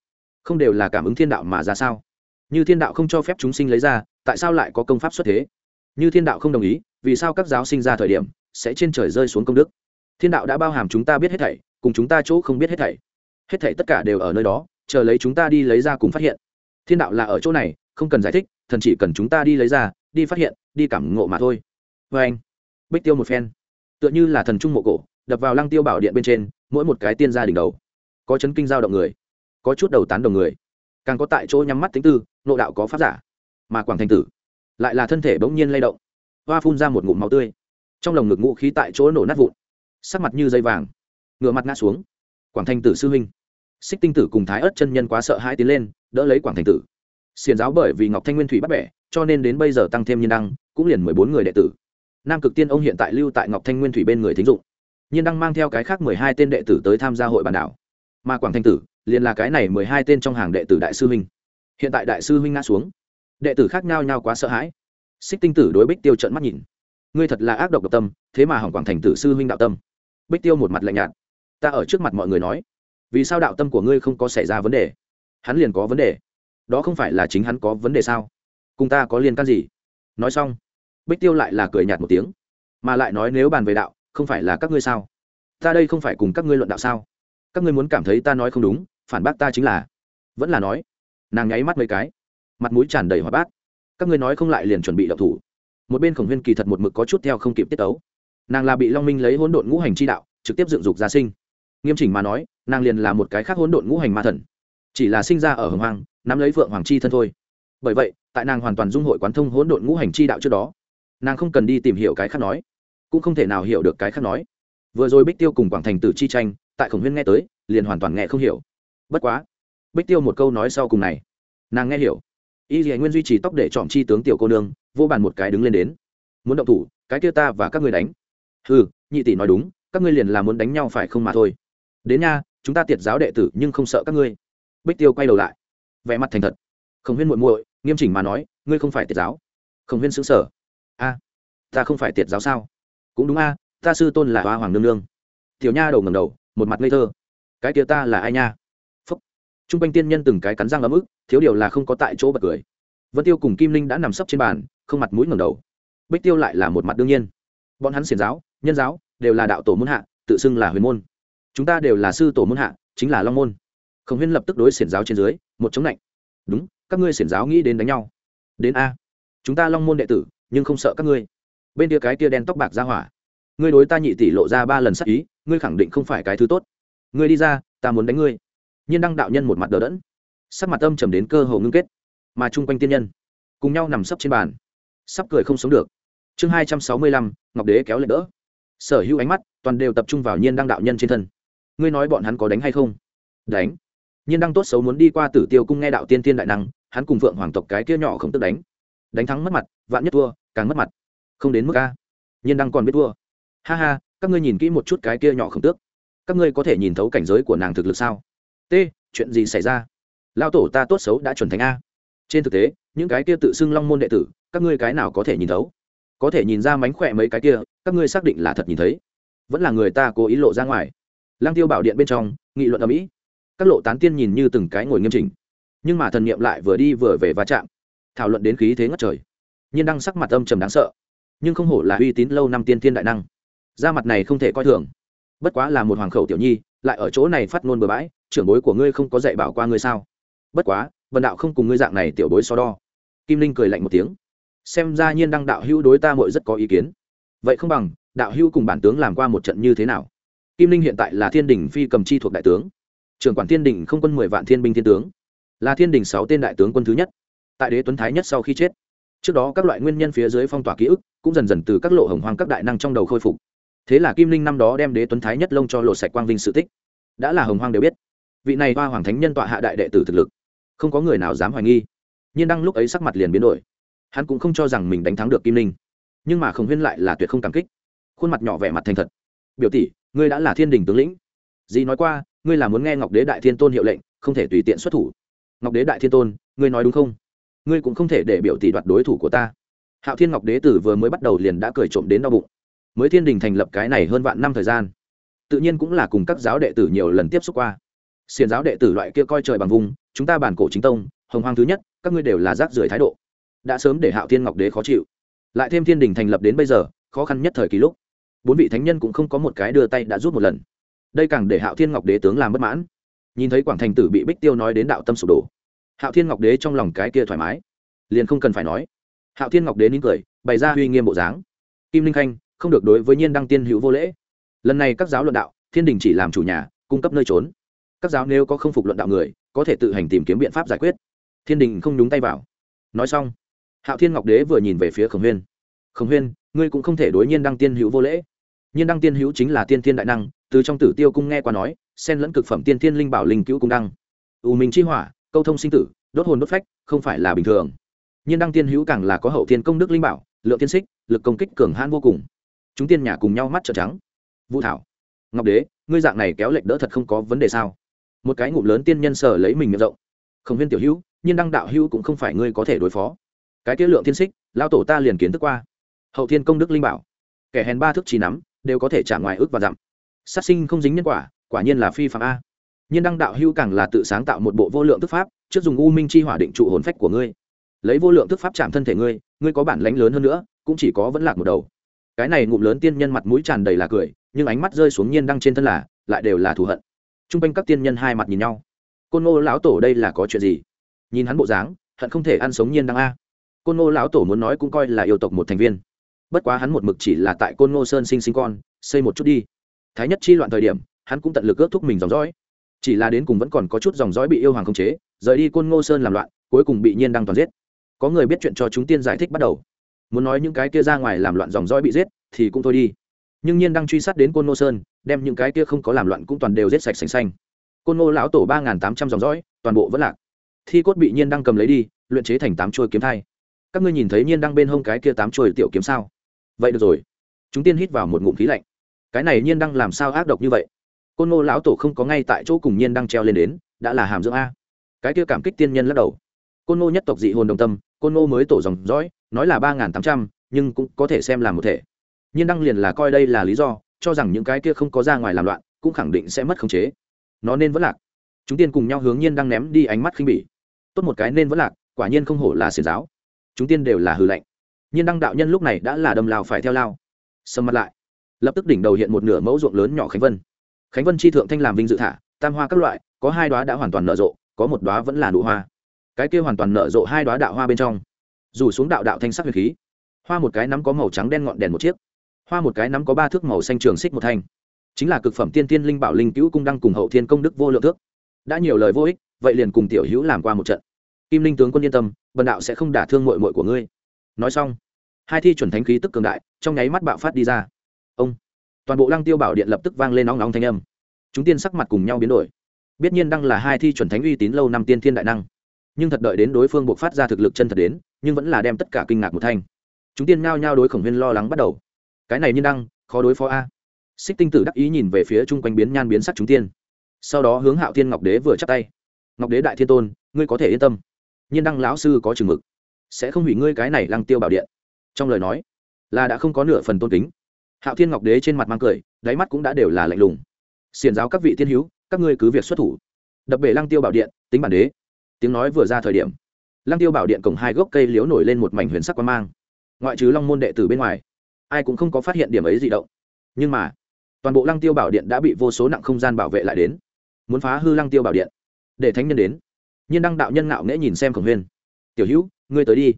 Không đều là cảm ứng thiên đạo mà ra sao? Như thiên đạo không cho phép chúng sinh lấy ra, tại sao lại có công pháp xuất thế? Như thiên đạo không đồng ý, vì sao các giáo sinh ra thời điểm sẽ trên trời rơi xuống công đức? Thiên đạo đã bao hàm chúng ta biết hết thảy, cùng chúng ta chỗ không biết hết thảy. Hết thảy tất cả đều ở nơi đó, chờ lấy chúng ta đi lấy ra cùng phát hiện. Thiên đạo là ở chỗ này, không cần giải thích, thần chỉ cần chúng ta đi lấy ra, đi phát hiện, đi cảm ngộ mà thôi. Vê anh. Bích tiêu một phen tựa như là thần trung mộ cổ, đập vào lăng tiêu bảo điện bên trên, mỗi một cái tiên gia đỉnh đầu. Có chấn kinh giao động người, có chút đầu tán đồng người. Càng có tại chỗ nhắm mắt tính tư, nộ đạo có pháp giả. Mà quảng thành tử lại là thân thể bỗng nhiên lay động, hoa phun ra một ngụm máu tươi. Trong lồng ngực ngũ khí tại chỗ nổ nát vụn, sắc mặt như dây vàng ngựa mặt ngã xuống. Quảng thành tử sư huynh, xích tinh tử cùng thái ớt chân nhân quá sợ hãi tiến lên, đỡ lấy quảng thành tử. Xiền giáo bởi vì ngọc thanh nguyên thủy bắt bẻ, cho nên đến bây giờ tăng thêm nhân đăng, cũng liền mười bốn người đệ tử nam cực tiên ông hiện tại lưu tại ngọc thanh nguyên thủy bên người thính dụng. Nhiên đăng mang theo cái khác mười hai tên đệ tử tới tham gia hội bản đảo. Mà quảng thanh tử liền là cái này mười hai tên trong hàng đệ tử đại sư huynh. Hiện tại đại sư huynh ngã xuống. Đệ tử khác nhau nhau quá sợ hãi. Xích tinh tử đối bích tiêu trận mắt nhìn. Ngươi thật là ác độc độc tâm, thế mà hỏng quảng thành tử sư huynh đạo tâm. Bích tiêu một mặt lạnh nhạt. Ta ở trước mặt mọi người nói, vì sao đạo tâm của ngươi không có xảy ra vấn đề? Hắn liền có vấn đề. Đó không phải là chính hắn có vấn đề sao? Cùng ta có liên can gì? Nói xong bích tiêu lại là cười nhạt một tiếng. Mà lại nói nếu bàn về đạo, không phải là các ngươi sao? Ta đây không phải cùng các ngươi luận đạo sao? Các ngươi muốn cảm thấy ta nói không đúng, phản bác ta chính là. Vẫn là nói. Nàng nháy mắt mấy cái. Mặt mũi tràn đầy hoa bát. Các ngươi nói không lại liền chuẩn bị đậu thủ. Một bên khổng huyên kỳ thật một mực có chút theo không kịp tiết tấu. Nàng là bị long minh lấy hỗn độn ngũ hành chi đạo, trực tiếp dựng dục gia sinh. Nghiêm chỉnh mà nói, nàng liền là một cái khác hỗn độn ngũ hành ma thần. Chỉ là sinh ra ở hồng hoàng nắm lấy vượng hoàng chi thân thôi. Bởi vậy, tại nàng hoàn toàn dung hội quán thông hỗn độn ngũ hành chi đạo trước đó nàng không cần đi tìm hiểu cái khác nói, cũng không thể nào hiểu được cái khác nói. Vừa rồi bích tiêu cùng quảng thành tử chi tranh, tại khổng huyên nghe tới, liền hoàn toàn nghe không hiểu. Bất quá, bích tiêu một câu nói sau cùng này, nàng nghe hiểu. Y dì nguyên duy trì tóc để chọn chi tướng tiểu cô nương, vô bàn một cái đứng lên đến. Muốn động thủ, cái kia ta và các người đánh. Ừ nhị tỷ nói đúng, các ngươi liền là muốn đánh nhau phải không mà thôi. Đến nha, chúng ta tiệt giáo đệ tử nhưng không sợ các ngươi. Bích tiêu quay đầu lại, vẻ mặt thành thật. Khổng huyên muội muội, nghiêm chỉnh mà nói, ngươi không phải tiệt giáo. Khổng huyên xứng sở a, ta không phải tiệt giáo sao? Cũng đúng a, ta sư tôn là hoa hoàng nương nương. Tiểu nha đầu ngầm đầu, một mặt ngây thơ. Cái kia ta là ai nha? Phúc. T r u n g quanh tiên nhân từng cái cắn răng ấm ức, thiếu điều là không có tại chỗ bật cười. Vân tiêu cùng kim linh đã nằm sấp trên bàn, không mặt mũi ngầm đầu. Bích tiêu lại là một mặt đương nhiên. Bọn hắn xiển giáo, nhân giáo, đều là đạo tổ môn hạ, tự xưng là huyền môn. Chúng ta đều là sư tổ môn hạ, chính là long môn. Khổng huyên lập tức đối xiển giáo trên dưới, một chống lạnh. Đúng, các ngươi xiển giáo nghĩ đến đánh nhau. Đến a. Chúng ta long môn đệ tử nhưng không sợ các ngươi. Bên kia cái tia đen tóc bạc ra hỏa. Ngươi đối ta nhị tỷ lộ ra ba lần sắc ý, ngươi khẳng định không phải cái thứ tốt. Ngươi đi ra, ta muốn đánh ngươi. Nhiên đăng đạo nhân một mặt đờ đẫn. Sắc mặt âm trầm đến cơ hồ ngưng kết. Mà chung quanh tiên nhân, cùng nhau nằm sấp trên bàn. Sắp cười không sống được. Chương hai trăm sáu mươi lăm, ngọc đế kéo lệ đỡ. Sở hữu ánh mắt toàn đều tập trung vào nhiên đăng đạo nhân trên thân. Ngươi nói bọn hắn có đánh hay không? Đánh. Nhiên đăng tốt xấu muốn đi qua tử tiêu cung nghe đạo tiên tiên đại năng, hắn cùng phượng hoàng tộc cái kia nhỏ không tức đánh. Đánh thắng mất mặt, vạn nhất thua càng mất mặt. Không đến mức a nhiên đăng còn biết thua. Ha ha, các ngươi nhìn kỹ một chút cái kia nhỏ khổng tước. Các ngươi có thể nhìn thấu cảnh giới của nàng thực lực sao? T, chuyện gì xảy ra? Lao tổ ta tốt xấu đã chuẩn thành a. Trên thực tế, những cái kia tự xưng long môn đệ tử, các ngươi cái nào có thể nhìn thấu? Có thể nhìn ra mánh khỏe mấy cái kia, các ngươi xác định là thật nhìn thấy. Vẫn là người ta cố ý lộ ra ngoài. Lang tiêu bảo điện bên trong, nghị luận ở mỹ các lộ tán tiên nhìn như từng cái ngồi nghiêm chỉnh. Nhưng mà thần niệm lại vừa đi vừa về va chạm. Thảo luận đến khí thế ngất trời nhiên đăng sắc mặt âm trầm đáng sợ. Nhưng không hổ là uy tín lâu năm tiên thiên đại năng. Da mặt này không thể coi thường. Bất quá là một hoàng khẩu tiểu nhi, lại ở chỗ này phát ngôn bừa bãi, trưởng bối của ngươi không có dạy bảo qua ngươi sao? Bất quá vần đạo không cùng ngươi dạng này tiểu bối so đo. Kim linh cười lạnh một tiếng. Xem ra nhiên đăng đạo hữu đối ta mội rất có ý kiến. Vậy không bằng, đạo hữu cùng bản tướng làm qua một trận như thế nào? Kim linh hiện tại là thiên đình phi cầm chi thuộc đại tướng. Trưởng quản thiên đình không quân mười vạn thiên binh thiên tướng. Là thiên đình sáu tên đại tướng quân thứ nhất. Tại đế tuấn thái nhất sau khi chết trước đó các loại nguyên nhân phía dưới phong tỏa ký ức cũng dần dần từ các lộ hồng hoang các đại năng trong đầu khôi phục. Thế là kim linh năm đó đem đế tuấn thái nhất lông cho lộ sạch quang vinh sự tích. Đã là hồng hoang đều biết, vị này hoa hoàng thánh nhân tọa hạ đại đệ tử thực lực, không có người nào dám hoài nghi. Nhiên đăng lúc ấy sắc mặt liền biến đổi. Hắn cũng không cho rằng mình đánh thắng được kim linh, nhưng mà khổng huyên lại là tuyệt không cảm kích. Khuôn mặt nhỏ vẻ mặt thành thật. Biểu tỷ, ngươi đã là thiên đình tướng lĩnh. Dì nói qua, ngươi là muốn nghe ngọc đế đại thiên tôn hiệu lệnh, không thể tùy tiện xuất thủ. Ngọc đế đại thiên tôn, ngươi nói đúng không? Ngươi cũng không thể để biểu tỷ đoạt đối thủ của ta. Hạo thiên ngọc đế tử vừa mới bắt đầu liền đã cười trộm đến đau bụng. Mới thiên đình thành lập cái này hơn vạn năm thời gian, tự nhiên cũng là cùng các giáo đệ tử nhiều lần tiếp xúc qua. Xiền giáo đệ tử loại kia coi trời bằng vùng, chúng ta bản cổ chính tông, hồng hoang thứ nhất, các ngươi đều là rác rưởi thái độ. Đã sớm để hạo thiên ngọc đế khó chịu. Lại thêm thiên đình thành lập đến bây giờ, khó khăn nhất thời kỳ lúc, bốn vị thánh nhân cũng không có một cái đưa tay đã rút một lần. Đây càng để hạo thiên ngọc đế tướng làm bất mãn. Nhìn thấy quảng thành tử bị bích tiêu nói đến đạo tâm sụp đổ hạo thiên ngọc đế trong lòng cái kia thoải mái. Liền không cần phải nói. Hạo thiên ngọc đế nín cười, bày ra uy nghiêm bộ dáng. Kim linh khanh, không được đối với nhiên đăng tiên hữu vô lễ. Lần này các giáo luận đạo, thiên đình chỉ làm chủ nhà, cung cấp nơi trốn. Các giáo nếu có không phục luận đạo người, có thể tự hành tìm kiếm biện pháp giải quyết. Thiên đình không nhúng tay vào. Nói xong, hạo thiên ngọc đế vừa nhìn về phía khổng huyên. Khổng huyên, ngươi cũng không thể đối nhiên đăng tiên hữu vô lễ. Nhiên đăng tiên hữu chính là tiên thiên đại năng, từ trong tử tiêu cung nghe qua nói, xen lẫn cực phẩm tiên thiên linh bảo linh cứu cung đăng. Ù mình chi hỏa câu thông sinh tử, đốt hồn đốt phách, không phải là bình thường. Nhiên đăng tiên hữu càng là có hậu thiên công đức linh bảo, lượng tiên xích, lực công kích cường hãn vô cùng. Chúng tiên nhà cùng nhau mắt trợn trắng. Vũ thảo, ngọc đế, ngươi dạng này kéo lệch đỡ thật không có vấn đề sao? Một cái ngụm lớn tiên nhân sở lấy mình miệng rộng. Không viên tiểu hữu, nhiên đăng đạo hữu cũng không phải ngươi có thể đối phó. Cái tiết lượng thiên xích lao tổ ta liền kiến thức qua. Hậu thiên công đức linh bảo. Kẻ hèn ba thức chỉ nắm, đều có thể trả ngoài ước và dặm. Sát sinh không dính nhân quả quả nhiên là phi phạm a nhiên đăng đạo hữu càng là tự sáng tạo một bộ vô lượng thức pháp, trước dùng u minh chi hỏa định trụ hồn phách của ngươi. Lấy vô lượng thức pháp chạm thân thể ngươi ngươi có bản lánh lớn hơn nữa, cũng chỉ có vẫn lạc một đầu. Cái này ngụm lớn tiên nhân mặt mũi tràn đầy là cười, nhưng ánh mắt rơi xuống nhiên đăng trên thân là, lại đều là thù hận. T r u n g quanh các tiên nhân hai mặt nhìn nhau. Côn ngô lão tổ đây là có chuyện gì? Nhìn hắn bộ dáng, hận không thể ăn sống nhiên đăng a. Côn ngô lão tổ muốn nói cũng coi là yêu tộc một thành viên. Bất quá hắn một mực chỉ là tại côn ngô sơn sinh sinh con, xây một chút đi. Thái nhất chi loạn thời điểm, hắn cũng tận lực ước thúc mình dòng dõi chỉ là đến cùng vẫn còn có chút dòng dõi bị yêu hoàng khống chế, rời đi côn ngô sơn làm loạn, cuối cùng bị nhiên đăng toàn giết. Có người biết chuyện cho chúng tiên giải thích bắt đầu. Muốn nói những cái kia ra ngoài làm loạn dòng dõi bị giết, thì cũng thôi đi. Nhưng nhiên đang truy sát đến côn Ngô sơn, đem những cái kia không có làm loạn cũng toàn đều giết sạch sành xanh. Côn Ngô lão tổ ba tám trăm dòng dõi, toàn bộ vẫn lạc. Thi cốt bị nhiên đang cầm lấy đi, luyện chế thành tám trôi kiếm thai. Các ngươi nhìn thấy nhiên đang bên hông cái kia tám trôi tiểu kiếm sao? Vậy được rồi. Chúng tiên hít vào một ngụm khí lạnh. Cái này nhiên đang làm sao ác độc như vậy? Côn Ngô lão tổ không có ngay tại chỗ cùng nhiên đang treo lên đến, đã là hàm dưỡng a. Cái kia cảm kích tiên nhân lắc đầu. Côn Ngô nhất tộc dị hồn đồng tâm côn Ngô mới tổ dòng dõi, nói là ba tám trăm, nhưng cũng có thể xem làm một thể. Nhiên đăng liền là coi đây là lý do, cho rằng những cái kia không có ra ngoài làm loạn, cũng khẳng định sẽ mất khống chế. Nó nên vẫn lạc. Chúng tiên cùng nhau hướng nhiên đăng ném đi ánh mắt khinh bỉ. Tốt một cái nên vẫn lạc, quả nhiên không hổ là xiền giáo. Chúng tiên đều là hư lệnh. Nhiên đăng đạo nhân lúc này đã là đầm lao phải theo lao. Sầm mặt lại. Lập tức đỉnh đầu hiện một nửa mẫu ruộng lớn nhỏ khánh vân khánh vân chi thượng thanh làm vinh dự thả, tam hoa các loại, có hai đoá đã hoàn toàn nở rộ, có một đoá vẫn là nụ hoa. Cái kia hoàn toàn nở rộ hai đoá đạo hoa bên trong, dù xuống đạo đạo thanh sắc huyền khí, hoa một cái nắm có màu trắng đen ngọn đèn một chiếc, hoa một cái nắm có ba thước màu xanh trường xích một thanh. Chính là cực phẩm tiên tiên linh bảo linh cứu cung đăng cùng hậu thiên công đức vô lượng thước. Đã nhiều lời vô ích, vậy liền cùng tiểu hữu làm qua một trận. Kim linh tướng quân yên tâm, bần đạo sẽ không đả thương mội mội của ngươi. Nói xong, hai thi chuẩn thánh khí tức cường đại, trong nháy mắt bạo phát đi ra. Ông! Toàn bộ lăng tiêu bảo điện lập tức vang lên nóng nóng thanh âm. Chúng tiên sắc mặt cùng nhau biến đổi. Biết nhiên đăng là hai thi chuẩn thánh uy tín lâu năm tiên thiên đại năng. Nhưng thật đợi đến đối phương buộc phát ra thực lực chân thật đến, nhưng vẫn là đem tất cả kinh ngạc một thanh. Chúng tiên ngao nhao đối khổng huyên lo lắng bắt đầu. Cái này nhiên đăng, khó đối phó a. Xích tinh tử đắc ý nhìn về phía chung quanh biến nhan biến sắc chúng tiên. Sau đó hướng hạo thiên ngọc đế vừa chắp tay. Ngọc đế đại thiên tôn, ngươi có thể yên tâm. Nhiên đăng lão sư có chừng mực. Sẽ không hủy ngươi cái này lăng tiêu bảo điện. Trong lời nói, là đã không có nửa phần tôn kính hạo thiên ngọc đế trên mặt mang cười, đáy mắt cũng đã đều là lạnh lùng. Xiền giáo các vị thiên hữu các ngươi cứ việc xuất thủ. Đập bể lăng tiêu bảo điện, tính bản đế. Tiếng nói vừa ra thời điểm, lăng tiêu bảo điện cổng hai gốc cây liếu nổi lên một mảnh huyền sắc quan mang. Ngoại trừ long môn đệ tử bên ngoài, ai cũng không có phát hiện điểm ấy gì động. Nhưng mà, toàn bộ lăng tiêu bảo điện đã bị vô số nặng không gian bảo vệ lại đến. Muốn phá hư lăng tiêu bảo điện, để thánh nhân đến. Nhiên đăng đạo nhân ngạo nghễ nhìn xem khổng huyên tiểu hữu, ngươi tới đi.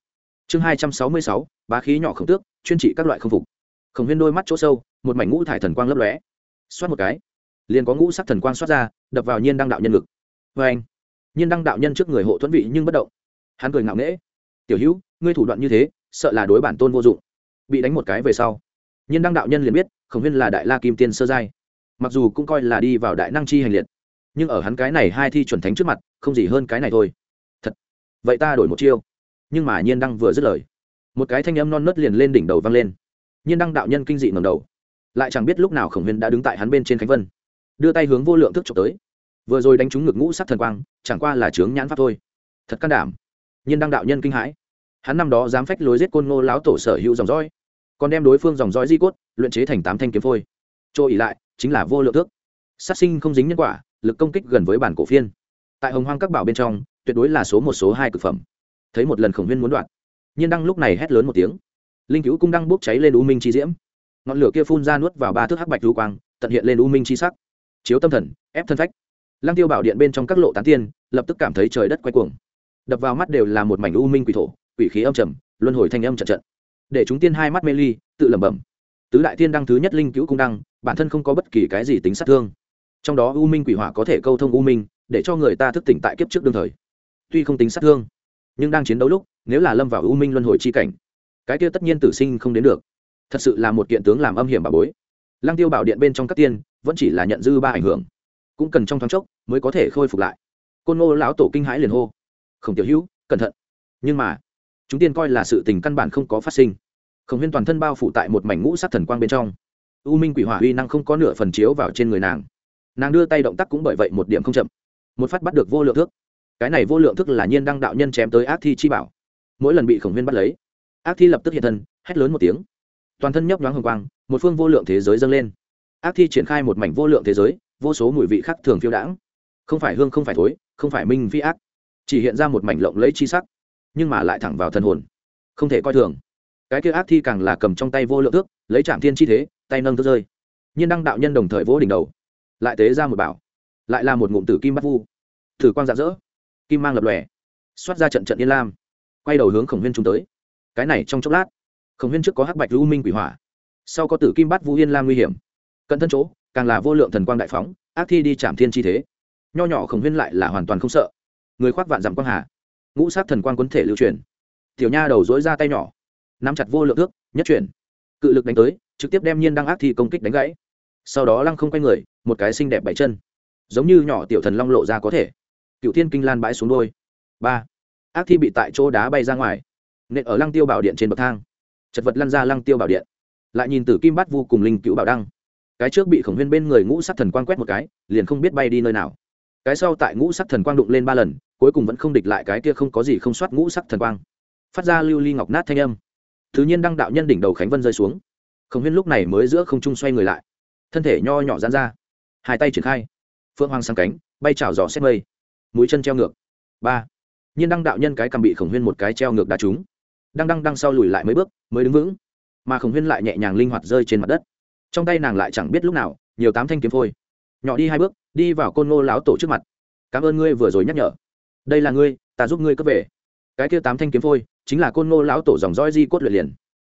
Chương hai trăm sáu mươi sáu, bá khí nhỏ khổng tước, chuyên trị các loại không phục khổng huyên đôi mắt chỗ sâu, một mảnh ngũ thải thần quang lấp lóe. Xoát một cái, liền có ngũ sắc thần quang xoát ra, đập vào nhiên đăng đạo nhân ngực. Vê anh, nhiên đăng đạo nhân trước người hộ thuẫn vị nhưng bất động. Hắn cười ngạo nghễ. Tiểu hữu, ngươi thủ đoạn như thế, sợ là đối bản tôn vô dụng. Bị đánh một cái về sau, nhiên đăng đạo nhân liền biết khổng huyên là đại la kim tiên sơ giai. Mặc dù cũng coi là đi vào đại năng chi hành liệt, nhưng ở hắn cái này hai thi chuẩn thánh trước mặt, không gì hơn cái này thôi. Thật, vậy ta đổi một chiêu. Nhưng mà nhiên đăng vừa dứt lời, một cái thanh âm non nớt liền lên đỉnh đầu vang lên nhiên đăng đạo nhân kinh dị ngầm đầu. Lại chẳng biết lúc nào khổng huyên đã đứng tại hắn bên trên khánh vân, đưa tay hướng vô lượng thức trộm tới. Vừa rồi đánh trúng ngực ngũ sắc thần quang, chẳng qua là chướng nhãn pháp thôi. Thật can đảm. Nhiên đăng đạo nhân kinh hãi. Hắn năm đó dám phách lối giết côn ngô lão tổ sở hữu dòng dõi, còn đem đối phương dòng dõi di cốt, luyện chế thành tám thanh kiếm phôi. Chỗ ỉ lại, chính là vô lượng thước. Sát sinh không dính nhân quả, lực công kích gần với bản cổ phiên. Tại hồng hoang các bảo bên trong, tuyệt đối là số một, số hai cực phẩm. Thấy một lần khổng huyên muốn đoạn nhiên đăng lúc này hét lớn một tiếng linh cứu cung đăng bốc cháy lên u minh chi diễm. Ngọn lửa kia phun ra nuốt vào ba thước hắc bạch lưu quang, tận hiện lên u minh chi sắc. Chiếu tâm thần, ép thân phách. Lăng tiêu bảo điện bên trong các lộ tán tiên, lập tức cảm thấy trời đất quay cuồng. Đập vào mắt đều là một mảnh u minh quỷ thổ, quỷ khí âm trầm, luân hồi thanh âm trận trận. Để chúng tiên hai mắt mê ly, tự lẩm bẩm. Tứ đại tiên đăng thứ nhất linh cứu cung đăng, bản thân không có bất kỳ cái gì tính sát thương. Trong đó u minh quỷ hỏa có thể câu thông u minh, để cho người ta thức tỉnh tại kiếp trước đương thời. Tuy không tính sát thương, nhưng đang chiến đấu lúc, nếu là lâm vào u minh luân hồi chi cảnh cái kia tất nhiên tử sinh không đến được. Thật sự là một kiện tướng làm âm hiểm bà bối. Lăng tiêu bảo điện bên trong các tiên, vẫn chỉ là nhận dư ba ảnh hưởng. Cũng cần trong thoáng chốc mới có thể khôi phục lại. Côn ngô lão tổ kinh hãi liền hô không tiểu hữu, cẩn thận. Nhưng mà, chúng tiên coi là sự tình căn bản không có phát sinh. Khổng huyên toàn thân bao phủ tại một mảnh ngũ sát thần quang bên trong. U minh quỷ hỏa uy năng không có nửa phần chiếu vào trên người nàng. Nàng đưa tay động tác cũng bởi vậy một điểm không chậm. Một phát bắt được vô lượng thước. Cái này vô lượng thước là nhiên đăng đạo nhân chém tới ác thi chi bảo. Mỗi lần bị khổng huyên bắt lấy ác thi lập tức hiện thân, hét lớn một tiếng. Toàn thân nhấp nhoáng hồng quang, một phương vô lượng thế giới dâng lên. Ác thi triển khai một mảnh vô lượng thế giới, vô số mùi vị khác thường phiêu đãng. Không phải hương, không phải thối, không phải minh phi ác. Chỉ hiện ra một mảnh lộng lấy chi sắc, nhưng mà lại thẳng vào thần hồn. Không thể coi thường. Cái kia ác thi càng là cầm trong tay vô lượng thước, lấy trạm thiên chi thế, tay nâng thước rơi. Nhiên đăng đạo nhân đồng thời vỗ đỉnh đầu. Lại tế ra một bảo. Lại là một ngụm tử kim bắt vu. Thử quang dạ dỡ kim mang lập lòe. Xoát ra trận trận yên lam. Quay đầu hướng khổng huyên trung tới cái này trong chốc lát, khổng huyên trước có hắc bạch lưu minh quỷ hỏa, sau có tử kim bát vu yên lam nguy hiểm. Cận thân chỗ, càng là vô lượng thần quang đại phóng, ác thi đi chạm thiên chi thế. Nho nhỏ khổng huyên lại là hoàn toàn không sợ. Người khoác vạn dặm quang hà, ngũ sát thần quang quấn thể lưu truyền. Tiểu nha đầu dối ra tay nhỏ, nắm chặt vô lượng thước, nhất chuyển. Cự lực đánh tới, trực tiếp đem nhiên đăng ác thi công kích đánh gãy. Sau đó lăng không quay người, một cái xinh đẹp bảy chân. Giống như nhỏ tiểu thần long lộ ra có thể. Cựu thiên kinh lan bãi xuống đôi. Ba. Ác thi bị tại chỗ đá bay ra ngoài nện ở lăng tiêu bảo điện trên bậc thang. Chật vật lăn ra lăng tiêu bảo điện. Lại nhìn từ kim bát vu cùng linh cựu bảo đăng. Cái trước bị khổng huyên bên người ngũ sắc thần quang quét một cái, liền không biết bay đi nơi nào. Cái sau tại ngũ sắc thần quang đụng lên ba lần, cuối cùng vẫn không địch lại cái kia không có gì không soát ngũ sắc thần quang. Phát ra lưu ly ngọc nát thanh âm. Thứ nhiên đăng đạo nhân đỉnh đầu khánh vân rơi xuống. Khổng huyên lúc này mới giữa không trung xoay người lại. Thân thể nho nhỏ dán ra. Hai tay triển khai. Phượng hoàng sang cánh, bay chảo giỏ xét mây. Mũi chân treo ngược. Ba. Nhiên đăng đạo nhân cái cầm bị khổng huyên một cái treo ngược đá trúng đang đăng đăng sau lùi lại mấy bước, mới đứng vững. Mà khổng huyên lại nhẹ nhàng linh hoạt rơi trên mặt đất. Trong tay nàng lại chẳng biết lúc nào, nhiều tám thanh kiếm phôi. Nhỏ đi hai bước, đi vào côn ngô láo tổ trước mặt. Cảm ơn ngươi vừa rồi nhắc nhở. Đây là ngươi, ta giúp ngươi cất về. Cái kia tám thanh kiếm phôi, chính là côn ngô lão tổ dòng roi di cốt luyện liền.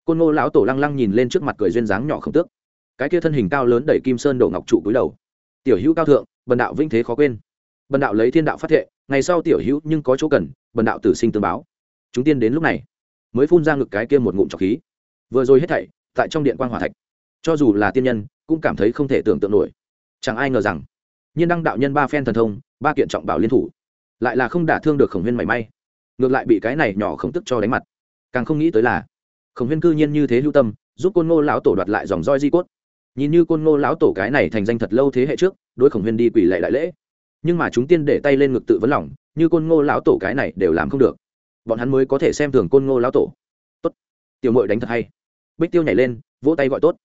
Côn ngô lão tổ lăng lăng nhìn lên trước mặt cười duyên dáng nhỏ không tước. Cái kia thân hình cao lớn đẩy kim sơn đổ ngọc trụ cúi đầu. Tiểu hữu cao thượng, bần đạo vinh thế khó quên. Bần đạo lấy thiên đạo phát thệ, ngày sau tiểu hữu nhưng có chỗ cần, bần đạo tử sinh tương báo. Chúng tiên đến lúc này mới phun ra ngực cái kia một ngụm trọc khí. Vừa rồi hết thảy, tại trong điện quan hòa thạch. Cho dù là tiên nhân, cũng cảm thấy không thể tưởng tượng nổi. Chẳng ai ngờ rằng, nhiên đăng đạo nhân ba phen thần thông, ba kiện trọng bảo liên thủ, lại là không đả thương được khổng huyên mảy may. Ngược lại bị cái này nhỏ khổng tức cho đánh mặt. Càng không nghĩ tới là, khổng huyên cư nhiên như thế lưu tâm, giúp côn ngô lão tổ đoạt lại dòng roi di cốt. Nhìn như côn ngô lão tổ cái này thành danh thật lâu thế hệ trước, đối khổng huyên đi quỷ lệ đại lễ. Nhưng mà chúng tiên để tay lên ngực tự vấn lòng, như côn ngô lão tổ cái này đều làm không được bọn hắn mới có thể xem thường côn ngô lão tổ. Tốt, tiểu mội đánh thật hay. Bích tiêu nhảy lên, vỗ tay gọi tốt.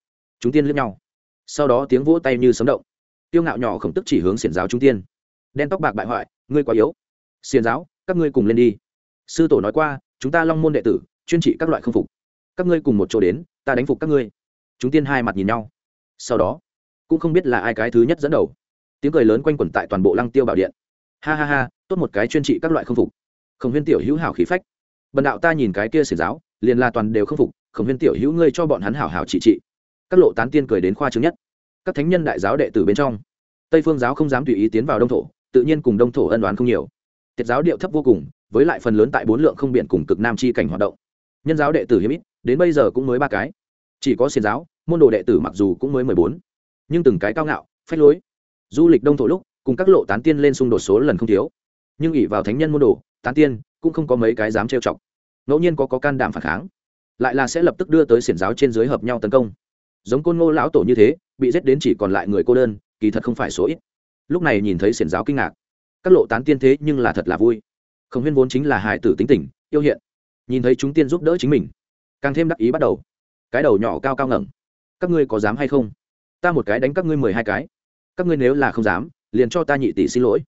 Chúng tiên lướt nhau. Sau đó tiếng vỗ tay như sấm động. Tiêu ngạo nhỏ khổng tức chỉ hướng xiển giáo Trung tiên. Đen tóc bạc bại hoại, ngươi quá yếu. Xiển giáo, các ngươi cùng lên đi. Sư tổ nói qua, chúng ta long môn đệ tử, chuyên trị các loại không phục. Các ngươi cùng một chỗ đến, ta đánh phục các ngươi. Chúng tiên hai mặt nhìn nhau. Sau đó, cũng không biết là ai cái thứ nhất dẫn đầu. Tiếng cười lớn quanh quẩn tại toàn bộ lăng tiêu bảo điện. Ha ha ha, tốt một cái chuyên trị các loại không phục khổng huyên tiểu hữu hảo khí phách. Bần đạo ta nhìn cái kia xiển giáo, liền là toàn đều không phục, khổng huyên tiểu hữu ngươi cho bọn hắn hảo hảo trị trị. Các lộ tán tiên cười đến khoa chứng nhất. Các thánh nhân đại giáo đệ tử bên trong, tây phương giáo không dám tùy ý tiến vào đông thổ, tự nhiên cùng đông thổ ân đoán không nhiều. Tiết giáo điệu thấp vô cùng, với lại phần lớn tại bốn lượng không biển cùng cực nam chi cảnh hoạt động. Nhân giáo đệ tử hiếm ít, đến bây giờ cũng mới ba cái. Chỉ có xiền giáo, môn đồ đệ tử mặc dù cũng mới mười bốn. Nhưng từng cái cao ngạo, phách lối. Du lịch đông thổ lúc, cùng các lộ tán tiên lên xung đột số lần không thiếu. Nhưng ỉ vào thánh nhân môn đồ tán tiên, cũng không có mấy cái dám trêu chọc. Ngẫu nhiên có có can đảm phản kháng, lại là sẽ lập tức đưa tới xiển giáo trên dưới hợp nhau tấn công. Giống côn ngô lão tổ như thế, bị giết đến chỉ còn lại người cô đơn, kỳ thật không phải số ít. Lúc này nhìn thấy xiển giáo kinh ngạc. Các lộ tán tiên thế nhưng là thật là vui. Khổng huyên vốn chính là hài tử tính tình, yêu hiện. Nhìn thấy chúng tiên giúp đỡ chính mình, càng thêm đắc ý bắt đầu. Cái đầu nhỏ cao cao ngẩng. Các ngươi có dám hay không? Ta một cái đánh các ngươi mười hai cái. Các ngươi nếu là không dám, liền cho ta nhị tỷ xin lỗi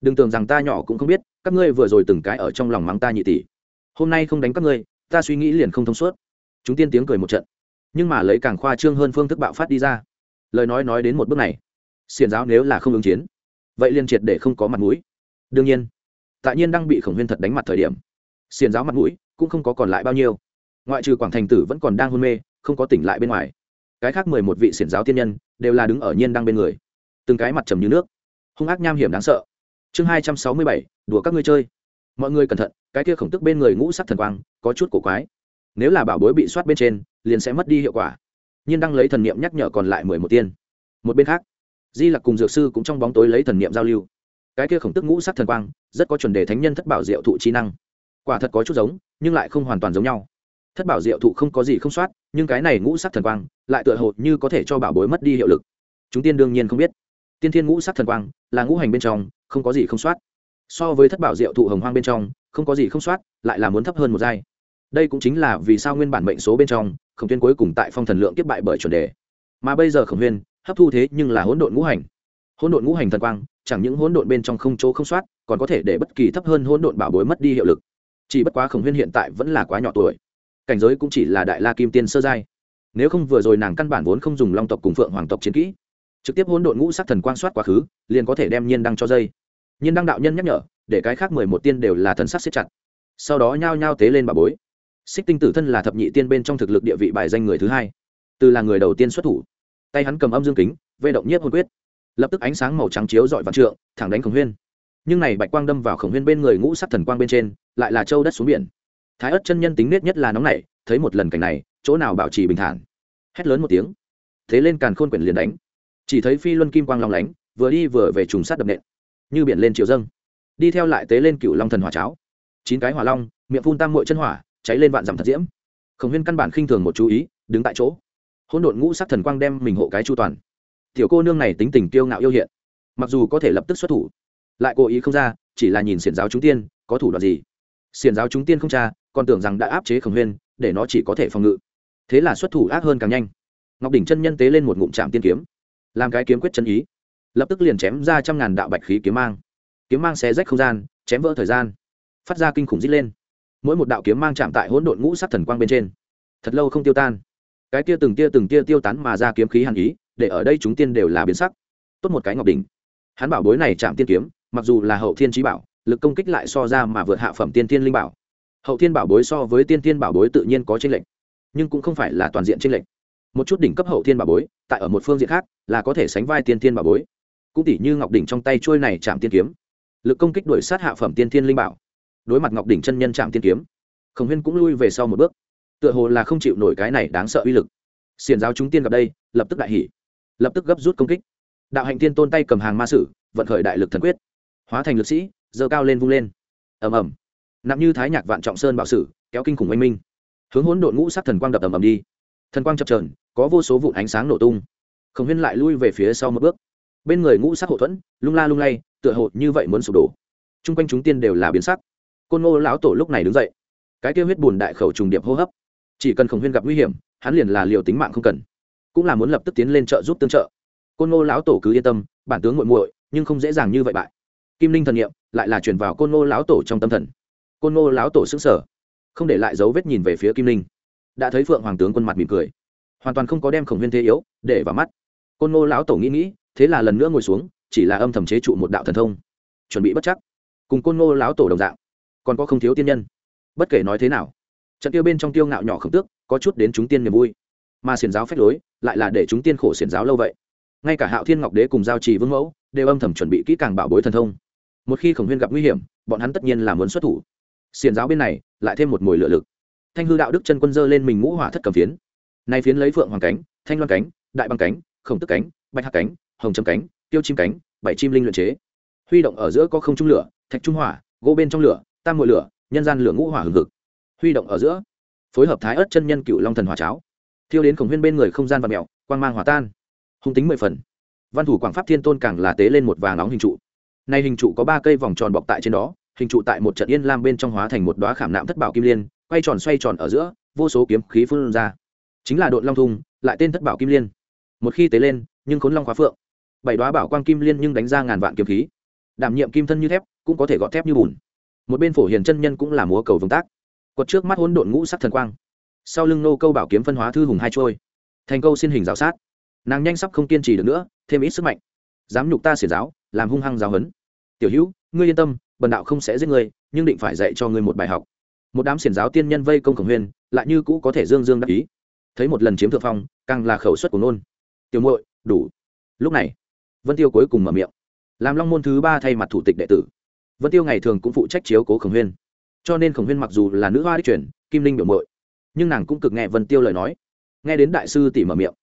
đừng tưởng rằng ta nhỏ cũng không biết, các ngươi vừa rồi từng cái ở trong lòng mắng ta nhị tỷ. Hôm nay không đánh các ngươi, ta suy nghĩ liền không thông suốt. Chúng tiên tiếng cười một trận. Nhưng mà lấy càng khoa trương hơn phương thức bạo phát đi ra. Lời nói nói đến một bước này xiền giáo nếu là không ứng chiến, vậy liên triệt để không có mặt mũi. Đương nhiên, tại nhiên đang bị khổng huyên thật đánh mặt thời điểm xiền giáo mặt mũi cũng không có còn lại bao nhiêu. Ngoại trừ quảng thành tử vẫn còn đang hôn mê, không có tỉnh lại bên ngoài. Cái khác mười một vị xiển giáo tiên nhân đều là đứng ở nhiên đang bên người. Từng cái mặt trầm như nước. Hung ác nham hiểm đáng sợ chương hai trăm sáu mươi bảy, đùa các ngươi chơi. Mọi người cẩn thận, cái kia khổng tức bên người ngũ sắc thần quang, có chút cổ quái. Nếu là bảo bối bị soát bên trên, liền sẽ mất đi hiệu quả. Nhiên đang lấy thần niệm nhắc nhở còn lại mười một tiên. Một bên khác, di lặc cùng dược sư cũng trong bóng tối lấy thần niệm giao lưu. Cái kia khổng tức ngũ sắc thần quang, rất có chuẩn đề thánh nhân thất bảo diệu thụ trí năng. Quả thật có chút giống, nhưng lại không hoàn toàn giống nhau. Thất bảo diệu thụ không có gì không soát nhưng cái này ngũ sắc thần quang, lại tựa hồ như có thể cho bảo bối mất đi hiệu lực. Chúng tiên đương nhiên không biết. Tiên thiên ngũ sắc thần quang là ngũ hành bên trong không có gì không soát. So với thất bảo diệu thụ hồng hoang bên trong, không có gì không soát, lại là muốn thấp hơn một giai. Đây cũng chính là vì sao nguyên bản mệnh số bên trong, khổng tuyên cuối cùng tại phong thần lượng tiếp bại bởi chuẩn đề. Mà bây giờ khổng huyên hấp thu thế nhưng là hỗn độn ngũ hành. Hỗn độn ngũ hành thần quang, chẳng những hỗn độn bên trong không chỗ không soát, còn có thể để bất kỳ thấp hơn hỗn độn bảo bối mất đi hiệu lực. Chỉ bất quá khổng huyên hiện tại vẫn là quá nhỏ tuổi. Cảnh giới cũng chỉ là đại la kim tiên sơ giai. Nếu không vừa rồi nàng căn bản vốn không dùng long tộc cùng phượng hoàng tộc chiến kỹ trực tiếp hỗn độn ngũ sắc thần quang soát quá khứ, liền có thể đem nhiên đăng cho dây. Nhiên đăng đạo nhân nhắc nhở, để cái khác mười một tiên đều là thần sắc siết chặt. Sau đó nhao nhao tế lên bà bối. Xích tinh tử thân là thập nhị tiên bên trong thực lực địa vị bài danh người thứ hai. Từ là người đầu tiên xuất thủ. Tay hắn cầm âm dương kính vê động nhiếp hồn quyết. Lập tức ánh sáng màu trắng chiếu dọi vạn trượng, thẳng đánh khổng huyên. Nhưng này bạch quang đâm vào khổng huyên bên người ngũ sắc thần quang bên trên, lại là châu đất xuống biển. Thái ất chân nhân tính nết nhất là nóng nảy, thấy một lần cảnh này, chỗ nào bảo trì bình thản. Hét lớn một tiếng. Thế lên càn khôn quyển liền đánh chỉ thấy phi luân kim quang long lánh, vừa đi vừa về trùng sát đập nện, như biển lên chiều dâng. Đi theo lại tế lên cựu long thần hỏa cháo. Chín cái hỏa long, miệng phun tam mội chân hỏa, cháy lên vạn dặm thật diễm. Khổng huyên căn bản khinh thường một chú ý, đứng tại chỗ. Hỗn độn ngũ sắc thần quang đem mình hộ cái chu toàn. Tiểu cô nương này tính tình kiêu ngạo yêu hiện, mặc dù có thể lập tức xuất thủ, lại cố ý không ra, chỉ là nhìn xiển giáo chúng tiên, có thủ đoạn gì? Xiển giáo chúng tiên không cha còn tưởng rằng đã áp chế khổng huyên, để nó chỉ có thể phòng ngự. Thế là xuất thủ ác hơn càng nhanh. Ngọc đỉnh chân nhân tế lên một ngụm trạm tiên kiếm làm cái kiếm quyết chân ý. Lập tức liền chém ra trăm ngàn đạo bạch khí kiếm mang. Kiếm mang xé rách không gian, chém vỡ thời gian. Phát ra kinh khủng dít lên. Mỗi một đạo kiếm mang chạm tại hỗn độn ngũ sắc thần quang bên trên. Thật lâu không tiêu tan. Cái tia từng tia từng tia tiêu tán mà ra kiếm khí hàn ý, để ở đây chúng tiên đều là biến sắc. Tốt một cái ngọc đỉnh. Hắn bảo bối này chạm tiên kiếm, mặc dù là hậu thiên trí bảo, lực công kích lại so ra mà vượt hạ phẩm tiên tiên linh bảo. Hậu thiên bảo bối so với tiên tiên bảo bối tự nhiên có tranh lệch, nhưng cũng không phải là toàn diện tranh lệch một chút đỉnh cấp hậu thiên bà bối, tại ở một phương diện khác, là có thể sánh vai tiên thiên bà bối. Cũng tỷ như ngọc đỉnh trong tay trôi này chạm tiên kiếm. Lực công kích đuổi sát hạ phẩm tiên thiên linh bảo. Đối mặt ngọc đỉnh chân nhân chạm tiên kiếm, khổng huyên cũng lui về sau một bước. Tựa hồ là không chịu nổi cái này đáng sợ uy lực. Xiền giáo chúng tiên gặp đây, lập tức đại hỉ. Lập tức gấp rút công kích. Đạo hạnh tiên tôn tay cầm hàng ma sử, vận khởi đại lực thần quyết. Hóa thành lực sĩ dơ cao lên vung lên. Ầm ầm. Nặng như thái nhạc vạn trọng sơn bảo sử, kéo kinh khủng oanh minh. Hướng hỗn độn ngũ sắc thần quang đập ầm ầm đi thần quang chập trờn có vô số vụn ánh sáng nổ tung. Khổng huyên lại lui về phía sau một bước. Bên người ngũ sắc hậu thuẫn, lung la lung lay, tựa hồ như vậy muốn sụp đổ. T r u n g quanh chúng tiên đều là biến sắc. Côn ngô lão tổ lúc này đứng dậy. Cái kêu huyết bùn đại khẩu trùng điệp hô hấp. Chỉ cần khổng huyên gặp nguy hiểm, hắn liền là liều tính mạng không cần. Cũng là muốn lập tức tiến lên trợ giúp tương trợ. Côn ngô lão tổ cứ yên tâm, bản tướng muội muội, nhưng không dễ dàng như vậy bại. Kim linh thần nghiệm lại là chuyển vào côn ngô lão tổ trong tâm thần. Côn ngô lão tổ xứng sở không để lại dấu vết nhìn về phía kim linh đã thấy phượng hoàng tướng quân mặt mỉm cười. Hoàn toàn không có đem khổng huyên thế yếu để vào mắt. Côn ngô lão tổ nghĩ nghĩ, thế là lần nữa ngồi xuống, chỉ là âm thầm chế trụ một đạo thần thông. Chuẩn bị bất chắc. Cùng côn ngô lão tổ đồng dạng. Còn có không thiếu tiên nhân. Bất kể nói thế nào, trận tiêu bên trong tiêu ngạo nhỏ khổng tước, có chút đến chúng tiên niềm vui. Mà xiển giáo phách lối, lại là để chúng tiên khổ xiển giáo lâu vậy. Ngay cả hạo thiên ngọc đế cùng giao trì vương mẫu đều âm thầm chuẩn bị kỹ càng bảo bối thần thông. Một khi khổng huyên gặp nguy hiểm, bọn hắn tất nhiên là muốn xuất thủ. Xiển giáo bên này, lại thêm một mồi lửa lực thanh hư đạo đức chân quân dơ lên mình ngũ hỏa thất cầm phiến. Nay phiến lấy phượng hoàng cánh, thanh loan cánh, đại băng cánh, khổng tức cánh, bạch hạc cánh, hồng trầm cánh, tiêu chim cánh, bảy chim linh luyện chế. Huy động ở giữa có không trung lửa, thạch trung hỏa, gỗ bên trong lửa, tam mùi lửa, nhân gian lửa ngũ hỏa hừng hực. Huy động ở giữa, phối hợp thái ớt chân nhân cựu long thần hỏa cháo. Thiêu đến khổng huyên bên người không gian và mèo quang mang hỏa tan. Hung tính mười phần. Văn thủ quảng pháp thiên tôn càng là tế lên một vàng nóng hình trụ. Nay hình trụ có ba cây vòng tròn bọc tại trên đó, hình trụ tại một trận yên lam bên trong hóa thành một đoá khảm nạm thất bảo kim liên quay tròn xoay tròn ở giữa, vô số kiếm khí phun ra. Chính là đội long thung, lại tên thất bảo kim liên. Một khi tế lên, nhưng khốn long khóa phượng. Bảy đoá bảo quang kim liên nhưng đánh ra ngàn vạn kiếm khí. Đảm nhiệm kim thân như thép, cũng có thể gọt thép như bùn. Một bên phổ hiền chân nhân cũng là múa cầu vương tác. Quật trước mắt hỗn độn ngũ sắc thần quang. Sau lưng nô câu bảo kiếm phân hóa thư hùng hai trôi. Thành câu xin hình giáo sát. Nàng nhanh sắp không kiên trì được nữa, thêm ít sức mạnh. Dám nhục ta xiển giáo, làm hung hăng giáo hấn tiểu hữu, ngươi yên tâm, bần đạo không sẽ giết ngươi, nhưng định phải dạy cho ngươi một bài học một đám xiển giáo tiên nhân vây công khổng huyên, lại như cũ có thể dương dương đắc ý. Thấy một lần chiếm thượng phong càng là khẩu suất của nôn. Tiểu muội đủ. Lúc này vân tiêu cuối cùng mở miệng. Làm long môn thứ ba thay mặt thủ tịch đệ tử. Vân tiêu ngày thường cũng phụ trách chiếu cố khổng huyên. Cho nên khổng huyên mặc dù là nữ hoa đích truyền kim linh biểu mội nhưng nàng cũng cực nghe vân tiêu lời nói. Nghe đến đại sư tỷ mở miệng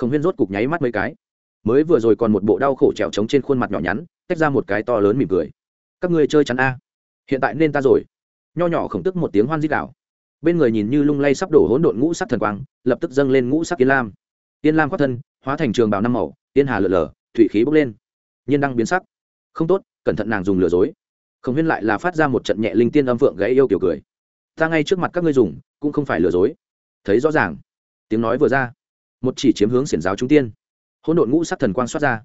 khổng huyên rốt cục nháy mắt mấy cái. Mới vừa rồi còn một bộ đau khổ trèo trống trên khuôn mặt nhỏ nhắn tách ra một cái to lớn mỉm cười. Các ngươi chơi chắn a. Hiện tại nên ta rồi nho nhỏ khổng tức một tiếng hoan dích đạo bên người nhìn như lung lay sắp đổ hỗn độn ngũ sắc thần quang, lập tức dâng lên ngũ sắc yên lam. Yên lam khoác thân, hóa thành trường bào năm màu, yên hà lượn lờ, thủy khí bốc lên. Nhiên đăng biến sắc. Không tốt, cẩn thận nàng dùng lừa dối. Khổng huyên lại là phát ra một trận nhẹ linh tiên âm phượng gãy yêu kiểu cười. Ta ngay trước mặt các ngươi dùng, cũng không phải lừa dối. Thấy rõ ràng. Tiếng nói vừa ra. Một chỉ chiếm hướng xiển giáo trung tiên. Hỗn độn ngũ sắc thần quang xoát ra.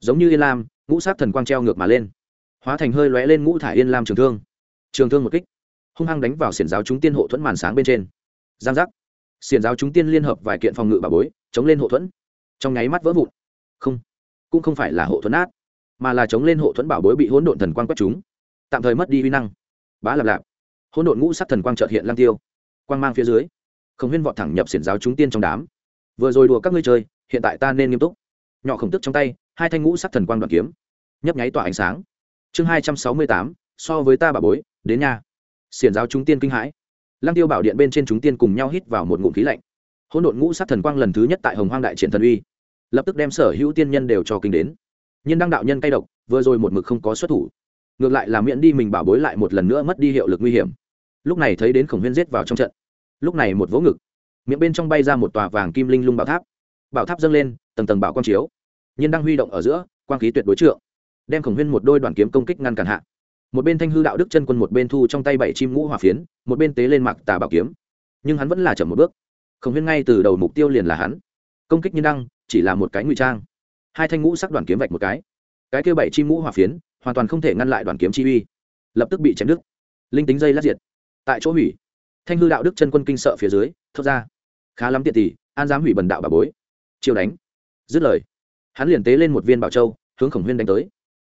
Giống như yên lam, ngũ sắc thần quang treo ngược mà lên. Hóa thành hơi lóe lên ngũ thải yên lam trường thương. Trường thương một kích hung hăng đánh vào xiển giáo chúng tiên hộ thuẫn màn sáng bên trên. Giang giác. Xiển giáo chúng tiên liên hợp vài kiện phòng ngự bà bối, chống lên hộ thuẫn. Trong nháy mắt vỡ vụn. Không, cũng không phải là hộ thuẫn át mà là chống lên hộ thuẫn bảo bối bị hỗn độn thần quang quét chúng. Tạm thời mất đi uy năng. Bá lạp lạp. Hỗn độn ngũ sắc thần quang trợt hiện lang tiêu. Quang mang phía dưới không huyên vọt thẳng nhập xiển giáo chúng tiên trong đám. Vừa rồi đùa các ngươi chơi, hiện tại ta nên nghiêm túc. Nhỏ khổng tức trong tay, hai thanh ngũ sắc thần quang đoạn kiếm, nhấp nháy tỏa ánh sáng. Chương hai trăm sáu mươi tám, so với ta bà bối, đến nhà xiển giáo chúng tiên kinh hãi. Lăng tiêu bảo điện bên trên chúng tiên cùng nhau hít vào một ngụm khí lạnh. Hỗn độn ngũ sát thần quang lần thứ nhất tại hồng hoang đại triển thần uy, lập tức đem sở hữu tiên nhân đều cho kinh đến. Nhân đăng đạo nhân cay độc, vừa rồi một mực không có xuất thủ. Ngược lại là miễn đi mình bảo bối lại một lần nữa mất đi hiệu lực nguy hiểm. Lúc này thấy đến khổng huyên giết vào trong trận. Lúc này một vỗ ngực, miệng bên trong bay ra một tòa vàng kim linh lung bảo tháp. Bảo tháp dâng lên, tầng tầng bảo quang chiếu. Nhân đang huy động ở giữa, quang khí tuyệt đối trượng, đem khổng huyên một đôi đoàn kiếm công kích ngăn cản hạ một bên thanh hư đạo đức chân quân, một bên thu trong tay bảy chim ngũ hỏa phiến, một bên tế lên mặc tà bảo kiếm. Nhưng hắn vẫn là chậm một bước. Khổng huyên ngay từ đầu mục tiêu liền là hắn. Công kích như đăng, chỉ là một cái ngụy trang. Hai thanh ngũ sắc đoàn kiếm vạch một cái. Cái kêu bảy chim ngũ hỏa phiến, hoàn toàn không thể ngăn lại đoàn kiếm chi uy. Lập tức bị chém đứt. Linh tính dây lát diệt. Tại chỗ hủy. Thanh hư đạo đức chân quân kinh sợ phía dưới, thốt ra. Khá lắm tiện tỷ an dám hủy bần đạo bà bối. Chiêu đánh. Dứt lời. Hắn liền tế lên một viên bảo châu, hướng khổng huyên đánh tới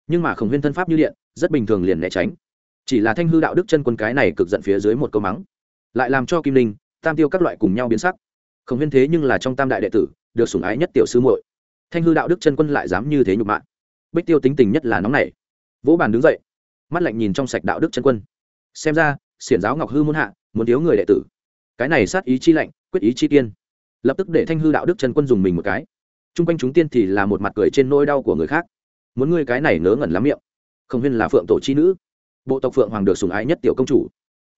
nhưng mà khổng huyên thân pháp như điện, rất bình thường liền né tránh. Chỉ là thanh hư đạo đức chân quân cái này cực giận phía dưới một câu mắng. Lại làm cho kim linh, tam tiêu các loại cùng nhau biến sắc. Khổng huyên thế nhưng là trong tam đại đệ tử, được sủng ái nhất tiểu sư muội. Thanh hư đạo đức chân quân lại dám như thế nhục mạ. Bích tiêu tính tình nhất là nóng nảy. Vỗ bàn đứng dậy, mắt lạnh nhìn trong sạch đạo đức chân quân. Xem ra, xiển giáo ngọc hư muốn hạ, muốn thiếu người đệ tử. Cái này sát ý chi lạnh, quyết ý chi tiên lập tức để thanh hư đạo đức chân quân dùng mình một cái. T r u n g quanh chúng tiên thì là một mặt cười trên nỗi đau của người khác muốn ngươi cái này ngớ ngẩn lắm miệng. Không huyên là phượng tổ chi nữ. Bộ tộc phượng hoàng được sùng ái nhất tiểu công chủ.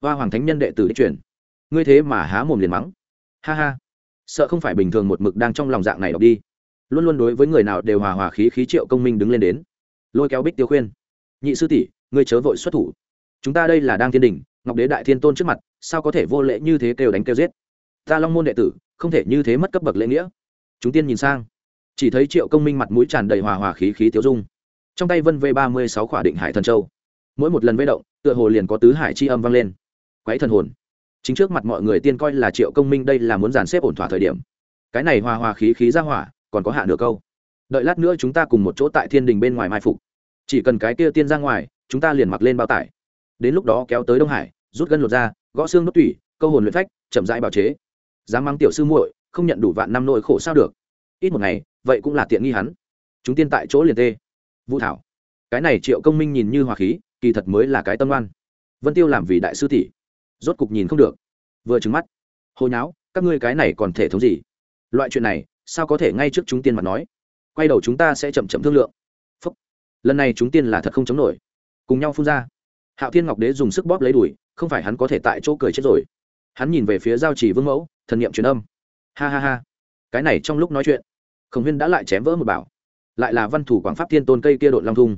Hoa hoàng thánh nhân đệ tử đích truyền. Ngươi thế mà há mồm liền mắng. Ha ha. Sợ không phải bình thường một mực đang trong lòng dạng này đọc đi. Luôn luôn đối với người nào đều hòa hòa khí khí triệu công minh đứng lên đến. Lôi kéo bích tiêu khuyên. Nhị sư tỷ, ngươi chớ vội xuất thủ. Chúng ta đây là đang thiên đình, ngọc đế đại thiên tôn trước mặt, sao có thể vô lễ như thế kêu đánh kêu giết? Ta long môn đệ tử, không thể như thế mất cấp bậc lễ nghĩa. Chúng tiên nhìn sang chỉ thấy triệu công minh mặt mũi tràn đầy hòa hòa khí khí tiêu dung. Trong tay vân v ba mươi sáu khỏa định hải thần châu. Mỗi một lần vây động, tựa hồ liền có tứ hải chi âm vang lên. Quáy thần hồn. Chính trước mặt mọi người tiên coi là triệu công minh đây là muốn dàn xếp ổn thỏa thời điểm. Cái này hòa hòa khí khí ra hỏa, còn có hạ nửa câu. Đợi lát nữa chúng ta cùng một chỗ tại thiên đình bên ngoài mai phục. Chỉ cần cái kia tiên ra ngoài, chúng ta liền mặc lên bao tải. Đến lúc đó kéo tới đông hải, rút gân lột ra gõ xương đốt tủy, câu hồn luyện phách, chậm rãi bào chế. Dám mang tiểu sư muội, không nhận đủ vạn năm nỗi khổ sao được ít một ngày, vậy cũng là tiện nghi hắn. Chúng tiên tại chỗ liền tê. Vũ thảo, cái này triệu công minh nhìn như hòa khí, kỳ thật mới là cái tâm oan vân tiêu làm vì đại sư tỷ, rốt cục nhìn không được. Vừa trứng mắt. Hồi nháo, các ngươi cái này còn thể thống gì? Loại chuyện này, sao có thể ngay trước chúng tiên mà nói? Quay đầu chúng ta sẽ chậm chậm thương lượng. Phúc. lần này chúng tiên là thật không chống nổi. Cùng nhau phun ra. Hạo thiên ngọc đế dùng sức bóp lấy đùi, không phải hắn có thể tại chỗ cười chết rồi. Hắn nhìn về phía giao chỉ vương mẫu, thần n i ệ m truyền âm. Ha ha ha. Cái này trong lúc nói chuyện khổng huyên đã lại chém vỡ một bảo, lại là văn thủ quảng pháp thiên tôn cây kia đội long thung.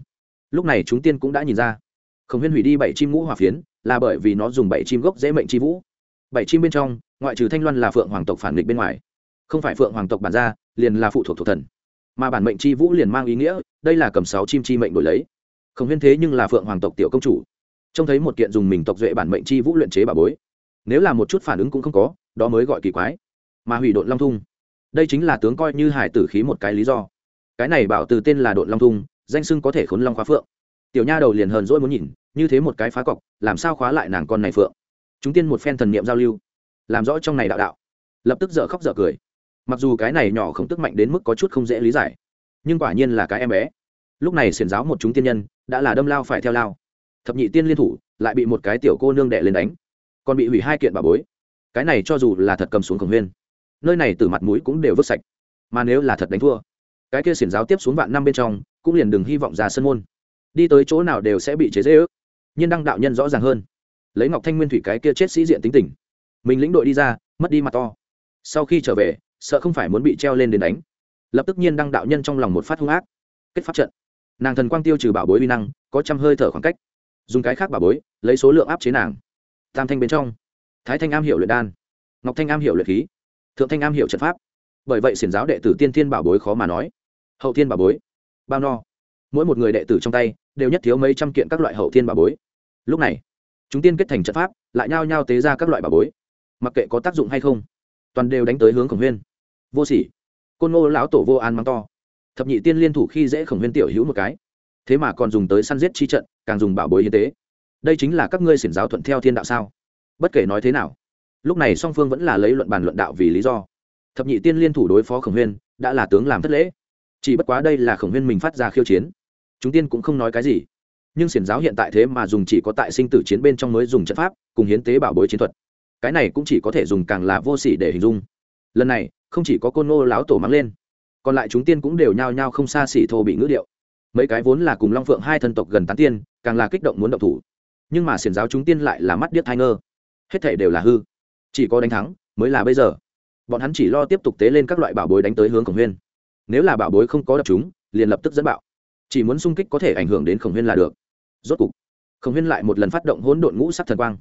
Lúc này chúng tiên cũng đã nhìn ra, khổng huyên hủy đi bảy chim ngũ hòa phiến, là bởi vì nó dùng bảy chim gốc dễ mệnh chi vũ. Bảy chim bên trong, ngoại trừ thanh loan là phượng hoàng tộc phản nghịch bên ngoài, không phải phượng hoàng tộc bản gia liền là phụ thuộc thuộc thần. Mà bản mệnh chi vũ liền mang ý nghĩa, đây là cầm sáu chim chi mệnh đổi lấy. Khổng huyên thế nhưng là phượng hoàng tộc tiểu công chủ, trông thấy một kiện dùng mình tộc duệ bản mệnh chi vũ luyện chế bà bối. Nếu là một chút phản ứng cũng không có, đó mới gọi kỳ quái. Mà hủy đội long thung đây chính là tướng coi như hải tử khí một cái lý do. Cái này bảo từ tên là đội long thung, danh sưng có thể khốn long khóa phượng. Tiểu nha đầu liền hờn dỗi muốn nhìn, như thế một cái phá cọc, làm sao khóa lại nàng con này phượng? Chúng tiên một phen thần niệm giao lưu, làm rõ trong này đạo đạo. Lập tức dở khóc dở cười. Mặc dù cái này nhỏ không tức mạnh đến mức có chút không dễ lý giải, nhưng quả nhiên là cái em bé. Lúc này xiển giáo một chúng tiên nhân, đã là đâm lao phải theo lao. Thập nhị tiên liên thủ, lại bị một cái tiểu cô nương đệ lên đánh, còn bị hủy hai kiện bà bối. Cái này cho dù là thật cầm xuống khổng huyên nơi này từ mặt mũi cũng đều vứt sạch. Mà nếu là thật đánh thua, cái kia xiển giáo tiếp xuống vạn năm bên trong, cũng liền đừng hy vọng ra sân môn. Đi tới chỗ nào đều sẽ bị chế dễ ước nhưng đăng đạo nhân rõ ràng hơn. Lấy ngọc thanh nguyên thủy cái kia chết sĩ diện tính tình. Mình lĩnh đội đi ra, mất đi mặt to. Sau khi trở về, sợ không phải muốn bị treo lên đến đánh. Lập tức nhiên đăng đạo nhân trong lòng một phát hung ác. Kết pháp trận. Nàng thần quang tiêu trừ bảo bối vi năng, có trăm hơi thở khoảng cách. Dùng cái khác bảo bối, lấy số lượng áp chế nàng. Tam thanh bên trong. Thái thanh am hiểu luyện đan. Ngọc thanh am hiểu luyện khí thượng thanh am hiểu trận pháp. Bởi vậy xiển giáo đệ tử tiên thiên bảo bối khó mà nói. Hậu thiên bảo bối, bao no? Mỗi một người đệ tử trong tay đều nhất thiếu mấy trăm kiện các loại hậu thiên bảo bối. Lúc này, chúng tiên kết thành trận pháp, lại nhao nhao tế ra các loại bảo bối. Mặc kệ có tác dụng hay không, toàn đều đánh tới hướng khổng huyên. Vô sỉ. Côn ngô lão tổ vô an mắng to. Thập nhị tiên liên thủ khi dễ khổng huyên tiểu hữu một cái. Thế mà còn dùng tới săn giết chi trận, càng dùng bảo bối hiến tế. Đây chính là các ngươi xiển giáo thuận theo thiên đạo sao? Bất kể nói thế nào lúc này song phương vẫn là lấy luận bàn luận đạo vì lý do. Thập nhị tiên liên thủ đối phó khổng huyên, đã là tướng làm thất lễ. Chỉ bất quá đây là khổng huyên mình phát ra khiêu chiến. Chúng tiên cũng không nói cái gì. Nhưng xiển giáo hiện tại thế mà dùng chỉ có tại sinh tử chiến bên trong mới dùng trận pháp, cùng hiến tế bảo bối chiến thuật. Cái này cũng chỉ có thể dùng càng là vô sỉ để hình dung. Lần này, không chỉ có côn ngô láo tổ mắng lên, còn lại chúng tiên cũng đều nhao nhao không xa xỉ thô bị ngữ điệu. Mấy cái vốn là cùng long phượng hai thân tộc gần tán tiên, càng là kích động muốn động thủ. Nhưng mà xiển giáo chúng tiên lại là mắt điếc thai ngơ. Hết thể đều là hư chỉ có đánh thắng, mới là bây giờ. Bọn hắn chỉ lo tiếp tục tế lên các loại bảo bối đánh tới hướng khổng huyên. Nếu là bảo bối không có đập chúng, liền lập tức dẫn bạo. Chỉ muốn xung kích có thể ảnh hưởng đến khổng huyên là được. Rốt cục, khổng huyên lại một lần phát động hỗn độn ngũ sắc thần quang.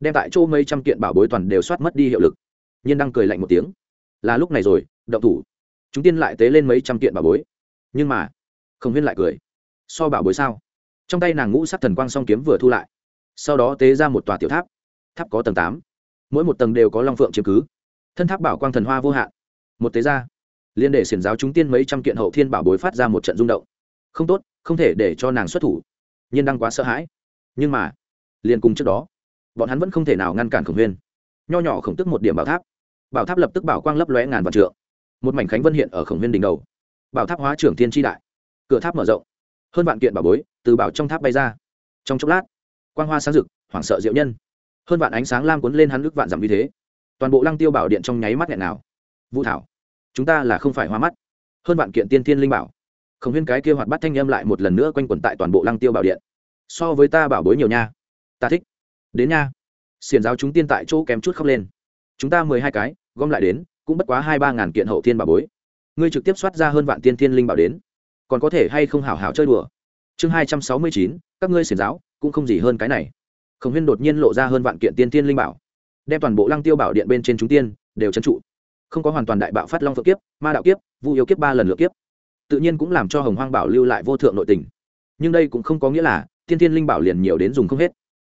Đem tại chỗ mấy trăm kiện bảo bối toàn đều soát mất đi hiệu lực. Nhiên đang cười lạnh một tiếng. Là lúc này rồi, động thủ. Chúng tiên lại tế lên mấy trăm kiện bảo bối. Nhưng mà, khổng huyên lại cười. So bảo bối sao? Trong tay nàng ngũ sắc thần quang song kiếm vừa thu lại. Sau đó tế ra một tòa tiểu tháp. Tháp có tầng tám mỗi một tầng đều có long phượng chiếm cứ. Thân tháp bảo quang thần hoa vô hạn. Một tế gia. Liên để xiển giáo chúng tiên mấy trăm kiện hậu thiên bảo bối phát ra một trận rung động. Không tốt, không thể để cho nàng xuất thủ. Nhiên đang quá sợ hãi. Nhưng mà, liền cùng trước đó, bọn hắn vẫn không thể nào ngăn cản khổng huyên nho nhỏ khổng tức một điểm bảo tháp. Bảo tháp lập tức bảo quang lấp lóe ngàn vạn trượng. Một mảnh khánh vân hiện ở khổng huyên đỉnh đầu. Bảo tháp hóa trưởng thiên tri đại. Cửa tháp mở rộng. Hơn vạn kiện bảo bối từ bảo trong tháp bay ra. Trong chốc lát, quang hoa sáng rực, hoảng sợ diệu nhân hơn vạn ánh sáng lam cuốn lên hắn ức vạn dặm như thế. Toàn bộ lăng tiêu bảo điện trong nháy mắt nghẹn nào. Vũ thảo, chúng ta là không phải hoa mắt. Hơn vạn kiện tiên thiên linh bảo. Khổng huyên cái kia hoạt bắt thanh âm lại một lần nữa quanh quẩn tại toàn bộ lăng tiêu bảo điện. So với ta bảo bối nhiều nha. Ta thích. Đến nha. Xiền giáo chúng tiên tại chỗ kém chút khóc lên. Chúng ta mười hai cái, gom lại đến, cũng bất quá hai ba ngàn kiện hậu thiên bảo bối. Ngươi trực tiếp soát ra hơn vạn tiên thiên linh bảo đến. Còn có thể hay không hảo hảo chơi đùa. Chương hai trăm sáu mươi chín, các ngươi xiển giáo, cũng không gì hơn cái này khổng huyên đột nhiên lộ ra hơn vạn kiện tiên thiên linh bảo, đem toàn bộ lăng tiêu bảo điện bên trên chúng tiên đều trấn trụ. Không có hoàn toàn đại bạo phát long phượng kiếp, ma đạo kiếp, vu yêu kiếp ba lần lượt kiếp. Tự nhiên cũng làm cho hồng hoang bảo lưu lại vô thượng nội tình. Nhưng đây cũng không có nghĩa là thiên thiên linh bảo liền nhiều đến dùng không hết.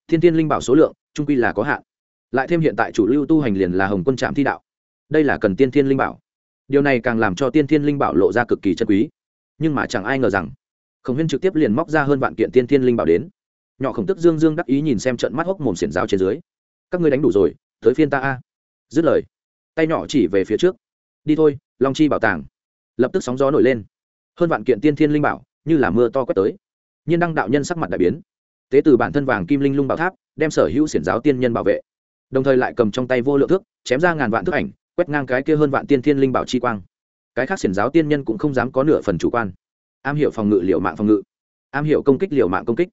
Thiên thiên linh bảo số lượng trung quy là có hạn. Lại thêm hiện tại chủ lưu tu hành liền là hồng quân trạm thi đạo. Đây là cần tiên thiên linh bảo. Điều này càng làm cho tiên thiên linh bảo lộ ra cực kỳ chân quý. Nhưng mà chẳng ai ngờ rằng, khổng huyên trực tiếp liền móc ra hơn vạn kiện tiên thiên linh bảo đến nhỏ khổng tức dương dương đắc ý nhìn xem trận mắt hốc mồm xiển giáo trên dưới. Các ngươi đánh đủ rồi, tới phiên ta a. Dứt lời, tay nhỏ chỉ về phía trước. Đi thôi, long chi bảo tàng. Lập tức sóng gió nổi lên. Hơn vạn kiện tiên thiên linh bảo, như là mưa to quét tới. Nhiên đăng đạo nhân sắc mặt đại biến. Tế từ bản thân vàng kim linh lung bảo tháp, đem sở hữu xiển giáo tiên nhân bảo vệ. Đồng thời lại cầm trong tay vô lượng thước, chém ra ngàn vạn thức ảnh, quét ngang cái kia hơn vạn tiên thiên linh bảo chi quang. Cái khác xiển giáo tiên nhân cũng không dám có nửa phần chủ quan. Am hiểu phòng ngự liệu mạng phòng ngự. Am hiểu công kích liệu mạng công kích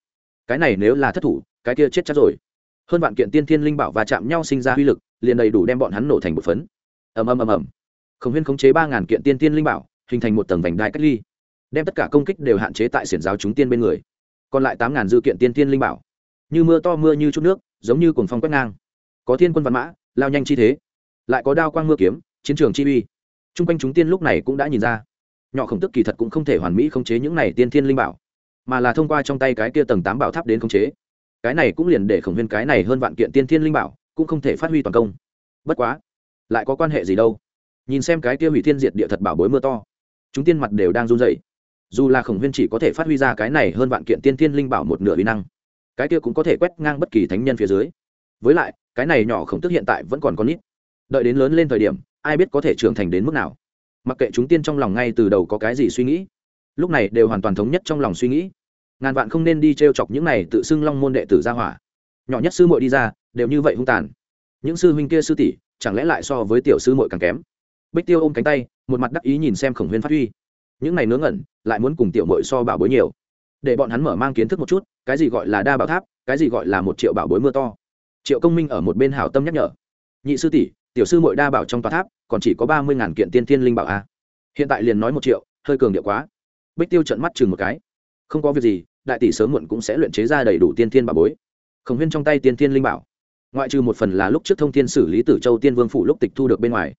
cái này nếu là thất thủ, cái kia chết chắc rồi. Hơn vạn kiện tiên thiên linh bảo và chạm nhau sinh ra uy lực, liền đầy đủ đem bọn hắn nổ thành một phấn. Ầm ầm ầm ầm. Khổng huyên khống chế ba ngàn kiện tiên thiên linh bảo, hình thành một tầng vành đai cách ly. Đem tất cả công kích đều hạn chế tại xiển giáo chúng tiên bên người. Còn lại tám ngàn dư kiện tiên thiên linh bảo. Như mưa to mưa như chút nước, giống như cuồng phong quét ngang. Có thiên quân văn mã, lao nhanh chi thế. Lại có đao quang mưa kiếm, chiến trường chi uy. Chung quanh chúng tiên lúc này cũng đã nhìn ra. Nhỏ khổng tức kỳ thật cũng không thể hoàn mỹ khống chế những này tiên thiên linh bảo mà là thông qua trong tay cái kia tầng tám bảo tháp đến khống chế. Cái này cũng liền để khổng huyên cái này hơn vạn kiện tiên thiên linh bảo cũng không thể phát huy toàn công. Bất quá, lại có quan hệ gì đâu? Nhìn xem cái kia hủy thiên diệt địa thật bảo bối mưa to, chúng tiên mặt đều đang run rẩy. Dù là khổng huyên chỉ có thể phát huy ra cái này hơn vạn kiện tiên thiên linh bảo một nửa vi năng, cái kia cũng có thể quét ngang bất kỳ thánh nhân phía dưới. Với lại, cái này nhỏ khổng tức hiện tại vẫn còn con nít. Đợi đến lớn lên thời điểm, ai biết có thể trưởng thành đến mức nào. Mặc kệ chúng tiên trong lòng ngay từ đầu có cái gì suy nghĩ lúc này đều hoàn toàn thống nhất trong lòng suy nghĩ. Ngàn vạn không nên đi t r e o chọc những này tự xưng long môn đệ tử ra hỏa. Nhỏ nhất sư muội đi ra, đều như vậy hung tàn. Những sư huynh kia sư tỷ, chẳng lẽ lại so với tiểu sư muội càng kém? Bích tiêu ôm cánh tay, một mặt đắc ý nhìn xem khổng huyên phát huy. Những này ngớ ngẩn, lại muốn cùng tiểu muội so bảo bối nhiều. Để bọn hắn mở mang kiến thức một chút, cái gì gọi là đa bảo tháp, cái gì gọi là một triệu bảo bối mưa to. Triệu công minh ở một bên hảo tâm nhắc nhở. Nhị sư tỷ, tiểu sư mội đa bảo trong tòa tháp, còn chỉ có ba mươi ngàn kiện tiên thiên linh bảo a. Hiện tại liền nói một triệu, hơi cường điệu quá bích tiêu trận mắt chừng một cái. Không có việc gì, đại tỷ sớm muộn cũng sẽ luyện chế ra đầy đủ tiên thiên bảo bối. Khổng huyên trong tay tiên thiên linh bảo. Ngoại trừ một phần là lúc trước thông tiên xử lý tử châu tiên vương phủ lúc tịch thu được bên ngoài.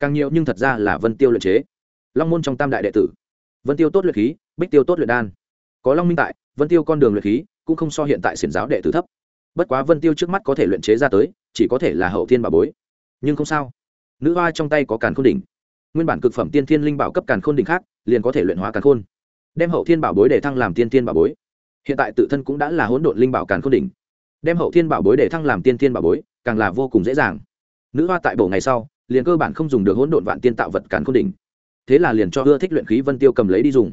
Càng nhiều nhưng thật ra là vân tiêu luyện chế. Long môn trong tam đại đệ tử. Vân tiêu tốt luyện khí, bích tiêu tốt luyện đan. Có long minh tại, vân tiêu con đường luyện khí cũng không so hiện tại xiển giáo đệ tử thấp. Bất quá vân tiêu trước mắt có thể luyện chế ra tới, chỉ có thể là hậu thiên bảo bối. Nhưng không sao. Nữ hoa trong tay có càn khôn đỉnh. Nguyên bản cực phẩm tiên thiên linh bảo cấp càn khôn đỉnh khác, liền có thể luyện hóa càn khôn đem hậu thiên bảo bối để thăng làm tiên thiên bảo bối. Hiện tại tự thân cũng đã là hỗn độn linh bảo càn khôn đỉnh. Đem hậu thiên bảo bối để thăng làm tiên thiên bảo bối, càng là vô cùng dễ dàng. Nữ hoa tại bộ ngày sau, liền cơ bản không dùng được hỗn độn vạn tiên tạo vật càn khôn đỉnh. Thế là liền cho ưa thích luyện khí vân tiêu cầm lấy đi dùng.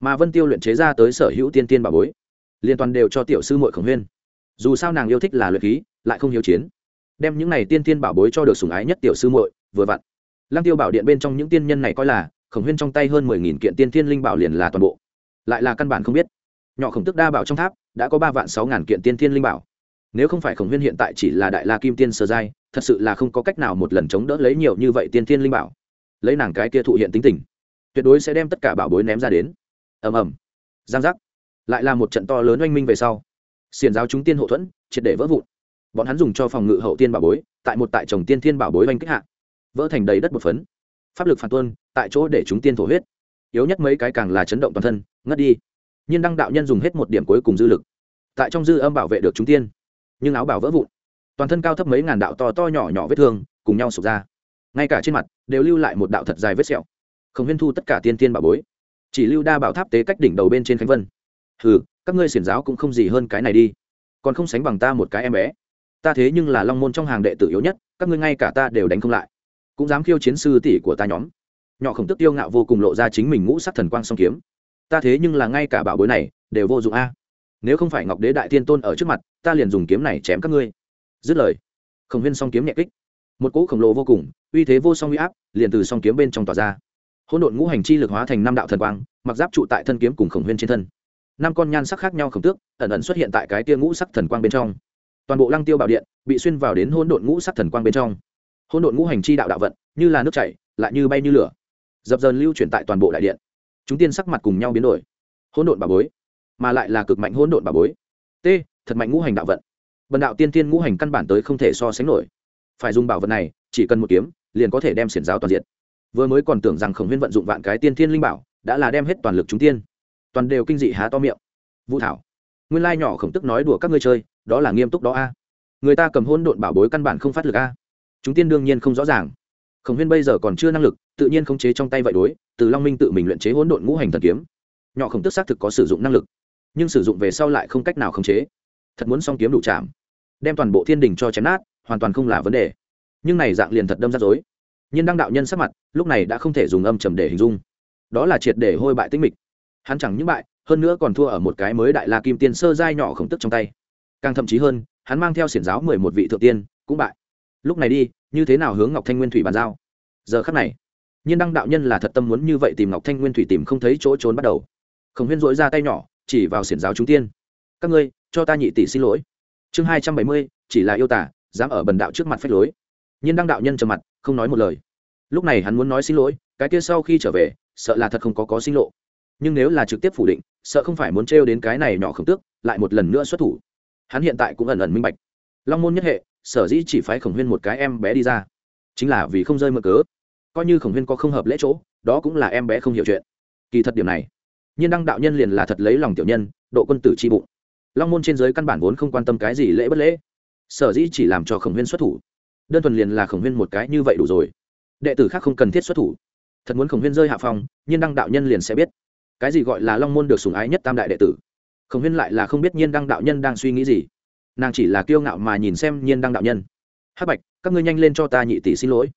Mà vân tiêu luyện chế ra tới sở hữu tiên tiên bảo bối liên toàn đều cho tiểu sư muội khổng huyên. Dù sao nàng yêu thích là luyện khí, lại không hiếu chiến. Đem những này tiên tiên bảo bối cho được sủng ái nhất tiểu sư muội, vừa vặn. Lăng tiêu bảo điện bên trong những tiên nhân này coi là, khổng huyên trong tay hơn mười nghìn kiện tiên tiên linh bảo liền là toàn bộ lại là căn bản không biết. Nhỏ khổng tức đa bảo trong tháp, đã có ba vạn sáu ngàn kiện tiên thiên linh bảo. Nếu không phải khổng huyên hiện tại chỉ là đại la kim tiên sơ giai, thật sự là không có cách nào một lần chống đỡ lấy nhiều như vậy tiên thiên linh bảo. Lấy nàng cái kia thụ hiện tính tình, tuyệt đối sẽ đem tất cả bảo bối ném ra đến. Ầm ầm. Giang giác. Lại là một trận to lớn oanh minh về sau. Xiền giáo chúng tiên hậu thuẫn, triệt để vỡ vụn. Bọn hắn dùng cho phòng ngự hậu tiên bảo bối, tại một tại chồng tiên thiên bảo bối oanh kích hạ. Vỡ thành đầy đất một phấn. Pháp lực phản tuân, tại chỗ để chúng tiên thổ huyết yếu nhất mấy cái càng là chấn động toàn thân, ngất đi. Nhưng đăng đạo nhân dùng hết một điểm cuối cùng dư lực, tại trong dư âm bảo vệ được chúng tiên. Nhưng áo bảo vỡ vụn, toàn thân cao thấp mấy ngàn đạo to to nhỏ nhỏ vết thương cùng nhau sụp ra. Ngay cả trên mặt đều lưu lại một đạo thật dài vết sẹo. Không huyên thu tất cả tiên tiên bảo bối, chỉ lưu đa bảo tháp tế cách đỉnh đầu bên trên khánh vân. Hừ, các ngươi xiển giáo cũng không gì hơn cái này đi. Còn không sánh bằng ta một cái em bé. Ta thế nhưng là long môn trong hàng đệ tử yếu nhất, các ngươi ngay cả ta đều đánh không lại. Cũng dám khiêu chiến sư tỷ của ta nhóm nhỏ khổng tức tiêu ngạo vô cùng lộ ra chính mình ngũ sắc thần quang song kiếm. Ta thế nhưng là ngay cả bảo bối này đều vô dụng a. Nếu không phải ngọc đế đại tiên tôn ở trước mặt, ta liền dùng kiếm này chém các ngươi. Dứt lời, khổng huyên song kiếm nhẹ kích. Một cỗ khổng lồ vô cùng, uy thế vô song uy áp, liền từ song kiếm bên trong tỏa ra. Hỗn độn ngũ hành chi lực hóa thành năm đạo thần quang, mặc giáp trụ tại thân kiếm cùng khổng huyên trên thân. Năm con nhan sắc khác nhau khổng tước, ẩn ẩn xuất hiện tại cái tia ngũ sắc thần quang bên trong. Toàn bộ lăng tiêu bảo điện bị xuyên vào đến hỗn độn ngũ sắc thần quang bên trong. Hỗn độn ngũ hành chi đạo đạo vận, như là nước chảy, lại như bay như lửa dập dờn lưu chuyển tại toàn bộ đại điện. Chúng tiên sắc mặt cùng nhau biến đổi. Hỗn độn bà bối, mà lại là cực mạnh hỗn độn bà bối. T, thật mạnh ngũ hành đạo vận. Bần đạo tiên tiên ngũ hành căn bản tới không thể so sánh nổi. Phải dùng bảo vật này, chỉ cần một kiếm, liền có thể đem xiển giáo toàn diện. Vừa mới còn tưởng rằng khổng huyên vận dụng vạn cái tiên thiên linh bảo, đã là đem hết toàn lực chúng tiên. Toàn đều kinh dị há to miệng. Vũ thảo, nguyên lai nhỏ khổng tức nói đùa các ngươi chơi, đó là nghiêm túc đó a. Người ta cầm hôn độn bảo bối căn bản không phát lực a. Chúng tiên đương nhiên không rõ ràng khổng huyên bây giờ còn chưa năng lực, tự nhiên khống chế trong tay vậy đối, từ long minh tự mình luyện chế hỗn độn ngũ hành thần kiếm. Nhỏ khổng tức xác thực có sử dụng năng lực, nhưng sử dụng về sau lại không cách nào khống chế. Thật muốn song kiếm đủ chạm, đem toàn bộ thiên đình cho chém nát, hoàn toàn không là vấn đề. Nhưng này dạng liền thật đâm ra rối. Nhưng đăng đạo nhân sắc mặt, lúc này đã không thể dùng âm trầm để hình dung. Đó là triệt để hôi bại tinh mịch. Hắn chẳng những bại, hơn nữa còn thua ở một cái mới đại la kim tiên sơ giai nhỏ khổng tức trong tay. Càng thậm chí hơn, hắn mang theo xiển giáo mười một vị thượng tiên, cũng bại. Lúc này đi như thế nào hướng ngọc thanh nguyên thủy bàn giao? Giờ khắc này, nhiên đăng đạo nhân là thật tâm muốn như vậy tìm ngọc thanh nguyên thủy tìm không thấy chỗ trốn bắt đầu. Khổng huyên dội ra tay nhỏ, chỉ vào xiển giáo chúng tiên. Các ngươi, cho ta nhị tỷ xin lỗi. Chương hai trăm bảy mươi, chỉ là yêu tả dám ở bần đạo trước mặt phách lối. Nhiên đăng đạo nhân trầm mặt, không nói một lời. Lúc này hắn muốn nói xin lỗi, cái kia sau khi trở về, sợ là thật không có có xin lộ. Nhưng nếu là trực tiếp phủ định, sợ không phải muốn trêu đến cái này nhỏ khổng tước, lại một lần nữa xuất thủ. Hắn hiện tại cũng ẩn ẩn minh bạch. Long môn nhất hệ sở dĩ chỉ phái khổng huyên một cái em bé đi ra. Chính là vì không rơi mơ cớ. Coi như khổng huyên có không hợp lễ chỗ, đó cũng là em bé không hiểu chuyện. Kỳ thật điểm này, nhiên đăng đạo nhân liền là thật lấy lòng tiểu nhân, độ quân tử c bụng. Long môn trên giới căn bản vốn không quan tâm cái gì lễ bất lễ. Sở dĩ chỉ làm cho khổng huyên xuất thủ. Đơn thuần liền là khổng huyên một cái như vậy đủ rồi. Đệ tử khác không cần thiết xuất thủ. Thật muốn khổng huyên rơi hạ phong nhiên đăng đạo nhân liền sẽ biết. Cái gì gọi là long môn được sùng ái nhất tam đại đệ tử? Khổng huyên lại là không biết nhiên đăng đạo nhân đang suy nghĩ gì nàng chỉ là kiêu ngạo mà nhìn xem nhiên đăng đạo nhân. Hắc bạch, các ngươi nhanh lên cho ta nhị tỷ xin lỗi.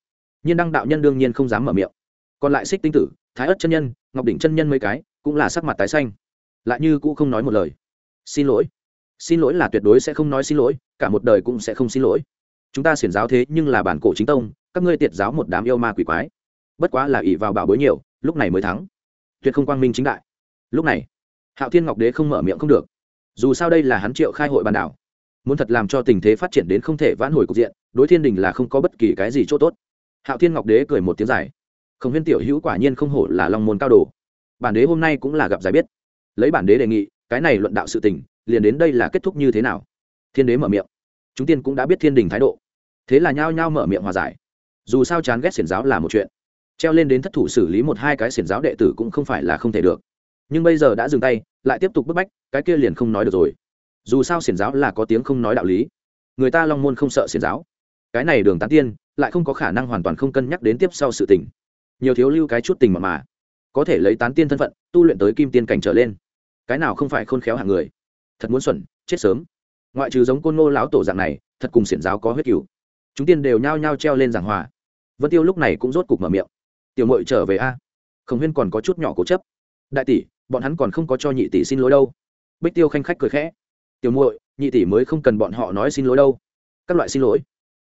Nhiên đăng đạo nhân đương nhiên không dám mở miệng. Còn lại xích tinh tử, thái ất chân nhân, ngọc đỉnh chân nhân mấy cái, cũng là sắc mặt tái xanh. Lại như cũ không nói một lời. Xin lỗi. Xin lỗi là tuyệt đối sẽ không nói xin lỗi, cả một đời cũng sẽ không xin lỗi. Chúng ta xiển giáo thế nhưng là bản cổ chính tông, các ngươi tiệt giáo một đám yêu ma quỷ quái. Bất quá là ỷ vào bảo bối nhiều, lúc này mới thắng. Tuyệt không quang minh chính đại. Lúc này, hạo thiên ngọc đế không mở miệng không được. Dù sao đây là hắn triệu khai hội bàn đảo muốn thật làm cho tình thế phát triển đến không thể vãn hồi cục diện, đối thiên đình là không có bất kỳ cái gì chỗ tốt. Hạo thiên ngọc đế cười một tiếng dài. Không huyên tiểu hữu quả nhiên không hổ là long môn cao đồ. Bản đế hôm nay cũng là gặp giải biết. Lấy bản đế đề nghị, cái này luận đạo sự tình, liền đến đây là kết thúc như thế nào? Thiên đế mở miệng. Chúng tiên cũng đã biết thiên đình thái độ. Thế là nhao nhao mở miệng hòa giải. Dù sao chán ghét xiển giáo là một chuyện. Treo lên đến thất thủ xử lý một hai cái xiển giáo đệ tử cũng không phải là không thể được. Nhưng bây giờ đã dừng tay, lại tiếp tục bức bách, cái kia liền không nói được rồi dù sao xiển giáo là có tiếng không nói đạo lý. Người ta long môn không sợ xiển giáo. Cái này đường tán tiên, lại không có khả năng hoàn toàn không cân nhắc đến tiếp sau sự tình. Nhiều thiếu lưu cái chút tình mà mà. Có thể lấy tán tiên thân phận, tu luyện tới kim tiên cảnh trở lên. Cái nào không phải khôn khéo hạng người. Thật muốn xuẩn, chết sớm. Ngoại trừ giống côn ngô lão tổ dạng này, thật cùng xiển giáo có huyết cửu. Chúng tiên đều nhao nhao treo lên giảng hòa. Vân tiêu lúc này cũng rốt cục mở miệng. Tiểu mội trở về a. Khổng huyên còn có chút nhỏ cố chấp. Đại tỷ, bọn hắn còn không có cho nhị tỷ xin lỗi đâu. Bích tiêu khanh khách cười khẽ tiểu muội, nhị tỷ mới không cần bọn họ nói xin lỗi đâu. Các loại xin lỗi.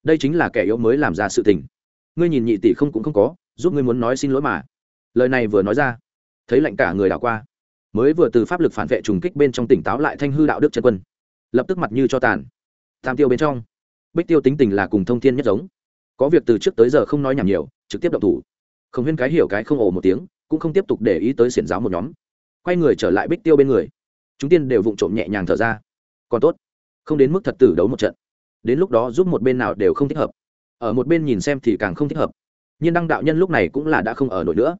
Đây chính là kẻ yếu mới làm ra sự tình. Ngươi nhìn nhị tỷ không cũng không có, giúp ngươi muốn nói xin lỗi mà. Lời này vừa nói ra, thấy lạnh cả người đảo qua. Mới vừa từ pháp lực phản vệ trùng kích bên trong tỉnh táo lại thanh hư đạo đức chân quân. Lập tức mặt như cho tàn. Tam tiêu bên trong, bích tiêu tính tình là cùng thông thiên nhất giống. Có việc từ trước tới giờ không nói nhảm nhiều, trực tiếp động thủ. Không huyên cái hiểu cái không ồ một tiếng, cũng không tiếp tục để ý tới xiển giáo một nhóm. Quay người trở lại bích tiêu bên người. Chúng tiên đều vụng trộm nhẹ nhàng thở ra còn tốt. Không đến mức thật tử đấu một trận. Đến lúc đó giúp một bên nào đều không thích hợp. Ở một bên nhìn xem thì càng không thích hợp. Nhiên đăng đạo nhân lúc này cũng là đã không ở nổi nữa.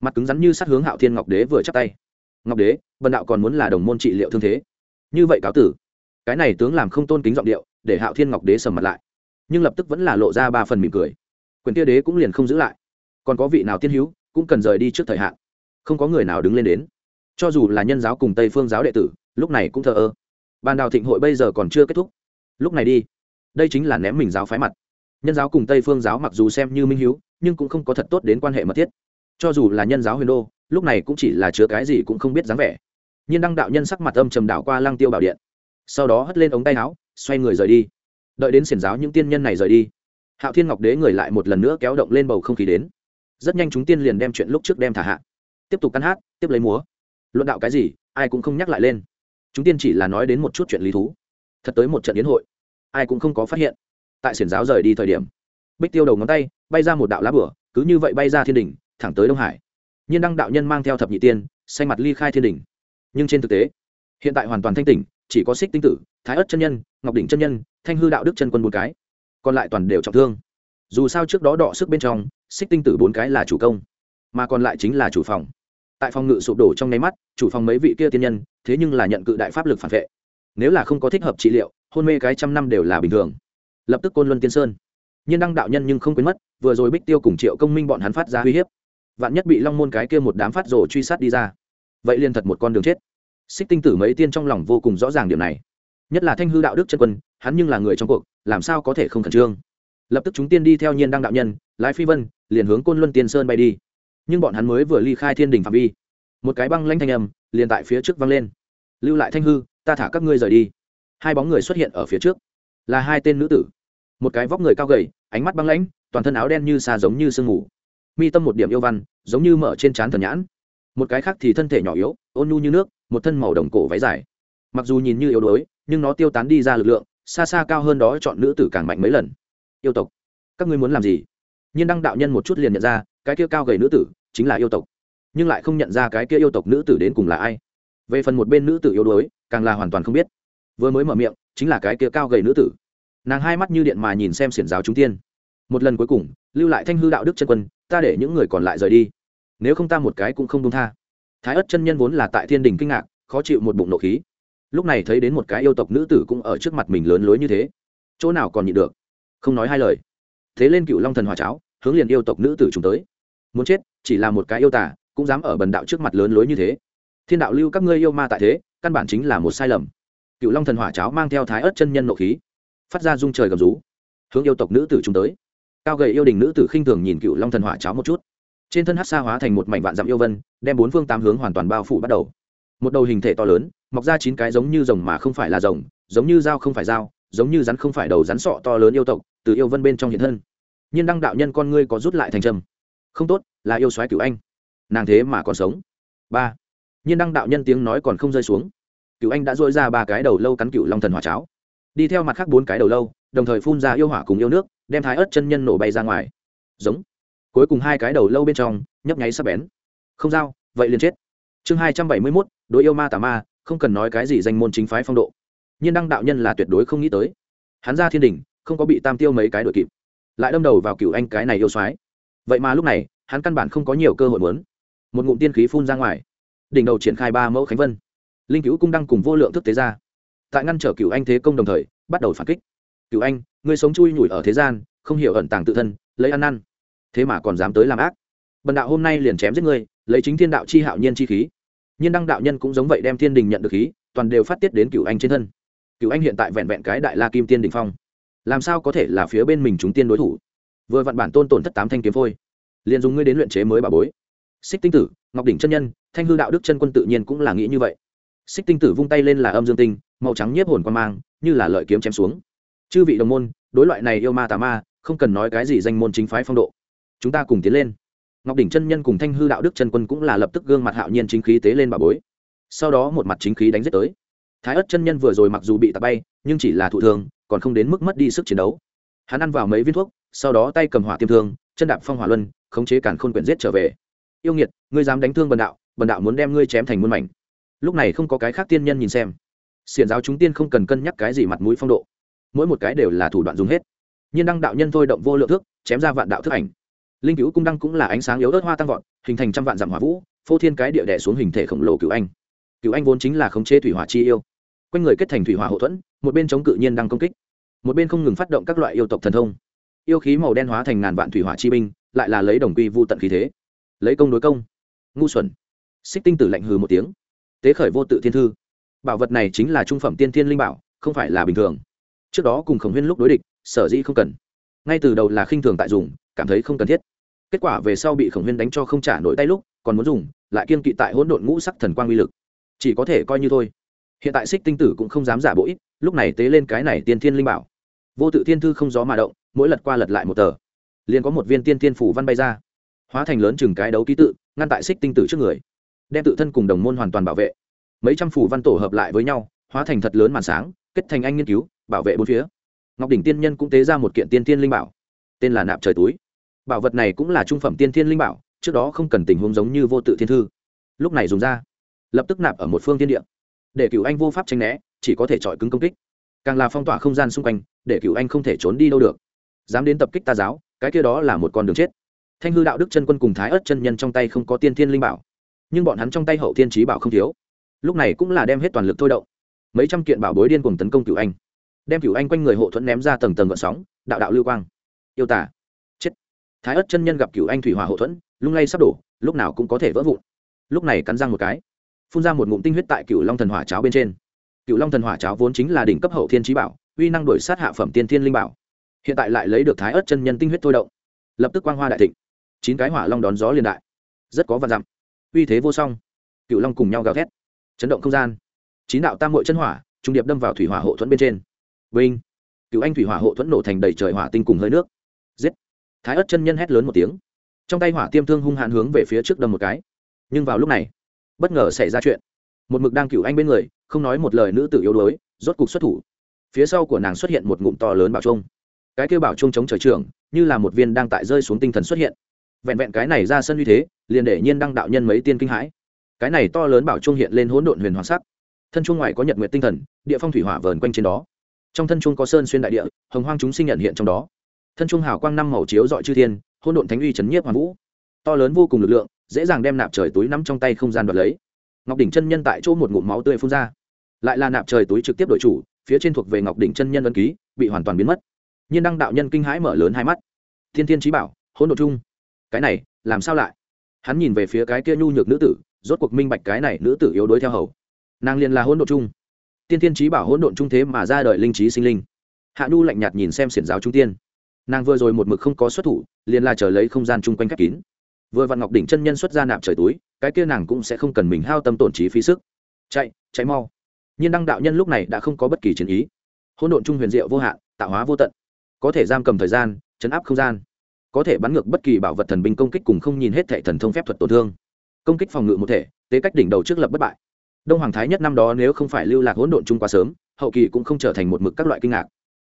Mặt cứng rắn như sát hướng hạo thiên ngọc đế vừa chắp tay. Ngọc đế vần đạo còn muốn là đồng môn trị liệu thương thế. Như vậy cáo tử. Cái này tướng làm không tôn kính giọng điệu, để hạo thiên ngọc đế sầm mặt lại. Nhưng lập tức vẫn là lộ ra ba phần mỉm cười. Quyền tia đế cũng liền không giữ lại. Còn có vị nào tiên hữu, cũng cần rời đi trước thời hạn. Không có người nào đứng lên đến. Cho dù là nhân giáo cùng tây phương giáo đệ tử, lúc này cũng thờ ơ bàn đào thịnh hội bây giờ còn chưa kết thúc. Lúc này đi. Đây chính là ném mình giáo phái mặt. Nhân giáo cùng tây phương giáo mặc dù xem như minh hiếu, nhưng cũng không có thật tốt đến quan hệ mật thiết. Cho dù là nhân giáo huyền đô, lúc này cũng chỉ là chứa cái gì cũng không biết dáng vẻ. Nhiên đăng đạo nhân sắc mặt âm trầm đảo qua lăng tiêu bảo điện. Sau đó hất lên ống tay áo, xoay người rời đi. Đợi đến xiển giáo những tiên nhân này rời đi, hạo thiên ngọc đế người lại một lần nữa kéo động lên bầu không khí đến. Rất nhanh chúng tiên liền đem chuyện lúc trước đem thả hạ. Tiếp tục căn hát, tiếp lấy múa. Luận đạo cái gì, ai cũng không nhắc lại lên chúng tiên chỉ là nói đến một chút chuyện lý thú. Thật tới một trận yến hội, ai cũng không có phát hiện. Tại xiển giáo rời đi thời điểm, bích tiêu đầu ngón tay bay ra một đạo lá bửa cứ như vậy bay ra thiên đình thẳng tới đông hải. Nhiên đăng đạo nhân mang theo thập nhị tiên, xanh mặt ly khai thiên đình nhưng trên thực tế, hiện tại hoàn toàn thanh tỉnh, chỉ có xích tinh tử, thái ất chân nhân, ngọc đỉnh chân nhân, thanh hư đạo đức chân quân bốn cái. Còn lại toàn đều trọng thương. Dù sao trước đó đọ sức bên trong xích tinh tử bốn cái là chủ công, mà còn lại chính là chủ phòng tại phòng ngự sụp đổ trong nháy mắt, chủ phòng mấy vị kia tiên nhân, thế nhưng là nhận cự đại pháp lực phản vệ. Nếu là không có thích hợp trị liệu, hôn mê cái trăm năm đều là bình thường. Lập tức côn luân tiên sơn. Nhiên đăng đạo nhân nhưng không quên mất, vừa rồi bích tiêu cùng triệu công minh bọn hắn phát ra uy hiếp. Vạn nhất bị long môn cái kia một đám phát rồ truy sát đi ra, vậy liền thật một con đường chết. Xích tinh tử mấy tiên trong lòng vô cùng rõ ràng điểm này. Nhất là thanh hư đạo đức chân quân, hắn nhưng là người trong cuộc, làm sao có thể không khẩn trương? Lập tức chúng tiên đi theo nhiên đăng đạo nhân lái phi vân, liền hướng côn luân tiên sơn bay đi nhưng bọn hắn mới vừa ly khai thiên đình phạm vi. Một cái băng lanh thanh âm liền tại phía trước văng lên. Lưu lại thanh hư, ta thả các ngươi rời đi. Hai bóng người xuất hiện ở phía trước. Là hai tên nữ tử. Một cái vóc người cao gầy, ánh mắt băng lãnh, toàn thân áo đen như xa giống như sương mù. Mi tâm một điểm yêu văn, giống như mở trên trán thần nhãn. Một cái khác thì thân thể nhỏ yếu, ôn nhu như nước, một thân màu đồng cổ váy dài. Mặc dù nhìn như yếu đuối, nhưng nó tiêu tán đi ra lực lượng, xa xa cao hơn đó chọn nữ tử càng mạnh mấy lần. Yêu tộc, các ngươi muốn làm gì? Nhiên đăng đạo nhân một chút liền nhận ra, cái kia cao gầy nữ tử chính là yêu tộc, nhưng lại không nhận ra cái kia yêu tộc nữ tử đến cùng là ai. Về phần một bên nữ tử yếu đuối, càng là hoàn toàn không biết. Vừa mới mở miệng, chính là cái kia cao gầy nữ tử. Nàng hai mắt như điện mà nhìn xem xiển giáo chúng tiên. Một lần cuối cùng, lưu lại thanh hư đạo đức chân quân, ta để những người còn lại rời đi. Nếu không ta một cái cũng không đông tha. Thái ất chân nhân vốn là tại thiên đình kinh ngạc, khó chịu một bụng nộ khí. Lúc này thấy đến một cái yêu tộc nữ tử cũng ở trước mặt mình lớn lối như thế. Chỗ nào còn nhịn được? Không nói hai lời. Thế lên cựu long thần hòa cháo, hướng liền yêu tộc nữ tử chúng tới muốn chết, chỉ là một cái yêu tả cũng dám ở bần đạo trước mặt lớn lối như thế. Thiên đạo lưu các ngươi yêu ma tại thế, căn bản chính là một sai lầm. Cựu long thần hỏa cháo mang theo thái ớt chân nhân nộ khí, phát ra dung trời gầm rú. Hướng yêu tộc nữ tử chúng tới. Cao gầy yêu đình nữ tử khinh thường nhìn cựu long thần hỏa cháo một chút. Trên thân hát xa hóa thành một mảnh vạn dặm yêu vân, đem bốn phương tám hướng hoàn toàn bao phủ bắt đầu. Một đầu hình thể to lớn, mọc ra chín cái giống như rồng mà không phải là rồng, giống như dao không phải dao, giống như rắn không phải đầu rắn sọ to lớn yêu tộc, từ yêu vân bên trong hiện thân. Nhiên đăng đạo nhân con ngươi có rút lại thành trầm không tốt, là yêu soái cửu anh. Nàng thế mà còn sống. Ba. Nhiên đăng đạo nhân tiếng nói còn không rơi xuống. Cửu anh đã dội ra ba cái đầu lâu cắn cửu long thần hỏa cháo. Đi theo mặt khác bốn cái đầu lâu, đồng thời phun ra yêu hỏa cùng yêu nước, đem thái ớt chân nhân nổ bay ra ngoài. Giống. Cuối cùng hai cái đầu lâu bên trong, nhấp nháy sắp bén. Không dao vậy liền chết. Chương hai trăm bảy mươi mốt, đối yêu ma tà ma, không cần nói cái gì danh môn chính phái phong độ. Nhiên đăng đạo nhân là tuyệt đối không nghĩ tới. Hắn ra thiên đình không có bị tam tiêu mấy cái đội kịp. Lại đâm đầu vào cựu anh cái này yêu soái vậy mà lúc này, hắn căn bản không có nhiều cơ hội muốn. Một ngụm tiên khí phun ra ngoài. Đỉnh đầu triển khai ba mẫu khánh vân. Linh cứu cung đăng cùng vô lượng thức tế ra tại ngăn trở cựu anh thế công đồng thời, bắt đầu phản kích. Cựu anh người sống chui nhủi ở thế gian, không hiểu ẩn tàng tự thân, lấy ăn năn. Thế mà còn dám tới làm ác. Bần đạo hôm nay liền chém giết ngươi, lấy chính thiên đạo chi hạo nhiên chi khí. Nhiên đăng đạo nhân cũng giống vậy đem thiên đình nhận được khí, toàn đều phát tiết đến cựu anh trên thân. Cựu anh hiện tại vẹn vẹn cái đại la kim tiên đình phong. Làm sao có thể là phía bên mình chúng tiên đối thủ? Vừa vặn bản tôn tổn thất tám thanh kiếm phôi, liền dùng ngươi đến luyện chế mới bà bối. Xích tinh tử, ngọc đỉnh chân nhân, thanh hư đạo đức chân quân tự nhiên cũng là nghĩ như vậy. Xích tinh tử vung tay lên là âm dương tinh, màu trắng nhiếp hồn quan mang, như là lợi kiếm chém xuống. Chư vị đồng môn, đối loại này yêu ma tà ma, không cần nói cái gì danh môn chính phái phong độ. Chúng ta cùng tiến lên. Ngọc đỉnh chân nhân cùng thanh hư đạo đức chân quân cũng là lập tức gương mặt hạo nhiên chính khí tế lên bà bối. Sau đó một mặt chính khí đánh giết tới. Thái ất chân nhân vừa rồi mặc dù bị tạt bay, nhưng chỉ là thụ thương còn không đến mức mất đi sức chiến đấu. Hắn ăn vào mấy viên thuốc sau đó tay cầm hỏa tiêm thương chân đạp phong hỏa luân khống chế cản khôn quyển giết trở về. Yêu nghiệt ngươi dám đánh thương bần đạo bần đạo muốn đem ngươi chém thành muôn mảnh. Lúc này không có cái khác tiên nhân nhìn xem. Xiển giáo chúng tiên không cần cân nhắc cái gì mặt mũi phong độ. Mỗi một cái đều là thủ đoạn dùng hết. Nhiên đăng đạo nhân thôi động vô lượng thước, chém ra vạn đạo thức ảnh. Linh cứu cung đăng cũng là ánh sáng yếu ớt hoa tăng vọt hình thành trăm vạn dặm hỏa vũ phô thiên cái địa đẻ xuống hình thể khổng lồ cựu anh. Cựu anh vốn chính là khống chế thủy hỏa chi yêu. Quanh người kết thành thủy hỏa hậu thuẫn một bên chống cự nhiên đăng công kích một bên không ngừng phát động các loại yêu tộc thần thông yêu khí màu đen hóa thành ngàn vạn thủy hỏa chi binh, lại là lấy đồng quy vô tận khí thế. Lấy công đối công. Ngu xuẩn. Xích tinh tử lạnh hừ một tiếng. Tế khởi vô tự thiên thư. Bảo vật này chính là trung phẩm tiên thiên linh bảo, không phải là bình thường. Trước đó cùng khổng huyên lúc đối địch, sở dĩ không cần. Ngay từ đầu là khinh thường tại dùng, cảm thấy không cần thiết. Kết quả về sau bị khổng huyên đánh cho không trả nổi tay lúc, còn muốn dùng, lại kiên kỵ tại hỗn độn ngũ sắc thần quang uy lực. Chỉ có thể coi như thôi. Hiện tại xích tinh tử cũng không dám giả bộ ít, lúc này tế lên cái này tiên thiên linh bảo. Vô tự thiên thư không gió mà động mỗi lật qua lật lại một tờ. Liền có một viên tiên thiên phủ văn bay ra. Hóa thành lớn chừng cái đấu ký tự, ngăn tại xích tinh tử trước người. Đem tự thân cùng đồng môn hoàn toàn bảo vệ. Mấy trăm phủ văn tổ hợp lại với nhau, hóa thành thật lớn màn sáng, kết thành anh nghiên cứu, bảo vệ bốn phía. Ngọc đỉnh tiên nhân cũng tế ra một kiện tiên thiên linh bảo. Tên là nạp trời túi. Bảo vật này cũng là trung phẩm tiên thiên linh bảo, trước đó không cần tình huống giống như vô tự thiên thư. Lúc này dùng ra, lập tức nạp ở một phương tiên địa. Để cựu anh vô pháp tranh né, chỉ có thể chọi cứng công kích. Càng là phong tỏa không gian xung quanh, để cựu anh không thể trốn đi đâu được dám đến tập kích ta giáo, cái kia đó là một con đường chết. Thanh hư đạo đức chân quân cùng thái ớt chân nhân trong tay không có tiên thiên linh bảo, nhưng bọn hắn trong tay hậu thiên trí bảo không thiếu. Lúc này cũng là đem hết toàn lực thôi động. Mấy trăm kiện bảo bối điên cùng tấn công cựu anh. Đem cựu anh quanh người hộ thuẫn ném ra tầng tầng gợn sóng, đạo đạo lưu quang. Yêu tả chết. Thái ớt chân nhân gặp cựu anh thủy hỏa hộ thuẫn, lung lay sắp đổ, lúc nào cũng có thể vỡ vụn. Lúc này cắn răng một cái, phun ra một ngụm tinh huyết tại cựu long thần hỏa cháo bên trên. Cựu long thần hỏa cháo vốn chính là đỉnh cấp hậu thiên trí bảo, uy năng đổi sát hạ phẩm tiên thiên linh bảo hiện tại lại lấy được thái ớt chân nhân tinh huyết thôi động. Lập tức quang hoa đại thịnh. Chín cái hỏa long đón gió liền đại. Rất có vạn dặm. Uy thế vô song. Cựu long cùng nhau gào thét. Chấn động không gian. Chín đạo tam hội chân hỏa, trung điệp đâm vào thủy hỏa hộ thuẫn bên trên. Vinh. Cựu anh thủy hỏa hộ thuẫn nổ thành đầy trời hỏa tinh cùng hơi nước. Giết. Thái ớt chân nhân hét lớn một tiếng. Trong tay hỏa tiêm thương hung hãn hướng về phía trước đâm một cái. Nhưng vào lúc này, bất ngờ xảy ra chuyện. Một mực đang cựu anh bên người, không nói một lời nữ tử yếu đuối, rốt cục xuất thủ. Phía sau của nàng xuất hiện một ngụm to lớn bảo trung cái kêu bảo trung chống trời trưởng, như là một viên đang tại rơi xuống tinh thần xuất hiện. Vẹn vẹn cái này ra sân uy thế, liền để nhiên đăng đạo nhân mấy tiên kinh hãi. Cái này to lớn bảo trung hiện lên hỗn độn huyền hoàng sắc. Thân trung ngoài có nhật nguyện tinh thần, địa phong thủy hỏa vờn quanh trên đó. Trong thân trung có sơn xuyên đại địa, hồng hoang chúng sinh nhận hiện trong đó. Thân trung hào quang năm màu chiếu dọi chư thiên, hỗn độn thánh uy trấn nhiếp hoàng vũ. To lớn vô cùng lực lượng, dễ dàng đem nạp trời túi nắm trong tay không gian đoạt lấy. Ngọc đỉnh chân nhân tại chỗ một ngụm máu tươi phun ra. Lại là nạp trời túi trực tiếp đội chủ, phía trên thuộc về ngọc đỉnh chân nhân ân ký, bị hoàn toàn biến mất nhiên đăng đạo nhân kinh hãi mở lớn hai mắt. Thiên thiên trí bảo, hỗn độ chung cái này, làm sao lại? Hắn nhìn về phía cái kia nhu nhược nữ tử, rốt cuộc minh bạch cái này nữ tử yếu đuối theo hầu. Nàng liền là hỗn độ chung tiên thiên trí bảo hỗn độn trung thế mà ra đời linh trí sinh linh. Hạ nhu lạnh nhạt nhìn xem xiển giáo trung tiên. Nàng vừa rồi một mực không có xuất thủ, liền là chờ lấy không gian chung quanh khép kín. Vừa vặn ngọc đỉnh chân nhân xuất ra nạp trời túi, cái kia nàng cũng sẽ không cần mình hao tâm tổn trí phí sức. Chạy chạy mau. Nhiên đăng đạo nhân lúc này đã không có bất kỳ chiến ý. Hỗn độn trung huyền diệu vô hạn, tạo hóa vô tận có thể giam cầm thời gian, chấn áp không gian, có thể bắn ngược bất kỳ bảo vật thần binh công kích cùng không nhìn hết thệ thần thông phép thuật tổn thương. Công kích phòng ngự một thể, tế cách đỉnh đầu trước lập bất bại. Đông hoàng thái nhất năm đó nếu không phải lưu lạc hỗn độn chung quá sớm, hậu kỳ cũng không trở thành một mực các loại kinh ngạc.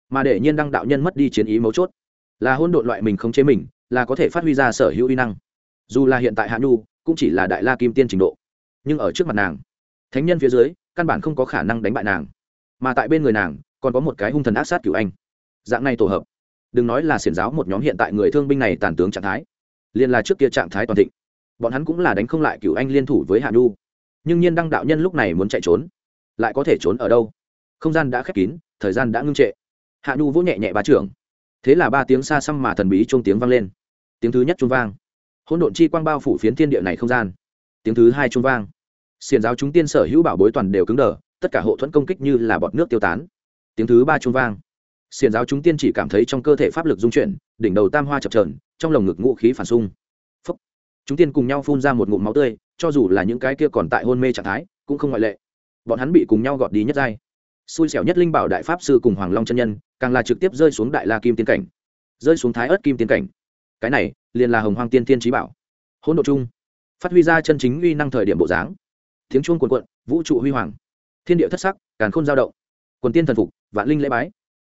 Mà để nhiên đăng đạo nhân mất đi chiến ý mấu chốt, là hỗn độn loại mình không chế mình, là có thể phát huy ra sở hữu uy năng. Dù là hiện tại hạ nhu, cũng chỉ là đại la kim tiên trình độ. Nhưng ở trước mặt nàng, thánh nhân phía dưới, căn bản không có khả năng đánh bại nàng. Mà tại bên người nàng, còn có một cái hung thần ác sát cửu anh dạng này tổ hợp. Đừng nói là xiển giáo một nhóm hiện tại người thương binh này tàn tướng trạng thái. Liền là trước kia trạng thái toàn thịnh. Bọn hắn cũng là đánh không lại cựu anh liên thủ với hạ nhu. Nhưng nhiên đăng đạo nhân lúc này muốn chạy trốn. Lại có thể trốn ở đâu? Không gian đã khép kín, thời gian đã ngưng trệ. Hạ nhu vỗ nhẹ nhẹ ba trưởng. Thế là ba tiếng xa xăm mà thần bí chung tiếng vang lên. Tiếng thứ nhất chung vang. Hỗn độn chi quang bao phủ phiến thiên địa này không gian. Tiếng thứ hai chung vang. Xiền giáo chúng tiên sở hữu bảo bối toàn đều cứng đờ, tất cả hộ thuẫn công kích như là bọt nước tiêu tán. Tiếng thứ ba chung vang xiền giáo chúng tiên chỉ cảm thấy trong cơ thể pháp lực dung chuyển, đỉnh đầu tam hoa chập trờn trong lồng ngực ngũ khí phản xung. Phúc. chúng tiên cùng nhau phun ra một ngụm máu tươi, cho dù là những cái kia còn tại hôn mê trạng thái, cũng không ngoại lệ. Bọn hắn bị cùng nhau gọt đi nhất giai. Xui xẻo nhất linh bảo đại pháp sư cùng hoàng long chân nhân, càng là trực tiếp rơi xuống đại la kim tiên cảnh. Rơi xuống thái ớt kim tiên cảnh. Cái này, liền là hồng hoàng tiên tiên trí bảo. Hỗn độ chung. Phát huy ra chân chính uy năng thời điểm bộ dáng. Tiếng chuông cuồn cuộn, vũ trụ huy hoàng. Thiên địa thất sắc, càn khôn giao động. Quần tiên thần phục, vạn linh lễ bái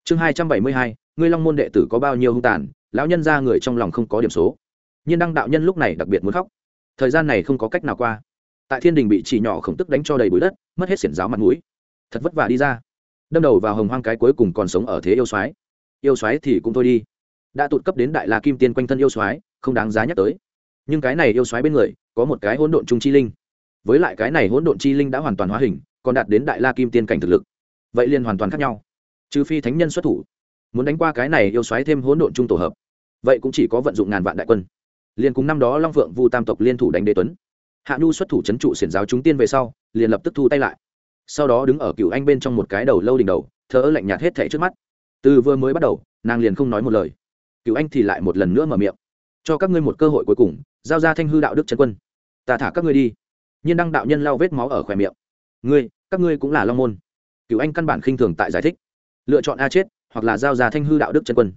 chương hai trăm bảy mươi hai, ngươi long môn đệ tử có bao nhiêu hung tàn, lão nhân ra người trong lòng không có điểm số. Nhiên đăng đạo nhân lúc này đặc biệt muốn khóc. Thời gian này không có cách nào qua. Tại thiên đình bị chỉ nhỏ khổng tức đánh cho đầy bụi đất, mất hết xiển giáo mặt mũi. Thật vất vả đi ra. Đâm đầu vào hồng hoang cái cuối cùng còn sống ở thế yêu soái. Yêu soái thì cũng thôi đi. Đã tụt cấp đến đại la kim tiên quanh thân yêu soái, không đáng giá nhắc tới. Nhưng cái này yêu soái bên người, có một cái hỗn độn trung chi linh. Với lại cái này hỗn độn chi linh đã hoàn toàn hóa hình, còn đạt đến đại la kim tiên cảnh thực lực. Vậy liền hoàn toàn khác nhau trừ phi thánh nhân xuất thủ, muốn đánh qua cái này yêu xoáy thêm hỗn độn trung tổ hợp, vậy cũng chỉ có vận dụng ngàn vạn đại quân. Liền cùng năm đó long phượng vu tam tộc liên thủ đánh đế tuấn, hạ nhu xuất thủ c h ấ n trụ xiển giáo chúng tiên về sau, liền lập tức thu tay lại. Sau đó đứng ở cựu anh bên trong một cái đầu lâu đỉnh đầu thở lạnh nhạt hết thẻ trước mắt. Từ vừa mới bắt đầu, nàng liền không nói một lời. Cựu anh thì lại một lần nữa mở miệng. Cho các ngươi một cơ hội cuối cùng, giao ra thanh hư đạo đức trần quân. Ta thả các ngươi đi. Nhiên đăng đạo nhân lau vết máu ở khỏe miệng. Ngươi, các ngươi cũng là long môn. Cựu anh căn bản khinh thường tại giải thích lựa chọn a chết hoặc là giao ra thanh hư đạo đức chân quân.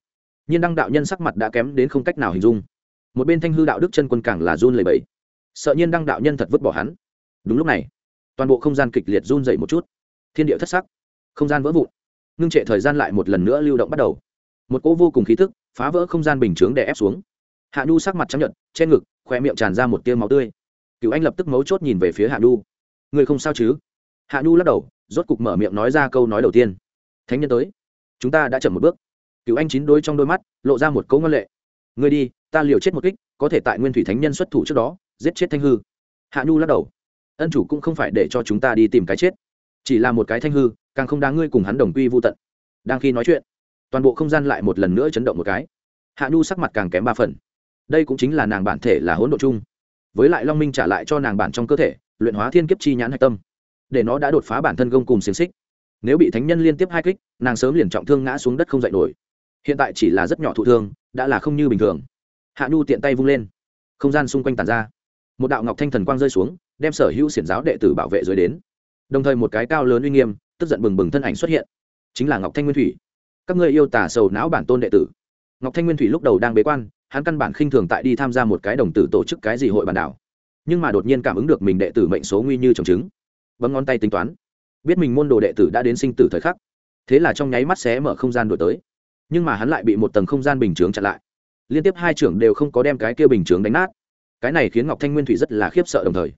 Nhiên đăng đạo nhân sắc mặt đã kém đến không cách nào hình dung. Một bên thanh hư đạo đức chân quân càng là run lầy bẫy sợ nhiên đăng đạo nhân thật vứt bỏ hắn. Đúng lúc này, toàn bộ không gian kịch liệt run dậy một chút. Thiên địa thất sắc, không gian vỡ vụn. Ngưng trệ thời gian lại một lần nữa lưu động bắt đầu. Một cỗ vô cùng khí thức phá vỡ không gian bình chướng để ép xuống. Hạ nhu sắc mặt chấp nhận trên ngực khoe miệng tràn ra một tiêu máu tươi. Cựu anh lập tức mấu chốt nhìn về phía hạ nhu. Người không sao chứ? Hạ nhu lắc đầu, rốt cục mở miệng nói ra câu nói đầu tiên thánh nhân tới. Chúng ta đã chậm một bước. Cựu anh chín đôi trong đôi mắt lộ ra một cấu ngân lệ. Người đi, ta liều chết một kích, có thể tại nguyên thủy thánh nhân xuất thủ trước đó, giết chết thanh hư. Hạ nhu lắc đầu. Ân chủ cũng không phải để cho chúng ta đi tìm cái chết. Chỉ là một cái thanh hư, càng không đáng ngươi cùng hắn đồng quy vô tận. Đang khi nói chuyện, toàn bộ không gian lại một lần nữa chấn động một cái. Hạ nhu sắc mặt càng kém ba phần. Đây cũng chính là nàng bản thể là hỗn độ chung. Với lại long minh trả lại cho nàng bản trong cơ thể, luyện hóa thiên kiếp chi nhãn hạch tâm. Để nó đã đột phá bản thân gông cùng xiềng xích nếu bị thánh nhân liên tiếp hai kích, nàng sớm liền trọng thương ngã xuống đất không dậy nổi. Hiện tại chỉ là rất nhỏ thụ thương, đã là không như bình thường. Hạ nhu tiện tay vung lên. Không gian xung quanh tàn ra. Một đạo ngọc thanh thần quang rơi xuống, đem sở hữu xiển giáo đệ tử bảo vệ dưới đến. Đồng thời một cái cao lớn uy nghiêm, tức giận bừng bừng thân ảnh xuất hiện. Chính là ngọc thanh nguyên thủy. Các ngươi yêu tả sầu não bản tôn đệ tử. Ngọc thanh nguyên thủy lúc đầu đang bế quan, hắn căn bản khinh thường tại đi tham gia một cái đồng tử tổ chức cái gì hội bản đảo. Nhưng mà đột nhiên cảm ứng được mình đệ tử mệnh số nguy như trồng trứng. Bấm ngón tay tính toán biết mình môn đồ đệ tử đã đến sinh tử thời khắc. Thế là trong nháy mắt xé mở không gian đổi tới. Nhưng mà hắn lại bị một tầng không gian bình chướng chặn lại. Liên tiếp hai trưởng đều không có đem cái kia bình chướng đánh nát. Cái này khiến ngọc thanh nguyên thủy rất là khiếp sợ đồng thời,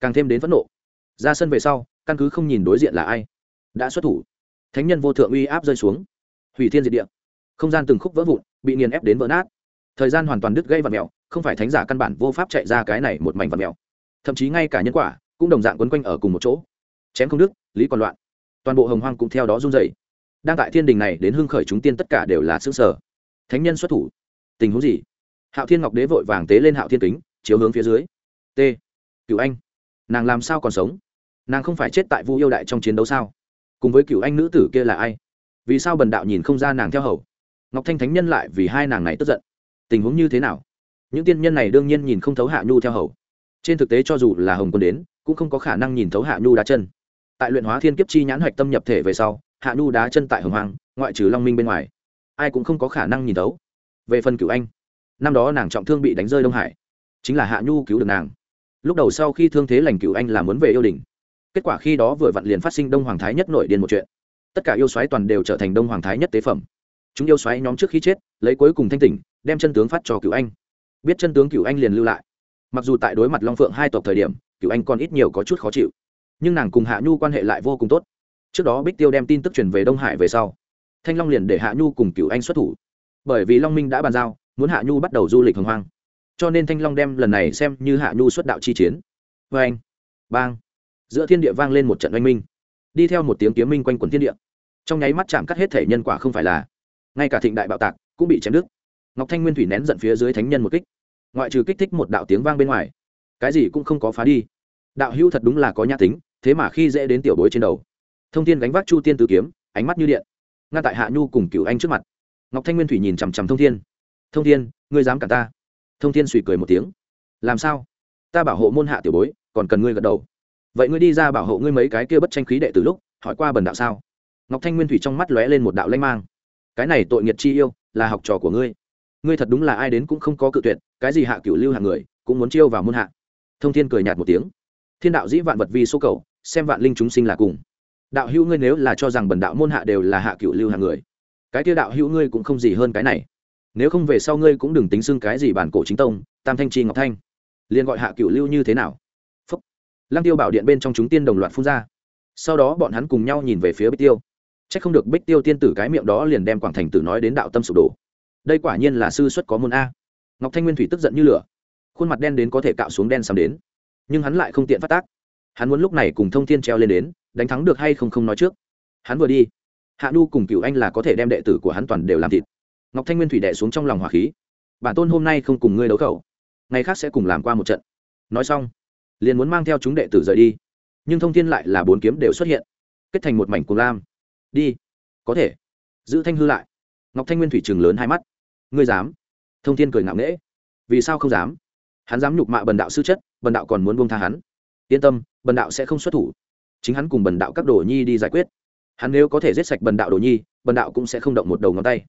càng thêm đến phẫn nộ. Ra sân về sau, căn cứ không nhìn đối diện là ai, đã xuất thủ. Thánh nhân vô thượng uy áp rơi xuống. Hủy thiên diệt địa. Không gian từng khúc vỡ vụn, bị nghiền ép đến vỡ nát. Thời gian hoàn toàn đứt gây vật mèo không phải thánh giả căn bản vô pháp chạy ra cái này một mảnh vật mèo thậm chí ngay cả nhân quả cũng đồng dạng quấn quanh ở cùng một chỗ. Chém không đứt lý còn loạn. Toàn bộ hồng hoang cũng theo đó run dày đang tại thiên đình này đến hưng khởi chúng tiên tất cả đều là xương sở. Thánh nhân xuất thủ. Tình huống gì? Hạo thiên ngọc đế vội vàng tế lên hạo thiên kính, chiếu hướng phía dưới. T. Cựu anh. Nàng làm sao còn sống? Nàng không phải chết tại vu yêu đại trong chiến đấu sao? Cùng với cựu anh nữ tử kia là ai? Vì sao bần đạo nhìn không ra nàng theo hầu? Ngọc thanh thánh nhân lại vì hai nàng này tức giận. Tình huống như thế nào? Những tiên nhân này đương nhiên nhìn không thấu hạ nhu theo hầu. Trên thực tế cho dù là hồng quân đến, cũng không có khả năng nhìn thấu hạ nhu đá chân tại luyện hóa thiên kiếp chi nhãn hoạch tâm nhập thể về sau, hạ nhu đá chân tại hồng hoàng ngoại trừ long minh bên ngoài, ai cũng không có khả năng nhìn thấu. Về phần cựu anh, năm đó nàng trọng thương bị đánh rơi đông hải, chính là hạ nhu cứu được nàng. Lúc đầu sau khi thương thế lành cựu anh là muốn về yêu đình. Kết quả khi đó vừa vặn liền phát sinh đông hoàng thái nhất nội điên một chuyện. Tất cả yêu xoáy toàn đều trở thành đông hoàng thái nhất tế phẩm. Chúng yêu xoáy nhóm trước khi chết, lấy cuối cùng thanh tỉnh, đem chân tướng phát cho cựu anh. Biết chân tướng cựu anh liền lưu lại. Mặc dù tại đối mặt long phượng hai tộc thời điểm cựu anh còn ít nhiều có chút khó chịu nhưng nàng cùng hạ nhu quan hệ lại vô cùng tốt. Trước đó bích tiêu đem tin tức truyền về đông hải về sau, thanh long liền để hạ nhu cùng cựu anh xuất thủ. Bởi vì long minh đã bàn giao, muốn hạ nhu bắt đầu du lịch hồng hoang. Cho nên thanh long đem lần này xem như hạ nhu xuất đạo chi chiến. Vê anh, bang. Giữa thiên địa vang lên một trận oanh minh. Đi theo một tiếng kiếm minh quanh quần thiên địa. Trong nháy mắt chạm cắt hết thể nhân quả không phải là, ngay cả thịnh đại bạo tạc cũng bị chém đứt. Ngọc thanh nguyên thủy nén giận phía dưới thánh nhân một kích. Ngoại trừ kích thích một đạo tiếng vang bên ngoài, cái gì cũng không có phá đi đạo hữu thật đúng là có nhã tính, thế mà khi dễ đến tiểu bối trên đầu. Thông thiên gánh vác chu tiên tử kiếm, ánh mắt như điện. Ngăn tại hạ nhu cùng cựu anh trước mặt. Ngọc thanh nguyên thủy nhìn chằm chằm thông thiên. Thông thiên, ngươi dám cả ta? Thông thiên suy cười một tiếng. Làm sao? Ta bảo hộ môn hạ tiểu bối, còn cần ngươi gật đầu. Vậy ngươi đi ra bảo hộ ngươi mấy cái kia bất tranh khí đệ từ lúc, hỏi qua bần đạo sao? Ngọc thanh nguyên thủy trong mắt lóe lên một đạo lanh mang. Cái này tội nghiệt chi yêu, là học trò của ngươi. Ngươi thật đúng là ai đến cũng không có cự tuyệt, cái gì hạ cửu lưu hạng người, cũng muốn chiêu vào môn hạ. Thông thiên cười nhạt một tiếng thiên đạo dĩ vạn vật vi số cầu, xem vạn linh chúng sinh là cùng. Đạo hữu ngươi nếu là cho rằng bần đạo môn hạ đều là hạ cựu lưu hàng người, cái kia đạo hữu ngươi cũng không gì hơn cái này. Nếu không về sau ngươi cũng đừng tính xưng cái gì bản cổ chính tông, tam thanh chi ngọc thanh. Liền gọi hạ cựu lưu như thế nào? Phúc. Lăng tiêu bảo điện bên trong chúng tiên đồng loạt phun ra. Sau đó bọn hắn cùng nhau nhìn về phía bích tiêu. C h ắ c không được bích tiêu tiên tử cái miệng đó liền đem quảng thành tử nói đến đạo tâm sụp đổ. Đây quả nhiên là sư xuất có môn a. Ngọc thanh nguyên thủy tức giận như lửa. Khuôn mặt đen đến có thể cạo xuống đen sắm đến nhưng hắn lại không tiện phát tác. Hắn muốn lúc này cùng thông thiên treo lên đến, đánh thắng được hay không không nói trước. Hắn vừa đi, hạ nu cùng cựu anh là có thể đem đệ tử của hắn toàn đều làm thịt. Ngọc thanh nguyên thủy đệ xuống trong lòng hỏa khí. Bản tôn hôm nay không cùng ngươi đấu khẩu, ngày khác sẽ cùng làm qua một trận. Nói xong, liền muốn mang theo chúng đệ tử rời đi, nhưng thông thiên lại là bốn kiếm đều xuất hiện, kết thành một mảnh cùng lam. Đi, có thể. Giữ thanh hư lại. Ngọc thanh nguyên thủy chừng lớn hai mắt. Ngươi dám? Thông thiên cười ngạo nghễ. Vì sao không dám? Hắn dám nhục mạ bần đạo sư chất bần đạo còn muốn buông tha hắn. Yên tâm, bần đạo sẽ không xuất thủ. Chính hắn cùng bần đạo các đồ nhi đi giải quyết. Hắn nếu có thể giết sạch bần đạo đồ nhi, bần đạo cũng sẽ không động một đầu ngón tay.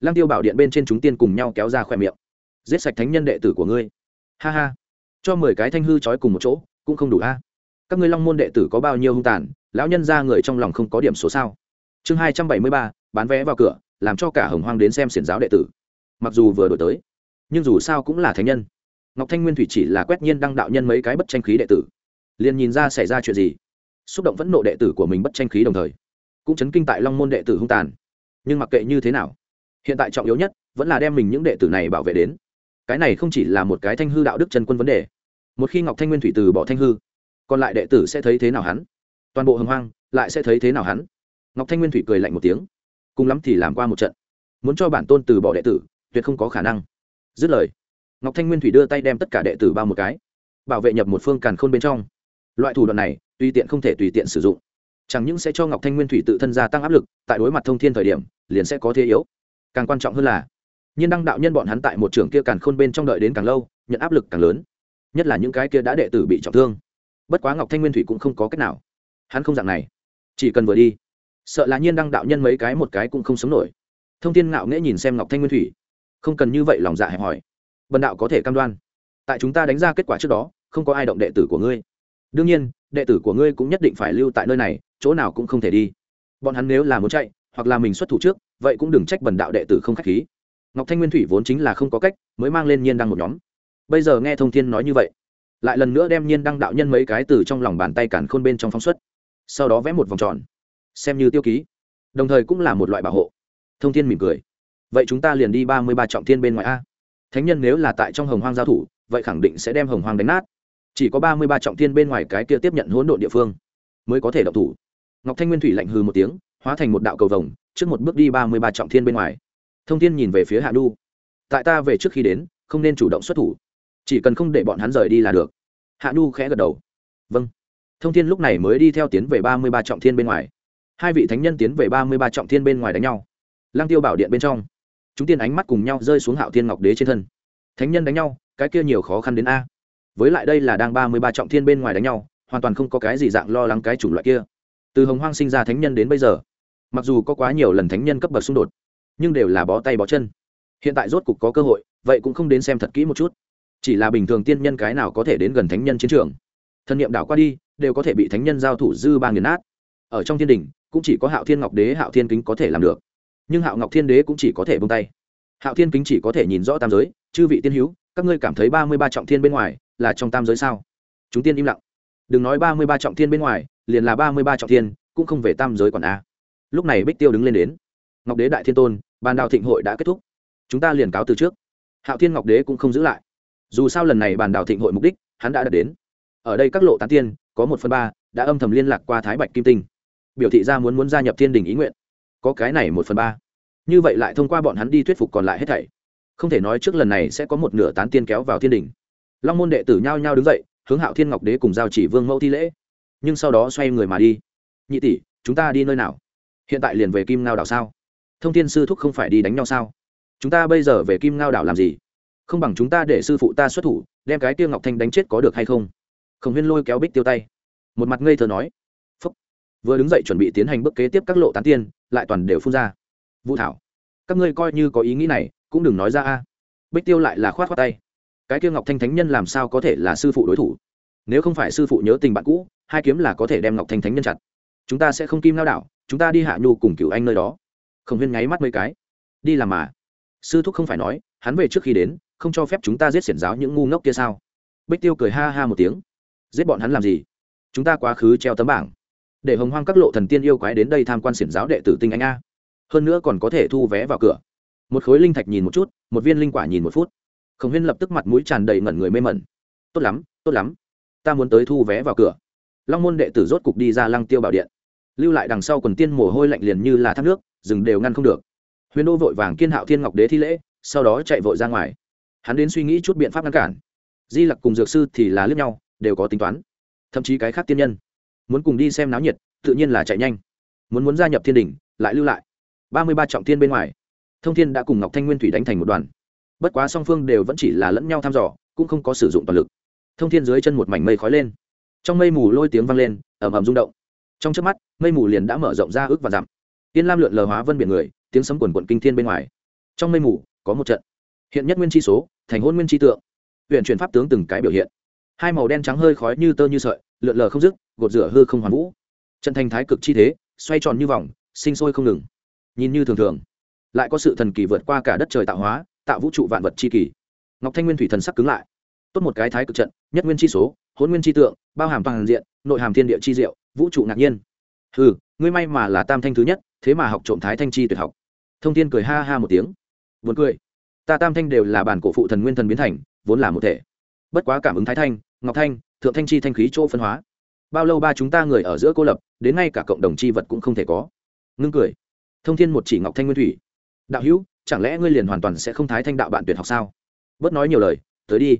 Lăng tiêu bảo điện bên trên chúng tiên cùng nhau kéo ra khỏe miệng. Giết sạch thánh nhân đệ tử của ngươi. Ha ha. Cho mười cái thanh hư trói cùng một chỗ, cũng không đủ a. Các ngươi long môn đệ tử có bao nhiêu hung tàn, lão nhân ra người trong lòng không có điểm số sao? Chương hai trăm bảy mươi ba, bán vé vào cửa, làm cho cả hồng hoang đến xem xiển giáo đệ tử. Mặc dù vừa đổi tới, nhưng dù sao cũng là thánh nhân ngọc thanh nguyên thủy chỉ là quét nhiên đăng đạo nhân mấy cái bất tranh khí đệ tử. Liền nhìn ra xảy ra chuyện gì. Xúc động vẫn nộ đệ tử của mình bất tranh khí đồng thời, cũng chấn kinh tại long môn đệ tử hung tàn. Nhưng mặc kệ như thế nào, hiện tại trọng yếu nhất vẫn là đem mình những đệ tử này bảo vệ đến. Cái này không chỉ là một cái thanh hư đạo đức chân quân vấn đề. Một khi ngọc thanh nguyên thủy từ bỏ thanh hư, còn lại đệ tử sẽ thấy thế nào hắn? Toàn bộ hồng hoang lại sẽ thấy thế nào hắn? Ngọc thanh nguyên thủy cười lạnh một tiếng. Cùng lắm thì làm qua một trận. Muốn cho bản tôn từ bỏ đệ tử, tuyệt không có khả năng. Dứt lời ngọc thanh nguyên thủy đưa tay đem tất cả đệ tử bao một cái, bảo vệ nhập một phương càn khôn bên trong. Loại thủ đoạn này, tùy tiện không thể tùy tiện sử dụng. Chẳng những sẽ cho ngọc thanh nguyên thủy tự thân gia tăng áp lực, tại đối mặt thông thiên thời điểm, liền sẽ có thế yếu. Càng quan trọng hơn là, nhiên đăng đạo nhân bọn hắn tại một trường kia càn khôn bên trong đợi đến càng lâu, nhận áp lực càng lớn. Nhất là những cái kia đã đệ tử bị trọng thương. Bất quá ngọc thanh nguyên thủy cũng không có cách nào. Hắn không dạng này. Chỉ cần vừa đi, sợ là nhiên đăng đạo nhân mấy cái một cái cũng không sống nổi. Thông tin ngạo nghễ nhìn xem ngọc thanh nguyên thủy, không cần như vậy lòng dạ hẹp hỏi bần đạo có thể cam đoan. Tại chúng ta đánh ra kết quả trước đó, không có ai động đệ tử của ngươi. Đương nhiên, đệ tử của ngươi cũng nhất định phải lưu tại nơi này, chỗ nào cũng không thể đi. Bọn hắn nếu là muốn chạy, hoặc là mình xuất thủ trước, vậy cũng đừng trách bần đạo đệ tử không k h á c h khí. Ngọc thanh nguyên thủy vốn chính là không có cách, mới mang lên nhiên đăng một nhóm. Bây giờ nghe thông thiên nói như vậy, lại lần nữa đem nhiên đăng đạo nhân mấy cái từ trong lòng bàn tay cản khôn bên trong phóng xuất, sau đó vẽ một vòng tròn, xem như tiêu ký. Đồng thời cũng là một loại bảo hộ. Thông thiên mỉm cười. Vậy chúng ta liền đi ba mươi ba trọng thiên bên ngoài a thánh nhân nếu là tại trong hồng hoang giao thủ, vậy khẳng định sẽ đem hồng hoang đánh nát. Chỉ có ba mươi ba trọng thiên bên ngoài cái kia tiếp nhận hỗn độn địa phương mới có thể động thủ. Ngọc thanh nguyên thủy lạnh hừ một tiếng, hóa thành một đạo cầu vồng, trước một bước đi ba mươi ba trọng thiên bên ngoài. Thông thiên nhìn về phía hạ đu tại ta về trước khi đến, không nên chủ động xuất thủ. Chỉ cần không để bọn hắn rời đi là được. Hạ đu khẽ gật đầu. Vâng. Thông thiên lúc này mới đi theo tiến về ba mươi ba trọng thiên bên ngoài. Hai vị thánh nhân tiến về ba mươi ba trọng thiên bên ngoài đánh nhau. Lang tiêu bảo điện bên trong chúng tiên ánh mắt cùng nhau rơi xuống hạo thiên ngọc đế trên thân. Thánh nhân đánh nhau, cái kia nhiều khó khăn đến a. Với lại đây là đang ba mươi ba trọng thiên bên ngoài đánh nhau, hoàn toàn không có cái gì dạng lo lắng cái chủng loại kia. Từ hồng hoang sinh ra thánh nhân đến bây giờ, mặc dù có quá nhiều lần thánh nhân cấp bậc xung đột, nhưng đều là bó tay bó chân. Hiện tại rốt cục có cơ hội, vậy cũng không đến xem thật kỹ một chút. Chỉ là bình thường tiên nhân cái nào có thể đến gần thánh nhân chiến trường. Thân nhiệm đảo qua đi, đều có thể bị thánh nhân giao thủ dư ba nghiền nát. Ở trong thiên đình, cũng chỉ có hạo thiên ngọc đế, hạo thiên kính có thể làm được nhưng hạo ngọc thiên đế cũng chỉ có thể bông tay. hạo thiên kính chỉ có thể nhìn rõ tam giới, chư vị tiên hữu, các ngươi cảm thấy ba mươi ba trọng thiên bên ngoài là trong tam giới sao? chúng tiên im lặng. đừng nói ba mươi ba trọng thiên bên ngoài, liền là ba mươi ba trọng thiên, cũng không về tam giới còn a. lúc này bích tiêu đứng lên đến. ngọc đế đại thiên tôn, bàn đào thịnh hội đã kết thúc. chúng ta liền cáo từ trước. hạo thiên ngọc đế cũng không giữ lại. dù sao lần này bàn đào thịnh hội mục đích, hắn đã đạt đến. ở đây các lộ tán tiên, có một phần ba, đã âm thầm liên lạc qua thái bạch kim tinh. biểu thị ra muốn muốn gia nhập thiên đình ý nguyện có cái này một phần ba. Như vậy lại thông qua bọn hắn đi thuyết phục còn lại hết thảy. Không thể nói trước lần này sẽ có một nửa tán tiên kéo vào thiên đình. Long môn đệ tử nhao nhao đứng dậy, hướng hạo thiên ngọc đế cùng giao chỉ vương mẫu thi lễ. Nhưng sau đó xoay người mà đi. Nhị tỷ, chúng ta đi nơi nào? Hiện tại liền về kim ngao đảo sao? Thông thiên sư thúc không phải đi đánh nhau sao? Chúng ta bây giờ về kim ngao đảo làm gì? Không bằng chúng ta để sư phụ ta xuất thủ, đem cái tiêu ngọc thanh đánh chết có được hay không? Khổng huyên lôi kéo bích tiêu tay. Một mặt ngây thơ nói vừa đứng dậy chuẩn bị tiến hành bước kế tiếp các lộ tán tiên, lại toàn đều phun ra. Vũ thảo, các ngươi coi như có ý nghĩ này, cũng đừng nói ra a. Bích tiêu lại là khoát khoát tay. Cái kia ngọc thanh thánh nhân làm sao có thể là sư phụ đối thủ? Nếu không phải sư phụ nhớ tình bạn cũ, hai kiếm là có thể đem ngọc thanh thánh nhân chặt. Chúng ta sẽ không kim lao đảo, chúng ta đi hạ nhu cùng cựu anh nơi đó. Khổng huyên nháy mắt mấy cái. Đi làm mà. Sư thúc không phải nói, hắn về trước khi đến, không cho phép chúng ta giết xiển giáo những ngu ngốc kia sao? Bích tiêu cười ha ha một tiếng. Giết bọn hắn làm gì? Chúng ta quá khứ treo tấm bảng để hồng hoang các lộ thần tiên yêu quái đến đây tham quan xiển giáo đệ tử tinh anh a. Hơn nữa còn có thể thu vé vào cửa. Một khối linh thạch nhìn một chút, một viên linh quả nhìn một phút. Khổng huyên lập tức mặt mũi tràn đầy ngẩn người mê mẩn. Tốt lắm tốt lắm. Ta muốn tới thu vé vào cửa. Long môn đệ tử rốt cục đi ra lăng tiêu bảo điện. Lưu lại đằng sau quần tiên mồ hôi lạnh liền như là thác nước, rừng đều ngăn không được. Huyền đô vội vàng kiên hạo thiên ngọc đế thi lễ, sau đó chạy vội ra ngoài. Hắn đến suy nghĩ chút biện pháp ngăn cản. Di lặc cùng dược sư thì là lướt nhau, đều có tính toán. Thậm chí cái khác tiên nhân muốn cùng đi xem náo nhiệt, tự nhiên là chạy nhanh. Muốn muốn gia nhập thiên đình lại lưu lại. Ba mươi ba trọng thiên bên ngoài, thông thiên đã cùng ngọc thanh nguyên thủy đánh thành một đoàn. Bất quá song phương đều vẫn chỉ là lẫn nhau thăm dò, cũng không có sử dụng toàn lực. Thông thiên dưới chân một mảnh mây khói lên. Trong mây mù lôi tiếng vang lên, ầm ầm rung động. Trong trước mắt, mây mù liền đã mở rộng ra ước và dặm. Tiên lam lượn lờ hóa vân biển người, tiếng sấm quần quận kinh thiên bên ngoài. Trong mây mù, có một trận. Hiện nhất nguyên chi số, thành hôn nguyên chi tượng. Huyện chuyển pháp tướng từng cái biểu hiện. Hai màu đen trắng hơi khói như tơ như sợi, lượn lờ không dứt gột rửa hư không hoàn vũ. Trận thành thái cực chi thế, xoay tròn như vòng, sinh sôi không ngừng. Nhìn như thường thường, lại có sự thần kỳ vượt qua cả đất trời tạo hóa, tạo vũ trụ vạn vật chi kỳ. Ngọc thanh nguyên thủy thần sắc cứng lại. Tốt một cái thái cực trận, nhất nguyên chi số hôn nguyên chi tượng, bao hàm toàn diện, nội hàm thiên địa chi diệu, vũ trụ ngạc nhiên. Ừ ngươi may mà là tam thanh thứ nhất, thế mà học trộm thái thanh chi tuyệt học. Thông thiên cười ha ha một tiếng. Buồn cười. Ta tam thanh đều là bản cổ phụ thần nguyên thần biến thành, vốn là một thể. Bất quá cảm ứng thái thanh, ngọc thanh, thượng thanh chi thanh khí chỗ phân hóa bao lâu ba chúng ta người ở giữa cô lập, đến ngay cả cộng đồng chi vật cũng không thể có. Ngưng cười. Thông thiên một chỉ ngọc thanh nguyên thủy. Đạo hữu, chẳng lẽ ngươi liền hoàn toàn sẽ không thái thanh đạo bạn tuyệt học sao? Bớt nói nhiều lời, tới đi.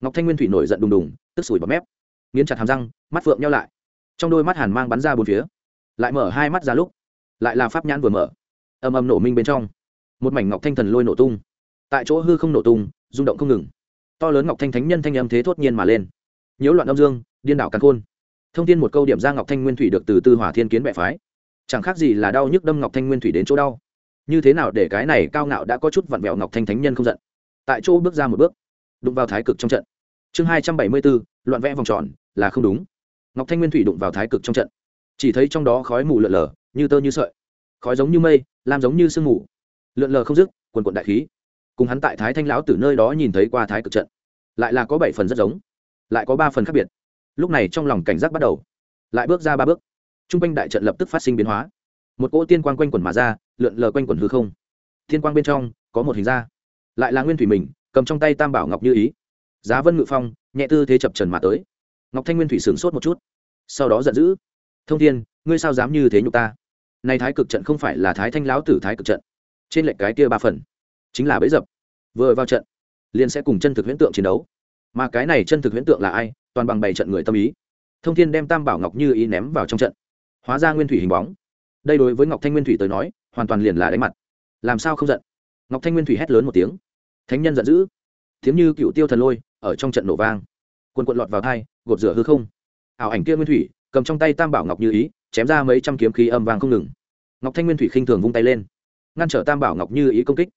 Ngọc thanh nguyên thủy nổi giận đùng đùng, tức sủi bọt mép. Nghiến chặt hàm răng, mắt phượng nhau lại. Trong đôi mắt hàn mang bắn ra bốn phía. Lại mở hai mắt ra lúc, lại là pháp nhãn vừa mở. Âm âm nổ minh bên trong. Một mảnh ngọc thanh thần lôi nổ tung. Tại chỗ hư không nổ tung, rung động không ngừng. To lớn ngọc thanh thánh nhân thanh âm thế thốt nhiên mà lên. Nhiễu loạn âm dương, điên đảo càn khôn thông tin một câu điểm ra ngọc thanh nguyên thủy được từ tư hỏa thiên kiến bệ phái. Chẳng khác gì là đau nhức đâm ngọc thanh nguyên thủy đến chỗ đau. Như thế nào để cái này cao ngạo đã có chút vặn vẹo ngọc thanh thánh nhân không giận? Tại chỗ bước ra một bước, đụng vào thái cực trong trận. Chương hai trăm bảy mươi bốn, loạn vẽ vòng tròn, là không đúng. Ngọc thanh nguyên thủy đụng vào thái cực trong trận. Chỉ thấy trong đó khói mù lợn lờ, như tơ như sợi. Khói giống như mây làm giống như sương mù. Lượn lờ không dứt, quần quận đại khí. Cùng hắn tại thái thanh lão từ nơi đó nhìn thấy qua thái cực trận. Lại là có bảy phần rất giống, lại có ba phần khác biệt lúc này trong lòng cảnh giác bắt đầu. Lại bước ra ba bước. T r u n g quanh đại trận lập tức phát sinh biến hóa. Một cỗ tiên quang quanh quần mà ra, lượn lờ quanh quần hư không. Tiên quang bên trong, có một hình ra lại là nguyên thủy mình, cầm trong tay tam bảo ngọc như ý. Giá vân ngự phong, nhẹ tư thế chập trần mà tới. Ngọc thanh nguyên thủy sửng sốt một chút. Sau đó giận dữ. Thông thiên, ngươi sao dám như thế nhục ta? Nay thái cực trận không phải là thái thanh lão tử thái cực trận. Trên lệnh cái kia ba phần, chính là bấy dập. Vừa vào trận, liền sẽ cùng chân thực huyễn tượng chiến đấu mà cái này chân thực huyễn tượng là ai, toàn bằng bảy trận người tâm ý. Thông thiên đem tam bảo ngọc như ý ném vào trong trận. Hóa ra nguyên thủy hình bóng. Đây đối với ngọc thanh nguyên thủy tới nói, hoàn toàn liền là đánh mặt. Làm sao không giận? Ngọc thanh nguyên thủy hét lớn một tiếng. Thánh nhân giận dữ. Tiếng như cựu tiêu thần lôi, ở trong trận nổ vang. Quần quận lọt vào thai, gột rửa hư không. Ảo ảnh kia nguyên thủy, cầm trong tay tam bảo ngọc như ý, chém ra mấy trăm kiếm khí âm vang không ngừng. Ngọc thanh nguyên thủy khinh thường vung tay lên, ngăn trở tam bảo ngọc như ý công kích,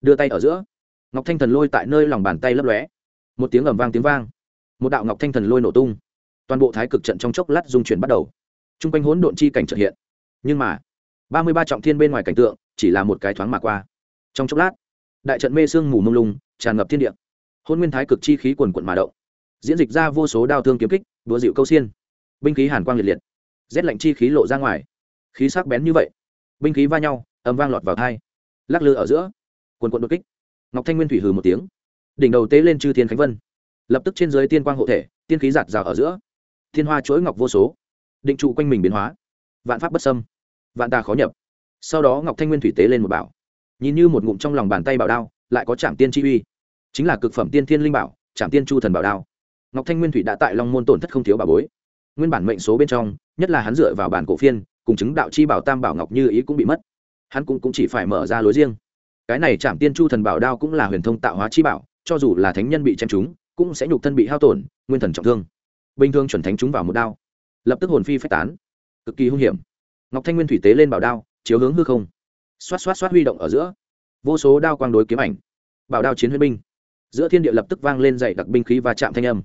đưa tay ở giữa. Ngọc thanh thần lôi tại nơi lòng bàn tay lấp lóe một tiếng ầm vang tiếng vang, một đạo ngọc thanh thần lôi nổ tung, toàn bộ thái cực trận trong chốc lát dung chuyển bắt đầu. T r u n g quanh hỗn độn chi cảnh trợ hiện. Nhưng mà, ba mươi ba trọng thiên bên ngoài cảnh tượng chỉ là một cái thoáng mà qua. Trong chốc lát, đại trận mê sương mù mông lung, tràn ngập thiên địa. Hôn nguyên thái cực chi khí quần quận mà động, diễn dịch ra vô số đao thương kiếm kích đùa dịu câu xiên, binh khí hàn quang liệt liệt, rét lạnh chi khí lộ ra ngoài. Khí sắc bén như vậy, binh khí va nhau, âm vang lọt vào thai, lắc lư ở giữa, quần quận đột kích. Ngọc thanh nguyên thủy hừ một tiếng đỉnh đầu tế lên chư thiên khánh vân. Lập tức trên dưới tiên quang hộ thể tiên khí giạt rào ở giữa. Thiên hoa chuỗi ngọc vô số. Định trụ quanh mình biến hóa. Vạn pháp bất sâm vạn tà khó nhập. Sau đó ngọc thanh nguyên thủy tế lên một bảo. Nhìn như một ngụm trong lòng bàn tay bảo đao lại có trạm tiên chi uy. Chính là cực phẩm tiên thiên linh bảo trạm tiên chu thần bảo đao. Ngọc thanh nguyên thủy đã tại long môn tổn thất không thiếu bà bối. Nguyên bản mệnh số bên trong nhất là hắn dựa vào bản cổ phiên cùng chứng đạo chi bảo tam bảo ngọc như ý cũng bị mất. Hắn cũng, cũng chỉ phải mở ra lối riêng. Cái này trạm tiên chu thần bảo đao cũng là huyền thông tạo hóa chi bảo cho dù là thánh nhân bị chém chúng cũng sẽ nhục thân bị hao tổn, nguyên thần trọng thương. Bình thường chuẩn thánh chúng vào một đao, lập tức hồn phi phách tán. Cực kỳ hung hiểm. Ngọc thanh nguyên thủy tế lên bảo đao, chiếu hướng hư không. Xoát xoát xoát huy động ở giữa. Vô số đao quang đối kiếm ảnh. Bảo đao chiến huyết binh. Giữa thiên địa lập tức vang lên dậy đặc binh khí và chạm thanh âm.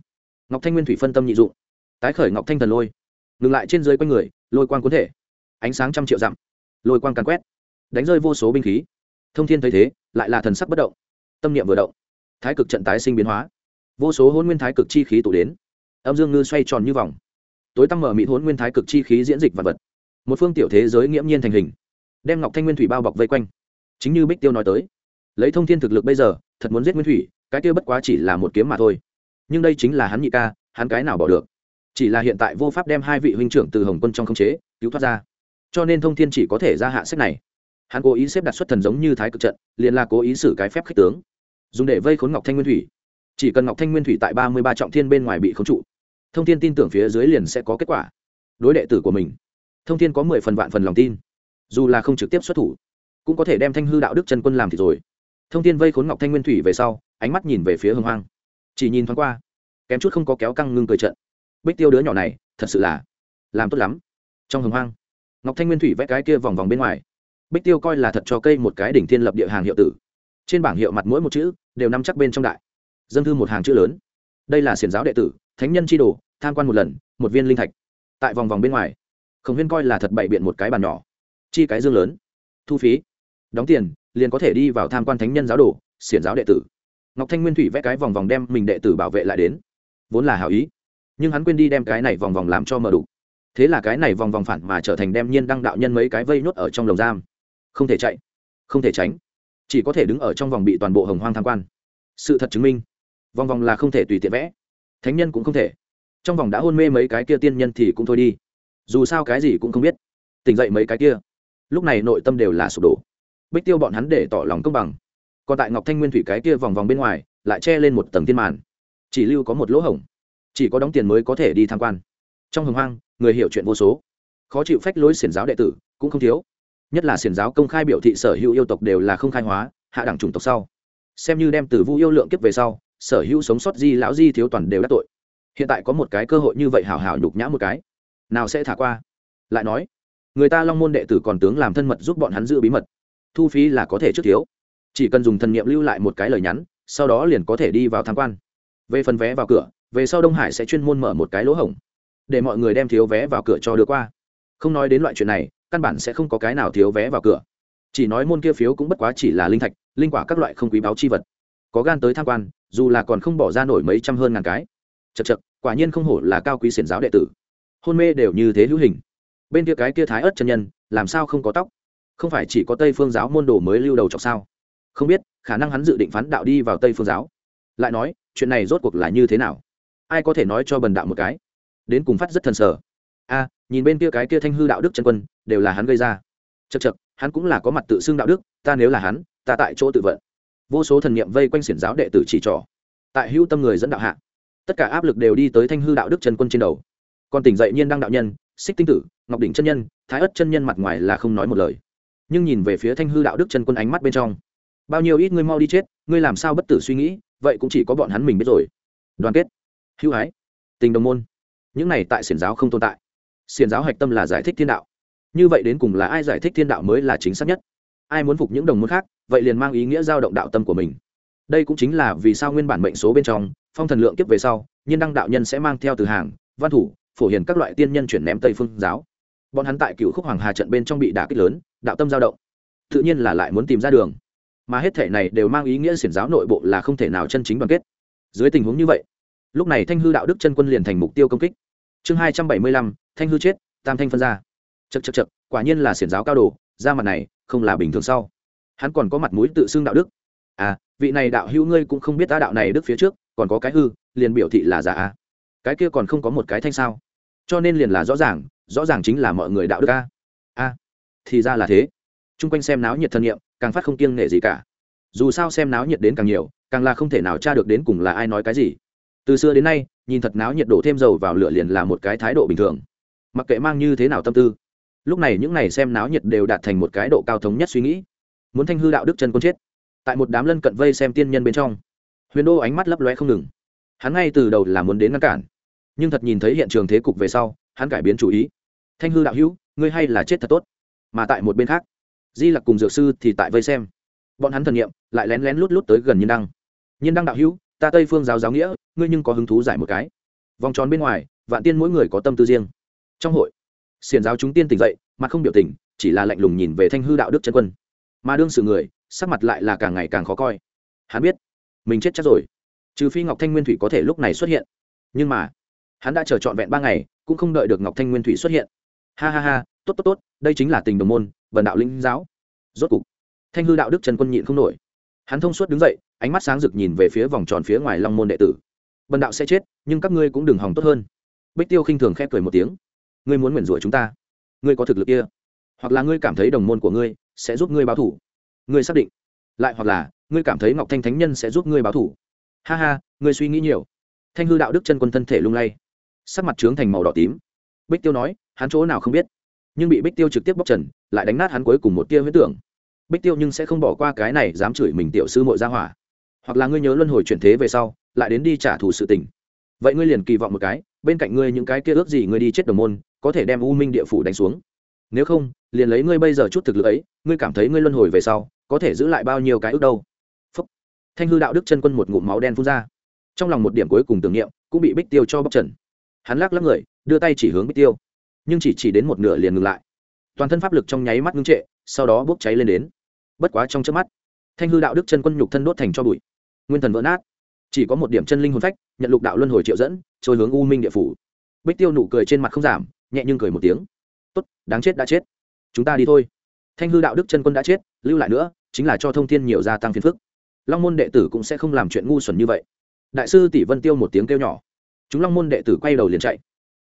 Ngọc thanh nguyên thủy phân tâm nhị dụng. Tái khởi ngọc thanh thần lôi. Ngừng lại trên dưới quanh người, lôi quang cuốn thể. Ánh sáng trăm triệu dặm. Lôi quang càn quét. Đánh rơi vô số binh khí. Thông thiên thấy thế, lại là thần sắc bất động. Tâm niệm vừa động thái cực trận tái sinh biến hóa. Vô số hôn nguyên thái cực chi khí tụ đến. Âm dương ngư xoay tròn như vòng. Tối tăm mở mỹ hôn nguyên thái cực chi khí diễn dịch vật vật. Một phương tiểu thế giới nghiễm nhiên thành hình. Đem ngọc thanh nguyên thủy bao bọc vây quanh. Chính như bích tiêu nói tới, lấy thông thiên thực lực bây giờ, thật muốn giết nguyên thủy, cái tiêu bất quá chỉ là một kiếm mà thôi. Nhưng đây chính là hắn nhị ca, hắn cái nào bỏ được? Chỉ là hiện tại vô pháp đem hai vị huynh trưởng từ hồng quân trong khống chế, cứu thoát ra. Cho nên thông thiên chỉ có thể ra hạ sách này. Hắn cố ý xếp đặt xuất thần giống như thái cực trận, liền là cố ý xử cái phép khích tướng dùng để vây khốn ngọc thanh nguyên thủy. Chỉ cần ngọc thanh nguyên thủy tại ba mươi ba trọng thiên bên ngoài bị khống trụ, thông thiên tin tưởng phía dưới liền sẽ có kết quả. Đối đệ tử của mình, thông thiên có mười phần vạn phần lòng tin. Dù là không trực tiếp xuất thủ, cũng có thể đem thanh hư đạo đức chân quân làm thì rồi. Thông thiên vây khốn ngọc thanh nguyên thủy về sau, ánh mắt nhìn về phía hưng hoang. Chỉ nhìn thoáng qua, kém chút không có kéo căng ngưng cười trận. Bích tiêu đứa nhỏ này, thật sự là làm tốt lắm. Trong hưng hoang, ngọc thanh nguyên thủy vẽ cái kia vòng vòng bên ngoài. Bích tiêu coi là thật cho cây một cái đỉnh thiên lập địa hàng hiệu tử trên bảng hiệu mặt mỗi một chữ đều nằm chắc bên trong đại. Dân thư một hàng chữ lớn. Đây là xiển giáo đệ tử, thánh nhân chi đồ, tham quan một lần, một viên linh thạch. Tại vòng vòng bên ngoài, khổng huyên coi là thật bậy biện một cái bàn nhỏ. Chi cái dương lớn. Thu phí. Đóng tiền, liền có thể đi vào tham quan thánh nhân giáo đồ, xiển giáo đệ tử. Ngọc thanh nguyên thủy vẽ cái vòng vòng đem mình đệ tử bảo vệ lại đến. Vốn là hảo ý. Nhưng hắn quên đi đem cái này vòng vòng làm cho mờ đủ. Thế là cái này vòng vòng phản mà trở thành đem nhiên đăng đạo nhân mấy cái vây nhốt ở trong lồng giam. Không thể chạy. Không thể tránh chỉ có thể đứng ở trong vòng bị toàn bộ hồng hoang tham quan. Sự thật chứng minh, vòng vòng là không thể tùy tiện vẽ. Thánh nhân cũng không thể. Trong vòng đã hôn mê mấy cái kia tiên nhân thì cũng thôi đi. Dù sao cái gì cũng không biết. Tỉnh dậy mấy cái kia. Lúc này nội tâm đều là sụp đổ. Bích tiêu bọn hắn để tỏ lòng công bằng. Còn tại ngọc thanh nguyên thủy cái kia vòng vòng bên ngoài, lại che lên một tầng tiên màn. Chỉ lưu có một lỗ hổng. Chỉ có đóng tiền mới có thể đi tham quan. Trong hồng hoang, người hiểu chuyện vô số. Khó chịu phách lối xiển giáo đệ tử, cũng không thiếu nhất là xiển giáo công khai biểu thị sở hữu yêu tộc đều là không khai hóa, hạ đẳng chủng tộc sau. Xem như đem từ vu yêu lượng kiếp về sau, sở hữu sống sót di, lão di thiếu toàn đều đắc tội. Hiện tại có một cái cơ hội như vậy hảo hảo nhục nhã một cái. Nào sẽ thả qua? Lại nói, người ta long môn đệ tử còn tướng làm thân mật giúp bọn hắn giữ bí mật. Thu phí là có thể trước thiếu. Chỉ cần dùng thần nghiệm lưu lại một cái lời nhắn, sau đó liền có thể đi vào tham quan. Về phần vé vào cửa, về sau đông hải sẽ chuyên môn mở một cái lỗ hổng, để mọi người đem thiếu vé vào cửa cho đưa qua. Không nói đến loại chuyện này căn bản sẽ không có cái nào thiếu vé vào cửa. Chỉ nói môn kia phiếu cũng bất quá chỉ là linh thạch, linh quả các loại không quý báo chi vật. Có gan tới tham quan, dù là còn không bỏ ra nổi mấy trăm hơn ngàn cái. Chật chật quả nhiên không hổ là cao quý xiển giáo đệ tử. Hôn mê đều như thế hữu hình. Bên kia cái kia thái ớt chân nhân, làm sao không có tóc? Không phải chỉ có tây phương giáo môn đồ mới lưu đầu chọc sao? Không biết, khả năng hắn dự định phán đạo đi vào tây phương giáo. Lại nói, chuyện này rốt cuộc là như thế nào? Ai có thể nói cho bần đạo một cái? Đến cùng phát rất thần sở a, nhìn bên kia cái kia thanh hư đạo đức chân quân, đều là hắn gây ra. Chật chật hắn cũng là có mặt tự xưng đạo đức, ta nếu là hắn, ta tại chỗ tự vận. Vô số thần niệm vây quanh xiển giáo đệ tử chỉ trỏ. Tại hữu tâm người dẫn đạo hạ, tất cả áp lực đều đi tới thanh hư đạo đức chân quân trên đầu. Còn tỉnh dậy nhiên đăng đạo nhân, xích tinh tử, ngọc đỉnh chân nhân, thái ất chân nhân mặt ngoài là không nói một lời. Nhưng nhìn về phía thanh hư đạo đức chân quân ánh mắt bên trong, bao nhiêu ít ngươi mau đi chết, ngươi làm sao bất tử suy nghĩ, vậy cũng chỉ có bọn hắn mình biết rồi. Đoàn kết, hữu hái tình đồng môn. Những này tại xiển giáo không tồn tại. Xiền giáo hạch tâm là giải thích thiên đạo. Như vậy đến cùng là ai giải thích thiên đạo mới là chính xác nhất? Ai muốn phục những đồng môn khác, vậy liền mang ý nghĩa giao động đạo tâm của mình. Đây cũng chính là vì sao nguyên bản mệnh số bên trong, phong thần lượng kiếp về sau, nhiên đăng đạo nhân sẽ mang theo từ hàng, văn thủ, phổ hiền các loại tiên nhân chuyển ném tây phương giáo. Bọn hắn tại cựu khúc hoàng hà trận bên trong bị đả kích lớn, đạo tâm giao động. Tự nhiên là lại muốn tìm ra đường. Mà hết thể này đều mang ý nghĩa xiển giáo nội bộ là không thể nào chân chính đoàn kết. Dưới tình huống như vậy, lúc này thanh hư đạo đức chân quân liền thành mục tiêu công kích. Chương hai trăm bảy mươi lăm thanh hư chết, tam thanh phân ra. Chật chật chật quả nhiên là xiển giáo cao đồ, ra mặt này, không là bình thường sau. Hắn còn có mặt mũi tự xưng đạo đức. À vị này đạo hữu ngươi cũng không biết ta đạo này đức phía trước, còn có cái hư, liền biểu thị là giả à cái kia còn không có một cái thanh sao. Cho nên liền là rõ ràng rõ ràng chính là mọi người đạo đức a a à, thì ra là thế. Chung quanh xem náo nhiệt thân nhiệm càng phát không kiêng nghệ gì cả. Dù sao xem náo nhiệt đến càng nhiều, càng là không thể nào tra được đến cùng là ai nói cái gì. Từ xưa đến nay, nhìn thật náo nhiệt đổ thêm dầu vào lửa liền là một cái thái độ bình thường mặc kệ mang như thế nào tâm tư. Lúc này những n à y xem náo nhiệt đều đạt thành một cái độ cao thống nhất suy nghĩ. Muốn thanh hư đạo đức chân quân chết. Tại một đám lân cận vây xem tiên nhân bên trong, huyền đô ánh mắt lấp loe không ngừng. Hắn ngay từ đầu là muốn đến ngăn cản, nhưng thật nhìn thấy hiện trường thế cục về sau, hắn cải biến chủ ý. Thanh hư đạo hữu, ngươi hay là chết thật tốt. Mà tại một bên khác, di lặc cùng dược sư thì tại vây xem. Bọn hắn thần nghiệm lại lén lén lút lút tới gần nhiên đăng. Nhiên đăng đạo hữu, ta tây phương giáo giáo nghĩa, ngươi nhưng có hứng thú giải một cái. Vòng tròn bên ngoài, vạn tiên mỗi người có tâm tư riêng trong hội xiền giáo chúng tiên tỉnh dậy mặt không biểu tình, chỉ là lạnh lùng nhìn về thanh hư đạo đức chân quân. Mà đương sự người, sắc mặt lại là càng ngày càng khó coi. Hắn biết, mình chết chắc rồi. Trừ phi ngọc thanh nguyên thủy có thể lúc này xuất hiện. Nhưng mà, hắn đã chờ trọn vẹn ba ngày, cũng không đợi được ngọc thanh nguyên thủy xuất hiện. Ha ha ha, tốt tốt tốt, đây chính là tình đồng môn vần đạo linh giáo. Rốt cục, thanh hư đạo đức trần quân nhịn không nổi. Hắn thông suốt đứng dậy, ánh mắt sáng rực nhìn về phía vòng tròn phía ngoài long môn đệ tử. Bần đạo sẽ chết, nhưng các ngươi cũng đừng hòng tốt hơn. Bích tiêu khinh thường khép cười một tiếng ngươi muốn nguyền rủa chúng ta. Ngươi có thực lực kia, hoặc là ngươi cảm thấy đồng môn của ngươi sẽ giúp ngươi báo thủ, ngươi xác định. Lại hoặc là, ngươi cảm thấy ngọc thanh thánh nhân sẽ giúp ngươi báo thủ. Ha ha, ngươi suy nghĩ nhiều. Thanh hư đạo đức chân quân thân thể lung lay, sắc mặt trướng thành màu đỏ tím. Bích tiêu nói, hắn chỗ nào không biết, nhưng bị bích tiêu trực tiếp bóc trần, lại đánh nát hắn cuối cùng một tia huyết tưởng. Bích tiêu nhưng sẽ không bỏ qua cái này dám chửi mình tiểu sư mội ra hỏa. Hoặc là ngươi nhớ luân hồi chuyển thế về sau, lại đến đi trả thù sự tình. Vậy ngươi liền kỳ vọng một cái, bên cạnh ngươi những cái kia ước gì ngươi đi chết đồng môn có thể đem u minh địa phủ đánh xuống. Nếu không, liền lấy ngươi bây giờ chút thực lực ấy, ngươi cảm thấy ngươi luân hồi về sau, có thể giữ lại bao nhiêu cái ước đâu? Phúc. thanh hư đạo đức chân quân một ngụm máu đen phun ra. Trong lòng một điểm cuối cùng tưởng niệm, cũng bị bích tiêu cho bóc trần. Hắn lắc lắc người, đưa tay chỉ hướng bích tiêu. Nhưng chỉ chỉ đến một nửa liền ngừng lại. Toàn thân pháp lực trong nháy mắt ngưng trệ, sau đó bốc cháy lên đến. Bất quá trong trước mắt, thanh hư đạo đức chân quân nhục thân đốt thành cho bụi. Nguyên thần vỡ nát. Chỉ có một điểm chân linh hồn phách, nhận lục đạo luân hồi triệu dẫn, trôi hướng u minh địa phủ. Bích tiêu nụ cười trên mặt không giảm nhẹ nhưng cười một tiếng. Tốt, đáng chết đã chết. Chúng ta đi thôi. Thanh hư đạo đức chân quân đã chết, lưu lại nữa, chính là cho thông thiên nhiều gia tăng phiền phức. Long môn đệ tử cũng sẽ không làm chuyện ngu xuẩn như vậy. Đại sư tỷ vân tiêu một tiếng kêu nhỏ. Chúng long môn đệ tử quay đầu liền chạy.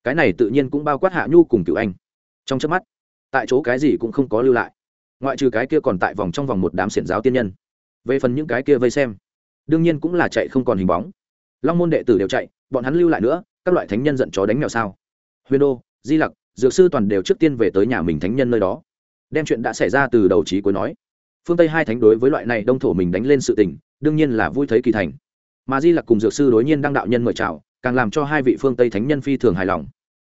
Cái này tự nhiên cũng bao quát hạ nhu cùng cựu anh. Trong trước mắt, tại chỗ cái gì cũng không có lưu lại. Ngoại trừ cái kia còn tại vòng trong vòng một đám xiển giáo tiên nhân. Về phần những cái kia vây xem, đương nhiên cũng là chạy không còn hình bóng. Long môn đệ tử đều chạy, bọn hắn lưu lại nữa, các loại thánh nhân giận chó đánh mèo sao? Huyền đô di lặc, dược sư toàn đều trước tiên về tới nhà mình thánh nhân nơi đó. Đem chuyện đã xảy ra từ đầu trí cuối nói. Phương tây hai thánh đối với loại này đông thổ mình đánh lên sự tình, đương nhiên là vui thấy kỳ thành. Mà di lặc cùng dược sư đối nhiên đang đạo nhân mời chào, càng làm cho hai vị phương tây thánh nhân phi thường hài lòng.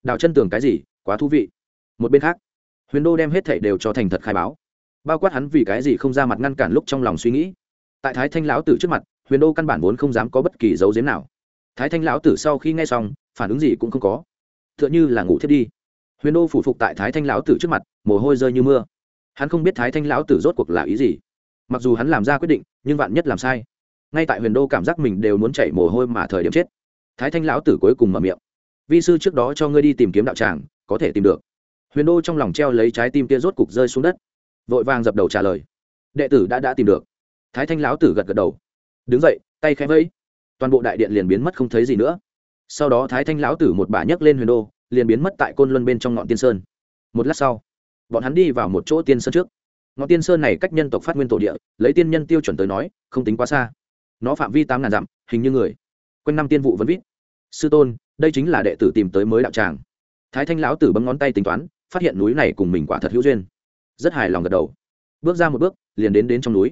Đào chân tường cái gì, quá thú vị. Một bên khác, huyền đô đem hết thảy đều cho thành thật khai báo. Bao quát hắn vì cái gì không ra mặt ngăn cản lúc trong lòng suy nghĩ. Tại thái thanh lão tử trước mặt, huyền đô căn bản vốn không dám có bất kỳ dấu diếm nào. Thái thanh lão tử sau khi nghe xong, phản ứng gì cũng không có tựa như là ngủ thiết đi. Huyền đô phủ phục tại thái thanh lão tử trước mặt, mồ hôi rơi như mưa. Hắn không biết thái thanh lão tử rốt cuộc là ý gì. Mặc dù hắn làm ra quyết định, nhưng vạn nhất làm sai. Ngay tại huyền đô cảm giác mình đều muốn chảy mồ hôi mà thời điểm chết. Thái thanh lão tử cuối cùng mở miệng. Vi sư trước đó cho ngươi đi tìm kiếm đạo tràng, có thể tìm được. Huyền đô trong lòng treo lấy trái tim kia rốt cục rơi xuống đất. Vội vàng dập đầu trả lời. Đệ tử đã đã tìm được. Thái thanh lão tử gật gật đầu. Đứng dậy, tay khẽ vẫy. Toàn bộ đại điện liền biến mất không thấy gì nữa sau đó thái thanh lão tử một bà nhấc lên huyền đô, liền biến mất tại côn luân bên trong ngọn tiên sơn. Một lát sau, bọn hắn đi vào một chỗ tiên sơn trước. Ngọn tiên sơn này cách nhân tộc phát nguyên tổ địa, lấy tiên nhân tiêu chuẩn tới nói, không tính quá xa. Nó phạm vi tám ngàn dặm, hình như người, quanh năm tiên vụ vẫn vít. Sư tôn, đây chính là đệ tử tìm tới mới đạo tràng. Thái thanh lão tử bấm ngón tay tính toán, phát hiện núi này cùng mình quả thật hữu duyên. Rất hài lòng gật đầu. Bước ra một bước, liền đến đến trong núi.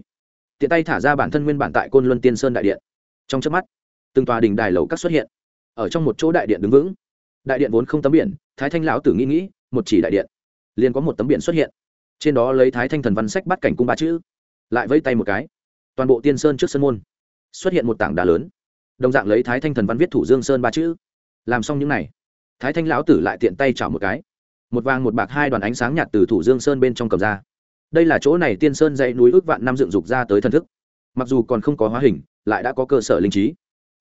Tiện tay thả ra bản thân nguyên bản tại côn luân tiên sơn đại điện. Trong trước mắt, từng tòa đình đài lầu các xuất hiện ở trong một chỗ đại điện đứng vững. Đại điện vốn không tấm biển thái thanh lão tử nghĩ nghĩ một chỉ đại điện liền có một tấm biển xuất hiện. Trên đó lấy thái thanh thần văn sách bắt cảnh cung ba chữ lại vẫy tay một cái. Toàn bộ tiên sơn trước sân môn xuất hiện một tảng đá lớn. Đồng dạng lấy thái thanh thần văn viết thủ dương sơn ba chữ. Làm xong những này, thái thanh lão tử lại tiện tay chảo một cái. Một vàng một bạc hai đoàn ánh sáng nhạt từ thủ dương sơn bên trong cầm ra. Đây là chỗ này tiên sơn dãy núi ước vạn năm dựng dục ra tới thần thức. Mặc dù còn không có hóa hình lại đã có cơ sở linh trí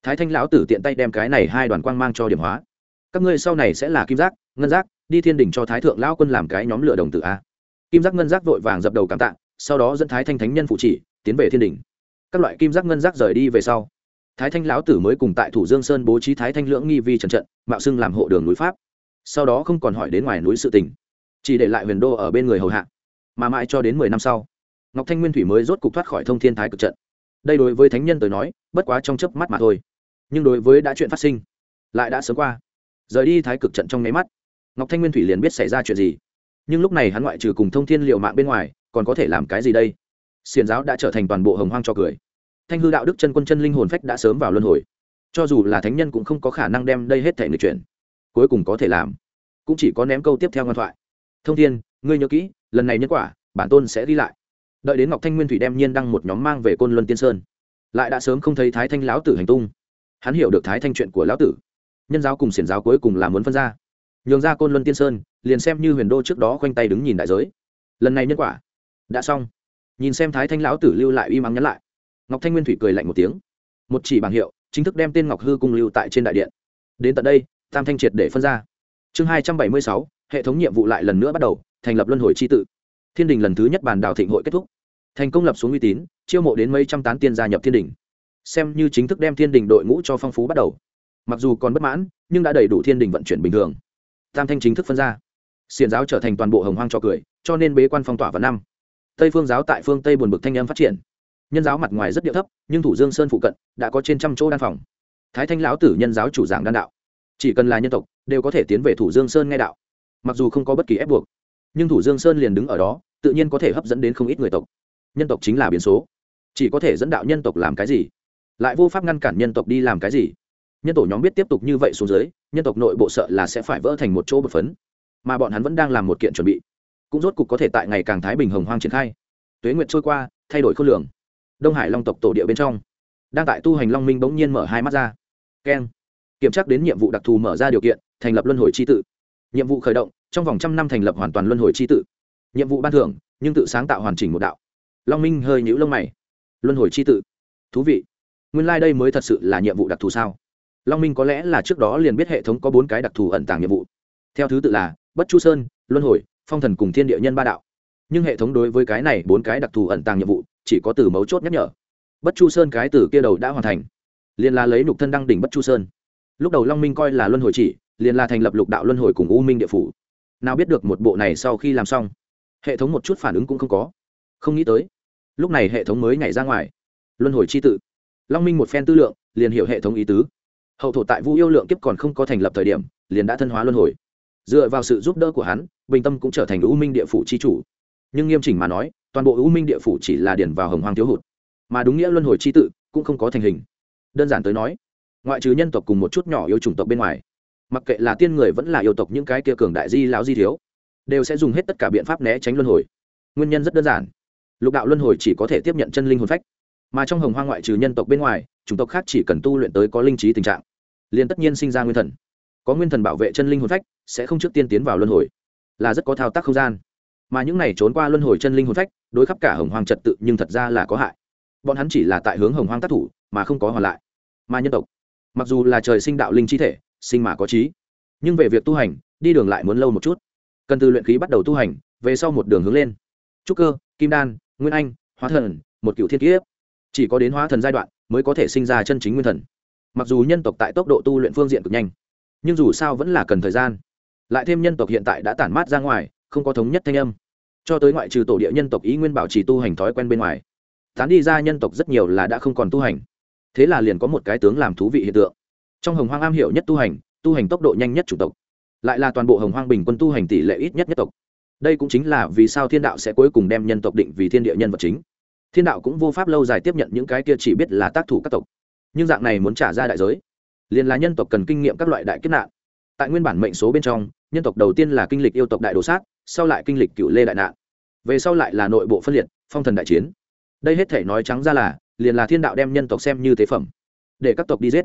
thái thanh lão tử tiện tay đem cái này hai đoàn quang mang cho điểm hóa. Các ngươi sau này sẽ là kim giác, ngân giác, đi thiên đình cho thái thượng lão quân làm cái nhóm lửa đồng tử a. Kim giác, ngân giác vội vàng dập đầu cảm tạ, sau đó dẫn thái thanh thánh nhân phụ chỉ, tiến về thiên đình các loại kim giác, ngân giác rời đi về sau. Thái thanh lão tử mới cùng tại thủ dương sơn bố trí thái thanh lưỡng nghi vi trần trận, mạo xưng làm hộ đường núi pháp. Sau đó không còn hỏi đến ngoài núi sự tình, chỉ để lại huyền đô ở bên người hầu hạ. Mà mãi cho đến mười năm sau, ngọc thanh nguyên thủy mới rốt cục thoát khỏi thông thiên thái cực trận. Đây đối với thánh nhân tới nói, bất quá trong chớp mắt mà thôi nhưng đối với đã chuyện phát sinh, lại đã sớm qua. Rời đi thái cực trận trong nháy mắt, ngọc thanh nguyên thủy liền biết xảy ra chuyện gì. Nhưng lúc này hắn ngoại trừ cùng thông thiên liệu mạng bên ngoài, còn có thể làm cái gì đây? Xiền giáo đã trở thành toàn bộ hồng hoang cho cười. Thanh hư đạo đức chân quân chân linh hồn phách đã sớm vào luân hồi. Cho dù là thánh nhân cũng không có khả năng đem đây hết thể người chuyển cuối cùng có thể làm. Cũng chỉ có ném câu tiếp theo ngoan thoại. Thông thiên, ngươi nhớ kỹ, lần này nhân quả, bản tôn sẽ đi lại. Đợi đến ngọc thanh nguyên thủy đem nhiên đăng một nhóm mang về côn luân tiên sơn. Lại đã sớm không thấy thái thanh lão tử hành tung hắn hiểu được thái thanh chuyện của lão tử. Nhân giáo cùng xiển giáo cuối cùng là muốn phân ra. Nhường ra côn luân tiên sơn, liền xem như huyền đô trước đó khoanh tay đứng nhìn đại giới. Lần này nhân quả, đã xong. Nhìn xem thái thanh lão tử lưu lại uy mắng nhắn lại. Ngọc thanh nguyên thủy cười lạnh một tiếng. Một chỉ bảng hiệu, chính thức đem tên ngọc hư cung lưu tại trên đại điện. Đến tận đây, tam thanh triệt để phân ra. Chương hai trăm bảy mươi sáu, hệ thống nhiệm vụ lại lần nữa bắt đầu, thành lập luân hồi tri tự. Thiên đình lần thứ nhất bàn đào thịnh hội kết thúc. Thành công lập xuống uy tín, chiêu mộ đến mấy trăm tán tiên gia nhập thiên đình xem như chính thức đem thiên đình đội ngũ cho phong phú bắt đầu. Mặc dù còn bất mãn, nhưng đã đầy đủ thiên đình vận chuyển bình thường. Tam thanh chính thức phân ra. Xiền giáo trở thành toàn bộ hồng hoang cho cười, cho nên bế quan phong tỏa vào năm. Tây phương giáo tại phương tây buồn bực thanh em phát triển. Nhân giáo mặt ngoài rất điệu thấp, nhưng thủ dương sơn phụ cận đã có trên trăm chỗ đan phòng. Thái thanh lão tử nhân giáo chủ giảng đan đạo. Chỉ cần là nhân tộc, đều có thể tiến về thủ dương sơn nghe đạo. Mặc dù không có bất kỳ ép buộc, nhưng thủ dương sơn liền đứng ở đó, tự nhiên có thể hấp dẫn đến không ít người tộc. Nhân tộc chính là biến số. Chỉ có thể dẫn đạo nhân tộc làm cái gì? Lại vô pháp ngăn cản nhân tộc đi làm cái gì. Nhân tổ nhóm biết tiếp tục như vậy xuống dưới, nhân tộc nội bộ sợ là sẽ phải vỡ thành một chỗ bật phấn. Mà bọn hắn vẫn đang làm một kiện chuẩn bị. Cũng rốt cục có thể tại ngày càng thái bình hồng hoang triển khai. Tuế nguyện trôi qua, thay đổi khối lượng đông hải long tộc tổ địa bên trong, đang tại tu hành long minh bỗng nhiên mở hai mắt ra. Keng. Kiểm tra đến nhiệm vụ đặc thù mở ra điều kiện, thành lập luân hồi tri tự. Nhiệm vụ khởi động, trong vòng trăm năm thành lập hoàn toàn luân hồi tri tự. Nhiệm vụ ban thưởng, nhưng tự sáng tạo hoàn chỉnh một đạo. Long minh hơi nhũ lông mày. Luân hồi tri tự. Thú vị nguyên lai、like、đây mới thật sự là nhiệm vụ đặc thù sao? Long minh có lẽ là trước đó liền biết hệ thống có bốn cái đặc thù ẩn tàng nhiệm vụ. Theo thứ tự là, bất chu sơn, luân hồi, phong thần cùng thiên địa nhân ba đạo. Nhưng hệ thống đối với cái này bốn cái đặc thù ẩn tàng nhiệm vụ, chỉ có từ mấu chốt nhắc nhở. Bất chu sơn cái từ kia đầu đã hoàn thành. Liền là lấy nục thân đăng đỉnh bất chu sơn. Lúc đầu long minh coi là luân hồi chỉ, liền là thành lập lục đạo luân hồi cùng u minh địa phủ. Nào biết được một bộ này sau khi làm xong, hệ thống một chút phản ứng cũng không có. Không nghĩ tới, lúc này hệ thống mới nhảy ra ngoài. Luân hồi c h i tự long minh một phen tư lượng, liền hiểu hệ thống ý tứ. Hậu thổ tại vu yêu lượng kiếp còn không có thành lập thời điểm, liền đã thân hóa luân hồi. Dựa vào sự giúp đỡ của hắn, bình tâm cũng trở thành u minh địa phủ c h i chủ. Nhưng nghiêm chỉnh mà nói, toàn bộ u minh địa phủ chỉ là điển vào hồng hoang thiếu hụt. Mà đúng nghĩa luân hồi c h i tự cũng không có thành hình. Đơn giản tới nói, ngoại trừ nhân tộc cùng một chút nhỏ yêu chủng tộc bên ngoài, mặc kệ là tiên người vẫn là yêu tộc những cái kia cường đại di lão di thiếu, đều sẽ dùng hết tất cả biện pháp né tránh luân hồi. Nguyên nhân rất đơn giản. Lục đạo luân hồi chỉ có thể tiếp nhận chân linh hồn phách mà trong hồng hoang ngoại trừ nhân tộc bên ngoài, chủng tộc khác chỉ cần tu luyện tới có linh trí tình trạng, liền tất nhiên sinh ra nguyên thần. Có nguyên thần bảo vệ chân linh hồn phách, sẽ không trước tiên tiến vào luân hồi. Là rất có thao tác không gian. Mà những này trốn qua luân hồi chân linh hồn phách, đối khắp cả hồng hoang trật tự nhưng thật ra là có hại. Bọn hắn chỉ là tại hướng hồng hoang tác thủ, mà không có hoàn lại. Mà nhân tộc, mặc dù là trời sinh đạo linh chi thể, sinh mà có trí, nhưng về việc tu hành, đi đường lại muốn lâu một chút. Cần từ luyện khí bắt đầu tu hành, về sau một đường hướng lên. Trúc cơ, kim đan, nguyên anh, hóa thần, một cựu thiên kiếp chỉ có đến hóa thần giai đoạn mới có thể sinh ra chân chính nguyên thần. Mặc dù nhân tộc tại tốc độ tu luyện phương diện cực nhanh, nhưng dù sao vẫn là cần thời gian. Lại thêm nhân tộc hiện tại đã tản mát ra ngoài, không có thống nhất thanh âm. Cho tới ngoại trừ tổ địa nhân tộc ý nguyên bảo trì tu hành thói quen bên ngoài, tán đi ra nhân tộc rất nhiều là đã không còn tu hành. Thế là liền có một cái tướng làm thú vị hiện tượng. Trong hồng hoang am hiểu nhất tu hành tu hành tốc độ nhanh nhất chủng tộc, lại là toàn bộ hồng hoang bình quân tu hành tỷ lệ ít nhất nhất tộc. Đây cũng chính là vì sao thiên đạo sẽ cuối cùng đem nhân tộc định vì thiên địa nhân vật chính thiên đạo cũng vô pháp lâu dài tiếp nhận những cái kia chỉ biết là tác thủ các tộc. Nhưng dạng này muốn trả ra đại giới, liền là nhân tộc cần kinh nghiệm các loại đại kiếp nạn. Tại nguyên bản mệnh số bên trong, nhân tộc đầu tiên là kinh lịch yêu tộc đại đồ sát, sau lại kinh lịch cựu lê đại nạn. Về sau lại là nội bộ phân liệt, phong thần đại chiến. Đây hết thể nói trắng ra là, liền là thiên đạo đem nhân tộc xem như tế phẩm. Để các tộc đi giết,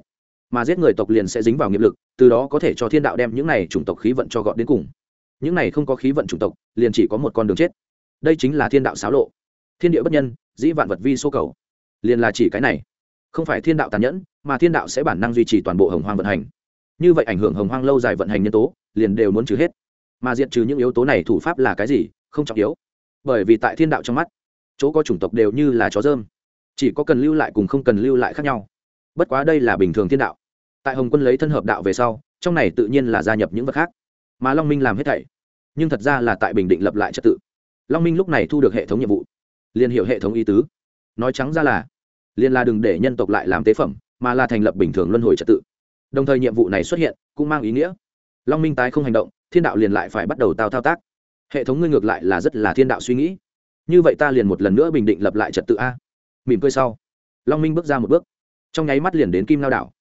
mà giết người tộc liền sẽ dính vào nghiệp lực, từ đó có thể cho thiên đạo đem những này chủng tộc khí vận cho gọn đến cùng. Những này không có khí vận chủng tộc, liền chỉ có một con đường chết. Đây chính là thiên đạo xáo lộ. Thiên địa bất nhân dĩ vạn vật vi số cầu. Liền là chỉ cái này. Không phải thiên đạo tàn nhẫn, mà thiên đạo sẽ bản năng duy trì toàn bộ hồng hoang vận hành. Như vậy ảnh hưởng hồng hoang lâu dài vận hành nhân tố, liền đều muốn trừ hết. Mà diện trừ những yếu tố này thủ pháp là cái gì, không trọng yếu. Bởi vì tại thiên đạo trong mắt, chỗ có chủng tộc đều như là chó dơm. Chỉ có cần lưu lại cùng không cần lưu lại khác nhau. Bất quá đây là bình thường thiên đạo. Tại hồng quân lấy thân hợp đạo về sau, trong này tự nhiên là gia nhập những vật khác. Mà long minh làm hết thảy. Nhưng thật ra là tại bình định lập lại trật tự. Long minh lúc này thu được hệ thống nhiệm vụ liên hiệu hệ thống y tứ. Nói trắng ra là liên là đừng để nhân tộc lại làm tế phẩm, mà là thành lập bình thường luân hồi trật tự. Đồng thời nhiệm vụ này xuất hiện, cũng mang ý nghĩa. Long minh tái không hành động, thiên đạo liền lại phải bắt đầu tao thao tác. Hệ thống ngươi ngược lại là rất là thiên đạo suy nghĩ. Như vậy ta liền một lần nữa bình định lập lại trật tự a. Mỉm cười sau, long minh bước ra một bước. Trong nháy mắt liền đến kim lao đảo.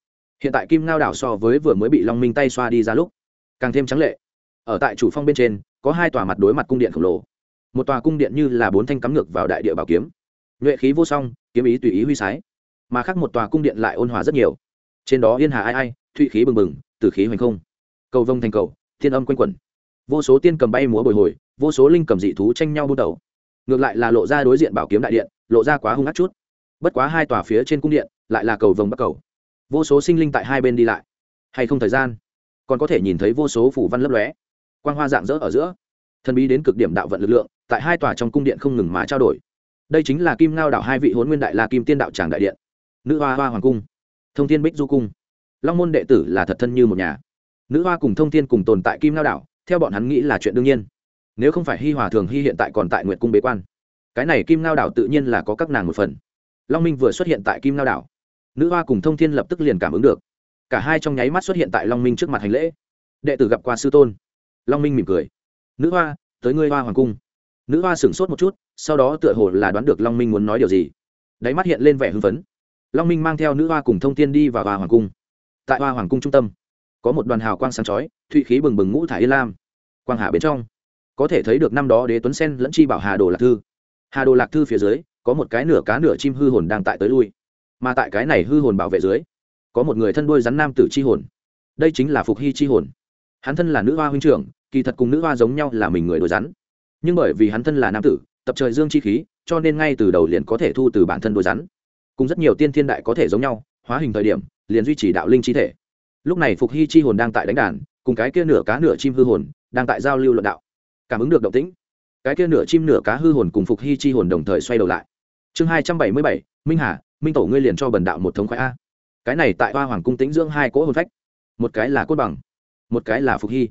Hiện tại kim lao đảo so với vừa mới bị long minh tay xoa đi ra lúc, càng thêm trắng lệ. Ở tại chủ phong bên trên, có hai tòa mặt đối mặt cung điện khổng lồ một tòa cung điện như là bốn thanh cắm ngược vào đại địa bảo kiếm. Nhuệ khí vô song, kiếm ý tùy ý huy sái. Mà khác một tòa cung điện lại ôn hòa rất nhiều. Trên đó yên hà ai ai, thụy khí bừng bừng từ khí hoành không. Cầu vông thành cầu, thiên âm quanh quẩn. Vô số tiên cầm bay múa bồi hồi, vô số linh cầm dị thú tranh nhau bút đầu ngược lại là lộ ra đối diện bảo kiếm đại điện, lộ ra quá hung ác chút. Bất quá hai tòa phía trên cung điện, lại là cầu vồng bắc cầu. Vô số sinh linh tại hai bên đi lại. Hay không thời gian? Còn có thể nhìn thấy vô số phủ văn lấp lóe. Quang hoa dạng dỡ ở giữa thần bí đến cực điểm đạo vận lực lượng, tại hai tòa trong cung điện không ngừng mà trao đổi. Đây chính là kim ngao đảo hai vị hôn nguyên đại la kim tiên đạo tràng đại điện. Nữ hoa hoa hoàng cung, thông thiên bích du cung, long môn đệ tử là thật thân như một nhà. Nữ hoa cùng thông thiên cùng tồn tại kim ngao đảo, theo bọn hắn nghĩ là chuyện đương nhiên. Nếu không phải hi hòa thường hy hiện tại còn tại nguyệt cung bế quan, cái này kim ngao đảo tự nhiên là có các nàng một phần. Long minh vừa xuất hiện tại kim ngao đảo, nữ hoa cùng thông thiên lập tức liền cảm ứng được. Cả hai trong nháy mắt xuất hiện tại long minh trước mặt hành lễ. Đệ tử gặp qua sư tôn. Long minh mỉm cười nữ hoa, tới ngươi hoa hoàng cung. Nữ hoa sửng sốt một chút, sau đó tựa hồ là đoán được long minh muốn nói điều gì. Đáy mắt hiện lên vẻ hưng phấn. Long minh mang theo nữ hoa cùng thông tiên đi vào hoa hoàng cung. Tại hoa hoàng cung trung tâm, có một đoàn hào quang sáng chói, thụy khí bừng bừng ngũ thải yên lam. Quang hà bên trong, có thể thấy được năm đó đế tuấn sen lẫn chi bảo hà đồ lạc thư. Hà đồ lạc thư phía dưới, có một cái nửa cá nửa chim hư hồn đang tại tới lui. Mà tại cái này hư hồn bảo vệ dưới, có một người thân đuôi rắn nam tử chi hồn. Đây chính là phục hy chi hồn. Hắn thân là nữ hoa huynh trưởng kỳ thật cùng nữ hoa giống nhau là mình người đôi rắn. Nhưng bởi vì hắn thân là nam tử, tập trời dương chi khí, cho nên ngay từ đầu liền có thể thu từ bản thân đôi rắn. Cùng rất nhiều tiên thiên đại có thể giống nhau, hóa hình thời điểm, liền duy trì đạo linh chi thể. Lúc này phục hy chi hồn đang tại đánh đàn, cùng cái kia nửa cá nửa chim hư hồn, đang tại giao lưu luận đạo. Cảm ứng được động tĩnh, cái kia nửa chim nửa cá hư hồn cùng phục hy chi hồn đồng thời xoay đầu lại. Chương hai trăm bảy mươi bảy, minh hà, minh tổ ngươi liền cho bần đạo một thống khoái a. Cái này tại hoa hoàng cung tĩnh dưỡng hai cỗ hồn phách, một cái là cốt bằng, một cái là phục hy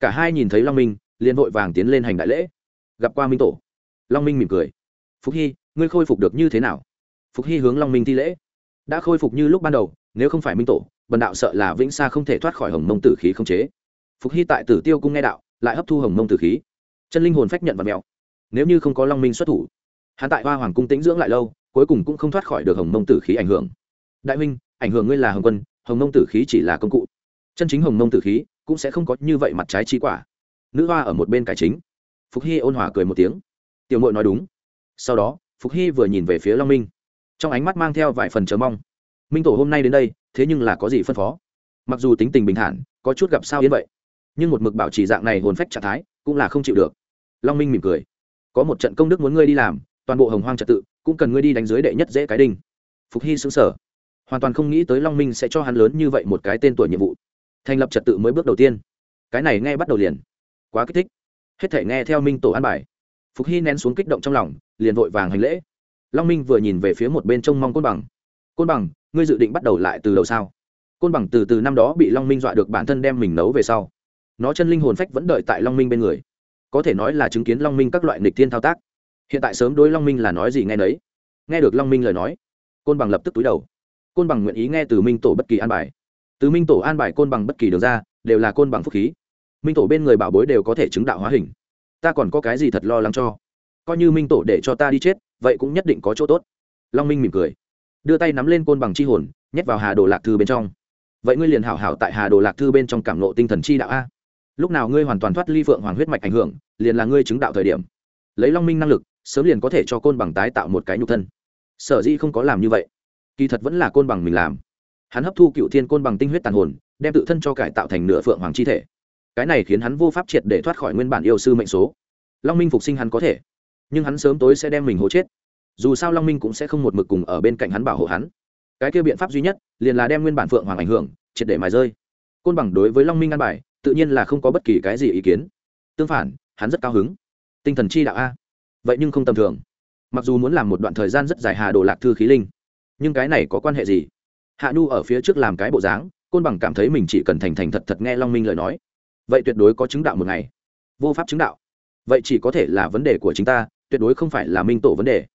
cả hai nhìn thấy long minh, liền vội vàng tiến lên hành đại lễ. Gặp qua minh tổ. Long minh mỉm cười. Phúc hy, ngươi khôi phục được như thế nào? Phúc hy hướng long minh thi lễ. Đã khôi phục như lúc ban đầu, nếu không phải minh tổ, bần đạo sợ là vĩnh sa không thể thoát khỏi hồng mông tử khí không chế. Phục hy tại tử tiêu cung nghe đạo, lại hấp thu hồng mông tử khí. Chân linh hồn phách nhận vật mèo. Nếu như không có long minh xuất thủ, hắn tại hoa hoàng cung tĩnh dưỡng lại lâu, cuối cùng cũng không thoát khỏi được hồng mông tử khí ảnh hưởng. Đại huynh, ảnh hưởng ngươi là hồng quân, hồng mông tử khí chỉ là công cụ. Chân chính hồng mông tử khí cũng sẽ không có như vậy mặt trái chi quả. Nữ hoa ở một bên cải chính. Phục hy ôn hòa cười một tiếng. Tiểu mội nói đúng. Sau đó, phục hy vừa nhìn về phía long minh. Trong ánh mắt mang theo vài phần chờ mong. Minh tổ hôm nay đến đây, thế nhưng là có gì phân phó? Mặc dù tính tình bình thản, có chút gặp sao yên vậy. Nhưng một mực bảo trì dạng này hồn phách trạng thái, cũng là không chịu được. Long minh mỉm cười. Có một trận công đức muốn ngươi đi làm, toàn bộ hồng hoang trật tự, cũng cần ngươi đi đánh dưới đệ nhất dễ cái đinh. Phục hy xứng sở hoàn toàn không nghĩ tới long minh sẽ cho hắn lớn như vậy một cái tên tuổi nhiệm vụ thành lập trật tự mới bước đầu tiên. Cái này nghe bắt đầu liền. Quá kích thích. Hết thể nghe theo minh tổ an bài. Phục hy nén xuống kích động trong lòng, liền vội vàng hành lễ. Long minh vừa nhìn về phía một bên trông mong côn bằng. Côn bằng, ngươi dự định bắt đầu lại từ đầu sao? Côn bằng từ từ năm đó bị long minh dọa được bản thân đem mình nấu về sau. Nó chân linh hồn phách vẫn đợi tại long minh bên người. Có thể nói là chứng kiến long minh các loại nịch thiên thao tác. Hiện tại sớm đối long minh là nói gì nghe nấy. Nghe được long minh lời nói, côn bằng lập tức túi đầu. Côn bằng nguyện ý nghe từ minh tổ bất kỳ an bài từ minh tổ an bài côn bằng bất kỳ đường ra, đều là côn bằng phúc khí. Minh tổ bên người bảo bối đều có thể chứng đạo hóa hình. Ta còn có cái gì thật lo lắng cho? Coi như minh tổ để cho ta đi chết, vậy cũng nhất định có chỗ tốt. Long minh mỉm cười. Đưa tay nắm lên côn bằng chi hồn, nhét vào hà đồ lạc thư bên trong. Vậy ngươi liền hảo hảo tại hà đồ lạc thư bên trong cảm nộ tinh thần chi đạo a. Lúc nào ngươi hoàn toàn thoát ly phượng hoàng huyết mạch ảnh hưởng, liền là ngươi chứng đạo thời điểm. Lấy long minh năng lực, sớm liền có thể cho côn bằng tái tạo một cái nhục thân. Sở dĩ không có làm như vậy, kỳ thật vẫn là côn bằng mình làm hắn hấp thu cựu thiên côn bằng tinh huyết tàn hồn, đem tự thân cho cải tạo thành nửa phượng hoàng chi thể. Cái này khiến hắn vô pháp triệt để thoát khỏi nguyên bản yêu sư mệnh số. Long minh phục sinh hắn có thể, nhưng hắn sớm tối sẽ đem mình hố chết. Dù sao long minh cũng sẽ không một mực cùng ở bên cạnh hắn bảo hộ hắn. Cái kia biện pháp duy nhất, liền là đem nguyên bản phượng hoàng ảnh hưởng, triệt để mài rơi. Côn bằng đối với long minh ăn bài, tự nhiên là không có bất kỳ cái gì ý kiến. Tương phản, hắn rất cao hứng. Tinh thần chi đạo a. Vậy nhưng không tầm thường. Mặc dù muốn làm một đoạn thời gian rất dài hà đồ lạc thư khí linh, nhưng cái này có quan hệ gì? Hạ nhu ở phía trước làm cái bộ dáng, côn bằng cảm thấy mình chỉ cần thành thành thật thật nghe long minh lời nói, vậy tuyệt đối có chứng đạo một ngày. Vô pháp chứng đạo. Vậy chỉ có thể là vấn đề của chính ta, tuyệt đối không phải là minh tổ vấn đề.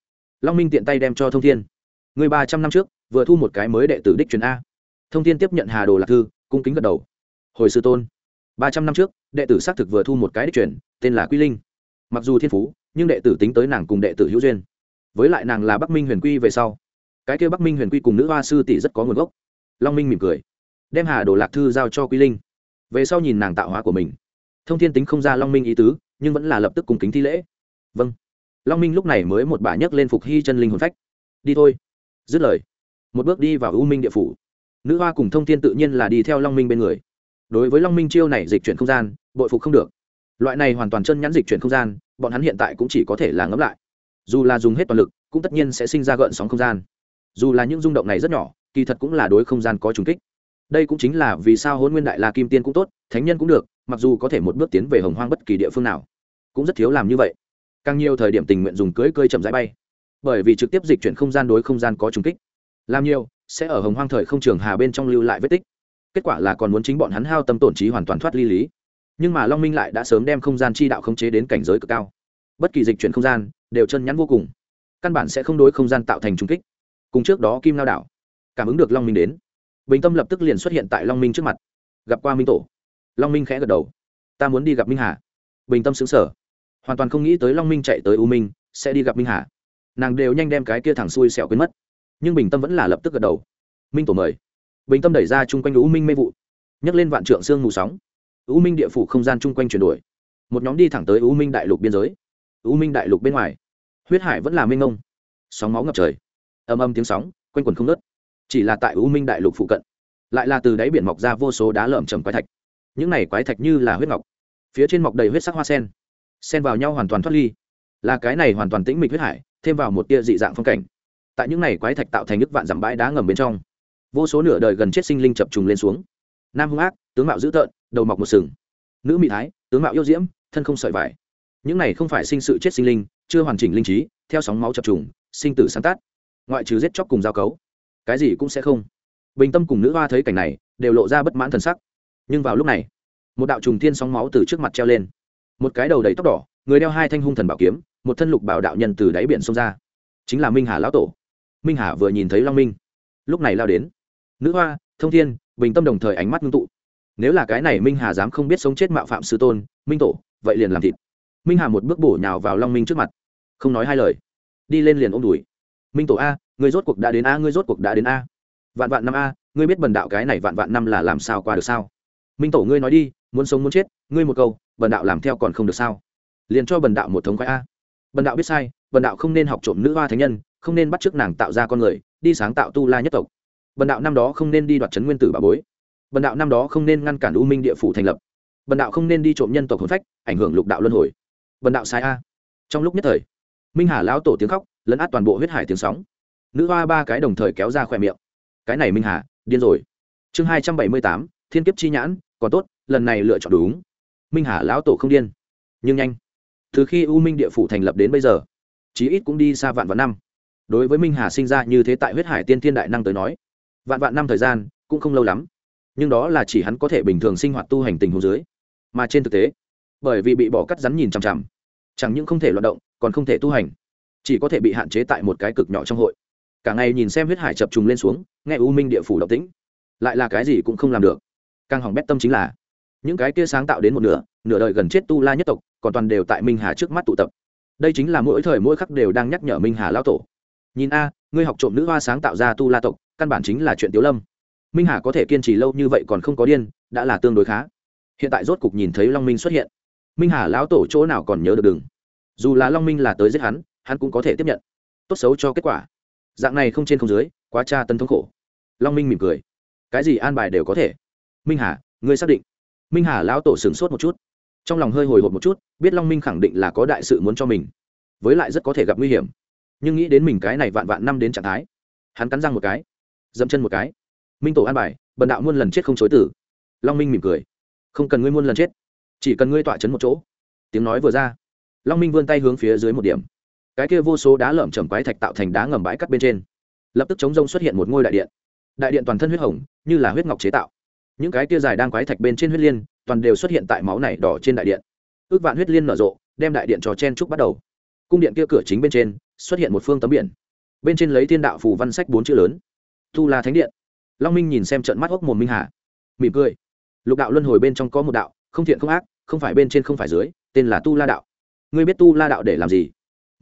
Long minh tiện tay đem cho thông thiên. Người ba trăm năm trước, vừa thu một cái mới đệ tử đích truyền a. Thông thiên tiếp nhận hà đồ lạc thư, cung kính gật đầu. Hồi sư tôn. Ba trăm năm trước, đệ tử xác thực vừa thu một cái đích truyền, tên là quy linh. Mặc dù thiên phú, nhưng đệ tử tính tới nàng cùng đệ tử hữu duyên. Với lại nàng là bắc minh huyền quy về sau cái kêu bắc minh huyền quy cùng nữ hoa sư tỷ rất có nguồn gốc long minh mỉm cười đem hà đồ lạc thư giao cho quy linh về sau nhìn nàng tạo hóa của mình thông thiên tính không ra long minh ý tứ nhưng vẫn là lập tức cùng kính thi lễ vâng long minh lúc này mới một bà nhấc lên phục hy chân linh hồn phách đi thôi dứt lời một bước đi vào u minh địa phủ nữ hoa cùng thông thiên tự nhiên là đi theo long minh bên người đối với long minh chiêu này dịch chuyển không gian bội phục không được loại này hoàn toàn chân nhắn dịch chuyển không gian bọn hắn hiện tại cũng chỉ có thể là ngẫm lại dù là dùng hết toàn lực cũng tất nhiên sẽ sinh ra gợn sóng không gian dù là những rung động này rất nhỏ, kỳ thật cũng là đối không gian có trùng kích. Đây cũng chính là vì sao hôn nguyên đại la kim tiên cũng tốt, thánh nhân cũng được, mặc dù có thể một bước tiến về hồng hoang bất kỳ địa phương nào, cũng rất thiếu làm như vậy. Càng nhiều thời điểm tình nguyện dùng cưới cơi chậm rãi bay, bởi vì trực tiếp dịch chuyển không gian đối không gian có trùng kích. Làm nhiều, sẽ ở hồng hoang thời không trường hà bên trong lưu lại vết tích. Kết quả là còn muốn chính bọn hắn hao tâm tổn trí hoàn toàn thoát ly lý. Nhưng mà long minh lại đã sớm đem không gian chi đạo khống chế đến cảnh giới cực cao. Bất kỳ dịch chuyển không gian đều chân nhắn vô cùng. Căn bản sẽ không đối không gian tạo thành trung kích cùng trước đó kim lao đảo. Cảm ứng được long minh đến. Bình tâm lập tức liền xuất hiện tại long minh trước mặt. Gặp qua minh tổ. Long minh khẽ gật đầu. Ta muốn đi gặp minh hà. Bình tâm xứng sở hoàn toàn không nghĩ tới long minh chạy tới u minh, sẽ đi gặp minh hà. Nàng đều nhanh đem cái kia thẳng xuôi xẻo quên mất. Nhưng bình tâm vẫn là lập tức gật đầu. Minh tổ mời. Bình tâm đẩy ra chung quanh u minh mê vụ. Nhấc lên vạn trượng sương mù sóng. U minh địa phủ không gian chung quanh chuyển đổi. Một nhóm đi thẳng tới u minh đại lục biên giới. U minh đại lục bên ngoài. Huyết hải vẫn là minh ngông sóng máu ngập trời âm âm tiếng sóng, quanh quần không nớt chỉ là tại u minh đại lục phụ cận, lại là từ đáy biển mọc ra vô số đá lởm chầm quái thạch. Những này quái thạch như là huyết ngọc, phía trên mọc đầy huyết sắc hoa sen sen vào nhau hoàn toàn thoát ly. Là cái này hoàn toàn tĩnh mịch huyết hải, thêm vào một tia dị dạng phong cảnh. Tại những này quái thạch tạo thành nước vạn dặm bãi đá ngầm bên trong, vô số nửa đời gần chết sinh linh chập trùng lên xuống. Nam hung ác, tướng mạo dữ tợn, đầu mọc một sừng. Nữ mỹ thái, tướng mạo yêu diễm, thân không sợi vải. Những này không phải sinh sự chết sinh linh, chưa hoàn chỉnh linh trí, theo sóng máu chập trùng, sinh tử sáng tác ngoại trừ giết chóc cùng giao cấu, cái gì cũng sẽ không. Bình tâm cùng nữ hoa thấy cảnh này, đều lộ ra bất mãn thần sắc. Nhưng vào lúc này, một đạo trùng thiên sóng máu từ trước mặt treo lên. Một cái đầu đầy tóc đỏ, người đeo hai thanh hung thần bảo kiếm, một thân lục bảo đạo nhân từ đáy biển xông ra. Chính là minh hà lão tổ. Minh hà vừa nhìn thấy long minh, lúc này lao đến. Nữ hoa, thông thiên, bình tâm đồng thời ánh mắt ngưng tụ. Nếu là cái này minh hà dám không biết sống chết mạo phạm sư tôn, minh tổ, vậy liền làm thịt. Minh hà một bước bổ nhào vào long minh trước mặt. Không nói hai lời. Đi lên liền ôm đùi minh tổ a người rốt cuộc đã đến a, ngươi rốt cuộc đã đến a. Vạn vạn năm a, ngươi biết bần đạo cái này vạn vạn năm là làm sao qua được sao? Minh tổ ngươi nói đi, muốn sống muốn chết, ngươi một câu, bần đạo làm theo còn không được sao? Liền cho bần đạo một thống khoái a. Bần đạo biết sai, bần đạo không nên học trộm nữ hoa thánh nhân, không nên bắt t r ư ớ c nàng tạo ra con người, đi sáng tạo tu la nhất tộc. Bần đạo năm đó không nên đi đoạt trấn nguyên tử bà bối. Bần đạo năm đó không nên ngăn cản u minh địa phủ thành lập. Bần đạo không nên đi trộm nhân tộc hồn phách, ảnh hưởng lục đạo luân hồi. Bần đạo sai a. Trong lúc nhất thời, minh hà lão tổ tiếng khóc lấn át toàn bộ huyết hải tiếng sóng. Nữ hoa ba cái đồng thời kéo ra khỏe miệng. Cái này minh hà, điên rồi. Chương hai trăm bảy mươi tám, thiên kiếp chi nhãn, còn tốt, lần này lựa chọn đúng. Minh hà lão tổ không điên. Nhưng nhanh. Từ khi u minh địa phủ thành lập đến bây giờ, chí ít cũng đi xa vạn vạn năm. Đối với minh hà sinh ra như thế tại huyết hải tiên thiên đại năng tới nói, vạn vạn năm thời gian cũng không lâu lắm. Nhưng đó là chỉ hắn có thể bình thường sinh hoạt tu hành tình hồ dưới. Mà trên thực tế, bởi vì bị bỏ cắt rắn nhìn chằm chằm, chẳng những không thể loạt động, còn không thể tu hành chỉ có thể bị hạn chế tại một cái cực nhỏ trong hội. Cả ngày nhìn xem huyết hải chập trùng lên xuống, nghe u minh địa phủ động tĩnh. Lại là cái gì cũng không làm được. Càng hỏng bét tâm chính là, những cái kia sáng tạo đến một nửa nửa đời gần chết tu la nhất tộc, còn toàn đều tại minh hà trước mắt tụ tập. Đây chính là mỗi thời mỗi khắc đều đang nhắc nhở minh hà lão tổ. Nhìn a, ngươi học trộm nữ hoa sáng tạo ra tu la tộc, căn bản chính là chuyện tiếu lâm. Minh hà có thể kiên trì lâu như vậy còn không có điên, đã là tương đối khá. Hiện tại rốt cục nhìn thấy long minh xuất hiện. Minh hà lão tổ chỗ nào còn nhớ được đừng. Dù là long minh là tới giết hắn hắn cũng có thể tiếp nhận. Tốt xấu cho kết quả. Dạng này không trên không dưới, quá tra tân thống khổ. Long minh mỉm cười. Cái gì an bài đều có thể. Minh hà, ngươi xác định. Minh hà lão tổ sửng sốt một chút. Trong lòng hơi hồi hộp một chút, biết long minh khẳng định là có đại sự muốn cho mình. Với lại rất có thể gặp nguy hiểm. Nhưng nghĩ đến mình cái này vạn vạn năm đến trạng thái, hắn cắn răng một cái, dẫm chân một cái. Minh tổ an bài, bần đạo muôn lần chết không chối tử. Long minh mỉm cười. Không cần ngươi muôn lần chết, chỉ cần ngươi tọa chấn một chỗ. Tiếng nói vừa ra, long minh vươn tay hướng phía dưới một điểm cái kia vô số đá lởm chởm quái thạch tạo thành đá ngầm bãi cắt bên trên. Lập tức chống rông xuất hiện một ngôi đại điện. Đại điện toàn thân huyết hồng, như là huyết ngọc chế tạo. Những cái kia dài đang quái thạch bên trên huyết liên, toàn đều xuất hiện tại máu này đỏ trên đại điện. Ước vạn huyết liên nở rộ, đem đại điện trò chen trúc bắt đầu. Cung điện kia cửa chính bên trên, xuất hiện một phương tấm biển. Bên trên lấy thiên đạo phù văn sách bốn chữ lớn. Tu la thánh điện. Long minh nhìn xem trận mắt hốc mồm minh hà. Mỉm cười. Lục đạo luân hồi bên trong có một đạo, không thiện không ác, không phải bên trên không phải dưới, tên là tu la đạo. Ngươi biết tu la đạo để làm gì?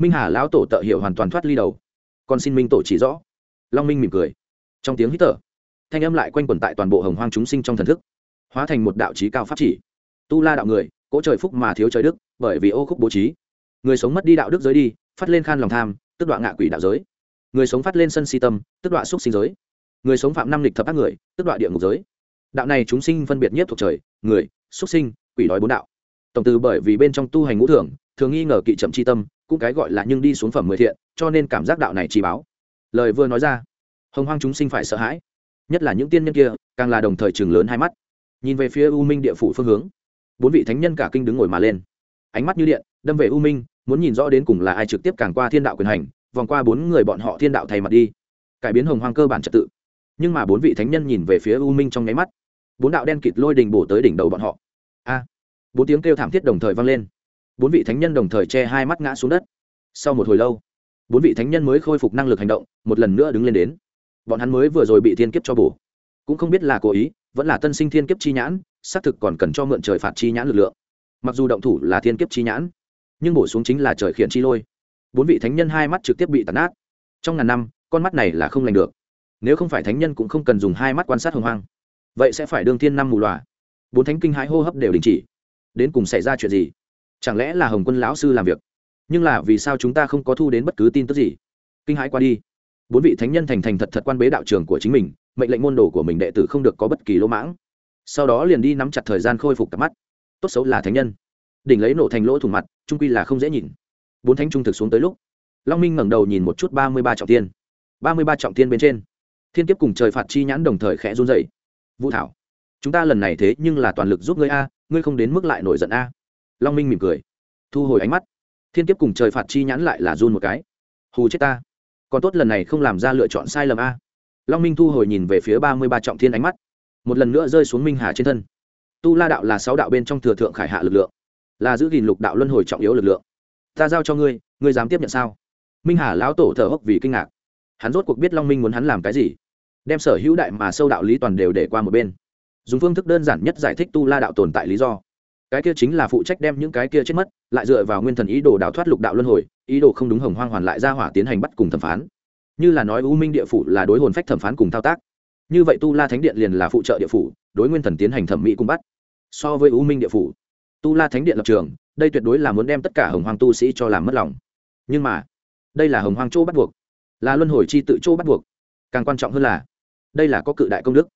Minh hà lão tổ tợ hiệu hoàn toàn thoát ly đầu. Còn xin minh tổ chỉ rõ. Long minh mỉm cười. Trong tiếng hít thở, thanh âm lại quanh quẩn tại toàn bộ hồng hoang chúng sinh trong thần thức, hóa thành một đạo trí cao pháp chỉ. Tu la đạo người cỗ trời phúc mà thiếu trời đức, bởi vì ô khúc bố trí. Người sống mất đi đạo đức giới đi, phát lên khan lòng tham, tức đoạn ngạ quỷ đạo giới. Người sống phát lên sân si tâm, tức đoạn xúc sinh giới. Người sống phạm năm lịch thập ác người, tức đoạn địa ngục giới. Đạo này chúng sinh phân biệt nhất thuộc trời, người, xúc sinh, quỷ đói bốn đạo. Tổng từ bởi vì bên trong tu hành ngũ thường thường nghi ngờ kỵ chậm chi tâm cũng cái gọi là nhưng đi xuống phẩm mười thiện, cho nên cảm giác đạo này chỉ báo. Lời vừa nói ra, hồng hoang chúng sinh phải sợ hãi. Nhất là những tiên nhân kia, càng là đồng thời chừng lớn hai mắt. Nhìn về phía u minh địa phủ phương hướng, bốn vị thánh nhân cả kinh đứng ngồi mà lên. Ánh mắt như điện, đâm về u minh, muốn nhìn rõ đến cùng là ai trực tiếp càng qua thiên đạo quyền hành, vòng qua bốn người bọn họ thiên đạo thay mặt đi. Cải biến hồng hoang cơ bản trật tự. Nhưng mà bốn vị thánh nhân nhìn về phía u minh trong nháy mắt, bốn đạo đen kịt lôi đình bổ tới đỉnh đầu bọn họ. A! Bốn tiếng kêu thảm thiết đồng thời vang lên bốn vị thánh nhân đồng thời che hai mắt ngã xuống đất. Sau một hồi lâu bốn vị thánh nhân mới khôi phục năng lực hành động một lần nữa đứng lên đến. Bọn hắn mới vừa rồi bị thiên kiếp cho bổ. Cũng không biết là cố ý vẫn là tân sinh thiên kiếp chi nhãn xác thực còn cần cho mượn trời phạt chi nhãn lực lượng. Mặc dù động thủ là thiên kiếp chi nhãn nhưng bổ xuống chính là trời khiển chi lôi. Bốn vị thánh nhân hai mắt trực tiếp bị tàn ác, trong ngàn năm con mắt này là không lành được. Nếu không phải thánh nhân cũng không cần dùng hai mắt quan sát hồng hoang. Vậy sẽ phải đương thiên năm mù loà. Bốn thánh kinh hãi hô hấp đều đình chỉ. Đến cùng xảy ra chuyện gì? Chẳng lẽ là hồng quân lão sư làm việc? Nhưng là vì sao chúng ta không có thu đến bất cứ tin tức gì? Kinh hãi qua đi. Bốn vị thánh nhân thành thành thật thật quan bế đạo trường của chính mình, mệnh lệnh môn đồ của mình đệ tử không được có bất kỳ lỗ mãng. Sau đó liền đi nắm chặt thời gian khôi phục cặp mắt. Tốt xấu là thánh nhân. Đỉnh lấy nổ thành lỗ thủng mặt, trung quy là không dễ nhìn. Bốn thánh trung thực xuống tới lúc, long minh ngẩng đầu nhìn một chút ba mươi ba trọng tiên ba mươi ba trọng tiên bên trên, thiên kiếp cùng trời phạt chi nhãn đồng thời khẽ run dậy vũ thảo, chúng ta lần này thế nhưng là toàn lực giúp ngươi a, ngươi không đến mức lại nổi giận a long minh mỉm cười. Thu hồi ánh mắt. Thiên kiếp cùng trời phạt chi nhãn lại là run một cái. Hù chết ta. Còn tốt lần này không làm ra lựa chọn sai lầm a. Long minh thu hồi nhìn về phía ba mươi ba trọng thiên ánh mắt. Một lần nữa rơi xuống minh hà trên thân. Tu la đạo là sáu đạo bên trong thừa thượng khải hạ lực lượng. Là giữ gìn lục đạo luân hồi trọng yếu lực lượng. Ta giao cho ngươi ngươi dám tiếp nhận sao? Minh hà lão tổ thở hốc vì kinh ngạc. Hắn rốt cuộc biết long minh muốn hắn làm cái gì. Đem sở hữu đại mà sâu đạo lý toàn đều để qua một bên. Dùng phương thức đơn giản nhất giải thích tu la đạo tồn tại lý do cái kia chính là phụ trách đem những cái kia chết mất, lại dựa vào nguyên thần ý đồ đào thoát lục đạo luân hồi, ý đồ không đúng hồng hoang hoàn lại ra hỏa tiến hành bắt cùng thẩm phán. Như là nói u minh địa phủ là đối hồn phách thẩm phán cùng thao tác. Như vậy tu la thánh điện liền là phụ trợ địa phủ, đối nguyên thần tiến hành thẩm mỹ cùng bắt. So với u minh địa phủ, tu la thánh điện lập trường, đây tuyệt đối là muốn đem tất cả hồng hoang tu sĩ cho làm mất lòng. Nhưng mà, đây là hồng hoang chỗ bắt buộc, là luân hồi chi tự chỗ bắt buộc. Càng quan trọng hơn là, đây là có cự đại công đức.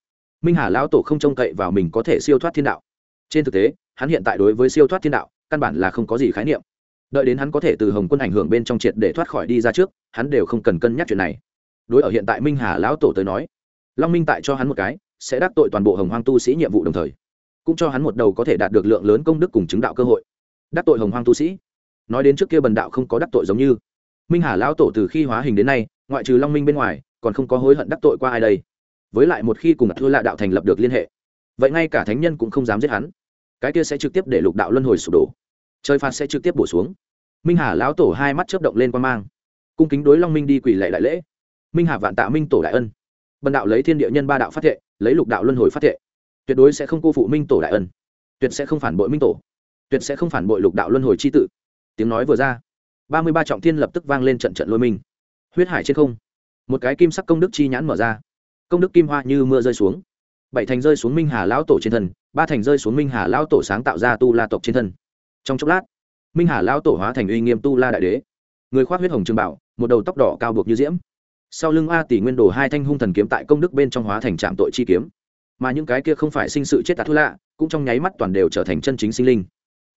Minh hà lão tổ không trông cậy vào mình có thể siêu thoát thiên đạo. Trên thực tế hắn hiện tại đối với siêu thoát thiên đạo, căn bản là không có gì khái niệm. Đợi đến hắn có thể từ hồng quân ảnh hưởng bên trong triệt để thoát khỏi đi ra trước, hắn đều không cần cân nhắc chuyện này. Đối ở hiện tại minh hà lão tổ tới nói, long minh tại cho hắn một cái, sẽ đắc tội toàn bộ hồng hoang tu sĩ nhiệm vụ đồng thời, cũng cho hắn một đầu có thể đạt được lượng lớn công đức cùng chứng đạo cơ hội. Đắc tội hồng hoang tu sĩ. Nói đến trước kia bần đạo không có đắc tội giống như. Minh hà lão tổ từ khi hóa hình đến nay, ngoại trừ long minh bên ngoài, còn không có hối hận đắc tội qua ai đây. Với lại một khi cùng thua lạ đạo thành lập được liên hệ, vậy ngay cả thánh nhân cũng không dám giết hắn cái kia sẽ trực tiếp để lục đạo luân hồi sụp đổ. Chơi phạt sẽ trực tiếp bổ xuống. Minh hà lão tổ hai mắt chớp động lên quan mang. Cung kính đối long minh đi quỷ lệ đại lễ. Minh hà vạn tạ minh tổ đại ân. Bần đạo lấy thiên địa nhân ba đạo phát thệ, lấy lục đạo luân hồi phát thệ. Tuyệt đối sẽ không cô phụ minh tổ đại ân. Tuyệt sẽ không phản bội minh tổ. Tuyệt sẽ không phản bội lục đạo luân hồi c h i tự. Tiếng nói vừa ra, ba mươi ba trọng thiên lập tức vang lên trận trận lôi minh. Huyết hải trên không, một cái kim sắc công đức chi nhãn mở ra. Công đức kim hoa như mưa rơi xuống. Bảy thành rơi xuống minh hà lão tổ trên thân ba thành rơi xuống minh hà lão tổ sáng tạo ra tu la tộc trên thân. Trong chốc lát, minh hà lão tổ hóa thành uy nghiêm tu la đại đế. Người khoác huyết hồng trường bảo, một đầu tóc đỏ cao buộc như diễm. Sau lưng a tỷ nguyên đồ hai thanh hung thần kiếm tại công đức bên trong hóa thành trạm tội chi kiếm. Mà những cái kia không phải sinh sự chết tạt thu lạ, cũng trong nháy mắt toàn đều trở thành chân chính sinh linh.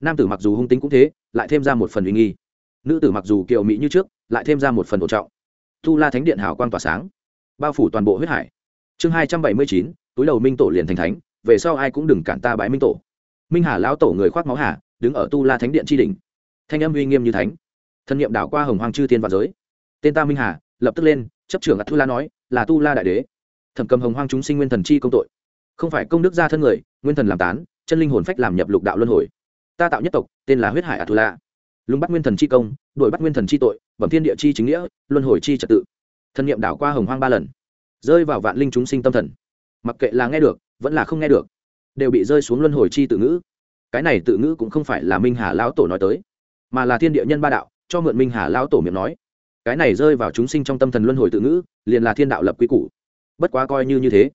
Nam tử mặc dù hung tính cũng thế, lại thêm ra một phần uy nghi. Nữ tử mặc dù kiều mỹ như trước, lại thêm ra một phần ổn trọng. Tu la thánh điện hào quang tỏa sáng, bao phủ toàn bộ huyết hải. Chương hai trăm bảy mươi chín, túi đầu minh tổ liền thành thánh về sau ai cũng đừng cản ta bãi minh tổ. Minh hà lão tổ người khoác máu hà, đứng ở tu la thánh điện tri đình thanh âm uy nghiêm như thánh. Thân nhiệm đảo qua hồng hoàng chư thiên và giới. Tên ta minh hà, lập tức lên, chấp trưởng tu la nói, là tu la đại đế. Thẩm cầm hồng hoang chúng sinh nguyên thần chi công tội. Không phải công đức gia thân người, nguyên thần làm tán, chân linh hồn phách làm nhập lục đạo luân hồi. Ta tạo nhất tộc, tên là huyết hải atula. Lùng bắt nguyên thần chi công, đuổi bắt nguyên thần chi tội, bẩm thiên địa chi chính nghĩa, luân hồi chi trật tự. Thân nhiệm đảo qua hồng hoang ba lần. Rơi vào vạn linh chúng sinh tâm thần. Mặc kệ là nghe được vẫn là không nghe được. Đều bị rơi xuống luân hồi chi tự ngữ. Cái này tự ngữ cũng không phải là minh hà lão tổ nói tới, mà là thiên địa nhân ba đạo, cho mượn minh hà lão tổ miệng nói. Cái này rơi vào chúng sinh trong tâm thần luân hồi tự ngữ, liền là thiên đạo lập quy củ. Bất quá coi như như thế,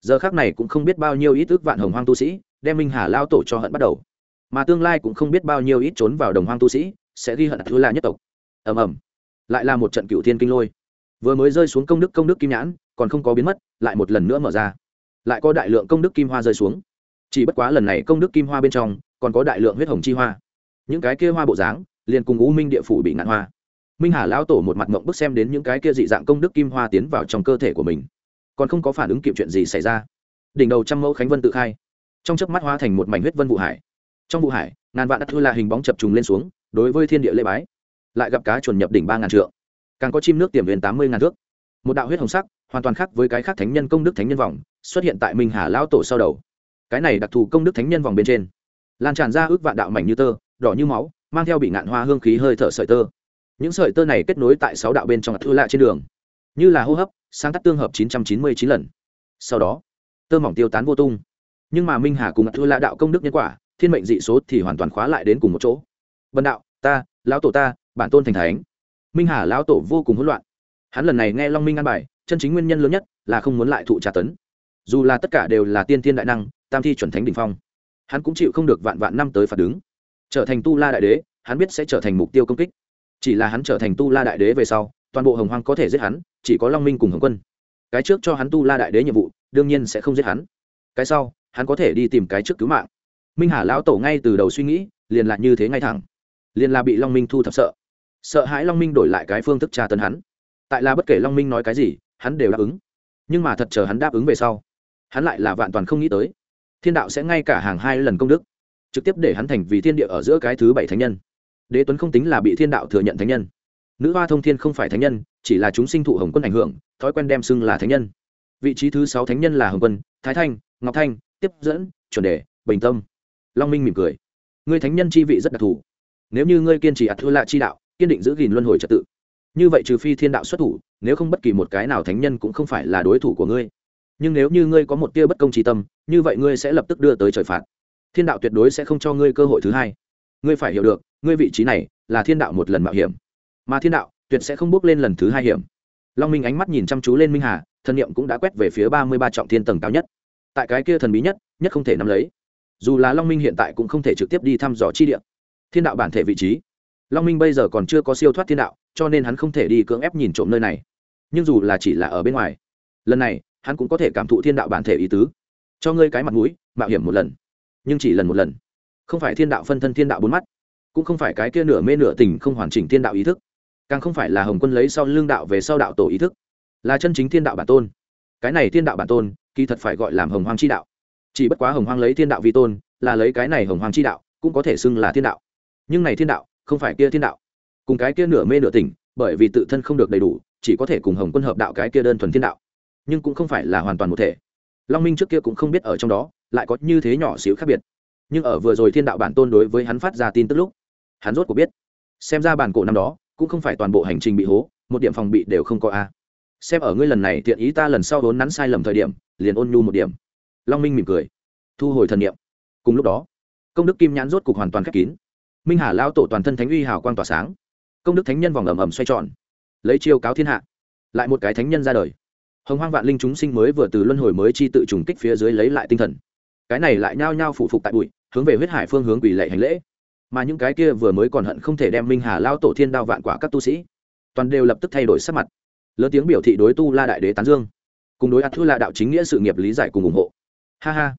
giờ khác này cũng không biết bao nhiêu ít ước vạn hồng hoang tu sĩ đem minh hà lao tổ cho hận bắt đầu. Mà tương lai cũng không biết bao nhiêu ít trốn vào đồng hoang tu sĩ sẽ ghi hận thứ là nhất tộc. Ầm ầm. Lại là một trận cựu thiên kinh lôi. Vừa mới rơi xuống công đức công đức kim nhãn, còn không có biến mất, lại một lần nữa mở ra lại có đại lượng công đức kim hoa rơi xuống. Chỉ bất quá lần này công đức kim hoa bên trong, còn có đại lượng huyết hồng chi hoa. Những cái kia hoa bộ dáng, liền cùng u minh địa phủ bị ngạn hoa. Minh hà lão tổ một mặt mộng bức xem đến những cái kia dị dạng công đức kim hoa tiến vào trong cơ thể của mình. Còn không có phản ứng kịp chuyện gì xảy ra. Đỉnh đầu trăm mẫu khánh vân tự khai. Trong chớp mắt hóa thành một mảnh huyết vân vụ hải. Trong vụ hải, ngàn vạn đất thư là hình bóng chập trùng lên xuống, đối với thiên địa lễ bái. Lại gặp cá chuẩn nhập đỉnh ba ngàn trượng. Càng có chim nước tiềm huyền tám mươi ngàn thước một đạo huyết hồng sắc, hoàn toàn khác với cái khác thánh nhân công đức thánh nhân vòng, xuất hiện tại minh hà lão tổ sau đầu. Cái này đặc thù công đức thánh nhân vòng bên trên, lan tràn ra ước vạn đạo mảnh như tơ, đỏ như máu, mang theo bị ngạn hoa hương khí hơi thở sợi tơ. Những sợi tơ này kết nối tại sáu đạo bên trong thư lạ trên đường. Như là hô hấp, sáng tác tương hợp chín trăm chín mươi chín lần. Sau đó, tơ mỏng tiêu tán vô tung. Nhưng mà minh hà cùng thư lạ đạo công đức nhân quả, thiên mệnh dị số thì hoàn toàn khóa lại đến cùng một chỗ. Vân đạo, ta, lão tổ ta, bản tôn thành thánh. Minh hà lão tổ vô cùng hỗn loạn hắn lần này nghe long minh an bài, chân chính nguyên nhân lớn nhất là không muốn lại thụ trà tấn. Dù là tất cả đều là tiên thiên đại năng, tam thi chuẩn thánh đ ỉ n h phong, hắn cũng chịu không được vạn vạn năm tới phạt đứng. Trở thành tu la đại đế, hắn biết sẽ trở thành mục tiêu công kích. Chỉ là hắn trở thành tu la đại đế về sau, toàn bộ hồng hoang có thể giết hắn, chỉ có long minh cùng hồng quân. Cái trước cho hắn tu la đại đế nhiệm vụ, đương nhiên sẽ không giết hắn. Cái sau, hắn có thể đi tìm cái trước cứu mạng. Minh hà lão tổ ngay từ đầu suy nghĩ, liền là như thế ngay thẳng. Liền là bị long minh thu thập sợ. Sợ hãi long minh đổi lại cái phương thức tra tấn hắn tại là bất kể long minh nói cái gì, hắn đều đáp ứng. Nhưng mà thật chờ hắn đáp ứng về sau, hắn lại là vạn toàn không nghĩ tới, thiên đạo sẽ ngay cả hàng hai lần công đức, trực tiếp để hắn thành vì thiên địa ở giữa cái thứ bảy thánh nhân. Đế tuấn không tính là bị thiên đạo thừa nhận thánh nhân. Nữ hoa thông thiên không phải thánh nhân, chỉ là chúng sinh thụ hồng quân ảnh hưởng, thói quen đem xưng là thánh nhân. Vị trí thứ sáu thánh nhân là hồng quân, thái thanh, ngọc thanh, tiếp dẫn, chuẩn đề, bình tâm. Long minh mỉm cười. Ngươi thánh nhân chi vị rất đặc thù. Nếu như ngươi kiên trì ạt thua lạ chi đạo, kiên định giữ gìn luân hồi trật tự như vậy trừ phi thiên đạo xuất thủ, nếu không bất kỳ một cái nào thánh nhân cũng không phải là đối thủ của ngươi. Nhưng nếu như ngươi có một tia bất công trí tâm, như vậy ngươi sẽ lập tức đưa tới trời phạt. Thiên đạo tuyệt đối sẽ không cho ngươi cơ hội thứ hai. Ngươi phải hiểu được, ngươi vị trí này là thiên đạo một lần mạo hiểm. Mà thiên đạo tuyệt sẽ không bước lên lần thứ hai hiểm. Long minh ánh mắt nhìn chăm chú lên minh hà thân niệm cũng đã quét về phía ba mươi ba trọng thiên tầng cao nhất. Tại cái kia thần bí nhất nhất không thể nắm lấy. Dù là long minh hiện tại cũng không thể trực tiếp đi thăm dò chi địa. Thiên đạo bản thể vị trí long minh bây giờ còn chưa có siêu thoát thiên đạo, cho nên hắn không thể đi cưỡng ép nhìn trộm nơi này. Nhưng dù là chỉ là ở bên ngoài, lần này, hắn cũng có thể cảm thụ thiên đạo bản thể ý tứ. Cho ngươi cái mặt mũi, mạo hiểm một lần. Nhưng chỉ lần một lần. Không phải thiên đạo phân thân thiên đạo bốn mắt, cũng không phải cái kia nửa mê nửa tình không hoàn chỉnh thiên đạo ý thức. Càng không phải là hồng quân lấy sau lương đạo về sau đạo tổ ý thức, là chân chính thiên đạo bản tôn. Cái này thiên đạo bản tôn, kỳ thật phải gọi làm hồng hoang chi đạo. Chỉ bất quá hồng hoang lấy thiên đạo vi tôn, là lấy cái này hồng hoang chi đạo, cũng có thể xưng là thiên đạo. Nhưng này thiên đạo không phải kia thiên đạo. Cùng cái kia nửa mê nửa tỉnh, bởi vì tự thân không được đầy đủ, chỉ có thể cùng hồng quân hợp đạo cái kia đơn thuần thiên đạo. Nhưng cũng không phải là hoàn toàn một thể. Long minh trước kia cũng không biết ở trong đó, lại có như thế nhỏ xíu khác biệt. Nhưng ở vừa rồi thiên đạo bản tôn đối với hắn phát ra tin tức lúc, hắn rốt cuộc biết. Xem ra bản cổ năm đó, cũng không phải toàn bộ hành trình bị hố, một điểm phòng bị đều không có a. Xem ở ngươi lần này tiện ý ta lần sau vốn nắn sai lầm thời điểm, liền ôn nhu một điểm. Long minh mỉm cười, thu hồi thần niệm. Cùng lúc đó, công đức kim nhãn rốt cục hoàn toàn khép kín minh hà lao tổ toàn thân thánh uy hào quang tỏa sáng công đức thánh nhân vòng ầm ầm xoay tròn lấy chiêu cáo thiên hạ lại một cái thánh nhân ra đời hồng hoang vạn linh chúng sinh mới vừa từ luân hồi mới chi tự trùng kích phía dưới lấy lại tinh thần cái này lại nhao nhao phụ phục tại bụi hướng về huyết hải phương hướng quỷ lệ hành lễ mà những cái kia vừa mới còn hận không thể đem minh hà lao tổ thiên đao vạn quả các tu sĩ toàn đều lập tức thay đổi sắc mặt lớn tiếng biểu thị đối tu la đại đế tán dương cùng đối ạt thư la đạo chính nghĩa sự nghiệp lý giải cùng ủng hộ ha ha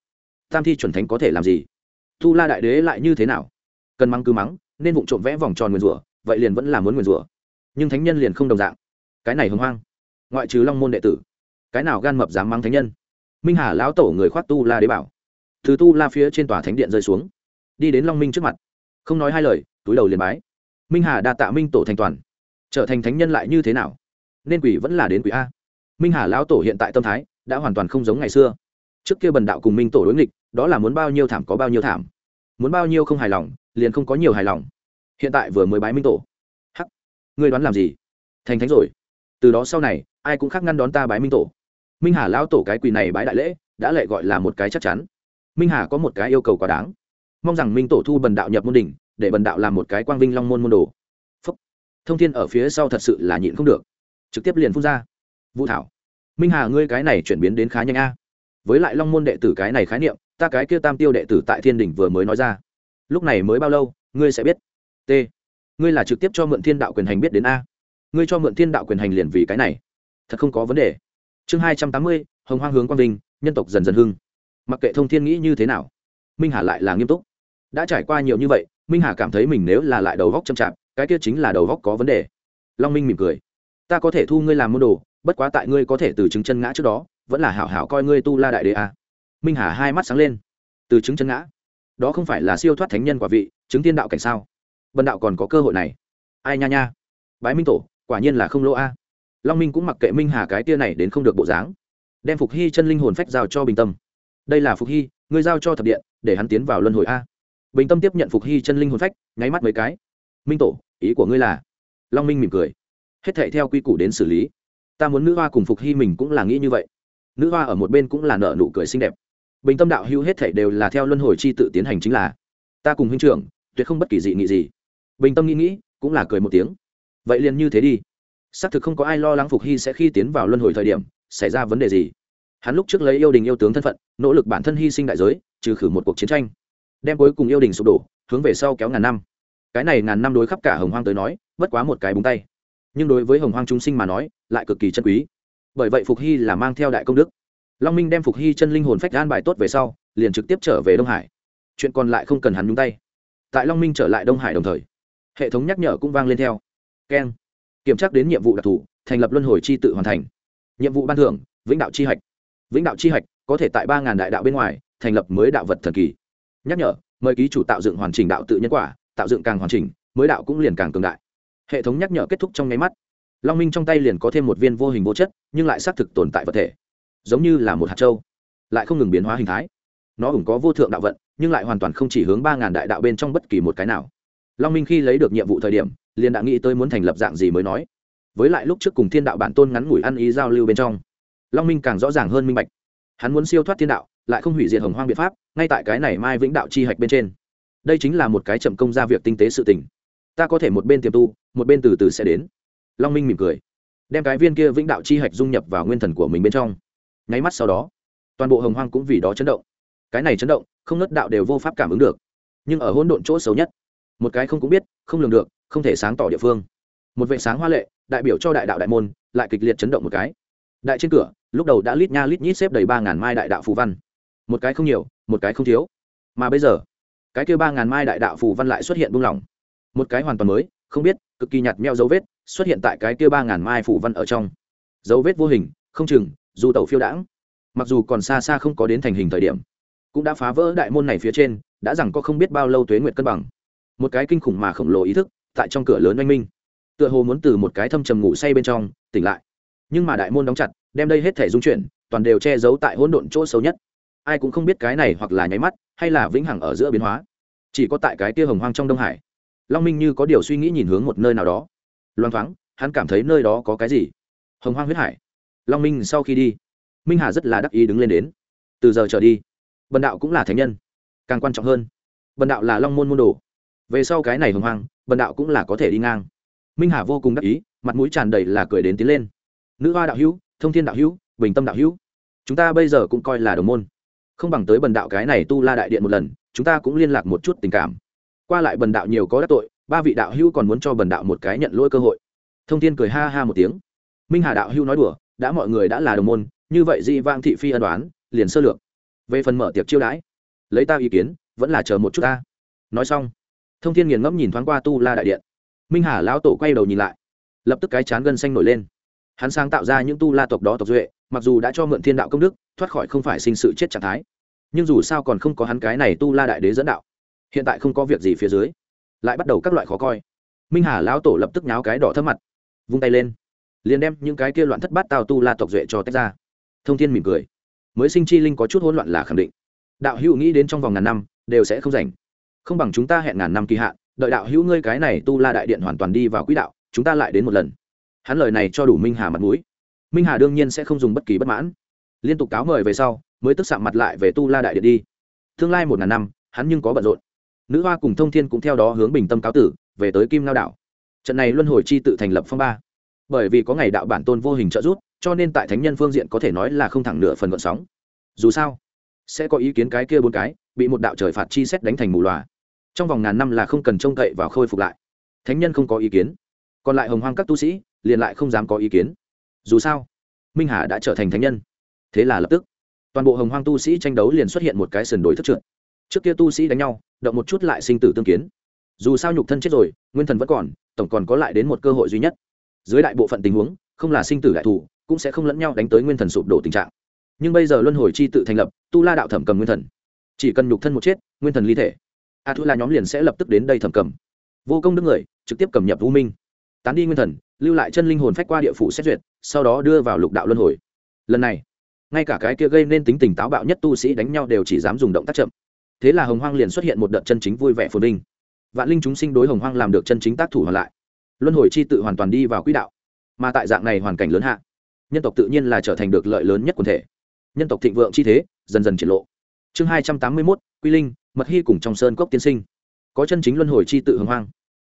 tam thi chuẩn thánh có thể làm gì tu la đại đế lại như thế nào cần mắng cứ mắng, nên vụ trộm vẽ vòng tròn nguyền rủa, vậy liền vẫn là muốn nguyền rủa. Nhưng thánh nhân liền không đồng dạng. Cái này hưng hoang. Ngoại trừ long môn đệ tử, cái nào gan mập dám mắng thánh nhân? Minh hà lão tổ người khoác tu la đế bảo. Thứ tu la phía trên tòa thánh điện rơi xuống. Đi đến long minh trước mặt. Không nói hai lời, túi đầu liền bái. Minh hà đa tạ minh tổ thành toàn. Trở thành thánh nhân lại như thế nào? Nên quỷ vẫn là đến quỷ a. Minh hà lão tổ hiện tại tâm thái đã hoàn toàn không giống ngày xưa. Trước kia bần đạo cùng minh tổ đối nghịch, đó là muốn bao nhiêu thảm có bao nhiêu thảm. Muốn bao nhiêu không hài lòng liền không có nhiều hài lòng. Hiện tại vừa mới bái minh tổ. Hắc, ngươi đoán làm gì? Thành thánh rồi. Từ đó sau này, ai cũng khác ngăn đón ta bái minh tổ. Minh hà lão tổ cái quỳ này bái đại lễ, đã lại gọi là một cái chắc chắn. Minh hà có một cái yêu cầu quá đáng. Mong rằng minh tổ thu bần đạo nhập môn đỉnh, để bần đạo làm một cái quang vinh long môn môn đồ. Phúc. thông thiên ở phía sau thật sự là nhịn không được. Trực tiếp liền phun ra. Vũ thảo. Minh hà, ngươi cái này chuyển biến đến khá nhanh a. Với lại long môn đệ tử cái này khái niệm, ta cái kia tam tiêu đệ tử tại thiên đỉnh vừa mới nói ra lúc này mới bao lâu, ngươi sẽ biết. T. Ngươi là trực tiếp cho mượn thiên đạo quyền hành biết đến a. Ngươi cho mượn thiên đạo quyền hành liền vì cái này. Thật không có vấn đề. Chương hai trăm tám mươi, hồng hoang hướng quang vinh, nhân tộc dần dần hưng. Mặc kệ thông thiên nghĩ như thế nào, minh hà lại là nghiêm túc. Đã trải qua nhiều như vậy, minh hà cảm thấy mình nếu là lại đầu góc chậm chạp, cái kia chính là đầu góc có vấn đề. Long minh mỉm cười. Ta có thể thu ngươi làm môn đồ, bất quá tại ngươi có thể từ chứng chân ngã trước đó, vẫn là hảo hảo coi ngươi tu la đại đế à. minh hà hai mắt sáng lên. Từ chứng chân ngã? Đó không phải là siêu thoát thánh nhân quả vị, chứng tiên đạo cảnh sao? Vân đạo còn có cơ hội này. Ai nha nha. Bái minh tổ, quả nhiên là không lỗ a. Long minh cũng mặc kệ minh hà cái tia này đến không được bộ dáng. Đem phục hy chân linh hồn phách giao cho bình tâm. Đây là phục hy, ngươi giao cho thập điện, để hắn tiến vào luân hồi a. Bình tâm tiếp nhận phục hy chân linh hồn phách, nháy mắt mấy cái. Minh tổ, ý của ngươi là? Long minh mỉm cười. Hết thệ theo quy củ đến xử lý. Ta muốn nữ hoa cùng phục hy mình cũng là nghĩ như vậy. Nữ hoa ở một bên cũng là nợ nụ cười xinh đẹp bình tâm đạo hữu hết thảy đều là theo luân hồi chi tự tiến hành chính là. Ta cùng huynh trưởng, tuyệt không bất kỳ dị nghị gì. Bình tâm nghĩ nghĩ, cũng là cười một tiếng. Vậy liền như thế đi. Xác thực không có ai lo lắng phục hy sẽ khi tiến vào luân hồi thời điểm, xảy ra vấn đề gì. Hắn lúc trước lấy yêu đình yêu tướng thân phận, nỗ lực bản thân hy sinh đại giới, trừ khử một cuộc chiến tranh. Đem cuối cùng yêu đình sụp đổ, hướng về sau kéo ngàn năm. Cái này ngàn năm đối khắp cả hồng hoang tới nói, bất quá một cái búng tay. Nhưng đối với hồng hoang chúng sinh mà nói, lại cực kỳ chân quý. Bởi vậy phục hy là mang theo đại công đức long minh đem phục hy chân linh hồn phách gan bài tốt về sau, liền trực tiếp trở về đông hải. Chuyện còn lại không cần hắn nhúng tay. Tại long minh trở lại đông hải đồng thời, hệ thống nhắc nhở cũng vang lên theo. Keng. Kiểm tra đến nhiệm vụ đặc thù, thành lập luân hồi chi tự hoàn thành. Nhiệm vụ ban thưởng, vĩnh đạo chi hạch. Vĩnh đạo chi hạch có thể tại ba ngàn đại đạo bên ngoài, thành lập mới đạo vật thần kỳ. Nhắc nhở, mời ký chủ tạo dựng hoàn chỉnh đạo tự nhân quả, tạo dựng càng hoàn chỉnh, mới đạo cũng liền càng cường đại. Hệ thống nhắc nhở kết thúc trong nháy mắt. Long minh trong tay liền có thêm một viên vô hình vô chất, nhưng lại xác thực tồn tại vật thể giống như là một hạt châu, lại không ngừng biến hóa hình thái. Nó ủng có vô thượng đạo vận, nhưng lại hoàn toàn không chỉ hướng ba ngàn đại đạo bên trong bất kỳ một cái nào. Long minh khi lấy được nhiệm vụ thời điểm, liền đã nghĩ tới muốn thành lập dạng gì mới nói. Với lại lúc trước cùng thiên đạo bản tôn ngắn ngủi ăn ý giao lưu bên trong, long minh càng rõ ràng hơn minh bạch. Hắn muốn siêu thoát thiên đạo, lại không hủy diệt hồng hoang biện pháp, ngay tại cái này mai vĩnh đạo chi hạch bên trên. Đây chính là một cái chậm công ra việc tinh tế sự tình. Ta có thể một bên tiềm tu, một bên từ từ sẽ đến. Long minh mỉm cười, đem cái viên kia vĩnh đạo chi hạch dung nhập vào nguyên thần của mình bên trong nháy mắt sau đó, toàn bộ hồng hoang cũng vì đó chấn động. Cái này chấn động, không nớt đạo đều vô pháp cảm ứng được. Nhưng ở hỗn độn chỗ xấu nhất, một cái không cũng biết, không lường được, không thể sáng tỏ địa phương. Một vệ sáng hoa lệ, đại biểu cho đại đạo đại môn, lại kịch liệt chấn động một cái. Đại trên cửa, lúc đầu đã lít nha lít nhít xếp đầy ba ngàn mai đại đạo phù văn. Một cái không nhiều, một cái không thiếu. Mà bây giờ, cái kia ba ngàn mai đại đạo phù văn lại xuất hiện buông lỏng. Một cái hoàn toàn mới, không biết, cực kỳ nhạt meo dấu vết, xuất hiện tại cái kia ba ngàn mai phù văn ở trong. Dấu vết vô hình, không chừng dù tàu phiêu đãng, mặc dù còn xa xa không có đến thành hình thời điểm, cũng đã phá vỡ đại môn này phía trên, đã rằng có không biết bao lâu tuế nguyệt cân bằng. Một cái kinh khủng mà khổng lồ ý thức tại trong cửa lớn oanh minh. Tựa hồ muốn từ một cái thâm trầm ngủ say bên trong tỉnh lại. Nhưng mà đại môn đóng chặt, đem đây hết thể dung chuyển, toàn đều che giấu tại hỗn độn chỗ xấu nhất. Ai cũng không biết cái này hoặc là nháy mắt, hay là vĩnh hằng ở giữa biến hóa. Chỉ có tại cái tia hồng hoang trong đông hải, long minh như có điều suy nghĩ nhìn hướng một nơi nào đó. Loang thoáng, hắn cảm thấy nơi đó có cái gì? Hồng hoang huyết hải long minh sau khi đi, minh hà rất là đắc ý đứng lên đến. Từ giờ trở đi, bần đạo cũng là thánh nhân, càng quan trọng hơn, bần đạo là long môn môn đồ. Về sau cái này hồng hoang, bần đạo cũng là có thể đi ngang. Minh hà vô cùng đắc ý, mặt mũi tràn đầy là cười đến tiến lên. Nữ hoa đạo hữu, thông thiên đạo hữu, bình tâm đạo hữu, chúng ta bây giờ cũng coi là đồng môn. Không bằng tới bần đạo cái này tu la đại điện một lần, chúng ta cũng liên lạc một chút tình cảm. Qua lại bần đạo nhiều có đắc tội, ba vị đạo hữu còn muốn cho bần đạo một cái nhận lỗi cơ hội. Thông thiên cười ha ha một tiếng. Minh hà đạo hữu nói đùa đã mọi người đã là đồng môn, như vậy di vang thị phi ân đoán, liền sơ lược. Về phần mở tiệc chiêu đãi, lấy ta ý kiến, vẫn là chờ một chút ta. Nói xong, thông thiên nghiền ngẫm nhìn thoáng qua tu la đại điện. Minh hà lão tổ quay đầu nhìn lại, lập tức cái chán gân xanh nổi lên. Hắn sáng tạo ra những tu la tộc đó tộc duệ, mặc dù đã cho mượn thiên đạo công đức, thoát khỏi không phải sinh sự chết trạng thái, nhưng dù sao còn không có hắn cái này tu la đại đế dẫn đạo, hiện tại không có việc gì phía dưới, lại bắt đầu các loại khó coi. Minh hà lão tổ lập tức nháo cái đỏ thấp mặt, vung tay lên liền đem những cái kia loạn thất bát tào tu la tộc duệ cho tách ra. Thông thiên mỉm cười. Mới sinh chi linh có chút hỗn loạn là khẳng định. Đạo hữu nghĩ đến trong vòng ngàn năm, đều sẽ không rảnh. Không bằng chúng ta hẹn ngàn năm kỳ hạn, đợi đạo hữu ngươi cái này tu la đại điện hoàn toàn đi vào quỹ đạo, chúng ta lại đến một lần. Hắn lời này cho đủ minh hà mặt mũi. Minh hà đương nhiên sẽ không dùng bất kỳ bất mãn. Liên tục cáo mời về sau, mới tức sạm mặt lại về tu la đại điện đi. Tương lai một ngàn năm, hắn nhưng có bận rộn. Nữ hoa cùng thông thiên cũng theo đó hướng bình tâm cáo tử, về tới kim lao đảo. Trận này luân hồi chi tự thành lập phong ba bởi vì có ngày đạo bản tôn vô hình trợ giúp, cho nên tại thánh nhân phương diện có thể nói là không thẳng nửa phần gợn sóng. Dù sao, sẽ có ý kiến cái kia bốn cái, bị một đạo trời phạt chi xét đánh thành mù loà. Trong vòng ngàn năm là không cần trông cậy vào khôi phục lại. Thánh nhân không có ý kiến. Còn lại hồng hoang các tu sĩ, liền lại không dám có ý kiến. Dù sao, minh hà đã trở thành thánh nhân. Thế là lập tức, toàn bộ hồng hoang tu sĩ tranh đấu liền xuất hiện một cái sườn đối thất trượt. Trước kia tu sĩ đánh nhau, động một chút lại sinh tử tương kiến. Dù sao nhục thân chết rồi, nguyên thần vẫn còn, tổng còn có lại đến một cơ hội duy nhất dưới đại bộ phận tình huống, không là sinh tử đại thủ cũng sẽ không lẫn nhau đánh tới nguyên thần sụp đổ tình trạng. Nhưng bây giờ luân hồi chi tự thành lập, tu la đạo thẩm cầm nguyên thần. Chỉ cần nhục thân một chết, nguyên thần ly thể. A thu la nhóm liền sẽ lập tức đến đây thẩm cầm. Vô công đức người, trực tiếp cầm nhập vũ minh. Tán đi nguyên thần, lưu lại chân linh hồn phách qua địa phủ xét duyệt, sau đó đưa vào lục đạo luân hồi. Lần này, ngay cả cái kia gây nên tính tình táo bạo nhất tu sĩ đánh nhau đều chỉ dám dùng động tác chậm. Thế là hồng hoang liền xuất hiện một đợt chân chính vui vẻ phồn vinh. Vạn linh chúng sinh đối hồng hoang làm được chân chính tác thủ hoàn lại luân hồi chi tự hoàn toàn đi vào quỹ đạo, mà tại dạng này hoàn cảnh lớn hạ, nhân tộc tự nhiên là trở thành được lợi lớn nhất quần thể. Nhân tộc thịnh vượng chi thế dần dần triển lộ. Chương hai trăm tám mươi mốt, quy linh, mật hy cùng trong sơn cốc tiên sinh. Có chân chính luân hồi chi tự hưng hoang.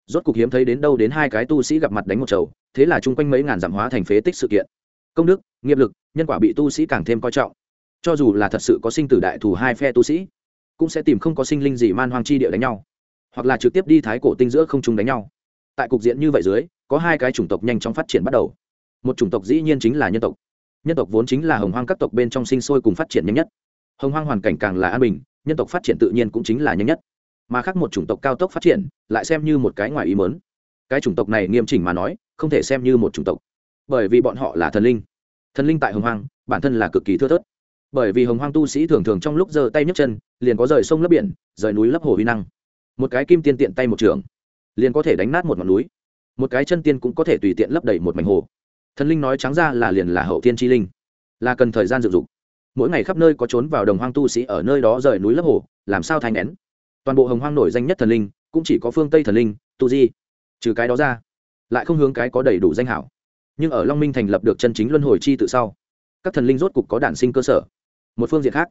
Rốt cục hiếm thấy đến đâu đến hai cái tu sĩ gặp mặt đánh một chầu, thế là chung quanh mấy ngàn giảm hóa thành phế tích sự kiện. Công đức, nghiệp lực, nhân quả bị tu sĩ càng thêm coi trọng. Cho dù là thật sự có sinh tử đại thù hai phe tu sĩ, cũng sẽ tìm không có sinh linh gì man hoang chi địa đánh nhau, hoặc là trực tiếp đi thái cổ tinh giữa không chúng đánh nhau tại cục diện như vậy dưới, có hai cái chủng tộc nhanh chóng phát triển bắt đầu. Một chủng tộc dĩ nhiên chính là nhân tộc. Nhân tộc vốn chính là hồng hoang các tộc bên trong sinh sôi cùng phát triển nhanh nhất. Hồng hoang hoàn cảnh càng là an bình, nhân tộc phát triển tự nhiên cũng chính là nhanh nhất. Mà khác một chủng tộc cao tốc phát triển, lại xem như một cái ngoài ý mớn cái chủng tộc này nghiêm chỉnh mà nói, không thể xem như một chủng tộc. Bởi vì bọn họ là thần linh. Thần linh tại hồng hoang, bản thân là cực kỳ thưa thớt. Bởi vì hồng hoang tu sĩ thường thường trong lúc giơ tay nhấc chân, liền có rời sông lấp biển, rời núi lấp hồ huy năng. Một cái kim tiên tiện tay một trường liền có thể đánh nát một ngọn núi. Một cái chân tiên cũng có thể tùy tiện lấp đầy một mảnh hồ. Thần linh nói trắng ra là liền là hậu tiên tri linh. Là cần thời gian dựng dục. Mỗi ngày khắp nơi có trốn vào đồng hoang tu sĩ ở nơi đó rời núi lấp hồ, làm sao thành nén toàn bộ hồng hoang nổi danh nhất thần linh, cũng chỉ có phương tây thần linh, tu di. Trừ cái đó ra, lại không hướng cái có đầy đủ danh hảo. Nhưng ở long minh thành lập được chân chính luân hồi chi tự sau, các thần linh rốt cục có đản sinh cơ sở. Một phương diện khác,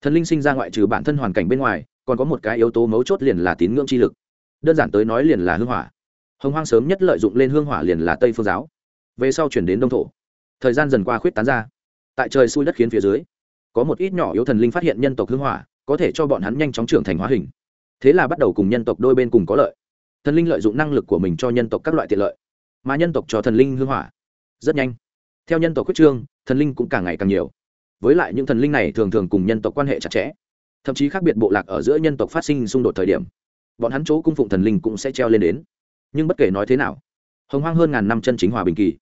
thần linh sinh ra ngoại trừ bản thân hoàn cảnh bên ngoài, còn có một cái yếu tố mấu chốt liền là tín ngưỡng chi lực đơn giản tới nói liền là hương hỏa. Hồng hoang sớm nhất lợi dụng lên hương hỏa liền là tây phương giáo. Về sau chuyển đến đông thổ. Thời gian dần qua khuyết tán ra. Tại trời xui đất khiến phía dưới, có một ít nhỏ yếu thần linh phát hiện nhân tộc hương hỏa, có thể cho bọn hắn nhanh chóng trưởng thành hóa hình. Thế là bắt đầu cùng nhân tộc đôi bên cùng có lợi. Thần linh lợi dụng năng lực của mình cho nhân tộc các loại tiện lợi, mà nhân tộc cho thần linh hương hỏa. Rất nhanh, theo nhân tộc quyết trương, thần linh cũng càng ngày càng nhiều. Với lại những thần linh này thường thường cùng nhân tộc quan hệ chặt chẽ, thậm chí khác biệt bộ lạc ở giữa nhân tộc phát sinh xung đột thời điểm bọn hắn chỗ cung phụng thần linh cũng sẽ treo lên đến. Nhưng bất kể nói thế nào, hồng hoang hơn ngàn năm chân chính hòa bình kỳ,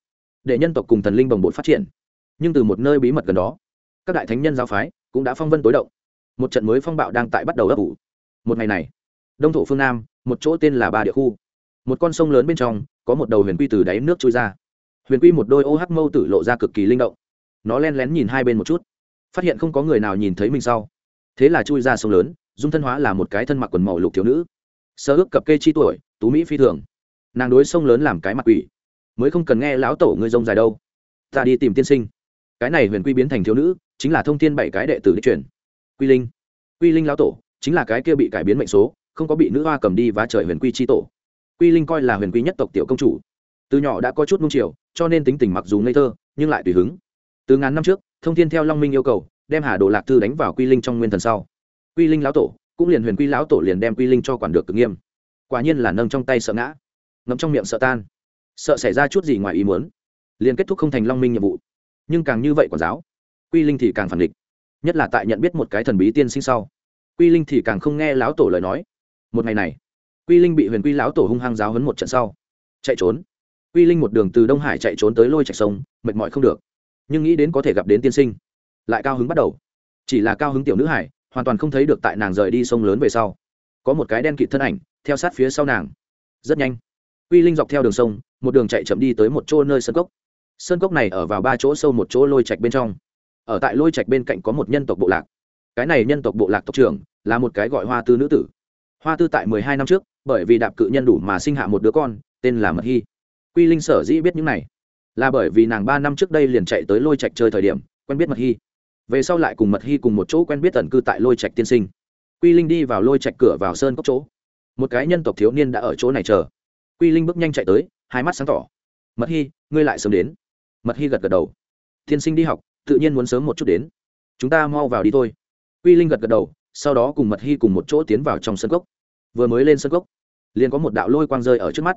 để nhân tộc cùng thần linh bồng bột phát triển. Nhưng từ một nơi bí mật gần đó, các đại thánh nhân giáo phái cũng đã phong vân tối động. Một trận mới phong bạo đang tại bắt đầu ấp ủ. Một ngày này, đông thổ phương nam, một chỗ tên là ba địa khu. Một con sông lớn bên trong, có một đầu huyền quy từ đáy nước trôi ra. Huyền quy một đôi ô hắc mâu tử lộ ra cực kỳ linh động. Nó len lén nhìn hai bên một chút, phát hiện không có người nào nhìn thấy mình sau. Thế là chui ra sông lớn, dung thân hóa là một cái thân mặc quần màu lục thiếu nữ sơ ước cập kê chi tuổi, tú mỹ phi thường. Nàng đối sông lớn làm cái mặt quỷ. Mới không cần nghe lão tổ ngươi rông dài đâu. Ta đi tìm tiên sinh. Cái này huyền quy biến thành thiếu nữ, chính là thông tin bảy cái đệ tử đi chuyển quy linh. Quy linh lão tổ, chính là cái kia bị cải biến mệnh số, không có bị nữ hoa cầm đi và trời huyền quy chi tổ. Quy linh coi là huyền quy nhất tộc tiểu công chủ. Từ nhỏ đã có chút nung chiều, cho nên tính tình mặc dù ngây thơ, nhưng lại tùy hứng. Từ ngàn năm trước, thông thiên theo long minh yêu cầu, đem hà đồ lạc thư đánh vào quy linh trong nguyên thần sau. Quy linh lão tổ cũng liền huyền quy lão tổ liền đem quy linh cho quản được cực nghiêm. Quả nhiên là nâng trong tay sợ ngã, ngậm trong miệng sợ tan. Sợ xảy ra chút gì ngoài ý muốn, liền kết thúc không thành long minh nhiệm vụ. Nhưng càng như vậy quản giáo, quy linh thì càng phản địch nhất là tại nhận biết một cái thần bí tiên sinh sau. Quy linh thì càng không nghe lão tổ lời nói. Một ngày này, quy linh bị huyền quy lão tổ hung hăng giáo hấn một trận sau, chạy trốn. Quy linh một đường từ đông hải chạy trốn tới lôi chạy sông, mệt mỏi không được, nhưng nghĩ đến có thể gặp đến tiên sinh, lại cao hứng bắt đầu. Chỉ là cao hứng tiểu nữ hải hoàn toàn không thấy được tại nàng rời đi sông lớn về sau. Có một cái đen kịt thân ảnh, theo sát phía sau nàng. Rất nhanh quy linh dọc theo đường sông, một đường chạy chậm đi tới một chỗ nơi sơn cốc. Sơn cốc này ở vào ba chỗ sâu một chỗ lôi trạch bên trong. Ở tại lôi trạch bên cạnh có một nhân tộc bộ lạc. Cái này nhân tộc bộ lạc tộc trưởng là một cái gọi hoa tư nữ tử. Hoa tư tại mười hai năm trước, bởi vì đạp cự nhân đủ mà sinh hạ một đứa con, tên là mật hy. Quy linh sở dĩ biết những này là bởi vì nàng ba năm trước đây liền chạy tới lôi trạch chơi thời điểm, quen biết mật hy về sau lại cùng mật hy cùng một chỗ quen biết tần cư tại lôi trạch tiên sinh. Quy linh đi vào lôi trạch cửa vào sơn cốc chỗ. Một cái nhân tộc thiếu niên đã ở chỗ này chờ. Quy linh bước nhanh chạy tới, hai mắt sáng tỏ. Mật hy, ngươi lại sớm đến. Mật hy gật gật đầu. Tiên sinh đi học, tự nhiên muốn sớm một chút đến. Chúng ta mau vào đi thôi. Quy linh gật gật đầu, sau đó cùng mật hy cùng một chỗ tiến vào trong sân cốc. Vừa mới lên sân cốc, liền có một đạo lôi quang rơi ở trước mắt.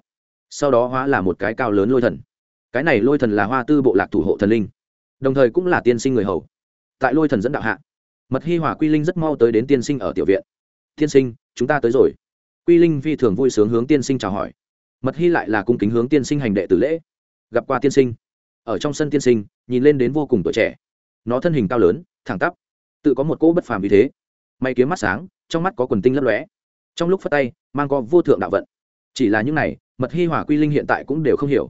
Sau đó hóa là một cái cao lớn lôi thần. Cái này lôi thần là hoa tư bộ lạc thủ hộ thần linh, đồng thời cũng là tiên sinh người hầu tại lôi thần dẫn đạo hạ. Mật hy hỏa quy linh rất mau tới đến tiên sinh ở tiểu viện. Tiên sinh, chúng ta tới rồi. Quy linh phi thường vui sướng hướng tiên sinh chào hỏi. Mật hy lại là cung kính hướng tiên sinh hành đệ tử lễ. Gặp qua tiên sinh. Ở trong sân tiên sinh, nhìn lên đến vô cùng tuổi trẻ. Nó thân hình cao lớn, thẳng tắp, tự có một cỗ bất phàm vì thế. May kiếm mắt sáng, trong mắt có quần tinh lấp lóe. Trong lúc phát tay, mang có vô thượng đạo vận. Chỉ là những này, mật hy hỏa quy linh hiện tại cũng đều không hiểu.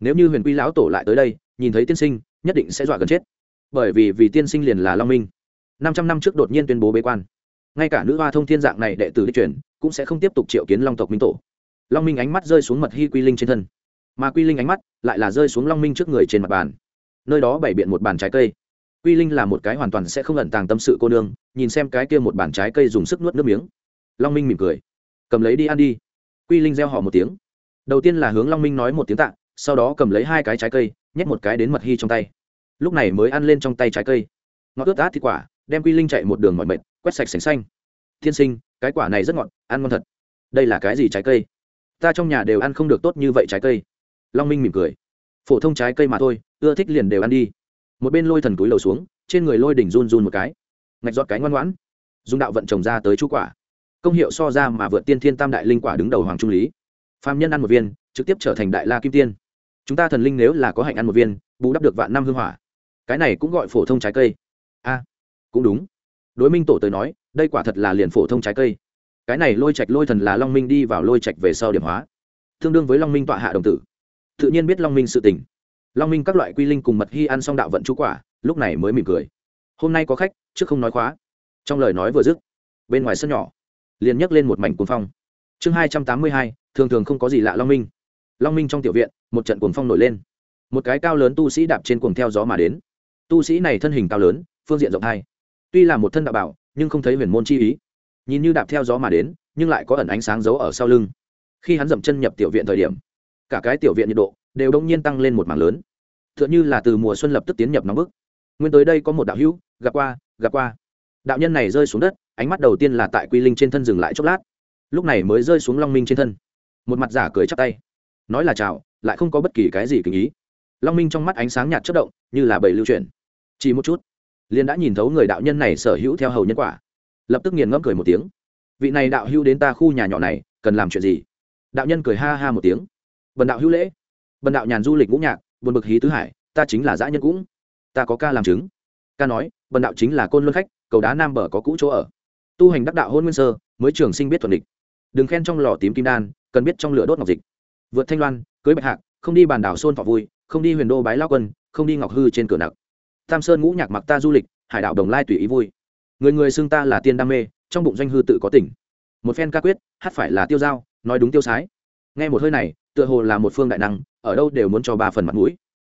Nếu như huyền quy lão tổ lại tới đây, nhìn thấy tiên sinh, nhất định sẽ dọa gần chết bởi vì vì tiên sinh liền là long minh. Năm trăm năm trước đột nhiên tuyên bố bế quan. Ngay cả nữ hoa thông thiên dạng này đệ tử đi chuyển, cũng sẽ không tiếp tục triệu kiến long tộc minh tổ. Long minh ánh mắt rơi xuống mật hy quy linh trên thân. Mà quy linh ánh mắt lại là rơi xuống long minh trước người trên mặt bàn. Nơi đó bày biện một bàn trái cây. Quy linh là một cái hoàn toàn sẽ không ẩn tàng tâm sự cô nương, nhìn xem cái kia một bàn trái cây dùng sức nuốt nước miếng. Long minh mỉm cười. Cầm lấy đi ăn đi. Quy linh gieo họ một tiếng. Đầu tiên là hướng long minh nói một tiếng tạ, sau đó cầm lấy hai cái trái cây, nhét một cái đến mật hy trong tay lúc này mới ăn lên trong tay trái cây. Ngọt ướt át thịt quả, đem quy linh chạy một đường mọi mệt, quét sạch sành xanh. Thiên sinh, cái quả này rất ngọt, ăn ngon thật. Đây là cái gì trái cây? Ta trong nhà đều ăn không được tốt như vậy trái cây. Long minh mỉm cười. Phổ thông trái cây mà thôi, ưa thích liền đều ăn đi. Một bên lôi thần túi lầu xuống, trên người lôi đỉnh run run một cái. Ngạch giọt cái ngoan ngoãn. Dùng đạo vận trồng ra tới chú quả. Công hiệu so ra mà vượt tiên thiên tam đại linh quả đứng đầu hoàng trung lý. Phạm nhân ăn một viên, trực tiếp trở thành đại la kim tiên. Chúng ta thần linh nếu là có hạnh ăn một viên, bù đắp được vạn năm hương hỏa cái này cũng gọi phổ thông trái cây. A cũng đúng. Đối minh tổ tới nói, đây quả thật là liền phổ thông trái cây. Cái này lôi trạch lôi thần là long minh đi vào lôi trạch về sau điểm hóa. Tương đương với long minh tọa hạ đồng tử. Tự nhiên biết long minh sự tình. Long minh các loại quy linh cùng mật hy ăn xong đạo vận chú quả, lúc này mới mỉm cười. Hôm nay có khách, trước không nói khóa. Trong lời nói vừa dứt, bên ngoài sân nhỏ, liền nhấc lên một mảnh cuồng phong. Chương hai trăm tám mươi hai, thường thường không có gì lạ long minh. Long minh trong tiểu viện, một trận cuồng phong nổi lên. Một cái cao lớn tu sĩ đạp trên cuồng theo gió mà đến tu sĩ này thân hình cao lớn, phương diện rộng hai tuy là một thân đạo bảo, nhưng không thấy huyền môn chi ý. Nhìn như đạp theo gió mà đến, nhưng lại có ẩn ánh sáng giấu ở sau lưng. Khi hắn dậm chân nhập tiểu viện thời điểm, cả cái tiểu viện nhiệt độ đều đông nhiên tăng lên một mảng lớn. T h ư ợ n h ư là từ mùa xuân lập tức tiến nhập nóng bức. Nguyên tới đây có một đạo hữu, gặp qua gặp qua. Đạo nhân này rơi xuống đất, ánh mắt đầu tiên là tại quy linh trên thân dừng lại chốc lát. Lúc này mới rơi xuống long minh trên thân. Một mặt giả cười chắp tay. Nói là chào, lại không có bất kỳ cái gì kinh ý. Long minh trong mắt ánh sáng nhạt chất động, như là bầy lưu chuyển chỉ một chút. Liền đã nhìn thấu người đạo nhân này sở hữu theo hầu nhân quả. Lập tức nghiền ngẫm cười một tiếng. Vị này đạo hữu đến ta khu nhà nhỏ này, cần làm chuyện gì? Đạo nhân cười ha ha một tiếng. Bần đạo hữu lễ. Bần đạo nhàn du lịch ngũ nhạc, buồn bực hí tứ hải, ta chính là dã nhân cũng. Ta có ca làm chứng. Ca nói, bần đạo chính là côn luân khách, cầu đá nam bờ có cũ chỗ ở. Tu hành đắc đạo hôn nguyên sơ, mới trường sinh biết thuận địch. Đừng khen trong lò tím kim đan, cần biết trong lửa đốt ngọc dịch. Vượt thanh loan, cưới bạch hạc, không đi bàn đảo xôn phỏ vui, không đi huyền đô bái lao quân, không đi ngọc hư trên cửa nặc tam sơn ngũ nhạc mặc ta du lịch, hải đảo đồng lai tùy ý vui. Người người xưng ta là tiên đam mê, trong bụng doanh hư tự có tỉnh. Một phen ca quyết, hát phải là tiêu dao, nói đúng tiêu sái. Nghe một hơi này, tựa hồ là một phương đại năng, ở đâu đều muốn cho ba phần mặt mũi.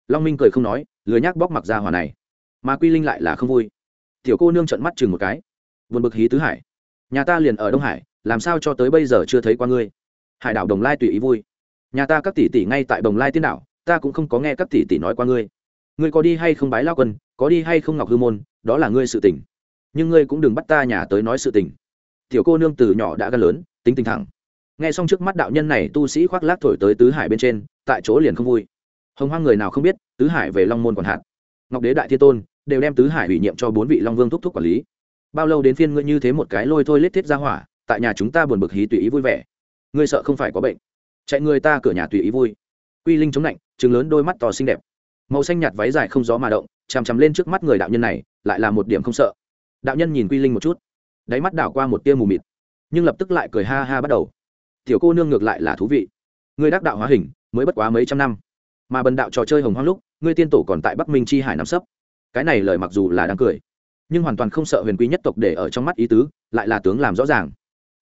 Long minh cười không nói, lười nhác bóc mặc ra hòa này. Mà quy linh lại là không vui. Tiểu cô nương trận mắt chừng một cái. Vượt bực hí tứ hải. Nhà ta liền ở đông hải, làm sao cho tới bây giờ chưa thấy qua ngươi? Hải đảo đồng lai tùy ý vui. Nhà ta các tỷ tỷ ngay tại đồng lai tiên đảo, ta cũng không có nghe các tỷ tỷ nói qua ngươi ngươi có đi hay không bái lao quân, có đi hay không ngọc hư môn, đó là ngươi sự tình. Nhưng ngươi cũng đừng bắt ta nhà tới nói sự tình. Tiểu cô nương từ nhỏ đã gần lớn, tính tình thẳng. Nghe xong trước mắt đạo nhân này, tu sĩ khoác lác thổi tới tứ hải bên trên, tại chỗ liền không vui. Hồng hoang người nào không biết, tứ hải về long môn còn hạn. Ngọc đế đại thiên tôn, đều đem tứ hải ủy nhiệm cho bốn vị long vương thúc thúc quản lý. Bao lâu đến phiên ngươi như thế một cái lôi thôi lết thiết ra hỏa, tại nhà chúng ta buồn bực hí tùy ý vui vẻ. Ngươi sợ không phải có bệnh. Chạy người ta cửa nhà tùy ý vui. Quy linh chống lạnh chứng lớn đôi mắt to xinh đẹp màu xanh nhạt váy dài không gió mà động, chằm chằm lên trước mắt người đạo nhân này, lại là một điểm không sợ. Đạo nhân nhìn quy linh một chút, đáy mắt đảo qua một tia mù mịt, nhưng lập tức lại cười ha ha bắt đầu. Tiểu cô nương ngược lại là thú vị. Ngươi đắc đạo hóa hình, mới bất quá mấy trăm năm. Mà bần đạo trò chơi hồng hoang lúc ngươi tiên tổ còn tại bắc minh chi hải nằm sấp. Cái này lời mặc dù là đang cười, nhưng hoàn toàn không sợ huyền quý nhất tộc để ở trong mắt ý tứ, lại là tướng làm rõ ràng.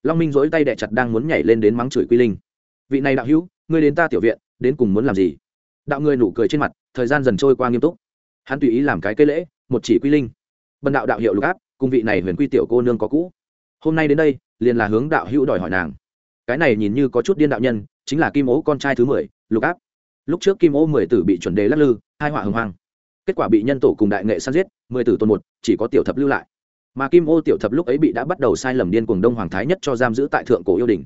Long minh dỗi tay đẻ chặt đang muốn nhảy lên đến mắng chửi quy linh. Vị này đạo hữu, ngươi đến ta tiểu viện, đến cùng muốn làm gì? Đạo ngươi nụ cười trên mặt thời gian dần trôi qua nghiêm túc. Hắn tùy ý làm cái cây lễ, một chỉ quy linh. Bần đạo đạo hiệu lục áp, cùng vị này huyền quy tiểu cô nương có cũ. Hôm nay đến đây, liền là hướng đạo hữu đòi hỏi nàng. Cái này nhìn như có chút điên đạo nhân, chính là kim ố con trai thứ mười, lục áp. Lúc trước kim ố mười tử bị chuẩn đề lắc lư hai họa hưng hoang. Kết quả bị nhân tổ cùng đại nghệ săn giết, mười tử tôn một, chỉ có tiểu thập lưu lại. Mà kim ô tiểu thập lúc ấy bị đã bắt đầu sai lầm điên cuồng đông hoàng thái nhất cho giam giữ tại thượng cổ yêu đình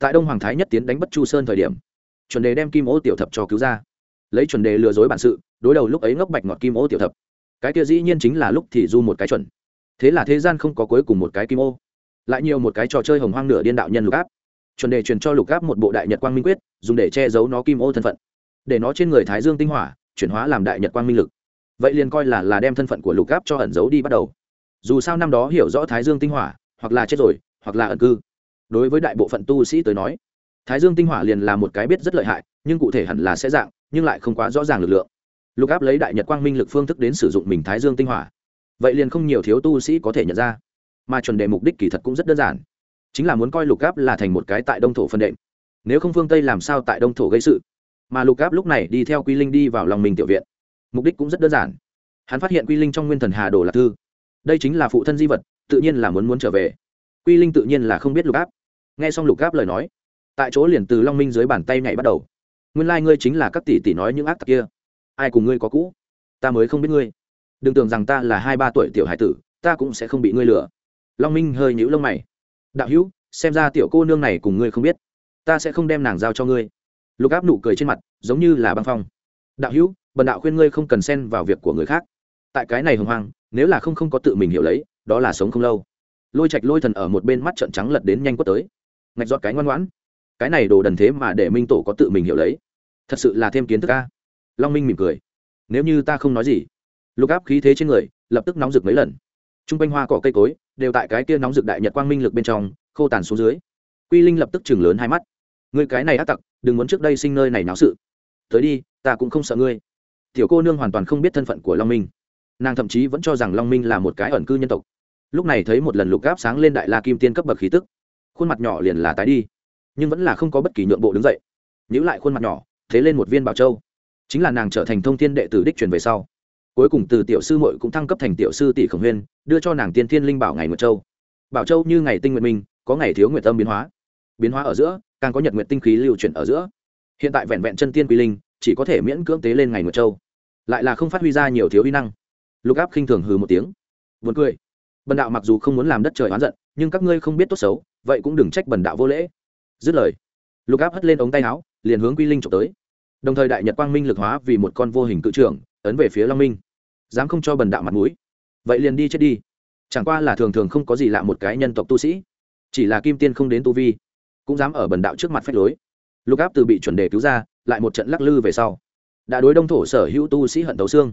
tại đông hoàng thái nhất tiến đánh bất chu sơn thời điểm, chuẩn đề đem kim ô tiểu thập cho cứu ra lấy chuẩn đề lừa dối bản sự, đối đầu lúc ấy ngốc bạch ngọt kim ô tiểu thập. Cái kia dĩ nhiên chính là lúc thì du một cái chuẩn. Thế là thế gian không có cuối cùng một cái kim ô. Lại nhiều một cái trò chơi hồng hoang nửa điên đạo nhân lục áp. Chuẩn đề truyền cho lục áp một bộ đại nhật quang minh quyết, dùng để che giấu nó kim ô thân phận. Để nó trên người thái dương tinh hỏa, chuyển hóa làm đại nhật quang minh lực. Vậy liền coi là là đem thân phận của lục áp cho ẩn giấu đi bắt đầu. Dù sao năm đó hiểu rõ thái dương tinh hỏa, hoặc là chết rồi, hoặc là ẩn cư. Đối với đại bộ phận tu sĩ tới nói, thái dương tinh hỏa liền là một cái biết rất lợi hại, nhưng cụ thể hẳn là sẽ dạng nhưng lại không quá rõ ràng lực lượng. Lục áp lấy đại nhật quang minh lực phương thức đến sử dụng mình thái dương tinh hỏa. Vậy liền không nhiều thiếu tu sĩ có thể nhận ra. Mà chuẩn đề mục đích kỳ thật cũng rất đơn giản. Chính là muốn coi lục áp là thành một cái tại đông thổ phân đệm. Nếu không phương tây làm sao tại đông thổ gây sự? Mà lục áp lúc này đi theo quy linh đi vào lòng mình tiểu viện. Mục đích cũng rất đơn giản. Hắn phát hiện quy linh trong nguyên thần hà đồ là thư. Đây chính là phụ thân di vật, tự nhiên là muốn muốn trở về. Quy linh tự nhiên là không biết lục áp. Nghe xong lục áp lời nói, tại chỗ liền từ long minh dưới bàn tay nhảy bắt đầu nguyên lai、like、ngươi chính là các tỷ tỷ nói những ác tặc kia. Ai cùng ngươi có cũ? Ta mới không biết ngươi. Đừng tưởng rằng ta là hai ba tuổi tiểu hải tử, ta cũng sẽ không bị ngươi lừa. Long minh hơi nhũ lông mày. Đạo hữu, xem ra tiểu cô nương này cùng ngươi không biết. Ta sẽ không đem nàng giao cho ngươi. Lục áp nụ cười trên mặt, giống như là băng phong. Đạo hữu, bần đạo khuyên ngươi không cần xen vào việc của người khác. Tại cái này hồng hoang, nếu là không không có tự mình hiểu lấy, đó là sống không lâu. Lôi trạch lôi thần ở một bên mắt trợn trắng lật đến nhanh quất tới. Ngạch giọt cái ngoan ngoãn cái này đồ đần thế mà để minh tổ có tự mình hiểu lấy. Thật sự là thêm kiến thức ca long minh mỉm cười. Nếu như ta không nói gì, lục áp khí thế trên người lập tức nóng rực mấy lần. T r u n g quanh hoa cỏ cây cối đều tại cái kia nóng rực đại nhật quang minh lực bên trong khô tàn xuống dưới. Quy linh lập tức chừng lớn hai mắt. Người cái này ác tặc, đừng muốn trước đây sinh nơi này náo sự. Tới đi, ta cũng không sợ ngươi. Tiểu cô nương hoàn toàn không biết thân phận của long minh. Nàng thậm chí vẫn cho rằng long minh là một cái ẩn cư nhân tộc. Lúc này thấy một lần lục gáp sáng lên đại la kim tiên cấp bậc khí tức. Khuôn mặt nhỏ liền là tái đi nhưng vẫn là không có bất kỳ nhượng bộ đứng dậy. Nhữ lại khuôn mặt nhỏ, thế lên một viên bảo châu. Chính là nàng trở thành thông thiên đệ tử đích truyền về sau. Cuối cùng từ tiểu sư muội cũng thăng cấp thành tiểu sư tỷ khổng huyên, đưa cho nàng tiên thiên linh bảo ngày nguyệt châu. Bảo châu như ngày tinh nguyện minh có ngày thiếu nguyệt tâm biến hóa. Biến hóa ở giữa, càng có nhật nguyện tinh khí lưu chuyển ở giữa. Hiện tại vẹn vẹn chân tiên quy linh, chỉ có thể miễn cưỡng tế lên ngày nguyệt châu. Lại là không phát huy ra nhiều thiếu uy năng. Lục áp khinh thường hừ một tiếng. Vượt cười. Bần đạo mặc dù không muốn làm đất trời oán giận, nhưng các ngươi không biết tốt xấu, vậy cũng đừng trách bần đạo vô lễ dứt lời, lục áp hất lên ống tay áo, liền hướng quy linh trộm tới. Đồng thời đại nhật quang minh lực hóa vì một con vô hình cự trưởng, ấn về phía long minh. Dám không cho bần đạo mặt mũi. Vậy liền đi chết đi. Chẳng qua là thường thường không có gì lạ một cái nhân tộc tu sĩ. Chỉ là kim tiên không đến tu vi, cũng dám ở bần đạo trước mặt phách lối. Lục áp từ bị chuẩn đề cứu ra, lại một trận lắc lư về sau. Đã đối đông thổ sở hữu tu sĩ hận tấu xương.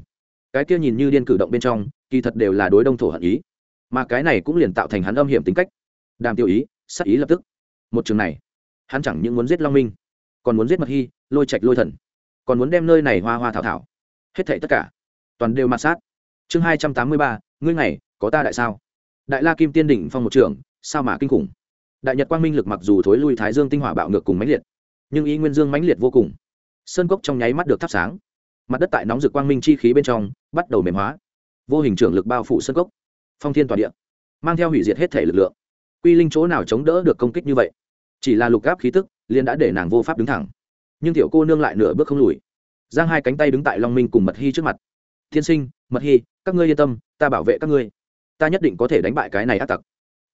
Cái kia nhìn như điên cử động bên trong, kỳ thật đều là đối đông thổ hận ý. Mà cái này cũng liền tạo thành hắn âm hiểm tính cách. Đàm tiêu ý sắc ý lập tức. Một trường này hắn chẳng những muốn giết long minh, còn muốn giết mật hy, lôi trạch lôi thần, còn muốn đem nơi này hoa hoa thảo thảo. Hết thảy tất cả, toàn đều mặt sát. Chương hai trăm tám mươi ba, ngươi ngày, có ta đại sao? Đại la kim tiên đỉnh phong một trường sao mà kinh khủng? Đại nhật quang minh lực mặc dù thối lui thái dương tinh hỏa bạo ngược cùng mãnh liệt, nhưng ý nguyên dương mãnh liệt vô cùng. Sơn cốc trong nháy mắt được thắp sáng. Mặt đất tại nóng rực quang minh chi khí bên trong, bắt đầu mềm hóa. Vô hình trưởng lực bao phủ sơn cốc. Phong thiên toàn địa, mang theo hủy diệt hết thể lực lượng. Quy linh chỗ nào chống đỡ được công kích như vậy? Chỉ là lục gáp khí tức liên đã để nàng vô pháp đứng thẳng. Nhưng tiểu cô nương lại nửa bước không lùi. Giang hai cánh tay đứng tại long minh cùng mật hy trước mặt. Thiên sinh, mật hy các ngươi yên tâm, ta bảo vệ các ngươi. Ta nhất định có thể đánh bại cái này ác tặc.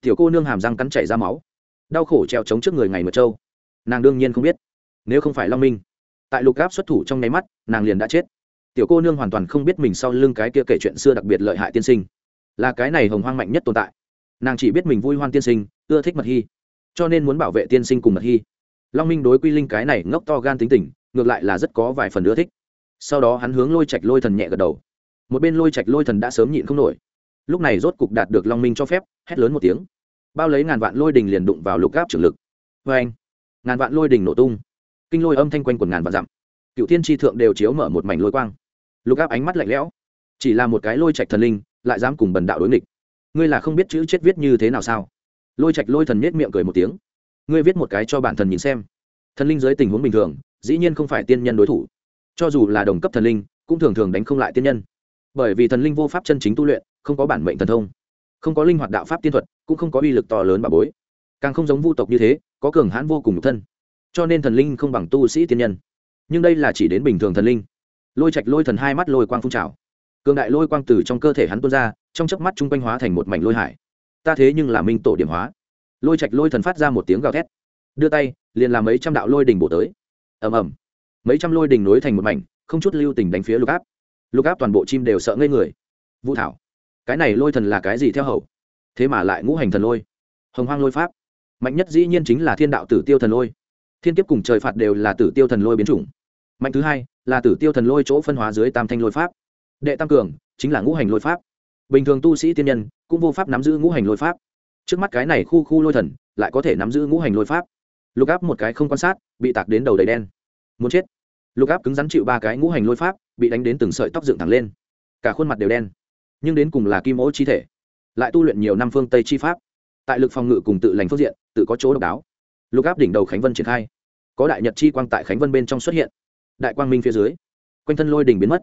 Tiểu cô nương hàm răng cắn chảy ra máu. Đau khổ treo chống trước người ngày mật châu nàng đương nhiên không biết. Nếu không phải long minh, tại lục gáp xuất thủ trong nháy mắt, nàng liền đã chết. Tiểu cô nương hoàn toàn không biết mình sau lưng cái kia kể chuyện xưa đặc biệt lợi hại tiên sinh, là cái này hồng hoang mạnh nhất tồn tại. Nàng chỉ biết mình vui hoan tiên sinh, ưa thích mật hy cho nên muốn bảo vệ tiên sinh cùng mật hy. Long minh đối quy linh cái này ngốc to gan tính tình, ngược lại là rất có vài phần ưa thích. Sau đó hắn hướng lôi trạch lôi thần nhẹ gật đầu. Một bên lôi trạch lôi thần đã sớm nhịn không nổi. Lúc này rốt cục đạt được long minh cho phép, hét lớn một tiếng. Bao lấy ngàn vạn lôi đình liền đụng vào lục gáp trưởng lực. Vê anh, ngàn vạn lôi đình nổ tung. Kinh lôi âm thanh quanh quần ngàn vạn dặm. Cựu thiên tri thượng đều chiếu mở một mảnh lôi quang. Lục áp ánh mắt lạnh lẽo. Chỉ là một cái lôi trạch thần linh, lại dám cùng bần đạo đối nghịch. Ngươi là không biết chữ chết viết như thế nào sao? Lôi trạch lôi thần nết miệng cười một tiếng. Ngươi viết một cái cho bản thần nhìn xem. Thần linh dưới tình huống bình thường, dĩ nhiên không phải tiên nhân đối thủ. Cho dù là đồng cấp thần linh, cũng thường thường đánh không lại tiên nhân. Bởi vì thần linh vô pháp chân chính tu luyện, không có bản mệnh thần thông. Không có linh hoạt đạo pháp tiên thuật, cũng không có uy lực to lớn bà bối. Càng không giống vu tộc như thế, có cường hãn vô cùng nhục thân. Cho nên thần linh không bằng tu sĩ tiên nhân. Nhưng đây là chỉ đến bình thường thần linh. Lôi trạch lôi thần hai mắt lôi quang phun trào. Cường đại lôi quang từ trong cơ thể hắn tuôn ra, trong chớp mắt chung quanh hóa thành một mảnh lôi hải ta thế nhưng là minh tổ điểm hóa. Lôi trạch lôi thần phát ra một tiếng gào thét. Đưa tay, liền làm mấy trăm đạo lôi đình bổ tới. Ầm ầm. Mấy trăm lôi đình nối thành một mảnh, không chút lưu tình đánh phía lục áp. Lục áp toàn bộ chim đều sợ ngây người. Vũ thảo, cái này lôi thần là cái gì theo hầu? Thế mà lại ngũ hành thần lôi. Hồng hoang lôi pháp. Mạnh nhất dĩ nhiên chính là thiên đạo tử tiêu thần lôi. Thiên kiếp cùng trời phạt đều là tử tiêu thần lôi biến chủng. Mạnh thứ hai là tử tiêu thần lôi chỗ phân hóa dưới tam thanh lôi pháp. Đệ tam cường chính là ngũ hành lôi pháp bình thường tu sĩ tiên nhân cũng vô pháp nắm giữ ngũ hành lôi pháp. Trước mắt cái này khu khu lôi thần lại có thể nắm giữ ngũ hành lôi pháp. Lục áp một cái không quan sát, bị tạc đến đầu đầy đen. Muốn chết. Lục áp cứng rắn chịu ba cái ngũ hành lôi pháp, bị đánh đến từng sợi tóc dựng thẳng lên. Cả khuôn mặt đều đen. Nhưng đến cùng là kim ố chi thể. Lại tu luyện nhiều năm phương tây chi pháp. Tại lực phòng ngự cùng tự lành phương diện, tự có chỗ độc đáo. Lục áp đỉnh đầu khánh vân triển khai. Có đại nhật chi quang tại khánh vân bên trong xuất hiện. Đại quang minh phía dưới, quanh thân lôi đỉnh biến mất.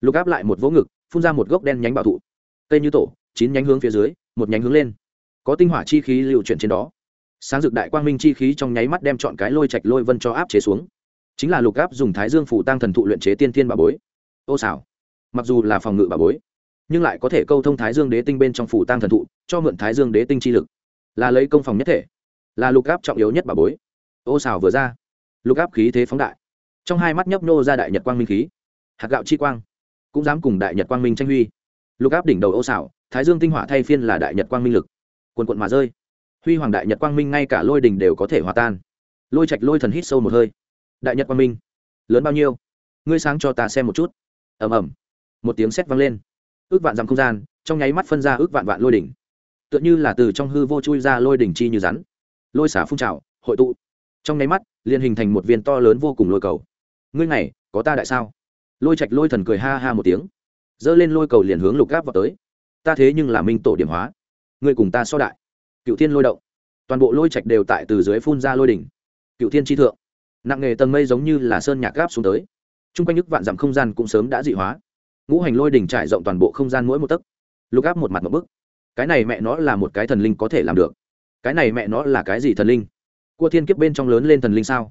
Lục áp lại một vỗ ngực, phun ra một gốc đen nhánh bảo thụ cây như tổ, chín nhánh hướng phía dưới, một nhánh hướng lên. Có tinh hỏa chi khí lưu chuyển trên đó. Sáng dực đại quang minh chi khí trong nháy mắt đem chọn cái lôi trạch lôi vân cho áp chế xuống. Chính là lục áp dùng thái dương phủ tăng thần thụ luyện chế tiên tiên bà bối. Ô xảo. Mặc dù là phòng ngự bà bối, nhưng lại có thể câu thông thái dương đế tinh bên trong phủ tăng thần thụ, cho mượn thái dương đế tinh chi lực. Là lấy công phòng nhất thể. Là lục áp trọng yếu nhất bà bối. Ô xảo vừa ra. Lục áp khí thế phóng đại. Trong hai mắt nhấp nhô ra đại nhật quang minh khí. Hạt gạo chi quang. Cũng dám cùng đại nhật quang minh tranh huy lục áp đỉnh đầu ô xảo, thái dương tinh hỏa thay phiên là đại nhật quang minh lực. Quần quận mà rơi. Huy hoàng đại nhật quang minh ngay cả lôi đình đều có thể hòa tan. Lôi trạch lôi thần hít sâu một hơi. Đại nhật quang minh, lớn bao nhiêu? Ngươi sáng cho ta xem một chút. Ầm ầm. Một tiếng sét vang lên. Ước vạn dặm không gian, trong nháy mắt phân ra ước vạn vạn lôi đỉnh. Tựa như là từ trong hư vô chui ra lôi đỉnh chi như rắn. Lôi xả phun trào, hội tụ. Trong nháy mắt, liền hình thành một viên to lớn vô cùng lôi cầu. Ngươi này có ta đại sao? Lôi trạch lôi thần cười ha ha một tiếng dơ lên lôi cầu liền hướng lục gáp vào tới. Ta thế nhưng là minh tổ điểm hóa. Ngươi cùng ta so đại. Cựu thiên lôi động. Toàn bộ lôi trạch đều tại từ dưới phun ra lôi đỉnh. Cựu thiên tri thượng. Nặng nghề tầng mây giống như là sơn nhạc gáp xuống tới. T r u n g quanh nhức vạn dặm không gian cũng sớm đã dị hóa. Ngũ hành lôi đỉnh trải rộng toàn bộ không gian mỗi một tấc. Lục áp một mặt một bức. Cái này mẹ nó là một cái thần linh có thể làm được. Cái này mẹ nó là cái gì thần linh? Cua thiên kiếp bên trong lớn lên thần linh sao?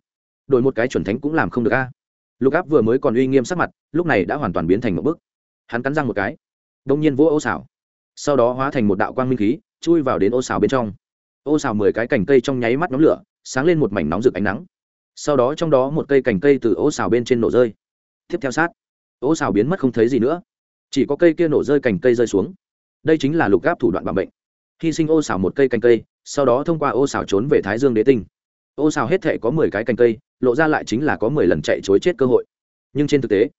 Đổi một cái chuẩn thánh cũng làm không được a. Lục áp vừa mới còn uy nghiêm sắc mặt, lúc này đã hoàn toàn biến thành một bức hắn cắn răng một cái đông nhiên vỗ ô xảo sau đó hóa thành một đạo quang minh khí, chui vào đến ô xảo bên trong. Ô xảo mười cái cành cây trong nháy mắt nóng lửa, sáng lên một mảnh nóng rực ánh nắng. Sau đó trong đó một cây cành cây từ ô xảo bên trên nổ rơi. Tiếp theo sát, ô xảo biến mất không thấy gì nữa. Chỉ có cây kia nổ rơi cành cây rơi xuống. Đây chính là lục gáp thủ đoạn bằng bệnh. Hy sinh ô xảo một cây cành cây, sau đó thông qua ô xảo trốn về thái dương đế tinh. Ô xảo hết thể có mười cái cành cây, lộ ra lại chính là có mười lần chạy chối chết cơ hội. Nhưng trên thực tế,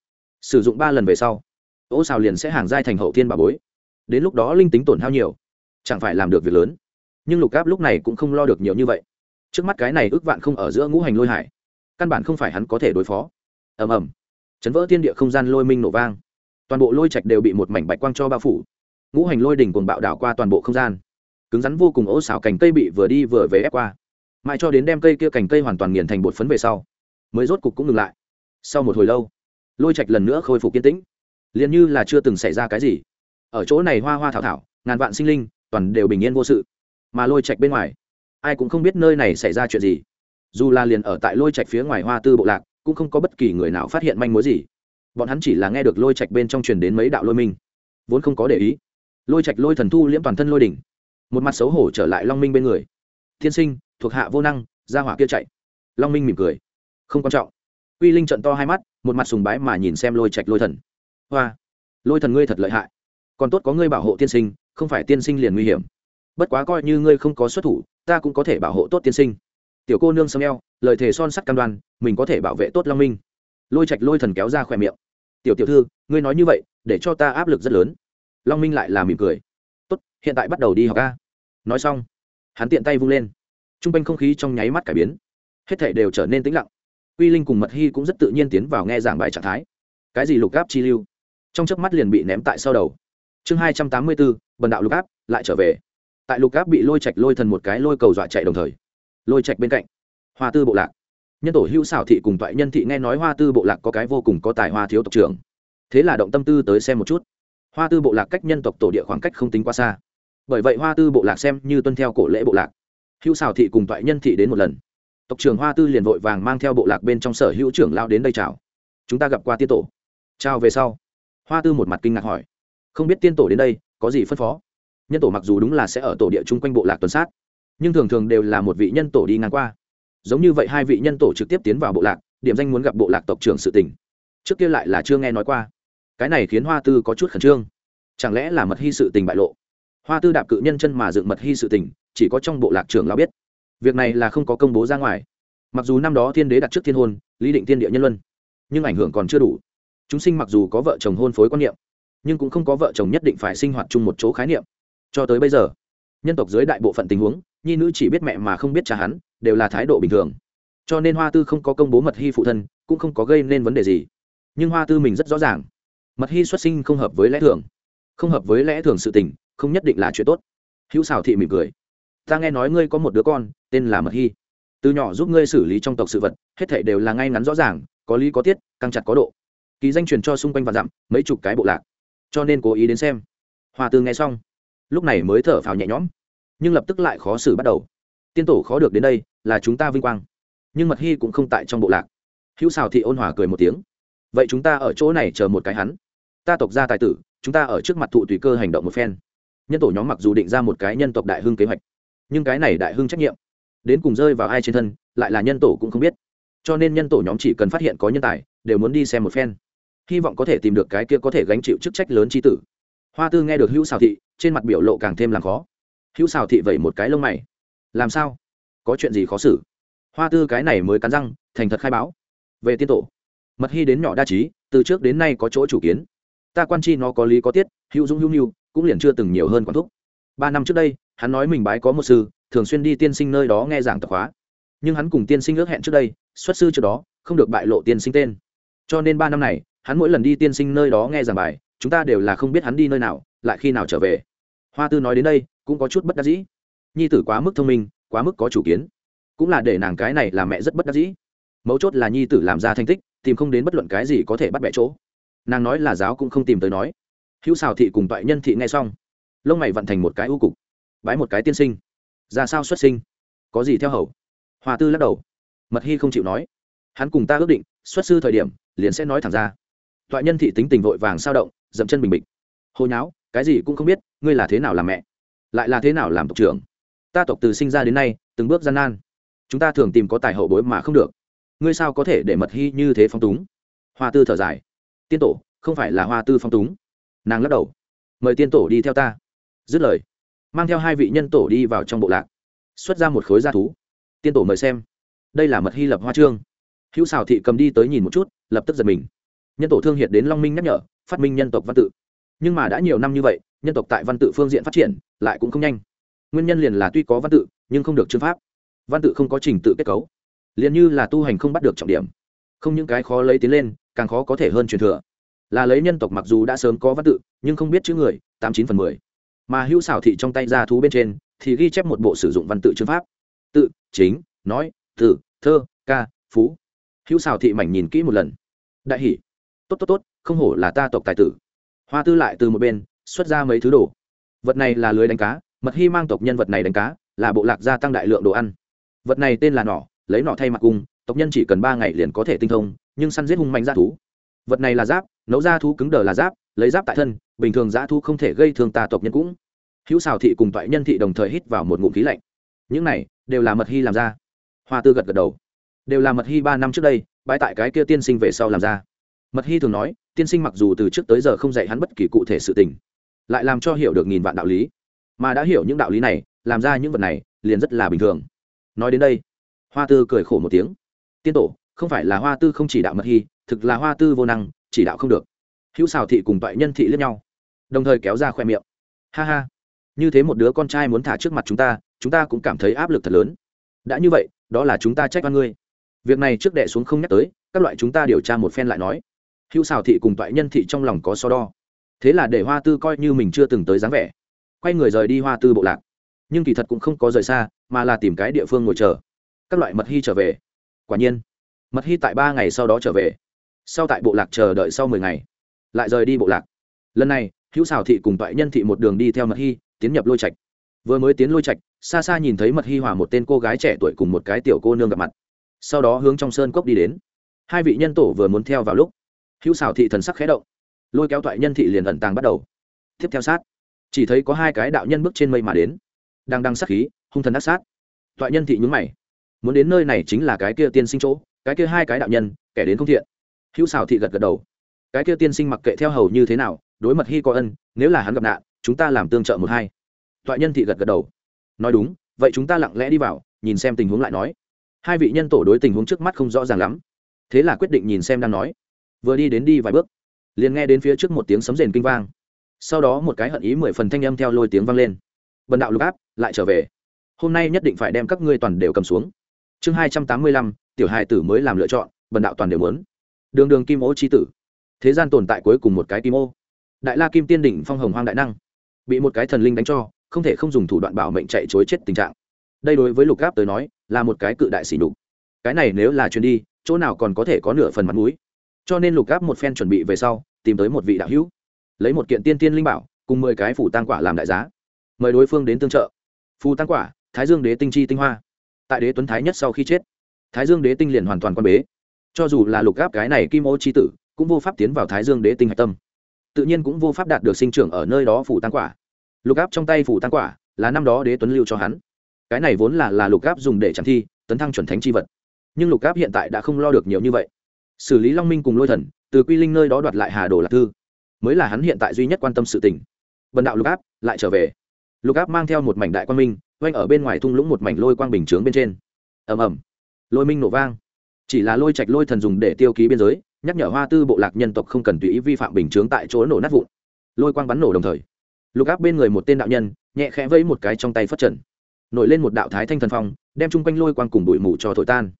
sử dụng ba lần về sau ô xào liền sẽ hàng giai thành hậu thiên bà bối. Đến lúc đó linh tính tổn hao nhiều, chẳng phải làm được việc lớn. Nhưng lục gáp lúc này cũng không lo được nhiều như vậy. Trước mắt cái này ước vạn không ở giữa ngũ hành lôi hải, căn bản không phải hắn có thể đối phó. Ầm ầm. Chấn vỡ thiên địa không gian lôi minh nổ vang. Toàn bộ lôi trạch đều bị một mảnh bạch quang cho bao phủ. Ngũ hành lôi đỉnh cuồng bạo đảo qua toàn bộ không gian. Cứng rắn vô cùng ố xảo cành cây bị vừa đi vừa về ép qua. Mãi cho đến đem cây kia cành cây hoàn toàn nghiền thành bột phấn về sau, mới rốt cục cũng ngừng lại. Sau một hồi lâu, lôi trạch lần nữa khôi phục kiên tĩnh liền như là chưa từng xảy ra cái gì. Ở chỗ này hoa hoa thảo thảo, ngàn vạn sinh linh, toàn đều bình yên vô sự. Mà lôi trạch bên ngoài, ai cũng không biết nơi này xảy ra chuyện gì. Dù là liền ở tại lôi trạch phía ngoài hoa tư bộ lạc, cũng không có bất kỳ người nào phát hiện manh mối gì. Bọn hắn chỉ là nghe được lôi trạch bên trong truyền đến mấy đạo lôi minh, vốn không có để ý. Lôi trạch lôi thần thu liễm toàn thân lôi đỉnh, một mặt xấu hổ trở lại long minh bên người. Thiên sinh, thuộc hạ vô năng, ra hỏa kia chạy. Long minh mỉm cười. Không quan trọng. Uy linh trận to hai mắt, một mặt sùng bái mà nhìn xem lôi trạch lôi thần hoa, lôi thần ngươi thật lợi hại. Còn tốt có ngươi bảo hộ tiên sinh, không phải tiên sinh liền nguy hiểm. Bất quá coi như ngươi không có xuất thủ, ta cũng có thể bảo hộ tốt tiên sinh. Tiểu cô nương sâm eo, lời thề son sắt cam đoan, mình có thể bảo vệ tốt long minh. Lôi trạch lôi thần kéo ra khỏe miệng. Tiểu tiểu thư, ngươi nói như vậy, để cho ta áp lực rất lớn. Long minh lại là mỉm cười. Tốt, hiện tại bắt đầu đi học ca nói xong, hắn tiện tay vung lên. T r u n g quanh không khí trong nháy mắt cải biến. Hết thể đều trở nên tĩnh lặng. Uy linh cùng mật hy cũng rất tự nhiên tiến vào nghe giảng bài trạng thái. Cái gì lục gáp chi lưu? Trong chớp mắt liền bị ném tại sau đầu. Chương hai trăm tám mươi bốn, bần đạo lục áp, lại trở về. Tại lục áp bị lôi trạch lôi thần một cái lôi cầu dọa chạy đồng thời, lôi trạch bên cạnh, hoa tư bộ lạc. Nhân tổ hữu xảo thị cùng toại nhân thị nghe nói hoa tư bộ lạc có cái vô cùng có tài hoa thiếu tộc trưởng. Thế là động tâm tư tới xem một chút. Hoa tư bộ lạc cách nhân tộc tổ địa khoảng cách không tính quá xa. Bởi vậy hoa tư bộ lạc xem như tuân theo cổ lễ bộ lạc. Hữu xảo thị cùng toại nhân thị đến một lần. Tộc trưởng hoa tư liền vội vàng mang theo bộ lạc bên trong sở hữu trưởng lao đến đây chào. Chúng ta gặp qua tiết tổ. Chào về sau hoa tư một mặt kinh ngạc hỏi, không biết tiên tổ đến đây có gì phân phó? Nhân tổ mặc dù đúng là sẽ ở tổ địa chung quanh bộ lạc tuần sát, nhưng thường thường đều là một vị nhân tổ đi ngang qua. Giống như vậy hai vị nhân tổ trực tiếp tiến vào bộ lạc, điểm danh muốn gặp bộ lạc tộc trưởng sự tình. Trước kia lại là chưa nghe nói qua. Cái này khiến hoa tư có chút khẩn trương. Chẳng lẽ là mật hy sự tình bại lộ? Hoa tư đạp cự nhân chân mà dựng mật hy sự tình, chỉ có trong bộ lạc trưởng lao biết. Việc này là không có công bố ra ngoài. Mặc dù năm đó thiên đế đặt trước thiên hôn, lý định thiên địa nhân luân, nhưng ảnh hưởng còn chưa đủ chúng sinh mặc dù có vợ chồng hôn phối quan niệm, nhưng cũng không có vợ chồng nhất định phải sinh hoạt chung một chỗ khái niệm. Cho tới bây giờ, nhân tộc dưới đại bộ phận tình huống, nhi nữ chỉ biết mẹ mà không biết cha hắn, đều là thái độ bình thường. Cho nên hoa tư không có công bố mật hy phụ thân, cũng không có gây nên vấn đề gì. Nhưng hoa tư mình rất rõ ràng, mật hy xuất sinh không hợp với lẽ thường. Không hợp với lẽ thường sự tình, không nhất định là chuyện tốt. Hữu xào thị mỉm cười. Ta nghe nói ngươi có một đứa con, tên là mật hy. Từ nhỏ giúp ngươi xử lý trong tộc sự vật, hết thảy đều là ngay ngắn rõ ràng, có lý có tiết, căng chặt có độ ký danh truyền cho xung quanh và dặm, mấy chục cái bộ lạc. Cho nên cố ý đến xem. Hòa tư nghe xong, lúc này mới thở phào nhẹ nhõm, nhưng lập tức lại khó xử bắt đầu. Tiên tổ khó được đến đây, là chúng ta vinh quang. Nhưng mật hy cũng không tại trong bộ lạc. Hữu xào thị ôn hòa cười một tiếng. Vậy chúng ta ở chỗ này chờ một cái hắn. Ta tộc ra tài tử, chúng ta ở trước mặt thụ tùy cơ hành động một phen. Nhân tổ nhóm mặc dù định ra một cái nhân tộc đại hưng kế hoạch, nhưng cái này đại hưng trách nhiệm, đến cùng rơi vào ai trên thân, lại là nhân tổ cũng không biết. Cho nên nhân tổ nhóm chỉ cần phát hiện có nhân tài, đều muốn đi xem một phen hy vọng có thể tìm được cái kia có thể gánh chịu chức trách lớn tri tử. Hoa tư nghe được hữu xào thị, trên mặt biểu lộ càng thêm làm khó. Hữu xào thị vẩy một cái lông mày. Làm sao? Có chuyện gì khó xử? Hoa tư cái này mới cắn răng, thành thật khai báo. Về tiên tổ. Mật hy đến nhỏ đa trí, từ trước đến nay có chỗ chủ kiến. Ta quan chi nó có lý có tiết, hữu dũng, hữu nhu, cũng liền chưa từng nhiều hơn quản thúc. Ba năm trước đây, hắn nói mình bái có một sư, thường xuyên đi tiên sinh nơi đó nghe giảng tập hóa nhưng hắn cùng tiên sinh ước hẹn trước đây, xuất sư trước đó, không được bại lộ tiên sinh tên. Cho nên ba năm này hắn mỗi lần đi tiên sinh nơi đó nghe giảng bài, chúng ta đều là không biết hắn đi nơi nào, lại khi nào trở về. Hoa tư nói đến đây, cũng có chút bất đắc dĩ. Nhi tử quá mức thông minh, quá mức có chủ kiến. Cũng là để nàng cái này làm mẹ rất bất đắc dĩ. Mấu chốt là nhi tử làm ra thành tích, tìm không đến bất luận cái gì có thể bắt bẻ chỗ. Nàng nói là giáo cũng không tìm tới nói. Hữu xào thị cùng toại nhân thị nghe xong, lông mày vận thành một cái ưu cục. Bái một cái tiên sinh. Ra sao xuất sinh? Có gì theo hầu? Hòa tư lắc đầu. Mật hy không chịu nói. Hắn cùng ta ước định, xuất sư thời điểm, liền sẽ nói thẳng ra toại nhân thị tính tình vội vàng sao động, dậm chân bình bịch. Hồi nháo, cái gì cũng không biết, ngươi là thế nào làm mẹ? Lại là thế nào làm tộc trưởng? Ta tộc từ sinh ra đến nay, từng bước gian nan. Chúng ta thường tìm có tài hậu bối mà không được. Ngươi sao có thể để mật hy như thế phong túng? Hoa tư thở dài. Tiên tổ, không phải là hoa tư phong túng. Nàng lắc đầu. Mời tiên tổ đi theo ta. Dứt lời, mang theo hai vị nhân tổ đi vào trong bộ lạc. Xuất ra một khối g thú. Tiên tổ mời xem. Đây là mật hy lập hoa trương. Hữu xào thị cầm đi tới nhìn một chút, lập tức giật mình nhân tổ thương hiệt đến long minh nhắc nhở, phát minh nhân tộc văn tự. Nhưng mà đã nhiều năm như vậy, nhân tộc tại văn tự phương diện phát triển, lại cũng không nhanh. Nguyên nhân liền là tuy có văn tự, nhưng không được chương pháp. Văn tự không có trình tự kết cấu. Liền như là tu hành không bắt được trọng điểm. Không những cái khó lấy tiến lên, càng khó có thể hơn truyền thừa. Là lấy nhân tộc mặc dù đã sớm có văn tự, nhưng không biết chữ người, tám chín phần mười. Mà hữu xảo thị trong tay ra thú bên trên, thì ghi chép một bộ sử dụng văn tự chương pháp. Tự, chính, nói, từ, thơ, ca, phú. Hữu xảo thị mảnh nhìn kỹ một lần. Đại hỷ tốt tốt tốt, không hổ là ta tộc tài tử. Hoa tư lại từ một bên, xuất ra mấy thứ đồ. Vật này là lưới đánh cá, mật hy mang tộc nhân vật này đánh cá, là bộ lạc gia tăng đại lượng đồ ăn. Vật này tên là nỏ, lấy nỏ thay mặt cung, tộc nhân chỉ cần ba ngày liền có thể tinh thông, nhưng săn giết hung mạnh g thú. Vật này là giáp, nấu ra thú cứng đờ là giáp, lấy giáp tại thân, bình thường giã thú không thể gây thương ta tộc nhân cũng. Hữu xào thị cùng toại nhân thị đồng thời hít vào một ngụm khí lạnh. Những này đều là mật hy làm ra. Hoa tư gật gật đầu. Đều là mật hy ba năm trước đây, bãi tại cái kia tiên sinh về sau làm ra mật hy thường nói, tiên sinh mặc dù từ trước tới giờ không dạy hắn bất kỳ cụ thể sự tình, lại làm cho hiểu được nghìn vạn đạo lý. Mà đã hiểu những đạo lý này, làm ra những vật này, liền rất là bình thường. Nói đến đây, hoa tư cười khổ một tiếng. Tiên tổ, không phải là hoa tư không chỉ đạo mật hy, thực là hoa tư vô năng, chỉ đạo không được. Hữu xào thị cùng toại nhân thị lẫn nhau, đồng thời kéo ra khoe miệng. Ha ha, như thế một đứa con trai muốn thả trước mặt chúng ta chúng ta cũng cảm thấy áp lực thật lớn. Đã như vậy, đó là chúng ta trách oan ngươi. Việc này trước đệ xuống không nhắc tới, các loại chúng ta điều tra một phen lại nói hữu xào thị cùng toại nhân thị trong lòng có so đo. Thế là để hoa tư coi như mình chưa từng tới dáng vẻ. Quay người rời đi hoa tư bộ lạc. Nhưng kỳ thật cũng không có rời xa, mà là tìm cái địa phương ngồi chờ. Các loại mật hy trở về. Quả nhiên, mật hy tại ba ngày sau đó trở về. Sau tại bộ lạc chờ đợi sau mười ngày, lại rời đi bộ lạc. Lần này, hữu xào thị cùng toại nhân thị một đường đi theo mật hy, tiến nhập lôi trạch. Vừa mới tiến lôi trạch, xa xa nhìn thấy mật hy hòa một tên cô gái trẻ tuổi cùng một cái tiểu cô nương gặp mặt. Sau đó hướng trong sơn cốc đi đến. Hai vị nhân tổ vừa muốn theo vào lúc hữu xảo thị thần sắc khé động. Lôi kéo toại nhân thị liền ẩn tàng bắt đầu. Tiếp theo sát. Chỉ thấy có hai cái đạo nhân bước trên mây mà đến. Đang đăng sát khí, hung thần đắc sát. Toại nhân thị nhúng mày. Muốn đến nơi này chính là cái kia tiên sinh chỗ, cái kia hai cái đạo nhân, kẻ đến không thiện. Hữu xảo thị gật gật đầu. Cái kia tiên sinh mặc kệ theo hầu như thế nào, đối mật hy có ân, nếu là hắn gặp nạn, chúng ta làm tương trợ một hai. Toại nhân thị gật gật đầu. Nói đúng, vậy chúng ta lặng lẽ đi vào, nhìn xem tình huống lại nói. Hai vị nhân tổ đối tình huống trước mắt không rõ ràng lắm. Thế là quyết định nhìn xem đang nói vừa đi đến đi vài bước, liền nghe đến phía trước một tiếng sấm rền kinh vang. Sau đó một cái hận ý mười phần thanh âm theo lôi tiếng vang lên. Bần đạo lục áp, lại trở về. Hôm nay nhất định phải đem các ngươi toàn đều cầm xuống. Chương hai trăm tám mươi lăm, tiểu hài tử mới làm lựa chọn, bần đạo toàn đều muốn. Đường đường kim ô c h i tử. Thế gian tồn tại cuối cùng một cái kim ô. Đại la kim tiên đỉnh phong hồng hoang đại năng. Bị một cái thần linh đánh cho, không thể không dùng thủ đoạn bảo mệnh chạy chối chết tình trạng. Đây đối với lục gáp tới nói, là một cái cự đại xỉ đục cái này nếu là chuyến đi, chỗ nào còn có thể có nửa phần mặt mũi cho nên lục gáp một phen chuẩn bị về sau, tìm tới một vị đạo hữu, lấy một kiện tiên tiên linh bảo, cùng mười cái phủ tăng quả làm đại giá, mời đối phương đến tương trợ. Phù tăng quả, thái dương đế tinh chi tinh hoa. Tại đế tuấn thái nhất sau khi chết, thái dương đế tinh liền hoàn toàn quan bế. Cho dù là lục gáp cái này kim ô c h i tử, cũng vô pháp tiến vào thái dương đế tinh hạch tâm. Tự nhiên cũng vô pháp đạt được sinh trưởng ở nơi đó phủ tăng quả. Lục áp trong tay phủ tăng quả là năm đó đế tuấn lưu cho hắn. Cái này vốn là là lục áp dùng để chẳng thi, tấn thăng chuẩn thánh c h i vật. Nhưng lục áp hiện tại đã không lo được nhiều như vậy xử lý long minh cùng lôi thần, từ quy linh nơi đó đoạt lại hà đồ lạc thư. Mới là hắn hiện tại duy nhất quan tâm sự tình. Bần đạo lục áp lại trở về. Lục áp mang theo một mảnh đại quan minh oanh ở bên ngoài thung lũng một mảnh lôi quang bình chướng bên trên. Ầm ầm. Lôi minh nổ vang. Chỉ là lôi trạch lôi thần dùng để tiêu ký biên giới, nhắc nhở hoa tư bộ lạc nhân tộc không cần tùy ý vi phạm bình chướng tại chỗ nổ nát vụn. Lôi quang bắn nổ đồng thời, lục áp bên người một tên đạo nhân, nhẹ khẽ vẫy một cái trong tay phất trần. Nổi lên một đạo thái thanh thần phong, đem chung quanh lôi quang cùng bụi mù cho thổi tan.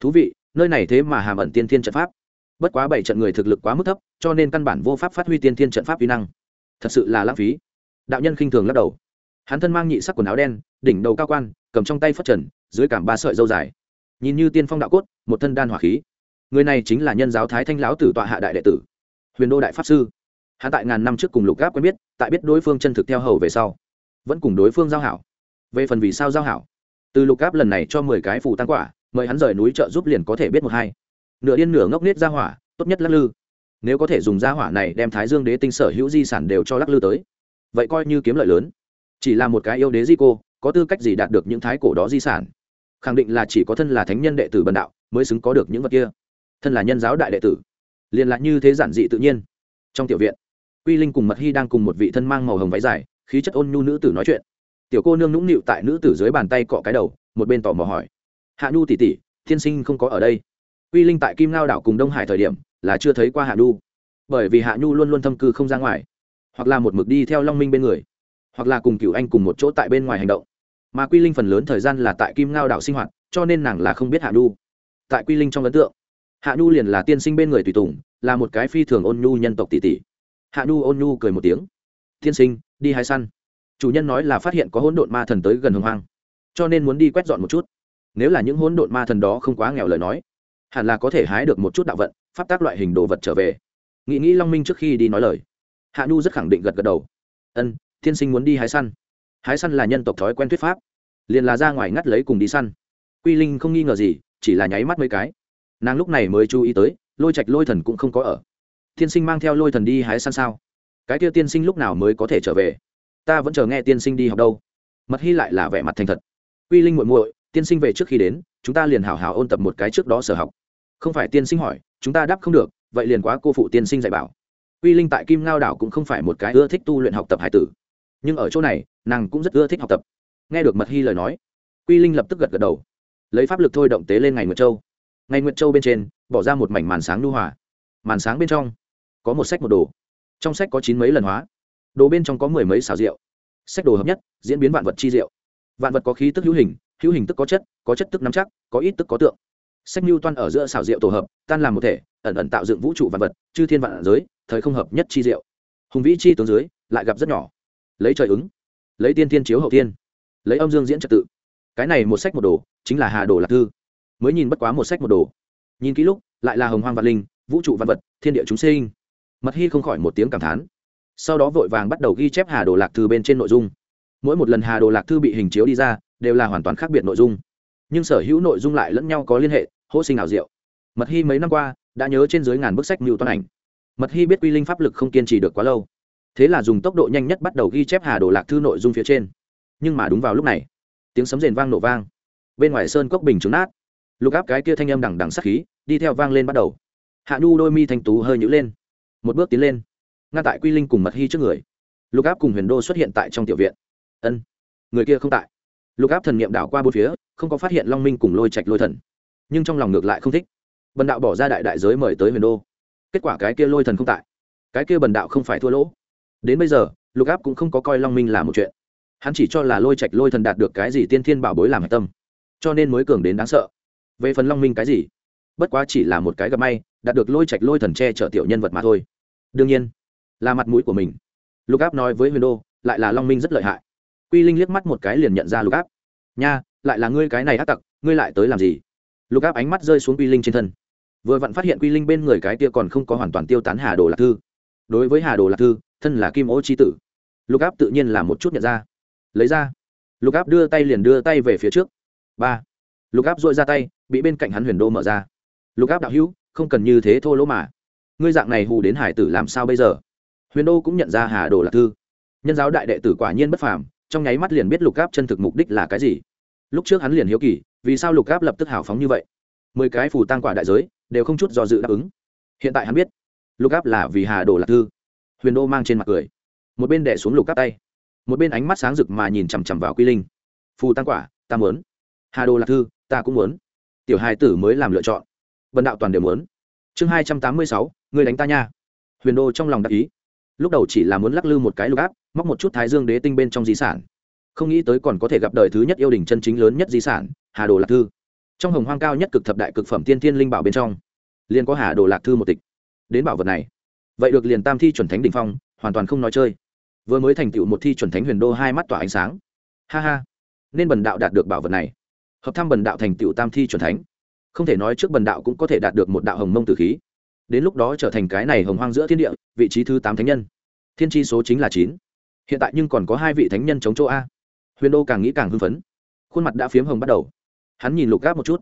Thú vị nơi này thế mà hàm ẩn tiên thiên trận pháp. Bất quá bảy trận người thực lực quá mức thấp, cho nên căn bản vô pháp phát huy tiên thiên trận pháp vi năng. Thật sự là lãng phí. Đạo nhân khinh thường lắc đầu. Hắn thân mang nhị sắc quần áo đen, đỉnh đầu cao quan, cầm trong tay phất trần, dưới cảm ba sợi dâu dài. Nhìn như tiên phong đạo cốt, một thân đan hỏa khí. Người này chính là nhân giáo thái thanh lão tử tọa hạ đại đệ tử, huyền đô đại pháp sư. Hắn tại ngàn năm trước cùng lục gáp quen biết, tại biết đối phương chân thực theo hầu về sau, vẫn cùng đối phương giao hảo. Về phần vì sao giao hảo? Từ lục gáp lần này cho mười cái phụ tăng quả mời hắn rời núi trợ giúp liền có thể biết một hai. Nửa điên nửa ngốc nết ra hỏa, tốt nhất lắc lư. Nếu có thể dùng ra hỏa này đem thái dương đế tinh sở hữu di sản đều cho lắc lư tới, vậy coi như kiếm lợi lớn. Chỉ là một cái yêu đế di cô, có tư cách gì đạt được những thái cổ đó di sản? Khẳng định là chỉ có thân là thánh nhân đệ tử bần đạo mới xứng có được những vật kia. Thân là nhân giáo đại đệ tử, liền là như thế giản dị tự nhiên. Trong tiểu viện, quy linh cùng mật hy đang cùng một vị thân mang màu hồng váy dài, khí chất ôn nhu nữ tử nói chuyện. Tiểu cô nương nũng nịu tại nữ tử dưới bàn tay cọ cái đầu, một bên tò mò hỏi hạ nhu tỉ tỉ thiên sinh không có ở đây. Quy linh tại kim lao đảo cùng đông hải thời điểm là chưa thấy qua hạ nhu. Bởi vì hạ nhu luôn luôn thâm cư không ra ngoài, hoặc là một mực đi theo long minh bên người, hoặc là cùng cựu anh cùng một chỗ tại bên ngoài hành động. Mà quy linh phần lớn thời gian là tại kim ngao đảo sinh hoạt, cho nên nàng là không biết hạ nhu. Tại quy linh trong ấn tượng, hạ nhu liền là tiên sinh bên người tùy tùng, là một cái phi thường ôn nhu nhân tộc tỷ tỷ. Hạ nhu ôn nhu cười một tiếng. Tiên sinh, đi hái săn. Chủ nhân nói là phát hiện có hỗn độn ma thần tới gần hồng hoang, cho nên muốn đi quét dọn một chút nếu là những hỗn độn ma thần đó không quá nghèo lời nói, hẳn là có thể hái được một chút đạo vận, pháp tác loại hình đồ vật trở về. Nghĩ nghĩ long minh trước khi đi nói lời. Hạ nhu rất khẳng định gật gật đầu. Ân, tiên sinh muốn đi hái săn. Hái săn là nhân tộc thói quen thuyết pháp. Liền là ra ngoài ngắt lấy cùng đi săn. Quy linh không nghi ngờ gì, chỉ là nháy mắt mấy cái. Nàng lúc này mới chú ý tới, lôi trạch lôi thần cũng không có ở. Tiên sinh mang theo lôi thần đi hái săn sao? Cái kia tiên sinh lúc nào mới có thể trở về? Ta vẫn chờ nghe tiên sinh đi học đâu. Mật hy lại là vẻ mặt thành thật. Quy linh muội muội tiên sinh về trước khi đến, chúng ta liền hào hào ôn tập một cái trước đó sở học. Không phải tiên sinh hỏi, chúng ta đáp không được, vậy liền quá cô phụ tiên sinh dạy bảo. Quy linh tại kim ngao đảo cũng không phải một cái ưa thích tu luyện học tập hải tử. Nhưng ở chỗ này, nàng cũng rất ưa thích học tập. Nghe được mật hy lời nói, quy linh lập tức gật gật đầu. Lấy pháp lực thôi động tế lên ngày nguyệt châu. Ngày nguyệt châu bên trên, bỏ ra một mảnh màn sáng lưu hòa. Màn sáng bên trong, có một sách một đồ. Trong sách có chín mấy lần hóa. Đồ bên trong có mười mấy xào rượu. Sách đồ hợp nhất, diễn biến vạn vật chi rượu vạn vật có khí tức hữu hình hữu hình tức có chất có chất tức nắm chắc có ít tức có tượng. Sách mưu toan ở giữa xảo diệu tổ hợp tan làm một thể ẩn ẩn tạo dựng vũ trụ vạn vật chư thiên vạn giới thời không hợp nhất chi diệu, hùng vĩ chi tướng dưới lại gặp rất nhỏ. Lấy trời ứng lấy tiên thiên chiếu hậu tiên lấy âm dương diễn trật tự. Cái này một sách một đồ chính là hà đồ lạc thư. Mới nhìn bất quá một sách một đồ. Nhìn kỹ lúc lại là hồng hoang vạn linh vũ trụ vạn vật thiên địa chúng sinh. Mật hy không khỏi một tiếng cảm thán. Sau đó vội vàng bắt đầu ghi chép hà đồ lạc thư bên trên nội dung. Mỗi một lần hà đồ lạc thư bị hình chiếu đi ra đều là hoàn toàn khác biệt nội dung. Nhưng sở hữu nội dung lại lẫn nhau có liên hệ, hô sinh ảo diệu. Mật hy mấy năm qua, đã nhớ trên dưới ngàn bức sách mưu toán ảnh. Mật hy biết quy linh pháp lực không kiên trì được quá lâu. Thế là dùng tốc độ nhanh nhất bắt đầu ghi chép hà đồ lạc thư nội dung phía trên. Nhưng mà đúng vào lúc này, tiếng sấm rền vang nổ vang. Bên ngoài sơn cốc bình trứng nát. Lục áp cái kia thanh âm đằng đằng sắc khí, đi theo vang lên bắt đầu. Hạ nhu đôi mi thanh tú hơi nhữ lên. Một bước tiến lên. Ngăn tại quy linh cùng mật hy trước người. Lục áp cùng huyền đô xuất hiện tại trong tiểu viện. Ân, người kia không tại lục áp thần n i ệ m đảo qua bốn phía, không có phát hiện long minh cùng lôi trạch lôi thần. Nhưng trong lòng ngược lại không thích. Bần đạo bỏ ra đại đại giới mời tới huyền đô. Kết quả cái kia lôi thần không tại. Cái kia bần đạo không phải thua lỗ. Đến bây giờ, lục áp cũng không có coi long minh là một chuyện. Hắn chỉ cho là lôi trạch lôi thần đạt được cái gì tiên thiên bảo bối làm hạch tâm. Cho nên mới cường đến đáng sợ. Về phần long minh cái gì? Bất quá chỉ là một cái gặp may, đạt được lôi trạch lôi thần che chở tiểu nhân vật mà thôi. Đương nhiên, là mặt mũi của mình. Lục áp nói với huyền đô, lại là long minh rất lợi hại quy linh liếc mắt một cái liền nhận ra lục áp. Nha, lại là ngươi cái này ác tặc, ngươi lại tới làm gì? Lục áp ánh mắt rơi xuống quy linh trên thân. Vừa vặn phát hiện quy linh bên người cái kia còn không có hoàn toàn tiêu tán hà đồ lạc thư. Đối với hà đồ lạc thư, thân là kim ô c h i tử, lục áp tự nhiên là một chút nhận ra. Lấy ra. Lục áp đưa tay liền đưa tay về phía trước. Ba. Lục áp dội ra tay, bị bên cạnh hắn huyền đô mở ra. Lục áp đạo hữu, không cần như thế thô lỗ mà. Ngươi dạng này hù đến hải tử làm sao bây giờ? Huyền đô cũng nhận ra hà đồ lạc thư. Nhân giáo đại đệ tử quả nhiên bất phàm trong nháy mắt liền biết lục áp chân thực mục đích là cái gì. Lúc trước hắn liền hiếu kỳ, vì sao lục áp lập tức hào phóng như vậy? Mười cái phù tăng quả đại giới, đều không chút do dự đáp ứng. Hiện tại hắn biết, lục áp là vì hà đồ lạc thư. Huyền đô mang trên mặt cười. Một bên đẻ xuống lục áp tay. Một bên ánh mắt sáng rực mà nhìn chằm chằm vào quy linh. Phù tăng quả, ta muốn. Hà đồ lạc thư, ta cũng muốn. Tiểu hai tử mới làm lựa chọn. Vận đạo toàn đều muốn. Chương hai trăm tám mươi sáu người đánh ta nha. Huyền đô trong lòng đắc ý lúc đầu chỉ là muốn lắc lư một cái lục áp, móc một chút thái dương đế tinh bên trong di sản. Không nghĩ tới còn có thể gặp đời thứ nhất yêu đình chân chính lớn nhất di sản, hà đồ lạc thư. Trong hồng hoang cao nhất cực thập đại cực phẩm tiên thiên linh bảo bên trong, liền có hà đồ lạc thư một tịch. Đến bảo vật này, vậy được liền tam thi chuẩn thánh đ ỉ n h phong, hoàn toàn không nói chơi. Vừa mới thành tựu một thi chuẩn thánh huyền đô hai mắt tỏa ánh sáng. Ha ha, nên bần đạo đạt được bảo vật này. Hợp tham bần đạo thành tựu tam thi chuẩn thánh. Không thể nói trước bần đạo cũng có thể đạt được một đạo hồng mông tử khí đến lúc đó trở thành cái này hồng hoang giữa thiên địa, vị trí thứ tám thánh nhân. Thiên tri số chính là chín. Hiện tại nhưng còn có hai vị thánh nhân chống chỗ a. Huyền đô càng nghĩ càng hưng phấn. Khuôn mặt đã phiếm hồng bắt đầu. Hắn nhìn lục gáp một chút.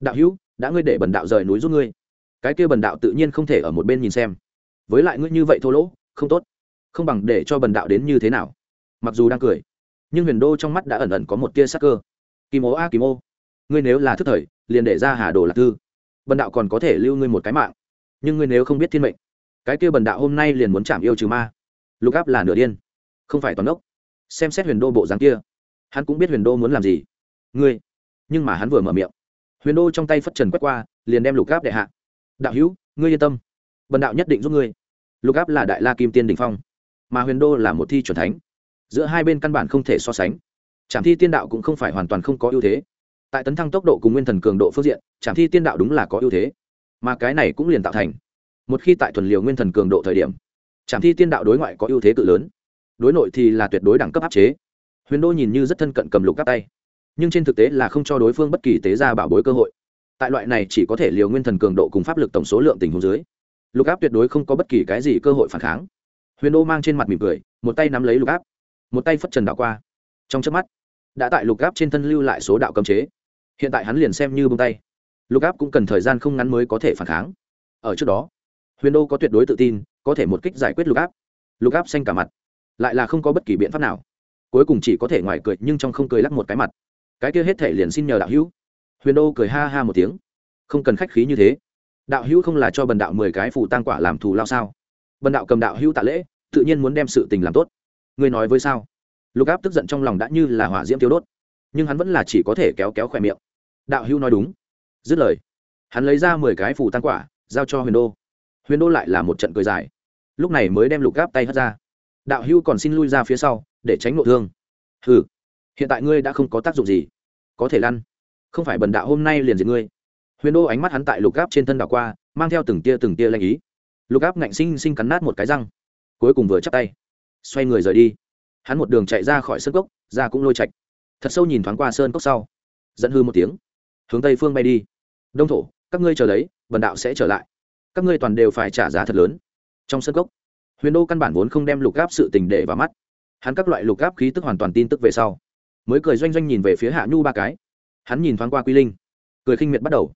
Đạo hữu, đã ngươi để bần đạo rời núi giúp ngươi. Cái kia bần đạo tự nhiên không thể ở một bên nhìn xem. Với lại ngươi như vậy thô lỗ, không tốt. Không bằng để cho bần đạo đến như thế nào. Mặc dù đang cười, nhưng huyền đô trong mắt đã ẩn ẩn có một tia sắc cơ. Kim ô a, kim ô. Ngươi nếu là thức thời, liền để ra hà đồ lạc thư. Bần đạo còn có thể lưu ngươi một cái mạng nhưng ngươi nếu không biết thiên mệnh, cái kia bần đạo hôm nay liền muốn chạm yêu trừ ma. Lục áp là nửa điên, không phải toàn ốc. Xem xét huyền đô bộ dáng kia, hắn cũng biết huyền đô muốn làm gì. Ngươi, nhưng mà hắn vừa mở miệng, huyền đô trong tay phất trần quét qua, liền đem lục áp đệ hạ. Đạo hữu, ngươi yên tâm, bần đạo nhất định giúp ngươi. Lục áp là đại la kim tiên đình phong, mà huyền đô là một thi c thánh. Giữa hai bên căn bản không thể so sánh. Trạm thi tiên đạo cũng không phải hoàn toàn không có ưu thế. Tại tấn thăng tốc độ cùng nguyên thần cường độ phương diện trạm thi tiên đạo đúng là có ưu thế mà cái này cũng liền tạo thành. Một khi tại thuần liều nguyên thần cường độ thời điểm trạm thi tiên đạo đối ngoại có ưu thế cự lớn. Đối nội thì là tuyệt đối đẳng cấp áp chế. Huyền đô nhìn như rất thân cận cầm lục các tay, nhưng trên thực tế là không cho đối phương bất kỳ tế gia bảo bối cơ hội. Tại loại này chỉ có thể liều nguyên thần cường độ cùng pháp lực tổng số lượng tình huống dưới, lục áp tuyệt đối không có bất kỳ cái gì cơ hội phản kháng. Huyền đô mang trên mặt mỉm cười, một tay nắm lấy lục áp, một tay phất trần đạo qua. Trong trước mắt, đã tại lục áp trên thân lưu lại số đạo cấm chế. Hiện tại hắn liền xem như bông tay lục áp cũng cần thời gian không ngắn mới có thể phản kháng. Ở trước đó, huyền đô có tuyệt đối tự tin, có thể một kích giải quyết lục áp. Lục áp xanh cả mặt, lại là không có bất kỳ biện pháp nào. Cuối cùng chỉ có thể ngoài cười nhưng trong không cười lắc một cái mặt. Cái kia hết thể liền xin nhờ đạo hữu. Huyền đô cười ha ha một tiếng. Không cần khách khí như thế. Đạo hữu không là cho bần đạo mười cái phù tăng quả làm thù lao sao? Bần đạo cầm đạo hữu tạ lễ, tự nhiên muốn đem sự tình làm tốt. Ngươi nói với sao? Lục áp tức giận trong lòng đã như là hỏa diễm tiêu đốt, nhưng hắn vẫn là chỉ có thể kéo kéo khỏe miệng. Đạo hữu nói đúng dứt lời. Hắn lấy ra mười cái phù tăng quả, giao cho huyền đô. Huyền đô lại là một trận cười dài. Lúc này mới đem lục áp tay hất ra. Đạo Hưu còn xin lui ra phía sau, để tránh nội thương. Hừ, hiện tại ngươi đã không có tác dụng gì. Có thể lăn. Không phải bần đạo hôm nay liền diệt ngươi. Huyền đô ánh mắt hắn tại lục áp trên thân đảo qua, mang theo từng tia từng tia lanh ý. Lục áp ngạnh sinh sinh cắn nát một cái răng. Cuối cùng vừa chắp tay, xoay người rời đi. Hắn một đường chạy ra khỏi sơn cốc, ra cũng lôi chạch thật sâu nhìn thoáng qua sơn cốc sau dẫn hư một tiếng, hướng tây phương bay đi đông thổ, các ngươi chờ đấy bần đạo sẽ trở lại. Các ngươi toàn đều phải trả giá thật lớn. Trong sân cốc, huyền đô căn bản vốn không đem lục gáp sự tình để vào mắt. Hắn các loại lục gáp khí tức hoàn toàn tin tức về sau, mới cười doanh doanh nhìn về phía hạ nhu ba cái. Hắn nhìn thoáng qua quy linh, cười khinh miệt bắt đầu.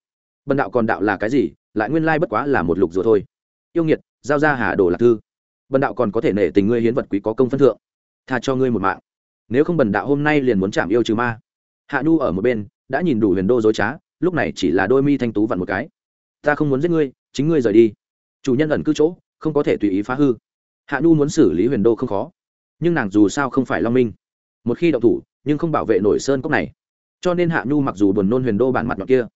Bần đạo còn đạo là cái gì, lại nguyên lai bất quá là một lục rùa thôi. Yêu nghiệt, giao ra hà đồ lạc thư. Bần đạo còn có thể nể tình ngươi hiến vật quý có công phân thượng. Tha cho ngươi một mạng. Nếu không bần đạo hôm nay liền muốn chạm yêu trừ ma. Hạ nhu ở một bên, đã nhìn đủ huyền đô dối trá lúc này chỉ là đôi mi thanh tú vặn một cái. Ta không muốn giết ngươi, chính ngươi rời đi. Chủ nhân ẩn cư chỗ, không có thể tùy ý phá hư. Hạ nhu muốn xử lý huyền đô không khó, nhưng nàng dù sao không phải long minh. Một khi động thủ, nhưng không bảo vệ nổi sơn cốc này. Cho nên hạ nhu mặc dù buồn nôn huyền đô bản mặt mặt kia,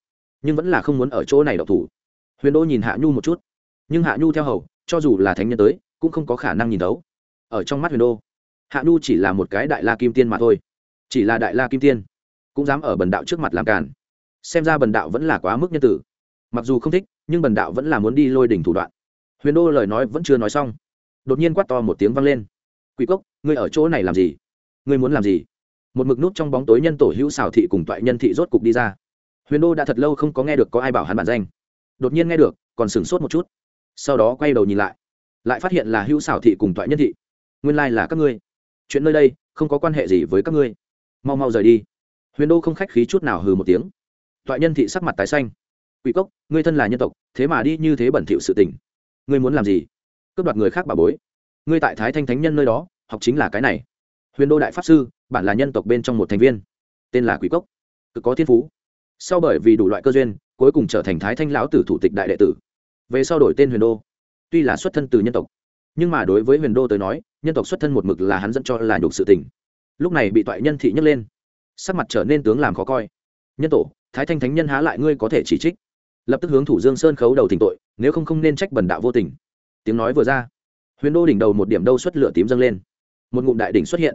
nhưng vẫn là không muốn ở chỗ này động thủ. Huyền đô nhìn hạ nhu một chút, nhưng hạ nhu theo hầu, cho dù là thánh nhân tới, cũng không có khả năng nhìn thấu. Ở trong mắt huyền đô, hạ nhu chỉ là một cái đại la kim tiên mà thôi. Chỉ là đại la kim tiên, cũng dám ở bần đạo trước mặt làm càn xem ra bần đạo vẫn là quá mức nhân tử. Mặc dù không thích, nhưng bần đạo vẫn là muốn đi lôi đỉnh thủ đoạn. Huyền đô lời nói vẫn chưa nói xong. Đột nhiên quát to một tiếng vang lên. Quỷ cốc, ngươi ở chỗ này làm gì? Ngươi muốn làm gì? Một mực nút trong bóng tối nhân tổ hữu xảo thị cùng toại nhân thị rốt cục đi ra. Huyền đô đã thật lâu không có nghe được có ai bảo hắn bản danh. Đột nhiên nghe được, còn sửng sốt một chút. Sau đó quay đầu nhìn lại lại phát hiện là hữu xảo thị cùng toại nhân thị. Nguyên lai là các ngươi. Chuyện nơi đây không có quan hệ gì với các ngươi. Mau mau rời đi. Huyền đô không khách khí chút nào hừ một tiếng toại nhân thị sắc mặt tái xanh. Quỷ cốc, ngươi thân là nhân tộc, thế mà đi như thế bẩn thỉu sự tình. Ngươi muốn làm gì? Cướp đoạt người khác bà bối. Ngươi tại thái thanh thánh nhân nơi đó, học chính là cái này. Huyền đô đại pháp sư, bản là nhân tộc bên trong một thành viên. Tên là quỷ cốc. Cực có thiên phú. Sau bởi vì đủ loại cơ duyên, cuối cùng trở thành thái thanh lão tử thủ tịch đại đệ tử. Về sau đổi tên huyền đô. Tuy là xuất thân từ nhân tộc, nhưng mà đối với huyền đô tới nói, nhân tộc xuất thân một mực là hắn dẫn cho là nhục sự tình. Lúc này bị toại nhân thị nhấc lên, sắc mặt trở nên tướng làm khó coi. Nhân tổ thái thanh thánh nhân há lại ngươi có thể chỉ trích? Lập tức hướng thủ dương sơn khấu đầu thỉnh tội, nếu không không nên trách bần đạo vô tình. Tiếng nói vừa ra, huyền đô đỉnh đầu một điểm đâu xuất lửa tím dâng lên. Một ngụm đại đỉnh xuất hiện,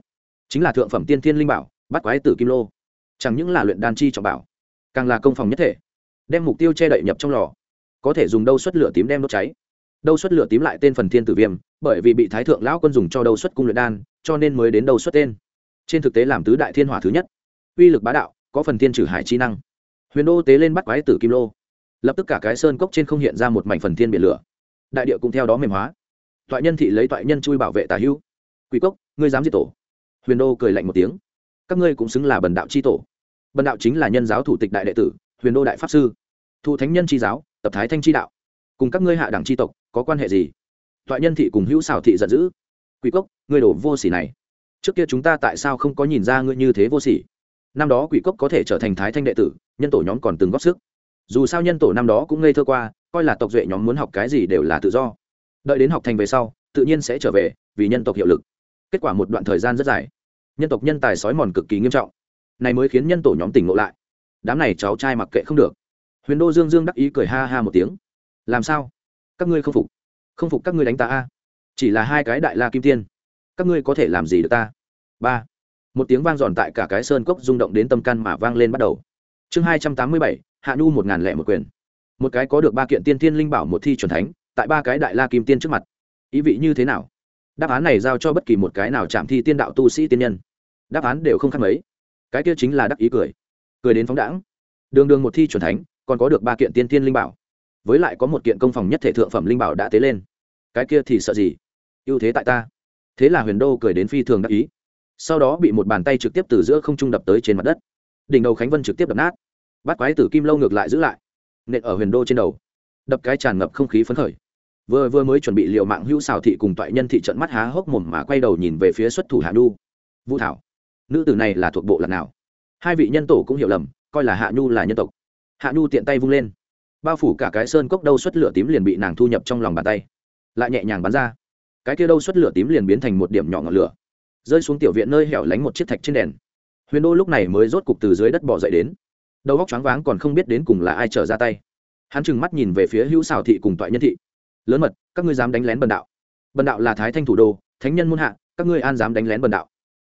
chính là thượng phẩm tiên thiên linh bảo, bắt quái tử kim lô. Chẳng những là luyện đan chi trọng bảo, càng là công phòng nhất thể, đem mục tiêu che đậy nhập trong lò. Có thể dùng đâu xuất lửa tím đem đốt cháy. Đâu xuất lửa tím lại tên phần thiên tử viêm, bởi vì bị thái thượng lão quân dùng cho đâu xuất cung luyện đan, cho nên mới đến đâu xuất tên. Trên thực tế làm tứ đại thiên hỏa thứ nhất. Uy lực bá đạo, có phần thiên trừ hải chi năng huyền đô tế lên bắt quái tử kim lô. Lập tức cả cái sơn cốc trên không hiện ra một mảnh phần thiên biển lửa. Đại địa cũng theo đó mềm hóa. Toại nhân thị lấy toại nhân chui bảo vệ tà hữu quỷ cốc, ngươi dám diệt tổ? Huyền đô cười lạnh một tiếng. Các ngươi cũng xứng là bần đạo c h i tổ. Bần đạo chính là nhân giáo thủ tịch đại đệ tử, huyền đô đại pháp sư. Thụ thánh nhân c h i giáo, tập thái thanh c h i đạo. Cùng các ngươi hạ đẳng c h i tộc, có quan hệ gì? Toại nhân thị cùng hữu xảo thị giận dữ. Quỷ cốc, ngươi đổ vô s ỉ này. Trước kia chúng ta tại sao không có nhìn ra ngươi như thế vô s ỉ năm đó quỷ cốc có thể trở thành thái thanh đệ tử nhân tổ nhóm còn từng góp sức. Dù sao nhân tổ năm đó cũng ngây thơ qua, coi là tộc duệ nhóm muốn học cái gì đều là tự do. Đợi đến học thành về sau, tự nhiên sẽ trở về, vì nhân tộc hiệu lực. Kết quả một đoạn thời gian rất dài. Nhân tộc nhân tài sói mòn cực kỳ nghiêm trọng. Này mới khiến nhân tổ nhóm tỉnh ngộ lại. Đám này cháu trai mặc kệ không được. Huyền đô dương dương đắc ý cười ha ha một tiếng. Làm sao? Các ngươi không phục. Không phục các ngươi đánh ta a. Chỉ là hai cái đại la kim tiên. Các ngươi có thể làm gì được ta? Ba. Một tiếng vang giòn tại cả cái sơn cốc rung động đến tâm căn mà vang lên bắt đầu chương hai trăm tám mươi bảy, hạ nhu một ngàn lẻ một quyền. Một cái có được ba kiện tiên thiên linh bảo một thi c thánh, tại ba cái đại la kim tiên trước mặt. Ý vị như thế nào? Đáp án này giao cho bất kỳ một cái nào chạm thi tiên đạo tu sĩ tiên nhân. Đáp án đều không khác mấy. Cái kia chính là đắc ý cười. Cười đến phóng đãng. Đường đường một thi c thánh, còn có được ba kiện tiên thiên linh bảo. Với lại có một kiện công phòng nhất thể thượng phẩm linh bảo đã tế lên. Cái kia thì sợ gì? Ưu thế tại ta. Thế là huyền đô cười đến phi thường đắc ý. Sau đó bị một bàn tay trực tiếp từ giữa không trung đập tới trên mặt đất đỉnh đầu khánh vân trực tiếp đập nát. Bắt quái tử kim lâu ngược lại giữ lại. Nện ở huyền đô trên đầu. Đập cái tràn ngập không khí phấn khởi. Vừa vừa mới chuẩn bị liệu mạng hữu xào thị cùng toại nhân thị trận mắt há hốc mồm mà quay đầu nhìn về phía xuất thủ hạ nhu. Vũ thảo, nữ tử này là thuộc bộ lần nào? Hai vị nhân tổ cũng hiểu lầm, coi là hạ nhu là nhân tộc. Hạ nhu tiện tay vung lên. Bao phủ cả cái sơn cốc đâu xuất lửa tím liền bị nàng thu nhập trong lòng bàn tay. Lại nhẹ nhàng bắn ra. Cái kia đâu xuất lửa tím liền biến thành một điểm nhỏ ngọn lửa. Rơi xuống tiểu viện nơi hẻo lánh một chiếc thạch trên đèn huyền đô lúc này mới rốt cục từ dưới đất bỏ dậy đến. Đầu góc choáng váng còn không biết đến cùng là ai trở ra tay. Hắn trừng mắt nhìn về phía hữu xào thị cùng toại nhân thị. Lớn mật, các ngươi dám đánh lén bần đạo? Bần đạo là thái thanh thủ đô, thánh nhân muôn hạ, các ngươi an dám đánh lén bần đạo?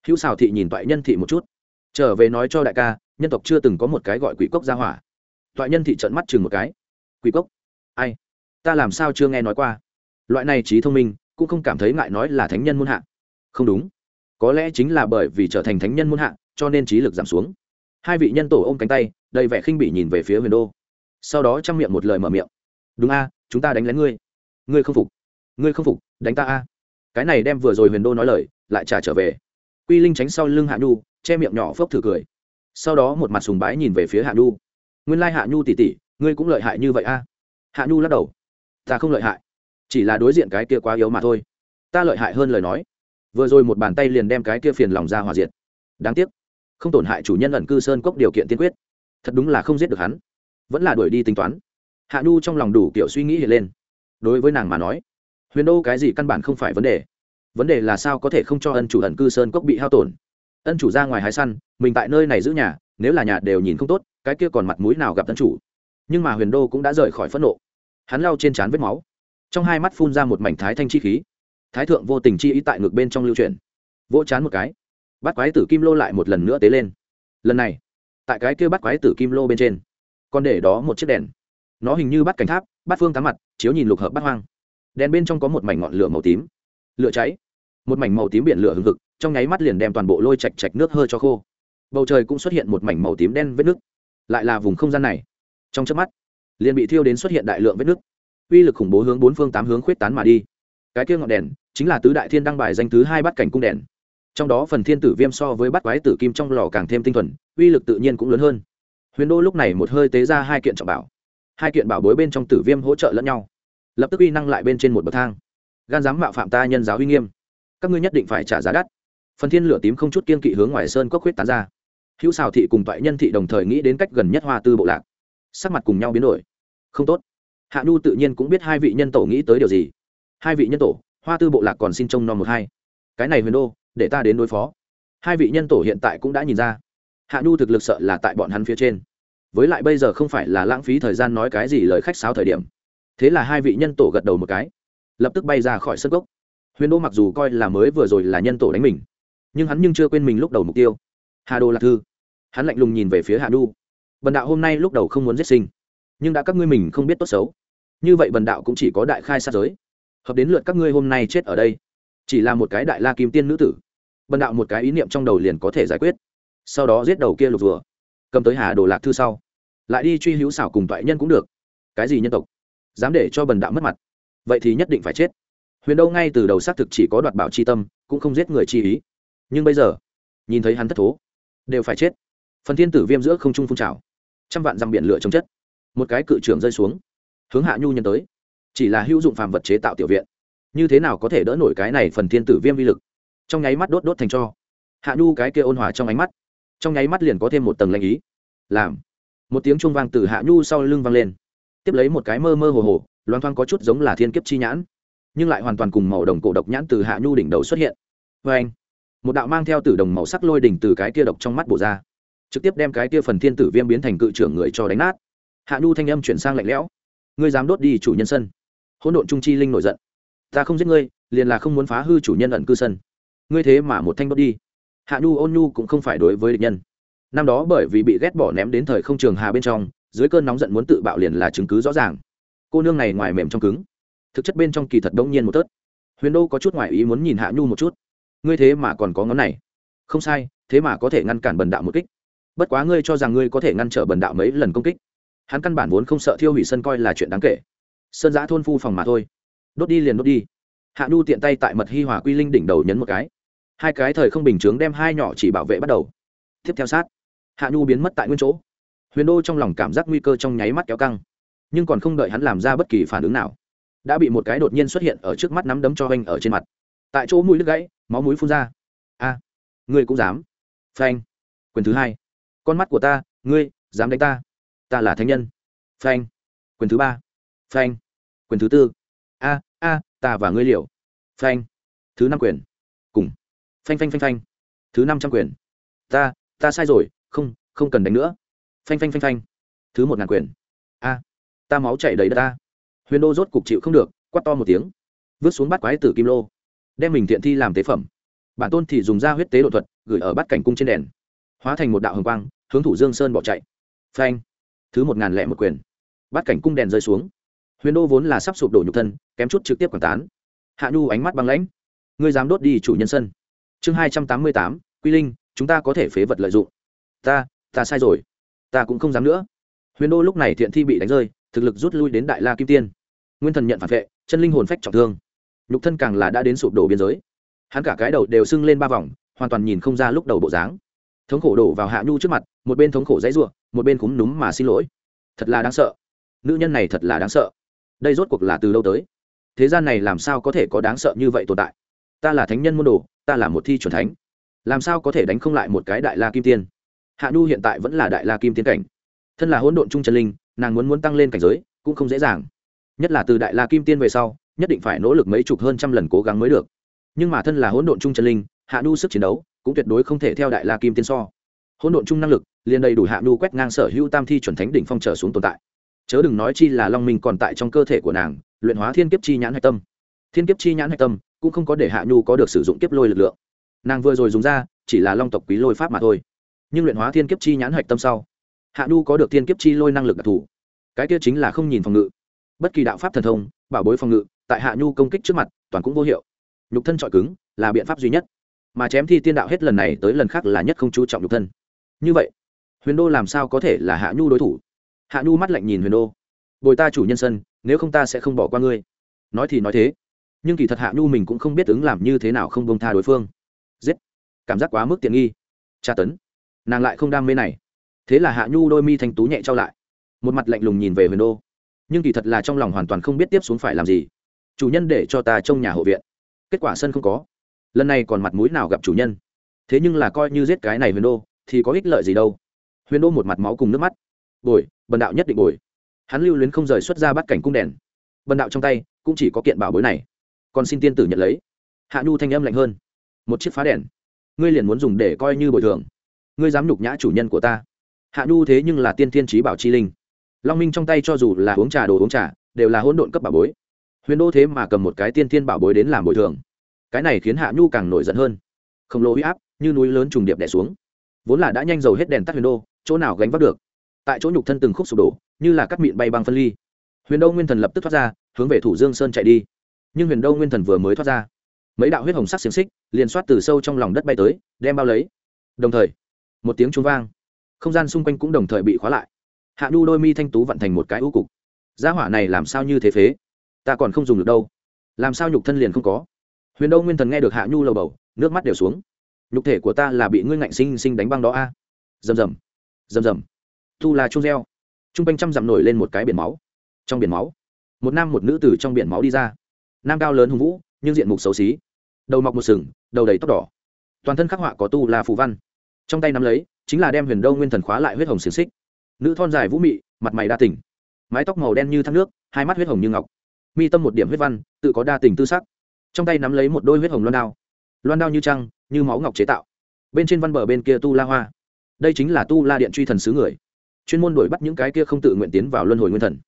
Hữu xào thị nhìn toại nhân thị một chút. Trở về nói cho đại ca, nhân tộc chưa từng có một cái gọi quỷ cốc ra hỏa. Toại nhân thị trận mắt chừng một cái. Quỷ cốc? Ai? Ta làm sao chưa nghe nói qua? Loại này trí thông minh, cũng không cảm thấy ngại nói là thánh nhân muôn hạ. Không đúng có lẽ chính là bởi vì trở thành thánh nhân muôn hạ, cho nên trí lực giảm xuống. Hai vị nhân tổ ôm cánh tay, đầy vẻ khinh bỉ nhìn về phía huyền đô. Sau đó chăm miệng một lời mở miệng. Đúng a, chúng ta đánh lén ngươi. Ngươi không phục. Ngươi không phục, đánh ta a. Cái này đem vừa rồi huyền đô nói lời, lại trả trở về. Quy linh tránh sau lưng hạ nhu, che miệng nhỏ phốc thử cười. Sau đó một mặt sùng bái nhìn về phía hạ nhu. Nguyên lai hạ nhu tỉ tỉ ngươi cũng lợi hại như vậy a? Hạ nhu lắc đầu. Ta không lợi hại, chỉ là đối diện cái kia quá yếu mà thôi. Ta lợi hại hơn lời nói vừa rồi một bàn tay liền đem cái kia phiền lòng ra hòa diệt. Đáng tiếc, không tổn hại chủ nhân ẩn cư sơn cốc điều kiện tiên quyết. Thật đúng là không giết được hắn, vẫn là đuổi đi tính toán. Hạ nhu trong lòng đủ kiểu suy nghĩ hiện lên. Đối với nàng mà nói, huyền đô cái gì căn bản không phải vấn đề. Vấn đề là sao có thể không cho ân chủ ẩn cư sơn cốc bị hao tổn? Ân chủ ra ngoài hái săn, mình tại nơi này giữ nhà, nếu là nhà đều nhìn không tốt, cái kia còn mặt mũi nào gặp ân chủ? Nhưng mà huyền đô cũng đã rời khỏi phẫn nộ. Hắn lau trên trán vết máu, trong hai mắt phun ra một mảnh thái thanh chi khí thái thượng vô tình chi ý tại ngực bên trong lưu truyền vỗ chán một cái, bắt quái tử kim lô lại một lần nữa tế lên. Lần này, tại cái kia bắt quái tử kim lô bên trên, còn để đó một chiếc đèn. Nó hình như bắt cảnh tháp, bắt phương tám mặt, chiếu nhìn lục hợp bắt hoang. Đèn bên trong có một mảnh ngọn lửa màu tím. Lửa cháy. Một mảnh màu tím biển lửa hừng hực, trong nháy mắt liền đem toàn bộ lôi chạch chạch nước hơi cho khô. Bầu trời cũng xuất hiện một mảnh màu tím đen vết nước. Lại là vùng không gian này. Trong chớp mắt, liền bị thiêu đến xuất hiện đại lượng vết nước. Uy lực khủng bố hướng bốn phương tám hướng khuyết tán mà đi cái kia ngọn đèn chính là tứ đại thiên đăng bài danh thứ hai bắt cảnh cung đèn. Trong đó phần thiên tử viêm so với bắt quái tử kim trong lò càng thêm tinh thuần, uy lực tự nhiên cũng lớn hơn. Huyền đô lúc này một hơi tế ra hai kiện trọng bảo. Hai kiện bảo bối bên trong tử viêm hỗ trợ lẫn nhau. Lập tức uy năng lại bên trên một bậc thang. Gan dám mạo phạm ta nhân giáo uy nghiêm. Các ngươi nhất định phải trả giá đắt. Phần thiên lửa tím không chút kiên kỵ hướng ngoài sơn cốc huyết tán ra. Hữu xào thị cùng toại nhân thị đồng thời nghĩ đến cách gần nhất hoa tư bộ lạc. Sắc mặt cùng nhau biến đổi. Không tốt. Hạ nhu tự nhiên cũng biết hai vị nhân tổ nghĩ tới điều gì hai vị nhân tổ, hoa tư bộ lạc còn xin trông nom một hai. Cái này huyền đô, để ta đến đối phó. Hai vị nhân tổ hiện tại cũng đã nhìn ra. Hạ nhu thực lực sợ là tại bọn hắn phía trên. Với lại bây giờ không phải là lãng phí thời gian nói cái gì lời khách sáo thời điểm. Thế là hai vị nhân tổ gật đầu một cái, lập tức bay ra khỏi sân gốc. Huyền đô mặc dù coi là mới vừa rồi là nhân tổ đánh mình, nhưng hắn nhưng chưa quên mình lúc đầu mục tiêu. Hà đô lạc thư. Hắn lạnh lùng nhìn về phía hạ đu bần đạo hôm nay lúc đầu không muốn giết sinh, nhưng đã các ngươi mình không biết tốt xấu. Như vậy bần đạo cũng chỉ có đại khai sát giới hợp đến lượt các ngươi hôm nay chết ở đây. Chỉ là một cái đại la kim tiên nữ tử. Bần đạo một cái ý niệm trong đầu liền có thể giải quyết. Sau đó giết đầu kia lục vừa. Cầm tới hà đồ lạc thư sau. Lại đi truy hữu xảo cùng toại nhân cũng được. Cái gì nhân tộc? Dám để cho bần đạo mất mặt. Vậy thì nhất định phải chết. Huyền đâu ngay từ đầu xác thực chỉ có đoạt bảo c h i tâm, cũng không giết người chi ý. Nhưng bây giờ, nhìn thấy hắn thất thố, đều phải chết. Phần thiên tử viêm giữa không trung phun trào. Trăm vạn dằm biển lửa chống chất. Một cái cự trưởng rơi xuống. Hướng hạ nhu nhân tới chỉ là hữu dụng phàm vật chế tạo tiểu viện. Như thế nào có thể đỡ nổi cái này phần thiên tử viêm vi lực? Trong nháy mắt đốt đốt thành cho. Hạ nhu cái kia ôn hòa trong ánh mắt. Trong nháy mắt liền có thêm một tầng lanh ý. Làm. Một tiếng chuông vang từ hạ nhu sau lưng vang lên. Tiếp lấy một cái mơ mơ hồ hồ loan thoang có chút giống là thiên kiếp chi nhãn. Nhưng lại hoàn toàn cùng màu đồng cổ độc nhãn từ hạ nhu đỉnh đầu xuất hiện. Vê anh một đạo mang theo từ đồng màu sắc lôi đỉnh từ cái kia độc trong mắt bổ ra. Trực tiếp đem cái kia phần thiên tử viêm biến thành cự trưởng người cho đánh nát. Hạ nhu thanh âm chuyển sang lạnh lẽo. Ngươi dám đốt đi chủ nhân sân hỗn độn trung chi linh nổi giận. Ta không giết ngươi, liền là không muốn phá hư chủ nhân ẩn cư sân. Ngươi thế mà một thanh đốt đi. Hạ nhu ôn nhu cũng không phải đối với địch nhân. Năm đó bởi vì bị ghét bỏ ném đến thời không trường hà bên trong, dưới cơn nóng giận muốn tự bạo liền là chứng cứ rõ ràng. Cô nương này ngoài mềm trong cứng. Thực chất bên trong kỳ thật đông nhiên một tớt. Huyền đô có chút ngoại ý muốn nhìn hạ nhu một chút. Ngươi thế mà còn có ngón này. Không sai, thế mà có thể ngăn cản bần đạo một kích. Bất quá ngươi cho rằng ngươi có thể ngăn trở bần đạo mấy lần công kích. Hắn căn bản vốn không sợ thiêu hủy sân coi là chuyện đáng kể sơn giã thôn phu phòng mà thôi. Đốt đi liền đốt đi. Hạ nhu tiện tay tại mật hi hòa quy linh đỉnh đầu nhấn một cái. Hai cái thời không bình chướng đem hai nhỏ chỉ bảo vệ bắt đầu. Tiếp theo sát, hạ nhu biến mất tại nguyên chỗ. Huyền đô trong lòng cảm giác nguy cơ trong nháy mắt kéo căng, nhưng còn không đợi hắn làm ra bất kỳ phản ứng nào, đã bị một cái đột nhiên xuất hiện ở trước mắt nắm đấm cho anh ở trên mặt. Tại chỗ mũi đứt gãy, máu mũi phun ra. A, ngươi cũng dám. Phanh. Quyền thứ hai. Con mắt của ta, ngươi, dám đánh ta. Ta là thánh nhân. Phanh. Quyền thứ ba phanh. Quyền thứ tư. A a, ta và ngươi liều. Phanh. Thứ năm quyền. Cùng. Phanh phanh phanh phanh. Thứ năm trăm quyền. Ta ta sai rồi, không không cần đánh nữa. Phanh phanh phanh phanh. Thứ một ngàn quyền. A, ta máu chảy đầy đất ta. Huyền đô rốt cục chịu không được quắt to một tiếng. Vứt xuống bát quái tử kim lô. Đem mình thiện thi làm tế phẩm. Bản tôn thì dùng ra huyết tế độ thuật, gửi ở bát cảnh cung trên đèn. Hóa thành một đạo hồng quang, hướng thủ dương sơn bỏ chạy. Phanh. Thứ một ngàn lẻ một quyền. Bát cảnh cung đèn rơi xuống huyền đô vốn là sắp sụp đổ nhục thân, kém chút trực tiếp quảng tán. Hạ nhu ánh mắt băng lãnh. Ngươi dám đốt đi chủ nhân sân. Chương hai trăm tám mươi tám, quy linh, chúng ta có thể phế vật lợi dụng. Ta ta sai rồi. Ta cũng không dám nữa. Huyền đô lúc này thiện thi bị đánh rơi, thực lực rút lui đến đại la kim tiên. Nguyên thần nhận phản vệ, chân linh hồn phách trọng thương. Nhục thân càng là đã đến sụp đổ biên giới. Hắn cả cái đầu đều sưng lên ba vòng, hoàn toàn nhìn không ra lúc đầu bộ dáng. Thống khổ đổ vào hạ nhu trước mặt, một bên thống khổ dãy ruộng một bên cúm núm mà xin lỗi. Thật là đáng sợ. Nữ nhân này thật là đáng sợ đây rốt cuộc là từ đâu tới? Thế gian này làm sao có thể có đáng sợ như vậy tồn tại? Ta là thánh nhân môn đồ, ta là một thi chuẩn thánh. Làm sao có thể đánh không lại một cái đại la kim tiên? Hạ nhu hiện tại vẫn là đại la kim tiên cảnh. Thân là hỗn độn trung chân linh, nàng muốn muốn tăng lên cảnh giới, cũng không dễ dàng. Nhất là từ đại la kim tiên về sau, nhất định phải nỗ lực mấy chục hơn trăm lần cố gắng mới được. Nhưng mà thân là hỗn độn trung chân linh, hạ nhu sức chiến đấu cũng tuyệt đối không thể theo đại la kim tiên so. Hỗn độn trung năng lực, liền đầy đủ hạ nhu quét ngang sở hữu tam thi chuẩn thánh đỉnh phong trở xuống tồn tại chớ đừng nói chi là long minh còn tại trong cơ thể của nàng, luyện hóa thiên kiếp chi nhãn hạch tâm. Thiên kiếp chi nhãn hạch tâm cũng không có để hạ nhu có được sử dụng kiếp lôi lực lượng. Nàng vừa rồi dùng ra, chỉ là long tộc quý lôi pháp mà thôi. Nhưng luyện hóa thiên kiếp chi nhãn hạch tâm sau, hạ nhu có được thiên kiếp chi lôi năng lực đặc thù. Cái kia chính là không nhìn phòng ngự. Bất kỳ đạo pháp thần thông, bảo bối phòng ngự, tại hạ nhu công kích trước mặt, toàn cũng vô hiệu. Nhục thân trọi cứng là biện pháp duy nhất. Mà chém thi tiên đạo hết lần này tới lần khác là nhất không chú trọng nhục thân. Như vậy, huyền đô làm sao có thể là hạ nhu đối thủ? Hạ nhu mắt lạnh nhìn huyền đô. Bồi ta chủ nhân sân, nếu không ta sẽ không bỏ qua ngươi. Nói thì nói thế, nhưng kỳ thật hạ nhu mình cũng không biết ứng làm như thế nào không bông tha đối phương. Giết! Cảm giác quá mức tiện nghi. Tra tấn. Nàng lại không đam mê này. Thế là hạ nhu đôi mi thanh tú nhẹ trao lại. Một mặt lạnh lùng nhìn về huyền đô. Nhưng kỳ thật là trong lòng hoàn toàn không biết tiếp xuống phải làm gì. Chủ nhân để cho ta trông nhà hộ viện. Kết quả sân không có. Lần này còn mặt mũi nào gặp chủ nhân? Thế nhưng là coi như giết cái này huyền đô, thì có ích lợi gì đâu? Huyền đô một mặt máu cùng nước mắt bồi, bần đạo nhất định bồi. Hắn lưu luyến không rời xuất ra bắt cảnh cung đèn. Bần đạo trong tay cũng chỉ có kiện bảo bối này. Còn xin tiên tử nhận lấy. Hạ nhu thanh âm lạnh hơn. Một chiếc phá đèn. Ngươi liền muốn dùng để coi như bồi thường. Ngươi dám nhục nhã chủ nhân của ta. Hạ nhu thế nhưng là tiên thiên trí bảo chi linh. Long minh trong tay cho dù là uống trà đồ uống trà, đều là hỗn độn cấp bảo bối. Huyền đô thế mà cầm một cái tiên thiên bảo bối đến làm bồi thường. Cái này khiến hạ nhu càng nổi giận hơn. Khổng lồ huy áp như núi lớn trùng điệp đẻ xuống. Vốn là đã nhanh dầu hết đèn tắt huyền đô, chỗ nào gánh vác được? Tại chỗ nhục thân từng khúc sụp đổ, như là cắt mịn bay băng phân ly. Huyền đô nguyên thần lập tức thoát ra, hướng về thủ dương sơn chạy đi. Nhưng huyền đô nguyên thần vừa mới thoát ra, mấy đạo huyết hồng sắc xiềng xích liền soát từ sâu trong lòng đất bay tới, đem bao lấy. Đồng thời, một tiếng trung vang, không gian xung quanh cũng đồng thời bị khóa lại. Hạ nhu đôi mi thanh tú vận thành một cái ưu cục. Gia hỏa này làm sao như thế phế? Ta còn không dùng được đâu. Làm sao nhục thân liền không có? Huyền đô nguyên thần nghe được hạ nhu lầu bầu, nước mắt đều xuống. Nhục thể của ta là bị ngươi ngạnh sinh sinh đánh băng đó a. À? rầm rầm. Rầm rầm thu là chung reo. T r u n g quanh trăm dặm nổi lên một cái biển máu. Trong biển máu, một nam một nữ từ trong biển máu đi ra. Nam cao lớn hùng vũ, nhưng diện mục xấu xí. Đầu mọc một sừng, đầu đầy tóc đỏ. Toàn thân khắc họa có tu là phù văn. Trong tay nắm lấy, chính là đem huyền đâu nguyên thần khóa lại huyết hồng xiềng xích. Nữ thon dài vũ mị, mặt mày đa tỉnh mái tóc màu đen như thác nước, hai mắt huyết hồng như ngọc. Mi tâm một điểm huyết văn, tự có đa tình tư sắc. Trong tay nắm lấy một đôi huyết hồng loan đao. Loan đao như trăng, như máu ngọc chế tạo. Bên trên văn bờ bên kia tu la hoa. Đây chính là tu la điện truy thần sứ người chuyên môn đuổi bắt những cái kia không tự nguyện tiến vào luân hồi nguyên thần.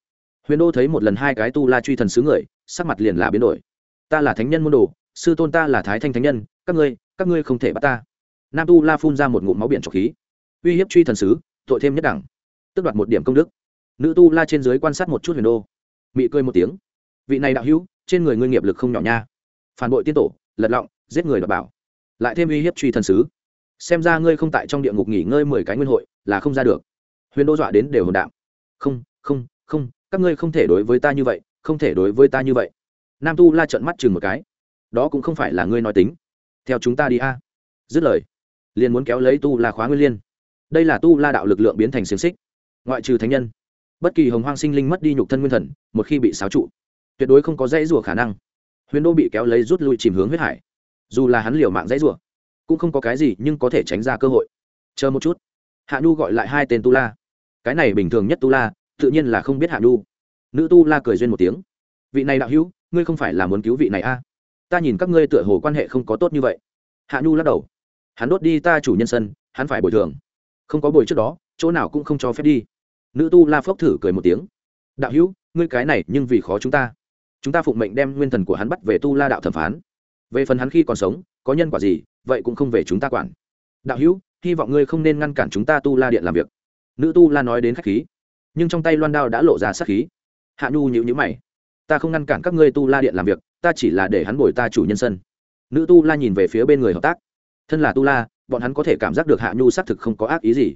Huyền đô thấy một lần hai cái tu la truy thần sứ người, sắc mặt liền là biến đổi. Ta là thánh nhân môn đồ, sư tôn ta là thái thanh thánh nhân, các ngươi các ngươi không thể bắt ta. Nam tu la phun ra một ngụm máu biển trọc khí. Uy hiếp truy thần sứ, tội thêm nhất đẳng. Tức đoạt một điểm công đức. Nữ tu la trên dưới quan sát một chút huyền đô. Mị cười một tiếng. Vị này đạo hữu, trên người ngươi nghiệp lực không nhỏ nha. Phản bội tiên tổ, lật lọng, giết người đọc bảo. Lại thêm uy hiếp truy thần sứ. Xem ra ngươi không tại trong địa ngục nghỉ ngơi mười cái nguyên hội, là không ra được huyền đô dọa đến đều hồn đạm. Không không không, các ngươi không thể đối với ta như vậy, không thể đối với ta như vậy. Nam tu la trận mắt chừng một cái. Đó cũng không phải là ngươi nói tính. Theo chúng ta đi a. Dứt lời, liền muốn kéo lấy tu la khóa nguyên liên. Đây là tu la đạo lực lượng biến thành xiềng xích. Ngoại trừ thánh nhân, bất kỳ hồng hoang sinh linh mất đi nhục thân nguyên thần, một khi bị xáo trụ, tuyệt đối không có dãy rủa khả năng. Huyền đô bị kéo lấy rút lui chìm hướng huyết hải. Dù là hắn liều mạng dãy rủa, cũng không có cái gì nhưng có thể tránh ra cơ hội. Chờ một chút. Hạ nhu gọi lại hai tên tu la cái này bình thường nhất tu la, tự nhiên là không biết hạ nhu. Nữ tu la cười duyên một tiếng. Vị này đạo hữu, ngươi không phải là muốn cứu vị này a ta nhìn các ngươi tựa hồ quan hệ không có tốt như vậy. Hạ nhu lắc đầu. Hắn đốt đi ta chủ nhân sân, hắn phải bồi thường. Không có bồi trước đó, chỗ nào cũng không cho phép đi. Nữ tu la phốc thử cười một tiếng. Đạo hữu, ngươi cái này nhưng vì khó chúng ta. Chúng ta phụng mệnh đem nguyên thần của hắn bắt về tu la đạo thẩm phán. Về phần hắn khi còn sống, có nhân quả gì, vậy cũng không về chúng ta quản. Đạo hữu, hy vọng ngươi không nên ngăn cản chúng ta tu la điện làm việc nữ tu la nói đến khách khí. Nhưng trong tay loan đao đã lộ ra sát khí. Hạ nhu nhịu nhữ mày. Ta không ngăn cản các ngươi tu la điện làm việc, ta chỉ là để hắn bồi ta chủ nhân sân. Nữ tu la nhìn về phía bên người hợp tác. Thân là tu la, bọn hắn có thể cảm giác được hạ nhu xác thực không có ác ý gì.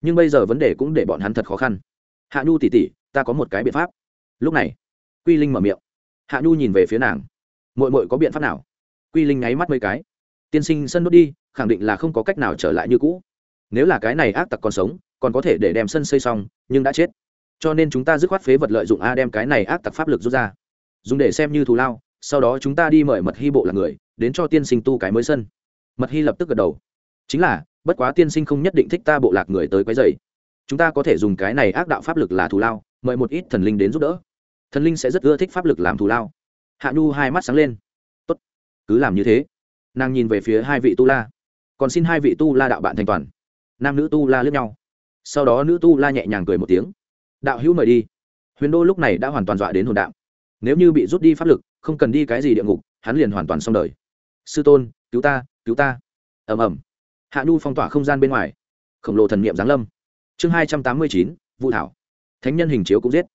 Nhưng bây giờ vấn đề cũng để bọn hắn thật khó khăn. Hạ nhu tỉ tỉ, ta có một cái biện pháp. Lúc này, quy linh mở miệng. Hạ nhu nhìn về phía nàng. Mội mội có biện pháp nào? Quy linh nháy mắt mấy cái. Tiên sinh sân đốt đi, khẳng định là không có cách nào trở lại như cũ nếu là cái này ác tặc còn sống, còn có thể để đem sân xây xong, nhưng đã chết. Cho nên chúng ta dứt khoát phế vật lợi dụng a đem cái này ác tặc pháp lực rút ra. Dùng để xem như thù lao, sau đó chúng ta đi mời mật hy bộ là người, đến cho tiên sinh tu cái mới sân. Mật hy lập tức gật đầu. Chính là, bất quá tiên sinh không nhất định thích ta bộ lạc người tới quấy dày chúng ta có thể dùng cái này ác đạo pháp lực là thù lao, mời một ít thần linh đến giúp đỡ. Thần linh sẽ rất ưa thích pháp lực làm thù lao. Hạ nhu hai mắt sáng lên. Tốt, cứ làm như thế. Nàng nhìn về phía hai vị tu la. Còn xin hai vị tu la đạo bạn thành toàn nam nữ tu la lướt nhau. Sau đó nữ tu la nhẹ nhàng cười một tiếng. Đạo hữu mời đi. Huyền đô lúc này đã hoàn toàn dọa đến hồn đạo. Nếu như bị rút đi pháp lực, không cần đi cái gì địa ngục, hắn liền hoàn toàn xong đời. Sư tôn, cứu ta cứu ta. Ẩm ẩm hạ nhu phong tỏa không gian bên ngoài. Khổng lồ thần niệm giáng lâm. Chương hai trăm tám mươi chín, vũ thảo. Thánh nhân hình chiếu cũng giết.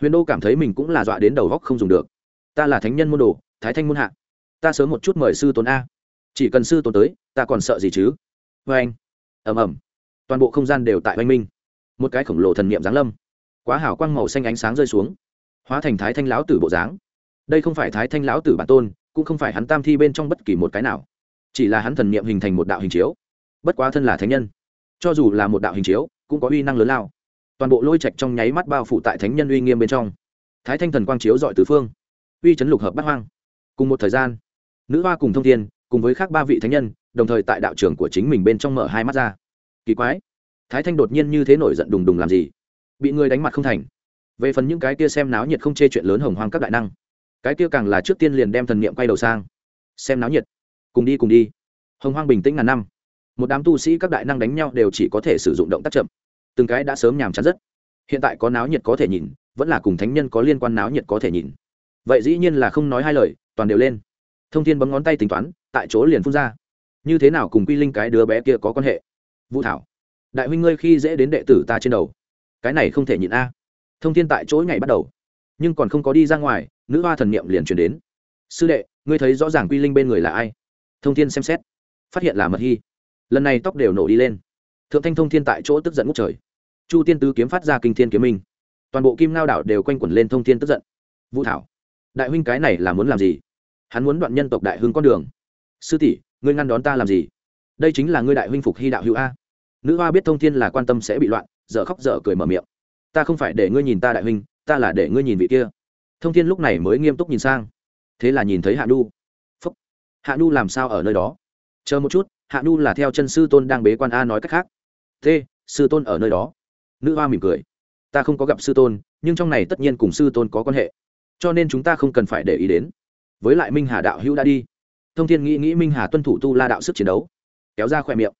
Huyền đô cảm thấy mình cũng là dọa đến đầu góc không dùng được. Ta là thánh nhân môn đồ, thái thanh môn hạ. Ta sớm một chút mời sư tôn a. Chỉ cần sư tôn tới, ta còn sợ gì chứ? Vê anh ẩm ẩm toàn bộ không gian đều tại oanh minh. Một cái khổng lồ thần niệm giáng lâm. Quá hảo quang màu xanh ánh sáng rơi xuống, hóa thành thái thanh lão tử bộ dáng. Đây không phải thái thanh lão tử bản tôn, cũng không phải hắn tam thi bên trong bất kỳ một cái nào. Chỉ là hắn thần niệm hình thành một đạo hình chiếu. Bất quá thân là thánh nhân, cho dù là một đạo hình chiếu, cũng có uy năng lớn lao. Toàn bộ lôi trạch trong nháy mắt bao phủ tại thánh nhân uy nghiêm bên trong. Thái thanh thần quang chiếu dọi tứ phương, uy chấn lục hợp bát hoang. Cùng một thời gian, nữ hoa cùng thông thiên, cùng với khác ba vị thánh nhân, đồng thời tại đạo trường của chính mình bên trong mở hai mắt ra kỳ quái. Thái thanh đột nhiên như thế nổi giận đùng đùng làm gì? Bị người đánh mặt không thành. Về phần những cái kia xem náo nhiệt không chê chuyện lớn hồng hoang các đại năng, cái kia càng là trước tiên liền đem thần niệm quay đầu sang. Xem náo nhiệt. Cùng đi cùng đi. Hồng hoang bình tĩnh ngàn năm. Một đám tu sĩ các đại năng đánh nhau đều chỉ có thể sử dụng động tác chậm. Từng cái đã sớm nhàm chán rất. Hiện tại có náo nhiệt có thể nhìn, vẫn là cùng thánh nhân có liên quan náo nhiệt có thể nhìn. Vậy dĩ nhiên là không nói hai lời, toàn đều lên. Thông thiên bấm ngón tay tính toán, tại chỗ liền phun ra. Như thế nào cùng quy linh cái đứa bé kia có quan hệ? Vũ thảo. Đại huynh ngươi khi dễ đến đệ tử ta trên đầu. Cái này không thể nhịn a. Thông thiên tại chỗ ngày bắt đầu. Nhưng còn không có đi ra ngoài, nữ hoa thần niệm liền chuyển đến. Sư đệ, ngươi thấy rõ ràng quy linh bên người là ai? Thông thiên xem xét. Phát hiện là mật hy. Lần này tóc đều nổ đi lên. Thượng thanh thông thiên tại chỗ tức giận ngút trời. Chu tiên tứ kiếm phát ra kinh thiên kiếm minh. Toàn bộ kim ngao đảo đều quanh quẩn lên thông thiên tức giận. Vũ thảo, đại huynh cái này là muốn làm gì? Hắn muốn đoạn nhân tộc đại hưng con đường. Sư tỷ, ngươi ngăn đón ta làm gì? Đây chính là ngươi đại huynh phục hy đạo hữu a nữ hoa biết thông thiên là quan tâm sẽ bị loạn, dở khóc dở cười mở miệng. Ta không phải để ngươi nhìn ta đại huynh, ta là để ngươi nhìn vị kia. Thông thiên lúc này mới nghiêm túc nhìn sang. Thế là nhìn thấy hạ nhu. Phúc. Hạ nhu làm sao ở nơi đó? Chờ một chút, hạ nhu là theo chân sư tôn đang bế quan a nói cách khác. Thế, sư tôn ở nơi đó. Nữ hoa mỉm cười. Ta không có gặp sư tôn, nhưng trong này tất nhiên cùng sư tôn có quan hệ. Cho nên chúng ta không cần phải để ý đến. Với lại minh hà đạo hữu đã đi. Thông thiên nghĩ nghĩ minh hà tuân thủ tu la đạo sức chiến đấu. Kéo ra khỏe miệng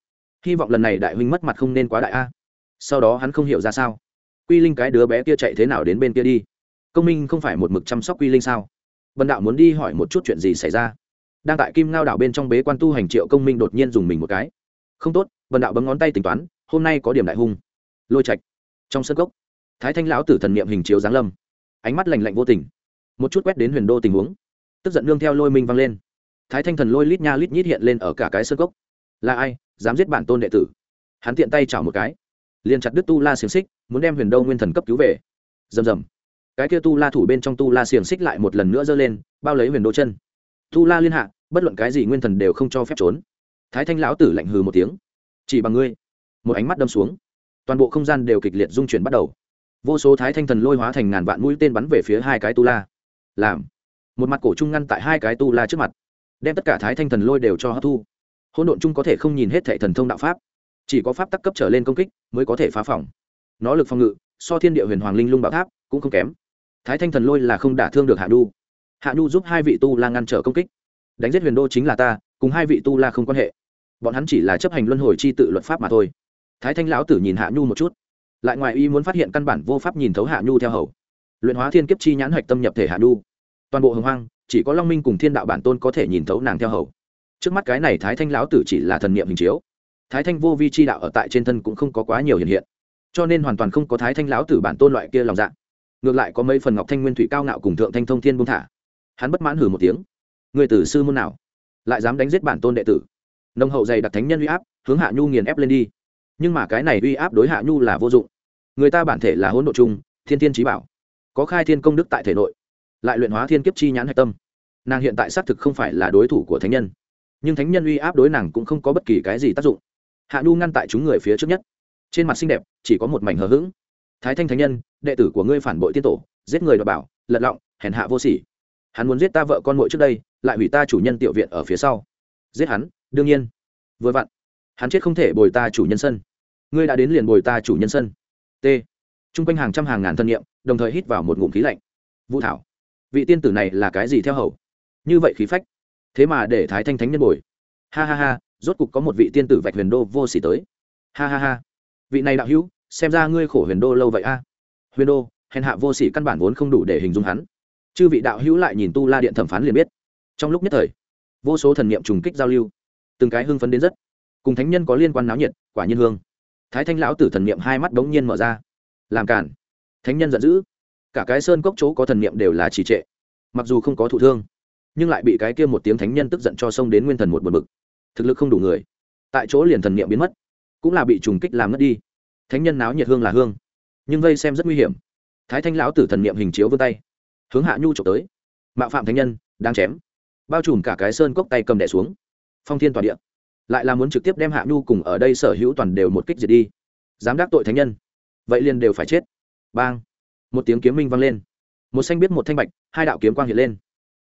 hy vọng lần này đại huynh mất mặt không nên quá đại a. Sau đó hắn không hiểu ra sao. Quy linh cái đứa bé kia chạy thế nào đến bên kia đi? Công minh không phải một mực chăm sóc quy linh sao? Bần đạo muốn đi hỏi một chút chuyện gì xảy ra. Đang tại kim ngao đảo bên trong bế quan tu hành triệu công minh đột nhiên dùng mình một cái. Không tốt, bần đạo bấm ngón tay tính toán, hôm nay có điểm đại hung. Lôi trạch. Trong sân gốc, thái thanh lão tử thần niệm hình chiếu giáng lâm. Ánh mắt lạnh lạnh vô tình. Một chút quét đến huyền đô tình huống. Tức giận nương theo lôi minh vang lên. Thái thanh thần lôi lít nha lít nhít hiện lên ở cả cái sân gốc. Là ai? Dám giết bản tôn đệ tử. Hắn tiện tay chảo một cái. Liền chặt đứt tu la xiềng xích, muốn đem huyền đô nguyên thần cấp cứu về. Rầm rầm. Cái kia tu la thủ bên trong tu la xiềng xích lại một lần nữa giơ lên, bao lấy huyền đô chân. Tu la liên hạ, bất luận cái gì nguyên thần đều không cho phép trốn. Thái thanh lão tử lạnh hừ một tiếng. Chỉ bằng ngươi. Một ánh mắt đâm xuống. Toàn bộ không gian đều kịch liệt dung chuyển bắt đầu. Vô số thái thanh thần lôi hóa thành ngàn vạn mũi tên bắn về phía hai cái tu la. Làm. Một mặt cổ trung ngăn tại hai cái tu la trước mặt. Đem tất cả thái thanh thần lôi đều cho hấp thu hỗn độn chung có thể không nhìn hết thệ thần thông đạo pháp. Chỉ có pháp tắc cấp trở lên công kích mới có thể phá phòng. Nó lực phòng ngự, so thiên địa huyền hoàng linh lung bảo tháp cũng không kém. Thái thanh thần lôi là không đả thương được hạ nhu. Hạ nhu giúp hai vị tu la ngăn trở công kích. Đánh giết huyền đô chính là ta, cùng hai vị tu la không quan hệ. Bọn hắn chỉ là chấp hành luân hồi chi tự luật pháp mà thôi. Thái thanh lão tử nhìn hạ nhu một chút. Lại ngoài ý muốn phát hiện căn bản vô pháp nhìn thấu hạ nhu theo hầu. Luyện hóa thiên kiếp chi nhãn hạch tâm nhập thể hạ nhu. Toàn bộ hồng hoang, chỉ có long minh cùng thiên đạo bản tôn có thể nhìn thấu nàng theo hầu trước mắt cái này thái thanh lão tử chỉ là thần niệm hình chiếu. Thái thanh vô vi chi đạo ở tại trên thân cũng không có quá nhiều hiện hiện. Cho nên hoàn toàn không có thái thanh lão tử bản tôn loại kia lòng dạ. Ngược lại có mấy phần ngọc thanh nguyên thủy cao ngạo cùng thượng thanh thông thiên buông thả. Hắn bất mãn hử một tiếng. Người tử sư môn nào? Lại dám đánh giết bản tôn đệ tử. Nông hậu dày đặc thánh nhân uy áp, hướng hạ nhu nghiền ép lên đi. Nhưng mà cái này uy áp đối hạ nhu là vô dụng. Người ta bản thể là hỗn độ chung thiên thiên trí bảo. Có khai thiên công đức tại thể nội. Lại luyện hóa thiên kiếp chi nhãn hạch tâm. Nàng hiện tại xác thực không phải là đối thủ của thánh nhân nhưng thánh nhân uy áp đối nàng cũng không có bất kỳ cái gì tác dụng. Hạ nhu ngăn tại chúng người phía trước nhất. Trên mặt xinh đẹp, chỉ có một mảnh hờ hững. Thái thanh thánh nhân, đệ tử của ngươi phản bội tiên tổ, giết người đọc bảo, lật lọng, hèn hạ vô sỉ. Hắn muốn giết ta vợ con mội trước đây, lại hủy ta chủ nhân tiểu viện ở phía sau. Giết hắn, đương nhiên. Vừa vặn, hắn chết không thể bồi ta chủ nhân sân. Ngươi đã đến liền bồi ta chủ nhân sân. T. T r u n g quanh hàng trăm hàng ngàn thân nhiệm đồng thời hít vào một ngụm khí lạnh. Vũ thảo, vị tiên tử này là cái gì theo hầu? Như vậy khí phách thế mà để thái thanh thánh nhân bồi ha ha ha, rốt cục có một vị tiên tử vạch huyền đô vô s ỉ tới. Ha ha ha. Vị này đạo hữu, xem ra ngươi khổ huyền đô lâu vậy a. Huyền đô, hèn hạ vô s ỉ căn bản vốn không đủ để hình dung hắn. Chư vị đạo hữu lại nhìn tu la điện thẩm phán liền biết. Trong lúc nhất thời, vô số thần niệm trùng kích giao lưu. Từng cái hưng phấn đến rất. Cùng thánh nhân có liên quan náo nhiệt, quả nhiên hương. Thái thanh lão tử thần niệm hai mắt đống nhiên mở ra. Làm cản. Thánh nhân giận dữ. Cả cái sơn cốc chỗ có thần niệm đều là trì trệ. Mặc dù không có thụ thương nhưng lại bị cái kia một tiếng thánh nhân tức giận cho xông đến nguyên thần một buồn bực. Thực lực không đủ người. Tại chỗ liền thần niệm biến mất. Cũng là bị trùng kích làm mất đi. Thánh nhân náo nhiệt hương là hương. Nhưng vây xem rất nguy hiểm. Thái thanh lão tử thần niệm hình chiếu vươn tay. Hướng hạ nhu trộm tới. Mạo phạm thánh nhân, đang chém. Bao trùm cả cái sơn cốc tay cầm đẻ xuống. Phong thiên tòa địa. Lại là muốn trực tiếp đem hạ nhu cùng ở đây sở hữu toàn đều một kích diệt đi. Dám đắc tội thánh nhân. Vậy liền đều phải chết. Bang. Một tiếng kiếm minh vang lên. Một xanh biết một thanh bạch, hai đạo kiếm quang hiện lên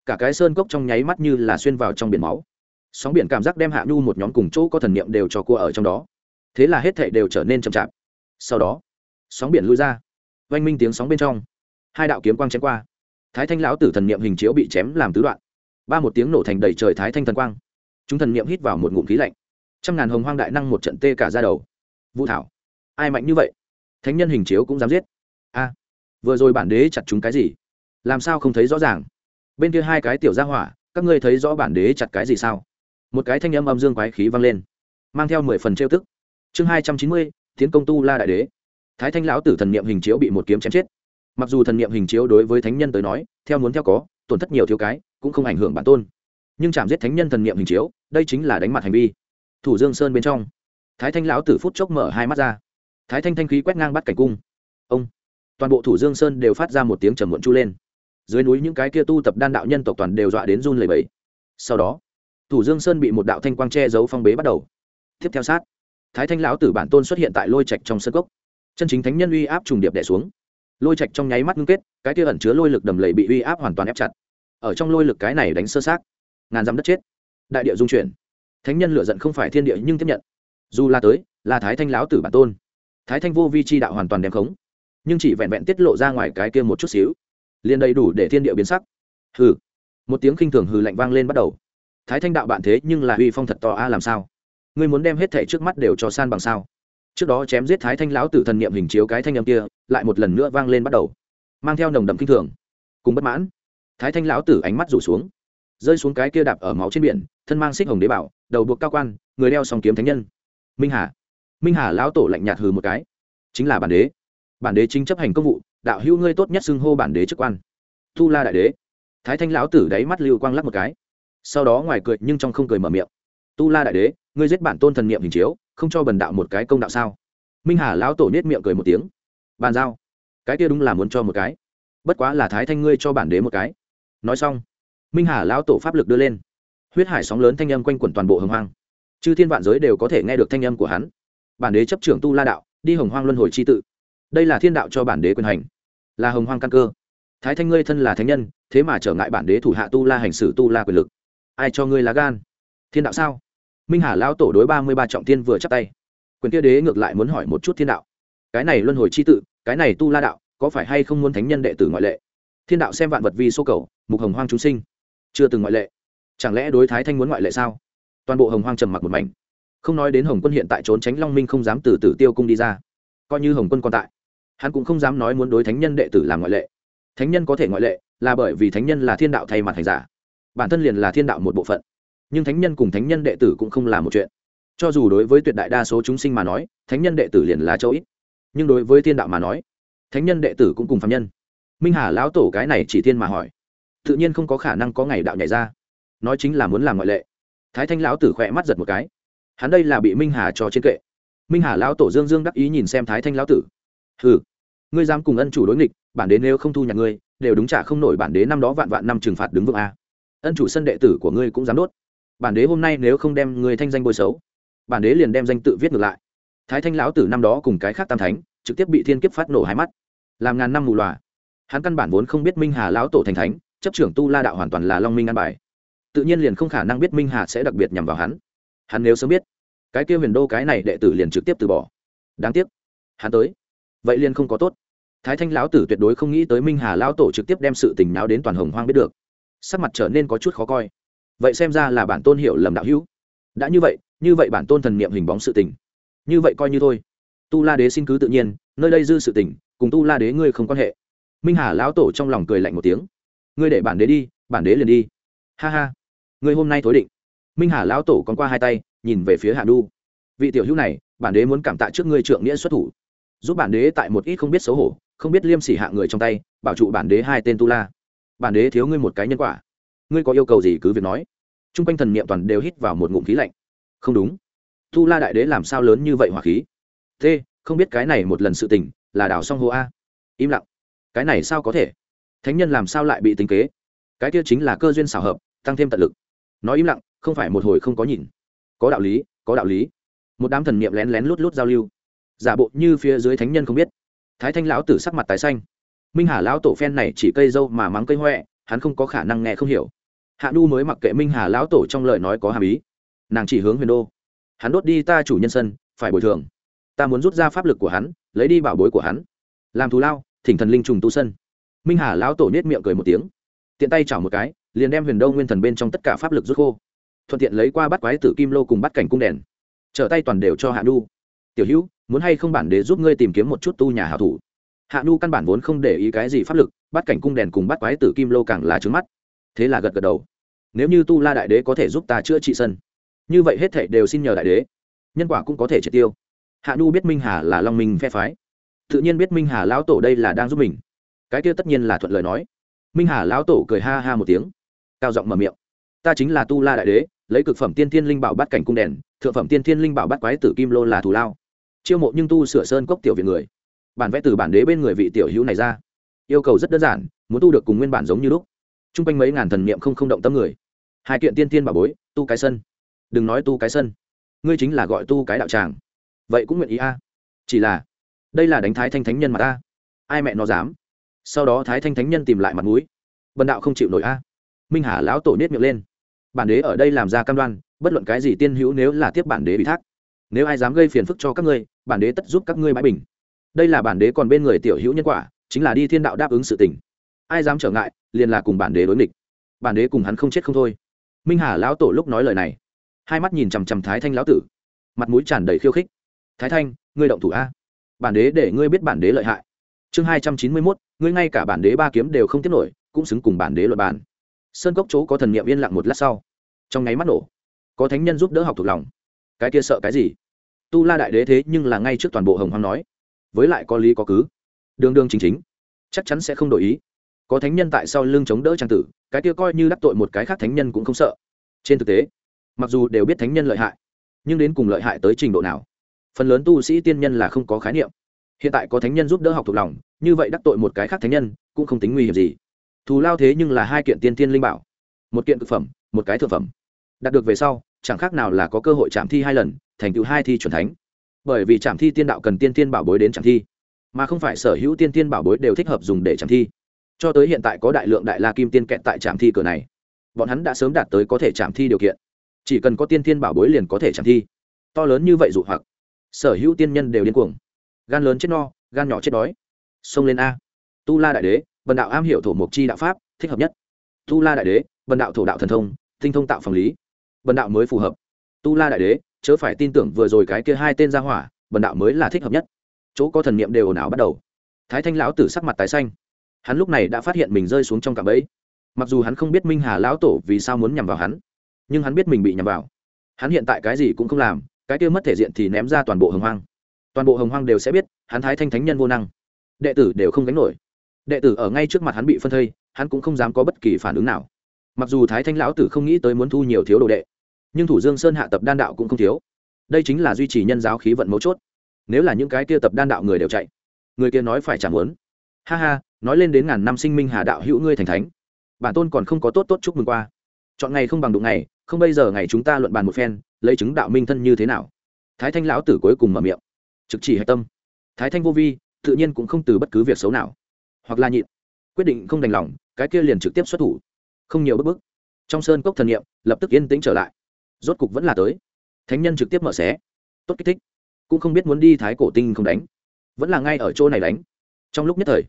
cả cái sơn cốc trong nháy mắt như là xuyên vào trong biển máu. Sóng biển cảm giác đem hạ nhu một nhóm cùng chỗ có thần niệm đều cho cua ở trong đó. Thế là hết thệ đều trở nên chậm chạp. Sau đó, sóng biển lui ra, oanh minh tiếng sóng bên trong. Hai đạo kiếm quang chém qua. Thái thanh lão tử thần niệm hình chiếu bị chém làm tứ đoạn. Ba một tiếng nổ thành đầy trời thái thanh thần quang. Chúng thần niệm hít vào một ngụm khí lạnh. Trăm ngàn hồng hoang đại năng một trận tê cả ra đầu. Vũ thảo, ai mạnh như vậy? Thánh nhân hình chiếu cũng dám giết. A, vừa rồi bản đế chặt chúng cái gì? Làm sao không thấy rõ ràng? Bên kia hai cái tiểu ra hỏa, các ngươi thấy rõ bản đế chặt cái gì sao? Một cái thanh âm âm dương quái khí vang lên, mang theo mười phần trêu tức. Chương hai trăm chín mươi, tiến công tu la đại đế. Thái thanh lão tử thần niệm hình chiếu bị một kiếm chém chết. Mặc dù thần niệm hình chiếu đối với thánh nhân tới nói, theo muốn theo có, tổn thất nhiều thiếu cái, cũng không ảnh hưởng bản tôn. Nhưng chạm giết thánh nhân thần niệm hình chiếu, đây chính là đánh mặt hành vi. Thủ dương sơn bên trong, thái thanh lão tử phút chốc mở hai mắt ra. Thái thanh thanh khí quét ngang bắt cảnh cung. Ông, toàn bộ thủ dương sơn đều phát ra một tiếng trầm muộn chu lên dưới núi những cái kia tu tập đan đạo nhân tộc toàn đều dọa đến run lẩy bẩy. Sau đó, thủ dương sơn bị một đạo thanh quang che giấu phong bế bắt đầu. Tiếp theo sát, thái thanh lão tử bản tôn xuất hiện tại lôi trạch trong sân cốc. Chân chính thánh nhân uy áp trùng điệp đẻ xuống. Lôi trạch trong nháy mắt ngưng kết, cái kia ẩn chứa lôi lực đầm lầy bị uy áp hoàn toàn ép chặt. Ở trong lôi lực cái này đánh sơ sát, ngàn dặm đất chết. Đại địa dung chuyển. Thánh nhân lựa giận không phải thiên địa nhưng tiếp nhận. Dù là tới, là thái thanh lão tử bản tôn. Thái thanh vô vi chi đạo hoàn toàn đem khống. Nhưng chỉ vẹn vẹn tiết lộ ra ngoài cái kia một chút xíu liền đầy đủ để thiên địa biến sắc. Hừ. Một tiếng khinh thường hừ lạnh vang lên bắt đầu. Thái thanh đạo bạn thế nhưng là uy phong thật to a, làm sao? Ngươi muốn đem hết thẻ trước mắt đều cho san bằng sao? Trước đó chém giết thái thanh lão tử thần niệm hình chiếu cái thanh âm kia, lại một lần nữa vang lên bắt đầu. Mang theo nồng đậm kinh thường. Cùng bất mãn. Thái thanh lão tử ánh mắt rủ xuống. Rơi xuống cái kia đạp ở máu trên biển, thân mang xích hồng đế bảo, đầu buộc cao quan, người đeo song kiếm thánh nhân. Minh hà. Minh hà lão tổ lạnh nhạt hừ một cái. Chính là bản đế. Bản đế chính chấp hành công vụ đạo hữu ngươi tốt nhất xưng hô bản đế chức quan. Thu la đại đế. Thái thanh lão tử đáy mắt lưu quang lắc một cái. Sau đó ngoài cười nhưng trong không cười mở miệng. Tu la đại đế, ngươi giết bản tôn thần niệm hình chiếu, không cho bần đạo một cái công đạo sao? Minh hà lão tổ nết miệng cười một tiếng. Bàn giao. Cái kia đúng là muốn cho một cái. Bất quá là thái thanh ngươi cho bản đế một cái. Nói xong, minh hà lão tổ pháp lực đưa lên. Huyết hải sóng lớn thanh âm quanh quẩn toàn bộ hồng hoang. Chư thiên vạn giới đều có thể nghe được thanh âm của hắn. Bản đế chấp trưởng tu la đạo, đi hồng hoang luân hồi c h i tự. Đây là thiên đạo cho bản đế quyền hành là hồng hoang căn cơ. Thái thanh ngươi thân là thánh nhân, thế mà trở ngại bản đế thủ hạ tu la hành xử tu la quyền lực. Ai cho ngươi lá gan? Thiên đạo sao? Minh hà lão tổ đối ba mươi ba trọng tiên vừa chắp tay. Quyền kia đế ngược lại muốn hỏi một chút thiên đạo. Cái này luân hồi c h i tự, cái này tu la đạo, có phải hay không muốn thánh nhân đệ tử ngoại lệ? Thiên đạo xem vạn vật vi số cầu, mục hồng hoang chúng sinh. Chưa từng ngoại lệ. Chẳng lẽ đối thái thanh muốn ngoại lệ sao? Toàn bộ hồng hoang trầm mặc một mảnh. Không nói đến hồng quân hiện tại trốn tránh long minh không dám từ tử tiêu cung đi ra. Coi như hồng quân còn tại hắn cũng không dám nói muốn đối thánh nhân đệ tử làm ngoại lệ. Thánh nhân có thể ngoại lệ là bởi vì thánh nhân là thiên đạo thay mặt hành giả. Bản thân liền là thiên đạo một bộ phận. Nhưng thánh nhân cùng thánh nhân đệ tử cũng không là một chuyện. Cho dù đối với tuyệt đại đa số chúng sinh mà nói, thánh nhân đệ tử liền là châu ít. Nhưng đối với thiên đạo mà nói, thánh nhân đệ tử cũng cùng phạm nhân. Minh hà lão tổ cái này chỉ thiên mà hỏi. Tự nhiên không có khả năng có ngày đạo nhảy ra. Nói chính là muốn làm ngoại lệ. Thái thanh lão tử khỏe mắt giật một cái. Hắn đây là bị minh hà cho trên kệ. Minh hà lão tổ dương dương đắc ý nhìn xem thái thanh lão tử. Hừ ngươi dám cùng ân chủ đối nghịch, bản đế nếu không thu nhặt ngươi, đều đúng trả không nổi bản đế năm đó vạn vạn năm trừng phạt đứng vững a. Ân chủ sân đệ tử của ngươi cũng dám đốt. Bản đế hôm nay nếu không đem ngươi thanh danh bôi xấu, bản đế liền đem danh tự viết ngược lại. Thái thanh lão tử năm đó cùng cái khác tam thánh, trực tiếp bị thiên kiếp phát nổ hai mắt. Làm ngàn năm mù loà. Hắn căn bản vốn không biết minh hà lão tổ thành thánh, chấp trưởng tu la đạo hoàn toàn là long minh an bài. Tự nhiên liền không khả năng biết minh hà sẽ đặc biệt nhằm vào hắn. Hắn nếu sớm biết, cái kia huyền đô cái này đệ tử liền trực tiếp từ bỏ. Đáng tiếc, hắn tới. Vậy liền không có tốt thái thanh lão tử tuyệt đối không nghĩ tới minh hà lão tổ trực tiếp đem sự tình náo đến toàn hồng hoang biết được. Sắc mặt trở nên có chút khó coi. Vậy xem ra là bản tôn hiểu lầm đạo hữu. Đã như vậy như vậy bản tôn thần niệm hình bóng sự tình. Như vậy coi như thôi. Tu la đế xin cứ tự nhiên, nơi đây dư sự tình, cùng tu la đế ngươi không quan hệ. Minh hà lão tổ trong lòng cười lạnh một tiếng. Ngươi để bản đế đi, bản đế liền đi. Ha ha. Ngươi hôm nay thối định. Minh hà lão tổ còn qua hai tay, nhìn về phía hạ đu vị tiểu hữu này, bản đế muốn cảm tạ trước ngươi trượng nghĩa xuất thủ. Giúp bản đế tại một ít không biết xấu hổ không biết liêm sỉ hạ người trong tay, bảo trụ bản đế hai tên tu la. Bản đế thiếu ngươi một cái nhân quả. Ngươi có yêu cầu gì cứ việc nói. T r u n g quanh thần niệm toàn đều hít vào một ngụm khí lạnh. Không đúng. Tu la đại đế làm sao lớn như vậy hỏa khí? T, không biết cái này một lần sự tình, là đào song hô a. Im lặng. Cái này sao có thể? Thánh nhân làm sao lại bị tính kế? Cái kia chính là cơ duyên xảo hợp, tăng thêm tận lực. Nói im lặng, không phải một hồi không có nhìn. Có đạo lý, có đạo lý. Một đám thần niệm lén lén lút lút giao lưu. Giả bộ như phía dưới thánh nhân không biết thái thanh lão tử sắc mặt tái xanh. Minh hà lão tổ phen này chỉ cây dâu mà mắng cây huệ hắn không có khả năng nghe không hiểu. Hạ nu mới mặc kệ minh hà lão tổ trong lời nói có hàm ý. Nàng chỉ hướng huyền đô. Hắn đốt đi ta chủ nhân sân, phải bồi thường. Ta muốn rút ra pháp lực của hắn, lấy đi bảo bối của hắn. Làm thù lao, thỉnh thần linh trùng tu sân. Minh hà lão tổ nết miệng cười một tiếng. Tiện tay chảo một cái, liền đem huyền đô nguyên thần bên trong tất cả pháp lực rút khô. Thuận tiện lấy qua bắt quái tử kim lô cùng bắt cảnh cung đèn. Trở tay toàn đều cho hạ nu tiểu hữu muốn hay không bản đế giúp ngươi tìm kiếm một chút tu nhà hảo thủ. Hạ nu căn bản vốn không để ý cái gì pháp lực, bắt cảnh cung đèn cùng bắt quái tử kim lô càng là trứng mắt. Thế là gật gật đầu. Nếu như tu la đại đế có thể giúp ta chữa trị sân, như vậy hết thảy đều xin nhờ đại đế. Nhân quả cũng có thể triệt tiêu. Hạ nu biết minh hà là long minh phe phái. Tự nhiên biết minh hà lão tổ đây là đang giúp mình. Cái kia tất nhiên là thuận lời nói. Minh hà lão tổ cười ha ha một tiếng. Cao giọng mở miệng. Ta chính là tu la đại đế, lấy cực phẩm tiên thiên linh bảo bắt cảnh cung đèn, thượng phẩm tiên thiên linh bảo bắt quái tử kim lô là thù lao chiêu mộ nhưng tu sửa sơn cốc tiểu viện người. Bản vẽ từ bản đế bên người vị tiểu hữu này ra. Yêu cầu rất đơn giản, muốn tu được cùng nguyên bản giống như lúc. T r u n g quanh mấy ngàn thần niệm không không động tâm người. Hai kiện tiên tiên bảo bối, tu cái sân. Đừng nói tu cái sân. Ngươi chính là gọi tu cái đạo tràng. Vậy cũng nguyện ý a. Chỉ là, đây là đánh thái thanh thánh nhân mà ta. Ai mẹ nó dám? Sau đó thái thanh thánh nhân tìm lại mặt mũi. Bần đạo không chịu nổi a. Minh hà lão tổ nết miệng lên. Bản đế ở đây làm ra cam đoan, bất luận cái gì tiên hữu nếu là tiếp bản đế bị thác, nếu ai dám gây phiền phức cho các ngươi bản đế tất giúp các ngươi bãi bình. Đây là bản đế còn bên người tiểu hữu nhân quả, chính là đi thiên đạo đáp ứng sự tình. Ai dám trở ngại, liền là cùng bản đế đối nghịch. Bản đế cùng hắn không chết không thôi. Minh hà lão tổ lúc nói lời này, hai mắt nhìn chằm chằm thái thanh lão tử. Mặt mũi tràn đầy khiêu khích. Thái thanh, ngươi động thủ a. Bản đế để ngươi biết bản đế lợi hại. Chương hai trăm chín mươi mốt, ngươi ngay cả bản đế ba kiếm đều không tiếp nổi, cũng xứng cùng bản đế luật bản sơn cốc chỗ có thần niệm yên lặng một lát sau, trong nháy mắt nổ. Có thánh nhân giúp đỡ học thuộc lòng. Cái kia sợ cái gì? Tu la đại đế thế nhưng là ngay trước toàn bộ hồng hoang nói. Với lại có lý có cứ. Đương đương chính chính. Chắc chắn sẽ không đổi ý. Có thánh nhân tại sau lưng chống đỡ trang tử, cái kia coi như đắc tội một cái khác thánh nhân cũng không sợ. Trên thực tế, mặc dù đều biết thánh nhân lợi hại, nhưng đến cùng lợi hại tới trình độ nào? Phần lớn tu sĩ tiên nhân là không có khái niệm. Hiện tại có thánh nhân giúp đỡ học thuộc lòng, như vậy đắc tội một cái khác thánh nhân cũng không tính nguy hiểm gì. Thù lao thế nhưng là hai kiện tiên tiên linh bảo. Một kiện thực phẩm, một cái thực phẩm. Đạt được về sau, chẳng khác nào là có cơ hội chạm thi hai lần thành tựu hai thi c thánh. Bởi vì trạm thi tiên đạo cần tiên tiên bảo bối đến trạm thi, mà không phải sở hữu tiên tiên bảo bối đều thích hợp dùng để trạm thi. Cho tới hiện tại có đại lượng đại la kim tiên kẹt tại trạm thi cửa này, bọn hắn đã sớm đạt tới có thể trạm thi điều kiện. Chỉ cần có tiên tiên bảo bối liền có thể trạm thi. To lớn như vậy dụ hoặc, sở hữu tiên nhân đều điên cuồng. Gan lớn chết no, gan nhỏ chết đói. Xông lên a. Tu la đại đế vần đạo am hiểu thổ mộc chi đạo pháp, thích hợp nhất. Tu la đại đế vần đạo thổ đạo thần thông, tinh thông tạo phòng lý. Vần đạo mới phù hợp. Tu la đại đế chớ phải tin tưởng vừa rồi cái kia hai tên gia hỏa, bần đạo mới là thích hợp nhất. Chỗ có thần niệm đều ồn ào bắt đầu. Thái thanh lão tử sắc mặt tái xanh. Hắn lúc này đã phát hiện mình rơi xuống trong cạm bẫy. Mặc dù hắn không biết minh hà lão tổ vì sao muốn nhằm vào hắn, nhưng hắn biết mình bị nhằm vào. Hắn hiện tại cái gì cũng không làm, cái kia mất thể diện thì ném ra toàn bộ hồng hoang. Toàn bộ hồng hoang đều sẽ biết, hắn thái thanh thánh nhân vô năng. Đệ tử đều không gánh nổi. Đệ tử ở ngay trước mặt hắn bị phân thây, hắn cũng không dám có bất kỳ phản ứng nào. Mặc dù thái thanh lão tử không nghĩ tới muốn thu nhiều thiếu đồ đệ nhưng thủ dương sơn hạ tập đan đạo cũng không thiếu. Đây chính là duy trì nhân giáo khí vận mấu chốt. Nếu là những cái kia tập đan đạo người đều chạy, người kia nói phải chẳng muốn. Ha ha, nói lên đến ngàn năm sinh minh hà đạo hữu ngươi thành thánh. Bản tôn còn không có tốt tốt chúc mừng qua. Chọn ngày không bằng đụng ngày, không bây giờ ngày chúng ta luận bàn một phen, lấy chứng đạo minh thân như thế nào? Thái thanh lão tử cuối cùng mở miệng. Trực chỉ hạch tâm. Thái thanh vô vi, tự nhiên cũng không từ bất cứ việc xấu nào. Hoặc là nhịn. Quyết định không đành lòng, cái kia liền trực tiếp xuất thủ. Không nhiều bức bức trong sơn cốc thần nghiệm lập tức yên tĩnh trở lại rốt cục vẫn là tới. Thánh nhân trực tiếp mở xé. Tốt kích thích. Cũng không biết muốn đi thái cổ tinh không đánh. Vẫn là ngay ở chỗ này đánh. Trong lúc nhất thời,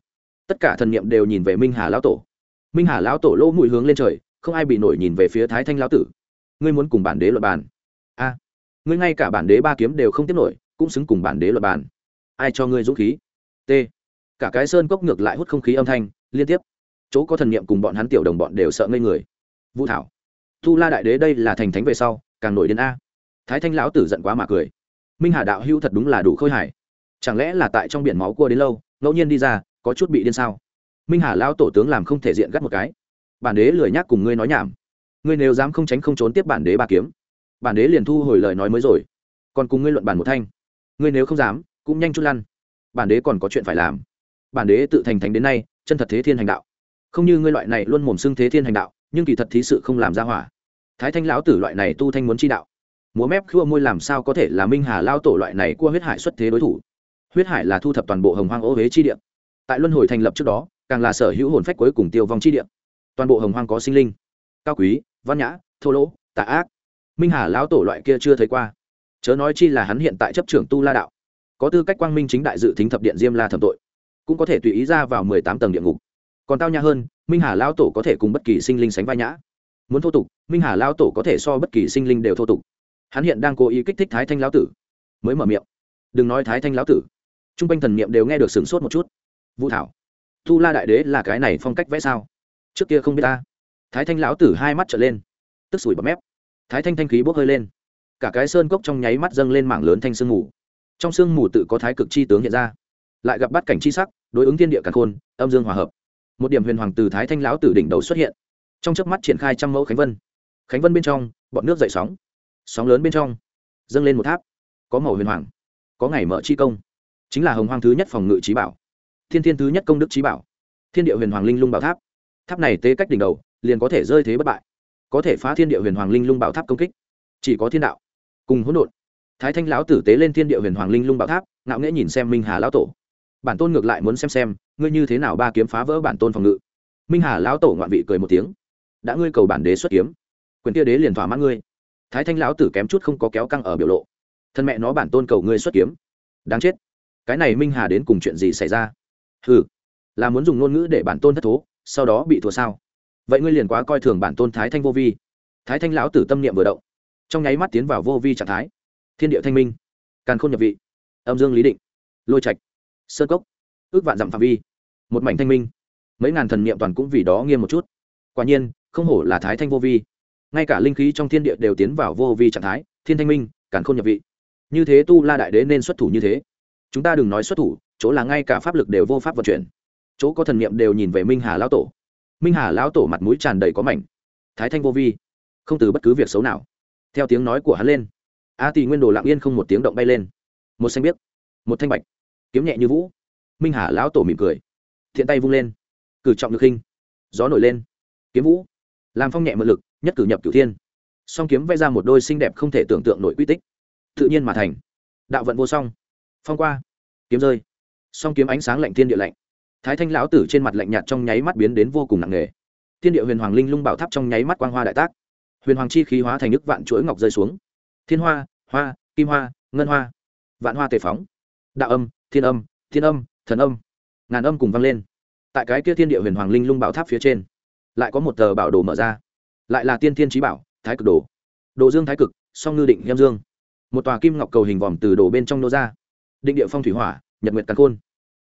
tất cả thần niệm đều nhìn về minh hà lão tổ. Minh hà lão tổ lỗ mũi hướng lên trời, không ai bị nổi nhìn về phía thái thanh lão tử. Ngươi muốn cùng bản đế luật bàn? A. Ngươi ngay cả bản đế ba kiếm đều không tiếp nổi, cũng xứng cùng bản đế luật bàn. Ai cho ngươi dũng khí? T. Cả cái sơn cốc ngược lại hút không khí âm thanh, liên tiếp. Chỗ có thần niệm cùng bọn hắn tiểu đồng bọn đều sợ ngây người. Vũ thảo tu la đại đế đây là thành thánh về sau, càng nổi đến a. Thái thanh lão tử giận quá mà cười. Minh hà đạo hưu thật đúng là đủ khôi hài. Chẳng lẽ là tại trong biển máu cua đến lâu, ngẫu nhiên đi ra, có chút bị điên sao? Minh hà Lão tổ tướng làm không thể diện gắt một cái. Bản đế lười nhác cùng ngươi nói nhảm. Ngươi nếu dám không tránh không trốn tiếp bản đế ba kiếm, bản đế liền thu hồi lời nói mới rồi. Còn cùng ngươi luận bản một thanh. Ngươi nếu không dám, cũng nhanh chút lăn. Bản đế còn có chuyện phải làm. Bản đế tự thành thánh đến nay, chân thật thế thiên hành đạo. Không như ngươi loại này luôn mồm xưng thế thiên hành đạo, nhưng kỳ thật thí sự không làm ra hỏa thái thanh lão tử loại này tu thanh muốn chi đạo. Múa mép khua môi làm sao có thể là minh hà lao tổ loại này cua huyết hải xuất thế đối thủ? Huyết hải là thu thập toàn bộ hồng hoang ô huế chi địa. Tại luân hồi thành lập trước đó, càng là sở hữu hồn phách cuối cùng tiêu vong chi địa. Toàn bộ hồng hoang có sinh linh. Cao quý, văn nhã, thô lỗ tà ác. Minh hà lão tổ loại kia chưa thấy qua. Chớ nói chi là hắn hiện tại chấp trưởng tu la đạo. Có tư cách quang minh chính đại dự thính thập điện diêm la thẩm tội. Cũng có thể tùy ý ra vào mười tám tầng địa ngục. Còn tao nhã hơn, minh hà lão tổ có thể cùng bất kỳ sinh linh sánh vai nhã muốn thô tục, minh hà lão tổ có thể so bất kỳ sinh linh đều thô tục. Hắn hiện đang cố ý kích thích thái thanh lão tử. Mới mở miệng. Đừng nói thái thanh lão tử. T r u n g quanh thần niệm đều nghe được sửng sốt một chút. Vũ thảo, thu la đại đế là cái này phong cách vẽ sao? Trước kia không biết ta. Thái thanh lão tử hai mắt trở lên. Tức sủi bọt mép. Thái thanh thanh khí bốc hơi lên. Cả cái sơn cốc trong nháy mắt dâng lên mảng lớn thanh sương mù. Trong sương mù tự có thái cực chi tướng hiện ra. Lại gặp bắt cảnh chi sắc, đối ứng thiên địa càn khôn, âm dương hòa hợp. Một điểm huyền hoàng từ thái thanh lão tử đỉnh đầu xuất hiện trong chớp mắt triển khai trăm mẫu khánh vân. Khánh vân bên trong, bọn nước dậy sóng. Sóng lớn bên trong, dâng lên một tháp. Có màu huyền hoàng, có ngày mở chi công. Chính là hồng hoang thứ nhất phòng ngự trí bảo. Thiên thiên thứ nhất công đức trí bảo. Thiên địa huyền hoàng linh lung bảo tháp. Tháp này tế cách đỉnh đầu, liền có thể rơi thế bất bại. Có thể phá thiên địa huyền hoàng linh lung bảo tháp công kích. Chỉ có thiên đạo cùng hỗn độn. Thái thanh lão tử tế lên thiên địa huyền hoàng linh lung bảo tháp, ngạo nghễ nhìn xem minh hà lão tổ. Bản tôn ngược lại muốn xem xem, ngươi như thế nào ba kiếm phá vỡ bản tôn phòng ngự. Minh hà lão tổ ngoạn vị cười một tiếng đã ngươi cầu bản đế xuất kiếm, quyền kia đế liền thỏa mãn ngươi. Thái thanh lão tử kém chút không có kéo căng ở biểu lộ. Thân mẹ nó bản tôn cầu ngươi xuất kiếm. Đáng chết. Cái này minh hà đến cùng chuyện gì xảy ra? Ừ là muốn dùng ngôn ngữ để bản tôn thất thố, sau đó bị thua sao? Vậy ngươi liền quá coi thường bản tôn thái thanh vô vi. Thái thanh lão tử tâm niệm vừa động, trong nháy mắt tiến vào vô vi trạng thái. Thiên địa thanh minh, càn khôn nhập vị, âm dương lý định, lôi trạch, sơn cốc, ước vạn dặm phạm vi, một mảnh thanh minh. Mấy ngàn thần niệm toàn cũng vì đó nghiêm một chút. Quả nhiên không hổ là thái thanh vô vi. Ngay cả linh khí trong thiên địa đều tiến vào vô vi trạng thái, thiên thanh minh, càn khôn nhập vị. Như thế tu la đại đế nên xuất thủ như thế. Chúng ta đừng nói xuất thủ, chỗ là ngay cả pháp lực đều vô pháp vận chuyển. Chỗ có thần niệm đều nhìn về minh hà lão tổ. Minh hà lão tổ mặt mũi tràn đầy có mảnh. Thái thanh vô vi. Không từ bất cứ việc xấu nào. Theo tiếng nói của hắn lên, a tỳ nguyên đồ lặng yên không một tiếng động bay lên. Một xanh biếc, một thanh bạch, kiếm nhẹ như vũ. Minh hà lão tổ mỉm cười. Thiện tay vung lên. Cử trọng được khinh gió nổi lên. Kiếm vũ làm phong nhẹ mượn lực, nhất cử nhập cửu thiên. Song kiếm vẽ ra một đôi xinh đẹp không thể tưởng tượng nổi quy tích. Tự nhiên mà thành. Đạo vận vô song. Phong qua. Kiếm rơi. Song kiếm ánh sáng lạnh thiên địa lạnh. Thái thanh lão tử trên mặt lạnh nhạt trong nháy mắt biến đến vô cùng nặng nề. Thiên địa huyền hoàng linh lung bảo tháp trong nháy mắt quang hoa đại tác. Huyền hoàng chi khí hóa thành nước vạn chuỗi ngọc rơi xuống. Thiên hoa hoa, kim hoa, ngân hoa. Vạn hoa tề phóng. Đạo âm, thiên âm thiên âm, thần âm. Ngàn âm cùng vang lên. Tại cái kia thiên địa huyền hoàng linh lung bảo tháp phía trên lại có một tờ bảo đồ mở ra. Lại là tiên thiên trí bảo, thái cực đồ. Đồ dương thái cực, song ngư định nhâm dương. Một tòa kim ngọc cầu hình vòm từ đồ bên trong nô ra. Định địa phong thủy hỏa, nhật nguyệt càn khôn.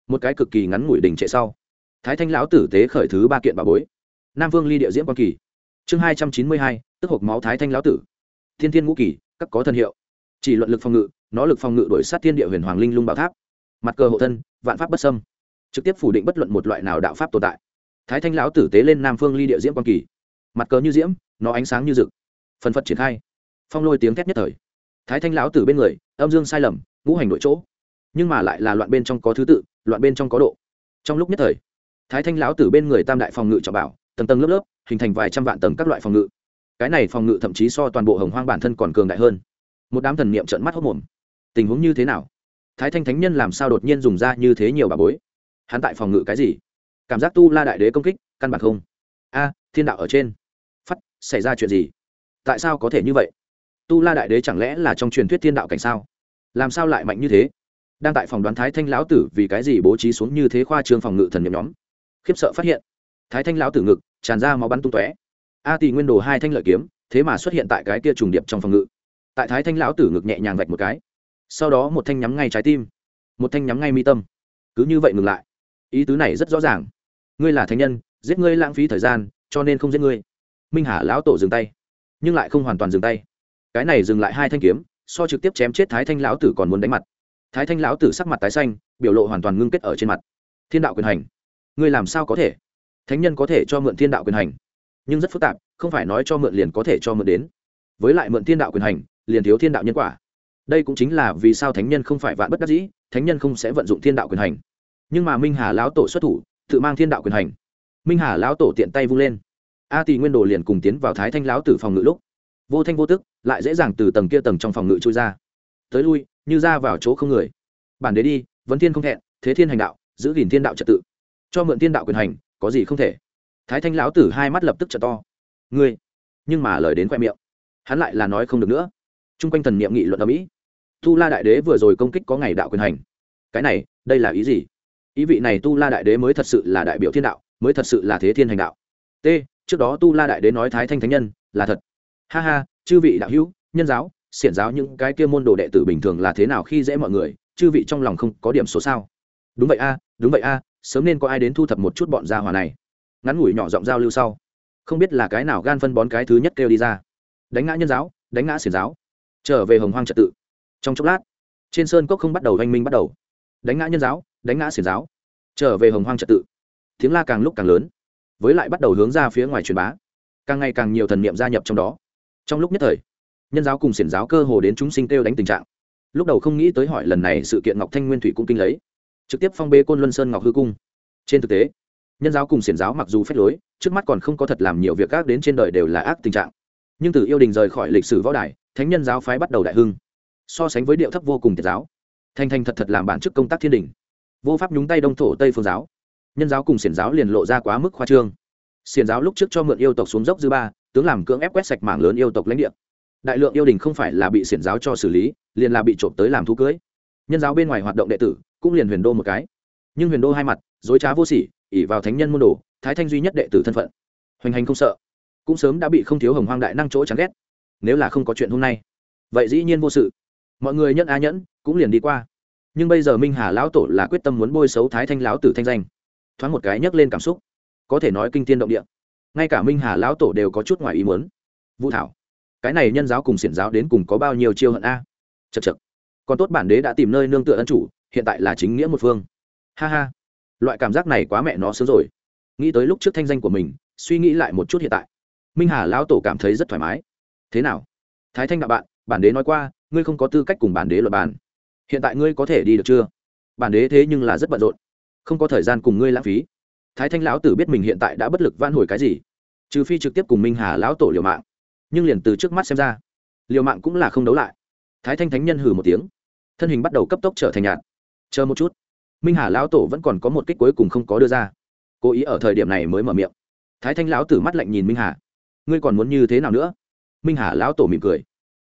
Một cái cực kỳ ngắn ngủi đỉnh trệ sau. Thái thanh lão tử tế khởi thứ ba kiện bà bối. Nam vương ly địa diễm quan kỳ. Chương hai trăm chín mươi hai, tức hộp máu thái thanh lão tử. Thiên thiên ngũ kỳ, các có thân hiệu. Chỉ luận lực phòng ngự, nó lực phòng ngự đổi sát thiên địa huyền hoàng linh lung bảo tháp. Mặt cờ hộ thân, vạn pháp bất sâm trực tiếp phủ định bất luận một loại nào đạo pháp tồn tại thái thanh lão tử tế lên nam phương ly địa diễm quan kỳ. Mặt cờ như diễm, nó ánh sáng như rực. Phần phật triển khai. Phong lôi tiếng thét nhất thời. Thái thanh lão tử bên người, âm dương sai lầm, ngũ hành đội chỗ. Nhưng mà lại là loạn bên trong có thứ tự, loạn bên trong có độ. Trong lúc nhất thời, thái thanh lão tử bên người tam đại phòng ngự trọng bảo, tầng tầng lớp lớp, hình thành vài trăm vạn tầng các loại phòng ngự. Cái này phòng ngự thậm chí so toàn bộ hồng hoang bản thân còn cường đại hơn. Một đám thần niệm trợn mắt hốc mồm. Tình huống như thế nào? Thái thanh thánh nhân làm sao đột nhiên dùng ra như thế nhiều bà bối? Hắn tại phòng ngự cái gì? Cảm giác tu la đại đế công kích, căn bản không. A, thiên đạo ở trên. Phắt, xảy ra chuyện gì? Tại sao có thể như vậy? Tu la đại đế chẳng lẽ là trong truyền thuyết thiên đạo cảnh sao? Làm sao lại mạnh như thế? Đang tại phòng đoán thái thanh lão tử vì cái gì bố trí xuống như thế khoa trương phòng ngự thần nhóm? Khiếp sợ phát hiện, thái thanh lão tử ngực tràn ra máu bắn tung tóe. A tỷ nguyên đồ hai thanh lợi kiếm, thế mà xuất hiện tại cái kia trùng điệp trong phòng ngự. Tại thái thanh lão tử ngực nhẹ nhàng vạch một cái. Sau đó một thanh nhắm ngay trái tim, một thanh nhắm ngay mi tâm. Cứ như vậy ngừng lại. Ý tứ này rất rõ ràng ngươi là thánh nhân, giết ngươi lãng phí thời gian, cho nên không giết ngươi. Minh hà lão tổ dừng tay, nhưng lại không hoàn toàn dừng tay. Cái này dừng lại hai thanh kiếm, so trực tiếp chém chết thái thanh lão tử còn muốn đánh mặt. Thái thanh lão tử sắc mặt tái xanh, biểu lộ hoàn toàn ngưng kết ở trên mặt. Thiên đạo quyền hành, ngươi làm sao có thể? Thánh nhân có thể cho mượn thiên đạo quyền hành, nhưng rất phức tạp, không phải nói cho mượn liền có thể cho mượn đến. Với lại mượn thiên đạo quyền hành, liền thiếu thiên đạo nhân quả. Đây cũng chính là vì sao thánh nhân không phải vạn bất đắc dĩ, thánh nhân không sẽ vận dụng thiên đạo quyền hành. Nhưng mà minh hà lão tổ xuất thủ tự mang thiên đạo quyền hành. Minh hà lão tổ tiện tay vung lên. A tỳ nguyên đồ liền cùng tiến vào thái thanh lão tử phòng ngự lúc, vô thanh vô tức, lại dễ dàng từ tầng kia tầng trong phòng ngự trôi ra. Tới lui, như ra vào chỗ không người. Bản đế đi, vấn thiên không thẹn, thế thiên hành đạo, giữ gìn thiên đạo trật tự. Cho mượn thiên đạo quyền hành, có gì không thể. Thái thanh lão tử hai mắt lập tức t to. Ngươi, nhưng mà lời đến khoe miệng. Hắn lại là nói không được nữa. T r u n g quanh thần niệm nghị luận ở mỹ tu la đại đế vừa rồi công kích có ngày đạo quyền hành. Cái này, đây là ý gì? Ý vị này tu la đại đế mới thật sự là đại biểu thiên đạo, mới thật sự là thế thiên hành đạo. T, trước đó tu la đại đế nói thái thanh thánh nhân, là thật. Ha ha, chư vị đạo hữu, nhân giáo, xiển giáo những cái kia môn đồ đệ tử bình thường là thế nào khi dễ mọi người, chư vị trong lòng không có điểm số sao? Đúng vậy a, đúng vậy a, sớm nên có ai đến thu thập một chút bọn gia hòa này. Ngắn ngủi nhỏ giọng giao lưu sau. Không biết là cái nào gan phân bón cái thứ nhất kêu đi ra. Đánh ngã nhân giáo, đánh ngã xiển giáo. Trở về hồng hoang trật tự. Trong chốc lát, trên sơn cốc không bắt đầu oanh minh bắt đầu. Đánh ngã nhân giáo đánh ngã xiển giáo, trở về hồng hoang trật tự. Tiếng la càng lúc càng lớn, với lại bắt đầu hướng ra phía ngoài truyền bá. Càng ngày càng nhiều thần niệm gia nhập trong đó. Trong lúc nhất thời, nhân giáo cùng xiển giáo cơ hồ đến chúng sinh kêu đánh tình trạng. Lúc đầu không nghĩ tới hỏi lần này sự kiện ngọc thanh nguyên thủy cũng kinh lấy. Trực tiếp phong bê côn luân sơn ngọc hư cung. Trên thực tế, nhân giáo cùng xiển giáo mặc dù phép lối, trước mắt còn không có thật làm nhiều việc ác đến trên đời đều là ác tình trạng. Nhưng từ yêu đình rời khỏi lịch sử võ đài, thánh nhân giáo phái bắt đầu đại hưng. So sánh với điệu thấp vô cùng tiệt giáo thanh thanh thật thật làm bản chức công tác thiên đình vô pháp nhúng tay đông thổ tây phương giáo. Nhân giáo cùng xiển giáo liền lộ ra quá mức khoa trương. Xiển giáo lúc trước cho mượn yêu tộc xuống dốc dư ba, tướng làm cưỡng ép quét sạch mảng lớn yêu tộc lãnh địa. Đại lượng yêu đình không phải là bị xiển giáo cho xử lý, liền là bị trộm tới làm thú cưới. Nhân giáo bên ngoài hoạt động đệ tử cũng liền huyền đô một cái. Nhưng huyền đô hai mặt, dối trá vô sỉ ỉ vào thánh nhân môn đồ, thái thanh duy nhất đệ tử thân phận. Hoành hành không sợ. Cũng sớm đã bị không thiếu hồng hoang đại năng chỗ chán ghét. Nếu là không có chuyện hôm nay, vậy dĩ nhiên vô sự. Mọi người nhận á nhẫn, cũng liền đi qua nhưng bây giờ minh hà lão tổ là quyết tâm muốn bôi xấu thái thanh lão tử thanh danh. Thoáng một cái nhấc lên cảm xúc. Có thể nói kinh tiên động địa. Ngay cả minh hà lão tổ đều có chút ngoài ý muốn. Vũ thảo, cái này nhân giáo cùng xiển giáo đến cùng có bao nhiêu chiêu hận a? Chật chật còn tốt bản đế đã tìm nơi nương tựa ân chủ, hiện tại là chính nghĩa một phương. Ha ha. Loại cảm giác này quá mẹ nó sớm rồi. Nghĩ tới lúc trước thanh danh của mình, suy nghĩ lại một chút hiện tại. Minh hà lão tổ cảm thấy rất thoải mái. Thế nào? Thái thanh đạo bạn, bản đế nói qua, ngươi không có tư cách cùng bản đế luật bàn hiện tại ngươi có thể đi được chưa? Bản đế thế nhưng là rất bận rộn. Không có thời gian cùng ngươi lãng phí. Thái thanh lão tử biết mình hiện tại đã bất lực van hồi cái gì. Trừ phi trực tiếp cùng minh hà lão tổ liều mạng. Nhưng liền từ trước mắt xem ra, liều mạng cũng là không đấu lại. Thái thanh thánh nhân hừ một tiếng. Thân hình bắt đầu cấp tốc trở thành nhạt. Chờ một chút. Minh hà lão tổ vẫn còn có một kích cuối cùng không có đưa ra. Cố ý ở thời điểm này mới mở miệng. Thái thanh lão tử mắt lạnh nhìn minh hà. Ngươi còn muốn như thế nào nữa? Minh hà lão tổ mỉm cười.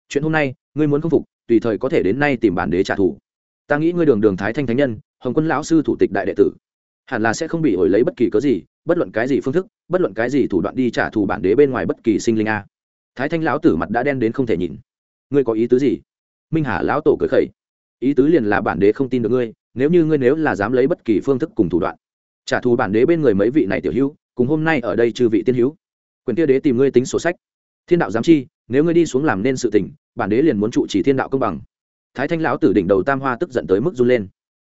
Chuyện hôm nay, ngươi muốn khâm phục tùy thời có thể đến nay tìm bản đế trả thù. Ta nghĩ ngươi đường đường thái thanh thánh nhân, hồng quân lão sư thủ tịch đại đệ tử, hẳn là sẽ không bị hồi lấy bất kỳ cớ gì, bất luận cái gì phương thức, bất luận cái gì thủ đoạn đi trả thù bản đế bên ngoài bất kỳ sinh linh a. Thái thanh lão tử mặt đã đen đến không thể nhìn. Ngươi có ý tứ gì? Minh hà lão tổ cười khẩy. Ý tứ liền là bản đế không tin được ngươi, nếu như ngươi nếu là dám lấy bất kỳ phương thức cùng thủ đoạn trả thù bản đế bên người mấy vị này tiểu hữu, cùng hôm nay ở đây chư vị tiên hữu, quyền tia đế tìm ngươi tính sổ sách thiên đạo giám chi, nếu ngươi đi xuống làm nên sự tình, bản đế liền muốn trụ chỉ thiên đạo công bằng. Thái thanh lão tử đỉnh đầu tam hoa tức giận tới mức run lên.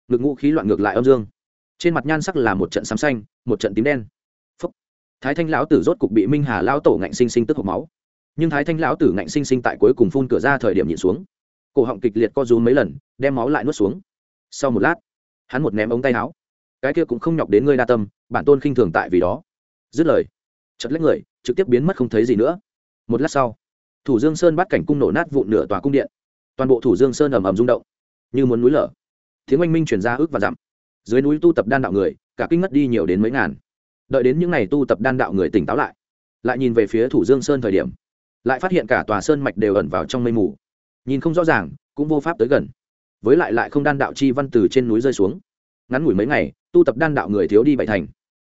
Ngực ngũ khí loạn ngược lại âm dương. Trên mặt nhan sắc là một trận xám xanh, một trận tím đen. Phúc. thái thanh lão tử rốt cục bị minh hà lão tổ ngạnh sinh sinh tức hộp máu. Nhưng thái thanh lão tử ngạnh sinh sinh tại cuối cùng phun cửa ra thời điểm nhịn xuống. Cổ họng kịch liệt co rúm mấy lần, đem máu lại nuốt xuống. Sau một lát, hắn một ném ống tay áo. Cái kia cũng không nhọc đến ngươi đa tâm, bản tôn khinh thường tại vì đó. Dứt lời chật lấy người, trực tiếp biến mất không thấy gì nữa một lát sau, thủ dương sơn bắt cảnh cung nổ nát vụn nửa tòa cung điện. Toàn bộ thủ dương sơn ầm ầm rung động, như muốn núi lở. Tiếng oanh minh chuyển ra ước và dặm. Dưới núi tu tập đan đạo người, cả kinh mất đi nhiều đến mấy ngàn. Đợi đến những ngày tu tập đan đạo người tỉnh táo lại lại nhìn về phía thủ dương sơn thời điểm, lại phát hiện cả tòa sơn mạch đều ẩn vào trong mây mù. Nhìn không rõ ràng, cũng vô pháp tới gần. Với lại lại không đan đạo chi văn từ trên núi rơi xuống. Ngắn ngủi mấy ngày, tu tập đan đạo người thiếu đi bảy thành.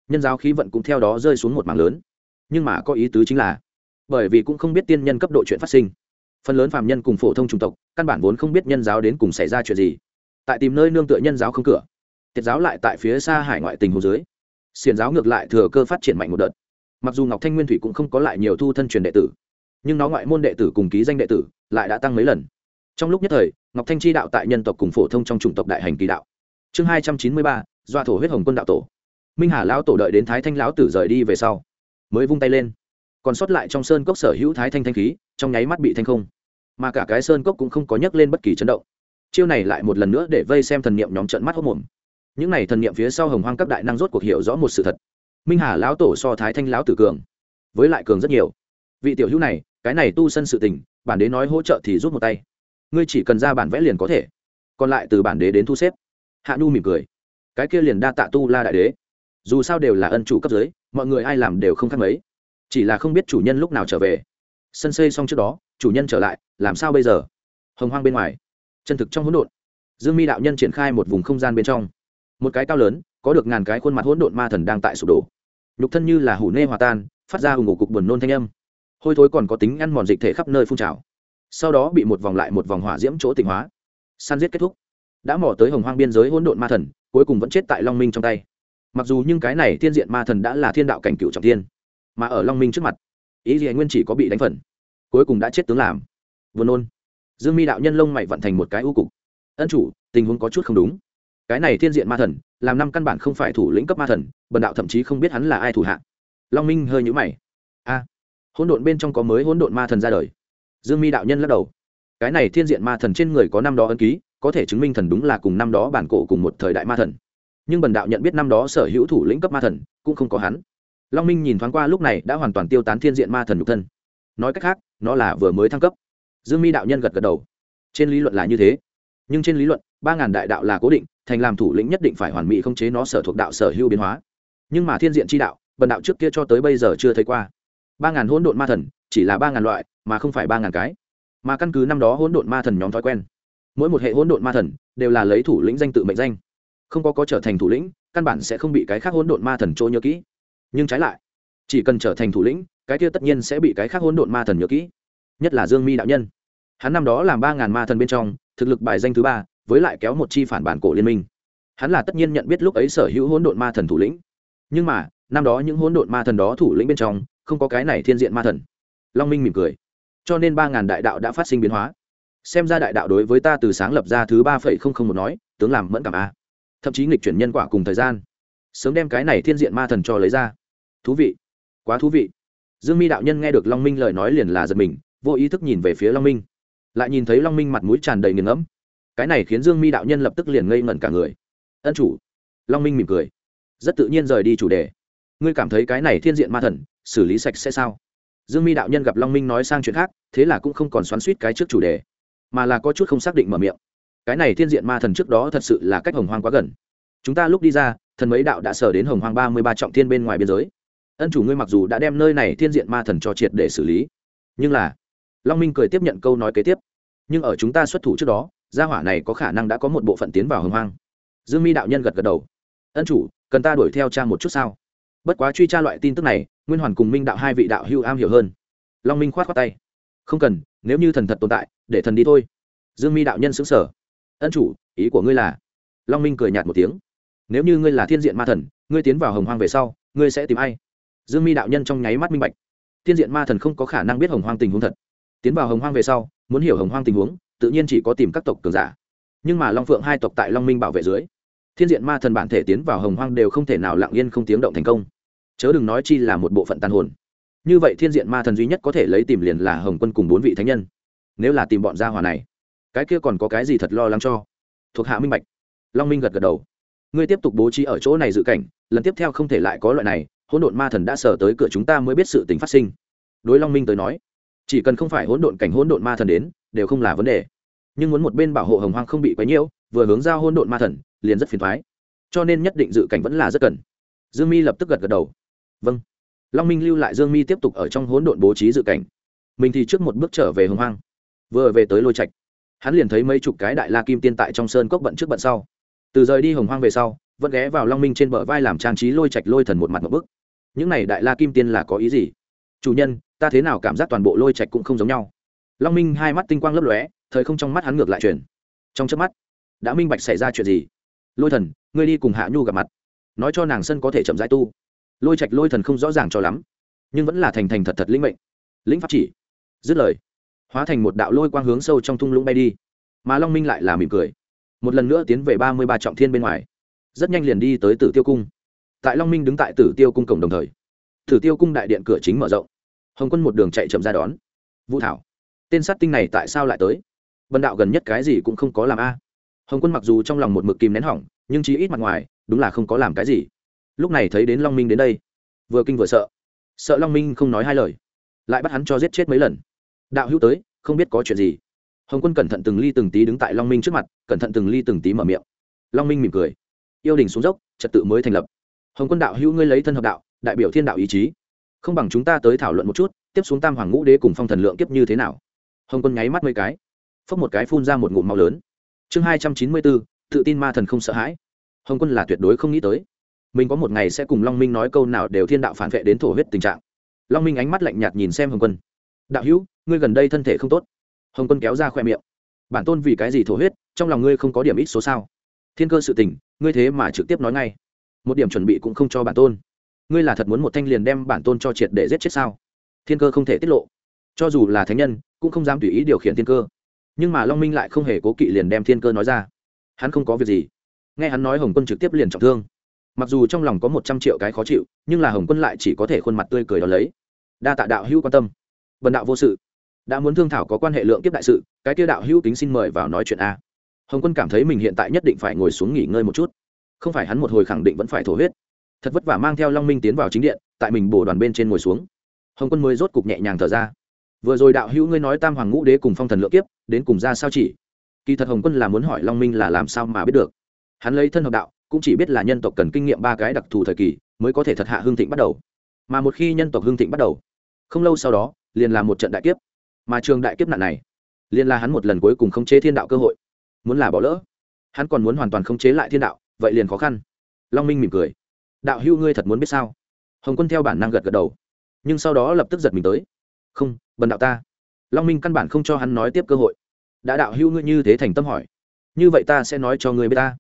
Nhân giáo khí vận cũng theo đó rơi xuống một mảng lớn. Nhưng mà có ý tứ chính là bởi vì cũng không biết tiên nhân cấp độ chuyện phát sinh. Phần lớn phàm nhân cùng phổ thông chủng tộc, căn bản vốn không biết nhân giáo đến cùng xảy ra chuyện gì. Tại tìm nơi nương tựa nhân giáo không cửa, tiết giáo lại tại phía xa hải ngoại tình hồ dưới. Xiền giáo ngược lại thừa cơ phát triển mạnh một đợt. Mặc dù ngọc thanh nguyên thủy cũng không có lại nhiều thu thân truyền đệ tử, nhưng nó ngoại môn đệ tử cùng ký danh đệ tử lại đã tăng mấy lần. Trong lúc nhất thời, ngọc thanh chi đạo tại nhân tộc cùng phổ thông trong chủng tộc đại hành kỳ đạo. Chương hai trăm chín mươi ba, doa thổ huyết hồng quân đạo tổ. Minh hà lão tổ đợi đến thái thanh lão tử rời đi về sau, mới vung tay lên còn sót lại trong sơn cốc sở hữu thái thanh thanh khí, trong nháy mắt bị thanh không. Mà cả cái sơn cốc cũng không có nhấc lên bất kỳ chấn động. Chiêu này lại một lần nữa để vây xem thần niệm nhóm trận mắt hốc mồm. Những n à y thần niệm phía sau hồng hoang các đại năng rốt cuộc hiểu rõ một sự thật. Minh hà lão tổ so thái thanh lão tử cường, với lại cường rất nhiều. Vị tiểu hữu này, cái này tu sân sự tình, bản đế nói hỗ trợ thì rút một tay. Ngươi chỉ cần ra bản vẽ liền có thể. Còn lại từ bản đế đến thu xếp. Hạ nu mỉm cười. Cái kia liền đa tạ tu la đại đế. Dù sao đều là ân chủ cấp dưới, mọi người ai làm đều không khác mấy chỉ là không biết chủ nhân lúc nào trở về. Sân xây xong trước đó, chủ nhân trở lại, làm sao bây giờ? Hồng hoang bên ngoài. Chân thực trong hỗn độn. Dương mi đạo nhân triển khai một vùng không gian bên trong. Một cái cao lớn, có được ngàn cái khuôn mặt hỗn độn ma thần đang tại sụp đổ. Nhục thân như là hủ nê hòa tan, phát ra hùng ổ cục buồn nôn thanh âm. Hôi thối còn có tính ăn mòn dịch thể khắp nơi phun trào. Sau đó bị một vòng lại một vòng hỏa diễm chỗ tỉnh hóa. Săn giết kết thúc. Đã mò tới hồng hoang biên giới hỗn độn ma thần, cuối cùng vẫn chết tại long minh trong tay. Mặc dù nhưng cái này thiên diện ma thần đã là thiên đạo cảnh cựu trọng thiên mà ở long minh trước mặt ý gì nguyên chỉ có bị đánh phần cuối cùng đã chết tướng làm vừa nôn dương mi đạo nhân lông mày vận thành một cái ưu cục ân chủ tình huống có chút không đúng cái này thiên diện ma thần làm năm căn bản không phải thủ lĩnh cấp ma thần bần đạo thậm chí không biết hắn là ai thủ hạ long minh hơi nhũ mày a hỗn độn bên trong có mới hỗn độn ma thần ra đời dương mi đạo nhân lắc đầu cái này thiên diện ma thần trên người có năm đó ân ký có thể chứng minh thần đúng là cùng năm đó bản cổ cùng một thời đại ma thần nhưng bần đạo nhận biết năm đó sở hữu thủ lĩnh cấp ma thần cũng không có hắn long minh nhìn thoáng qua lúc này đã hoàn toàn tiêu tán thiên diện ma thần nhục thân. Nói cách khác, nó là vừa mới thăng cấp. Dương mi đạo nhân gật gật đầu. Trên lý luận là như thế. Nhưng trên lý luận, ba ngàn đại đạo là cố định, thành làm thủ lĩnh nhất định phải hoàn mỹ không chế nó sở thuộc đạo sở hữu biến hóa. Nhưng mà thiên diện chi đạo, bần đạo trước kia cho tới bây giờ chưa thấy qua. Ba ngàn hỗn độn ma thần, chỉ là ba ngàn loại, mà không phải ba ngàn cái. Mà căn cứ năm đó hỗn độn ma thần nhóm thói quen, mỗi một hệ hỗn độn ma thần đều là lấy thủ lĩnh danh tự mệnh danh. Không có có trở thành thủ lĩnh, căn bản sẽ không bị cái khác hỗn độn ma thần trôi nhớ kỹ nhưng trái lại, chỉ cần trở thành thủ lĩnh, cái kia tất nhiên sẽ bị cái khác hỗn độn ma thần nhớ kỹ, nhất là dương mi đạo nhân. Hắn năm đó làm ba ngàn ma thần bên trong, thực lực bài danh thứ ba, với lại kéo một chi phản bản cổ liên minh. Hắn là tất nhiên nhận biết lúc ấy sở hữu hỗn độn ma thần thủ lĩnh. Nhưng mà, năm đó những hỗn độn ma thần đó thủ lĩnh bên trong, không có cái này thiên diện ma thần. Long minh mỉm cười. Cho nên ba ngàn đại đạo đã phát sinh biến hóa. Xem ra đại đạo đối với ta từ sáng lập ra thứ ba phẩy không không một nói, tướng làm mẫn cảm a. Thậm chí nghịch chuyển nhân quả cùng thời gian. Sớm đem cái này thiên diện ma thần cho lấy ra thú vị. Quá thú vị. Dương mi đạo nhân nghe được long minh lời nói liền là giật mình, vô ý thức nhìn về phía long minh. Lại nhìn thấy long minh mặt mũi tràn đầy nghiền ngẫm. Cái này khiến dương mi đạo nhân lập tức liền ngây ngẩn cả người. Ân chủ. Long minh mỉm cười. Rất tự nhiên rời đi chủ đề. Ngươi cảm thấy cái này thiên diện ma thần, xử lý sạch sẽ sao? Dương mi đạo nhân gặp long minh nói sang chuyện khác, thế là cũng không còn xoắn suýt cái trước chủ đề, mà là có chút không xác định mở miệng. Cái này thiên diện ma thần trước đó thật sự là cách hồng hoang quá gần. Chúng ta lúc đi ra, thần mấy đạo đã sở đến hồng hoang ba mươi ba trọng thiên bên ngoài biên giới ân chủ ngươi mặc dù đã đem nơi này thiên diện ma thần cho triệt để xử lý, nhưng là, long minh cười tiếp nhận câu nói kế tiếp. Nhưng ở chúng ta xuất thủ trước đó, gia hỏa này có khả năng đã có một bộ phận tiến vào hồng hoang. Dương mi đạo nhân gật gật đầu. Ân chủ, cần ta đuổi theo cha một chút sao? Bất quá truy tra loại tin tức này, nguyên hoàn cùng minh đạo hai vị đạo hưu am hiểu hơn. Long minh khoát khoát tay. Không cần, nếu như thần thật tồn tại, để thần đi thôi. Dương mi đạo nhân xứng sở ân chủ, ý của ngươi là? Long minh cười nhạt một tiếng. Nếu như ngươi là thiên diện ma thần, ngươi tiến vào hồng hoang về sau, ngươi sẽ tìm ai? Dương mi đạo nhân trong nháy mắt minh bạch. Thiên diện ma thần không có khả năng biết hồng hoang tình huống thật. Tiến vào hồng hoang về sau, muốn hiểu hồng hoang tình huống, tự nhiên chỉ có tìm các tộc cường giả. Nhưng mà long phượng hai tộc tại long minh bảo vệ dưới, thiên diện ma thần bản thể tiến vào hồng hoang đều không thể nào lặng yên không tiếng động thành công. Chớ đừng nói chi là một bộ phận tàn hồn. Như vậy thiên diện ma thần duy nhất có thể lấy tìm liền là hồng quân cùng bốn vị thánh nhân. Nếu là tìm bọn gia hòa này, cái kia còn có cái gì thật lo lắng cho? Thuộc hạ minh bạch. Long minh gật gật đầu. Ngươi tiếp tục bố trí ở chỗ này dự cảnh, lần tiếp theo không thể lại có loại này hỗn độn ma thần đã sở tới cửa chúng ta mới biết sự tình phát sinh. Đối long minh tới nói, chỉ cần không phải hỗn độn cảnh hỗn độn ma thần đến, đều không là vấn đề. Nhưng muốn một bên bảo hộ hồng hoang không bị quấy nhiễu, vừa hướng giao hỗn độn ma thần, liền rất phiền thoái cho nên nhất định dự cảnh vẫn là rất cần. Dương mi lập tức gật gật đầu. Vâng. Long minh lưu lại dương mi tiếp tục ở trong hỗn độn bố trí dự cảnh. Mình thì trước một bước trở về hồng hoang. Vừa về tới lôi trạch, hắn liền thấy mấy chục cái đại la kim tiên tại trong sơn cốc bận trước bận sau. Từ rời đi hồng hoang về sau, vẫn ghé vào long minh trên bờ vai làm trang trí lôi trạch lôi thần một mặt một bức những này đại la kim tiên là có ý gì? Chủ nhân, ta thế nào cảm giác toàn bộ lôi trạch cũng không giống nhau? Long minh hai mắt tinh quang lấp lóe, thời không trong mắt hắn ngược lại chuyển. Trong trước mắt, đã minh bạch xảy ra chuyện gì? Lôi thần, ngươi đi cùng hạ nhu gặp mặt. Nói cho nàng sân có thể chậm rãi tu. Lôi trạch lôi thần không rõ ràng cho lắm, nhưng vẫn là thành thành thật thật linh mệnh. Lĩnh pháp chỉ. Dứt lời, hóa thành một đạo lôi quang hướng sâu trong thung lũng bay đi. Mà long minh lại là mỉm cười. Một lần nữa tiến về ba mươi ba trọng thiên bên ngoài. Rất nhanh liền đi tới tử tiêu cung tại long minh đứng tại tử tiêu cung cổng đồng thời. Tử tiêu cung đại điện cửa chính mở rộng. Hồng quân một đường chạy chậm ra đón. Vũ thảo, tên sát tinh này tại sao lại tới? Vân đạo gần nhất cái gì cũng không có làm a. Hồng quân mặc dù trong lòng một mực kìm nén hỏng, nhưng chí ít mặt ngoài, đúng là không có làm cái gì. Lúc này thấy đến long minh đến đây, vừa kinh vừa sợ. Sợ long minh không nói hai lời, lại bắt hắn cho giết chết mấy lần. Đạo hữu tới, không biết có chuyện gì. Hồng quân cẩn thận từng ly từng tí đứng tại long minh trước mặt, cẩn thận từng ly từng tí mở miệng. Long minh mỉm cười. Yêu đình xuống dốc, trật tự mới thành lập hồng quân đạo hữu ngươi lấy thân hợp đạo, đại biểu thiên đạo ý chí. Không bằng chúng ta tới thảo luận một chút, tiếp xuống tam hoàng ngũ đế cùng phong thần lượng kiếp như thế nào? Hồng quân nháy mắt mấy cái, phốc một cái phun ra một ngụm màu lớn. Chương hai trăm chín mươi bốn, tự tin ma thần không sợ hãi. Hồng quân là tuyệt đối không nghĩ tới. Mình có một ngày sẽ cùng long minh nói câu nào đều thiên đạo phản vệ đến thổ huyết tình trạng. Long minh ánh mắt lạnh nhạt nhìn xem hồng quân. Đạo hữu, ngươi gần đây thân thể không tốt. Hồng quân kéo ra khoe miệng. Bản tôn vì cái gì thổ huyết, trong lòng ngươi không có điểm ít số sao? Thiên cơ sự tình, ngươi thế mà trực tiếp nói ngay một điểm chuẩn bị cũng không cho bản tôn. Ngươi là thật muốn một thanh liền đem bản tôn cho triệt để giết chết sao? Thiên cơ không thể tiết lộ. Cho dù là thánh nhân, cũng không dám tùy ý điều khiển thiên cơ. Nhưng mà long minh lại không hề cố kỵ liền đem thiên cơ nói ra. Hắn không có việc gì. Nghe hắn nói hồng quân trực tiếp liền trọng thương. Mặc dù trong lòng có một trăm triệu cái khó chịu, nhưng là hồng quân lại chỉ có thể khuôn mặt tươi cười đ ó lấy. Đa tạ đạo hữu quan tâm. Bần đạo vô sự. Đã muốn thương thảo có quan hệ lượng kiếp đại sự, cái kia đạo hữu tính xin mời vào nói chuyện a. Hồng quân cảm thấy mình hiện tại nhất định phải ngồi xuống nghỉ ngơi một chút không phải hắn một hồi khẳng định vẫn phải thổ huyết. Thật vất vả mang theo long minh tiến vào chính điện, tại mình bổ đoàn bên trên ngồi xuống. Hồng quân mới rốt cục nhẹ nhàng thở ra. Vừa rồi đạo hữu ngươi nói tam hoàng ngũ đế cùng phong thần lựa kiếp, đến cùng ra sao chỉ? Kỳ thật hồng quân là muốn hỏi long minh là làm sao mà biết được. Hắn lấy thân hợp đạo, cũng chỉ biết là nhân tộc cần kinh nghiệm ba cái đặc thù thời kỳ, mới có thể thật hạ hương thịnh bắt đầu. Mà một khi nhân tộc hương thịnh bắt đầu, không lâu sau đó, liền là một trận đại kiếp. Mà trường đại kiếp nạn này, liền là hắn một lần cuối cùng khống chế thiên đạo cơ hội. Muốn là bỏ lỡ, hắn còn muốn hoàn toàn khống chế lại thiên đạo vậy liền khó khăn. Long minh mỉm cười. Đạo hữu ngươi thật muốn biết sao? Hồng quân theo bản năng gật gật đầu. Nhưng sau đó lập tức giật mình tới. Không, bần đạo ta. Long minh căn bản không cho hắn nói tiếp cơ hội. Đã đạo hữu ngươi như thế thành tâm hỏi. Như vậy ta sẽ nói cho ngươi biết ta.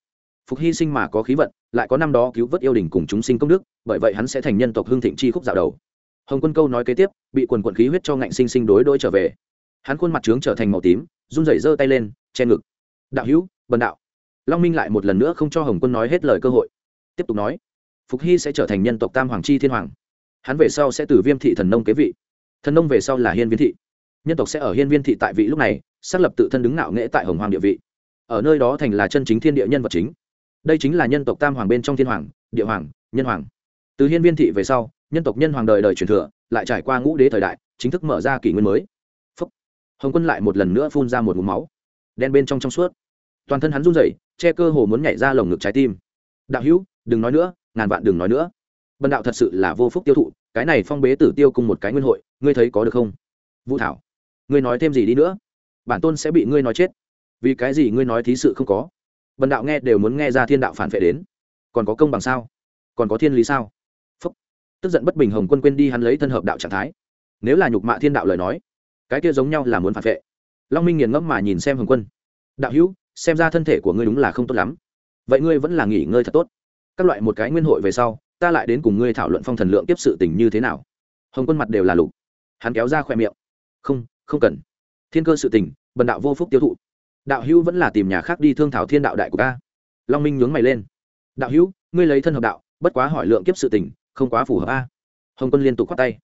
Phục hy sinh mà có khí vận, lại có năm đó cứu vớt yêu đình cùng chúng sinh công đức, bởi vậy hắn sẽ thành nhân tộc hương thịnh chi khúc dạo đầu. Hồng quân câu nói kế tiếp, bị quần quận khí huyết cho ngạnh sinh sinh đối đôi trở về. Hắn khuôn mặt trướng trở thành màu tím, run rẩy giơ tay lên, che ngực. Đạo hữu, bần đạo long minh lại một lần nữa không cho hồng quân nói hết lời cơ hội. Tiếp tục nói, phục hy sẽ trở thành nhân tộc tam hoàng chi thiên hoàng. Hắn về sau sẽ từ viêm thị thần nông kế vị. Thần nông về sau là hiên viên thị. Nhân tộc sẽ ở hiên viên thị tại vị lúc này, xác lập tự thân đứng ngạo nghễ tại hồng hoàng địa vị. Ở nơi đó thành là chân chính thiên địa nhân vật chính. Đây chính là nhân tộc tam hoàng bên trong thiên hoàng, địa hoàng, nhân hoàng. Từ hiên viên thị về sau, nhân tộc nhân hoàng đời đời truyền thừa, lại trải qua ngũ đế thời đại, chính thức mở ra kỷ nguyên mới. Phúc. hồng quân lại một lần nữa phun ra một mũ máu. Đen bên trong trong suốt. Toàn thân hắn run rẩy che cơ hồ muốn nhảy ra lồng ngực trái tim. Đạo hữu, đừng nói nữa, ngàn vạn đừng nói nữa. Bần đạo thật sự là vô phúc tiêu thụ, cái này phong bế tử tiêu cùng một cái nguyên hội, ngươi thấy có được không? Vũ thảo, ngươi nói thêm gì đi nữa? Bản tôn sẽ bị ngươi nói chết. Vì cái gì ngươi nói thí sự không có? Bần đạo nghe đều muốn nghe ra thiên đạo phản vệ đến. Còn có công bằng sao? Còn có thiên lý sao? Phúc. Tức giận bất bình hồng quân quên đi hắn lấy thân hợp đạo trạng thái. Nếu là nhục mạ thiên đạo lời nói, cái kia giống nhau là muốn phản vệ. Long minh nghiền ngẫm mà nhìn xem hồng quân. Đạo hữu xem ra thân thể của ngươi đúng là không tốt lắm. Vậy ngươi vẫn là nghỉ ngơi thật tốt. Các loại một cái nguyên hội về sau, ta lại đến cùng ngươi thảo luận phong thần lượng tiếp sự tình như thế nào. Hồng quân mặt đều là lục. Hắn kéo ra khoe miệng. Không không cần. Thiên cơ sự tình, bần đạo vô phúc tiêu thụ. Đạo hữu vẫn là tìm nhà khác đi thương thảo thiên đạo đại của ca long minh nhướng mày lên. Đạo hữu, ngươi lấy thân hợp đạo, bất quá hỏi lượng kiếp sự tình, không quá phù hợp a. Hồng quân liên tục khoát tay.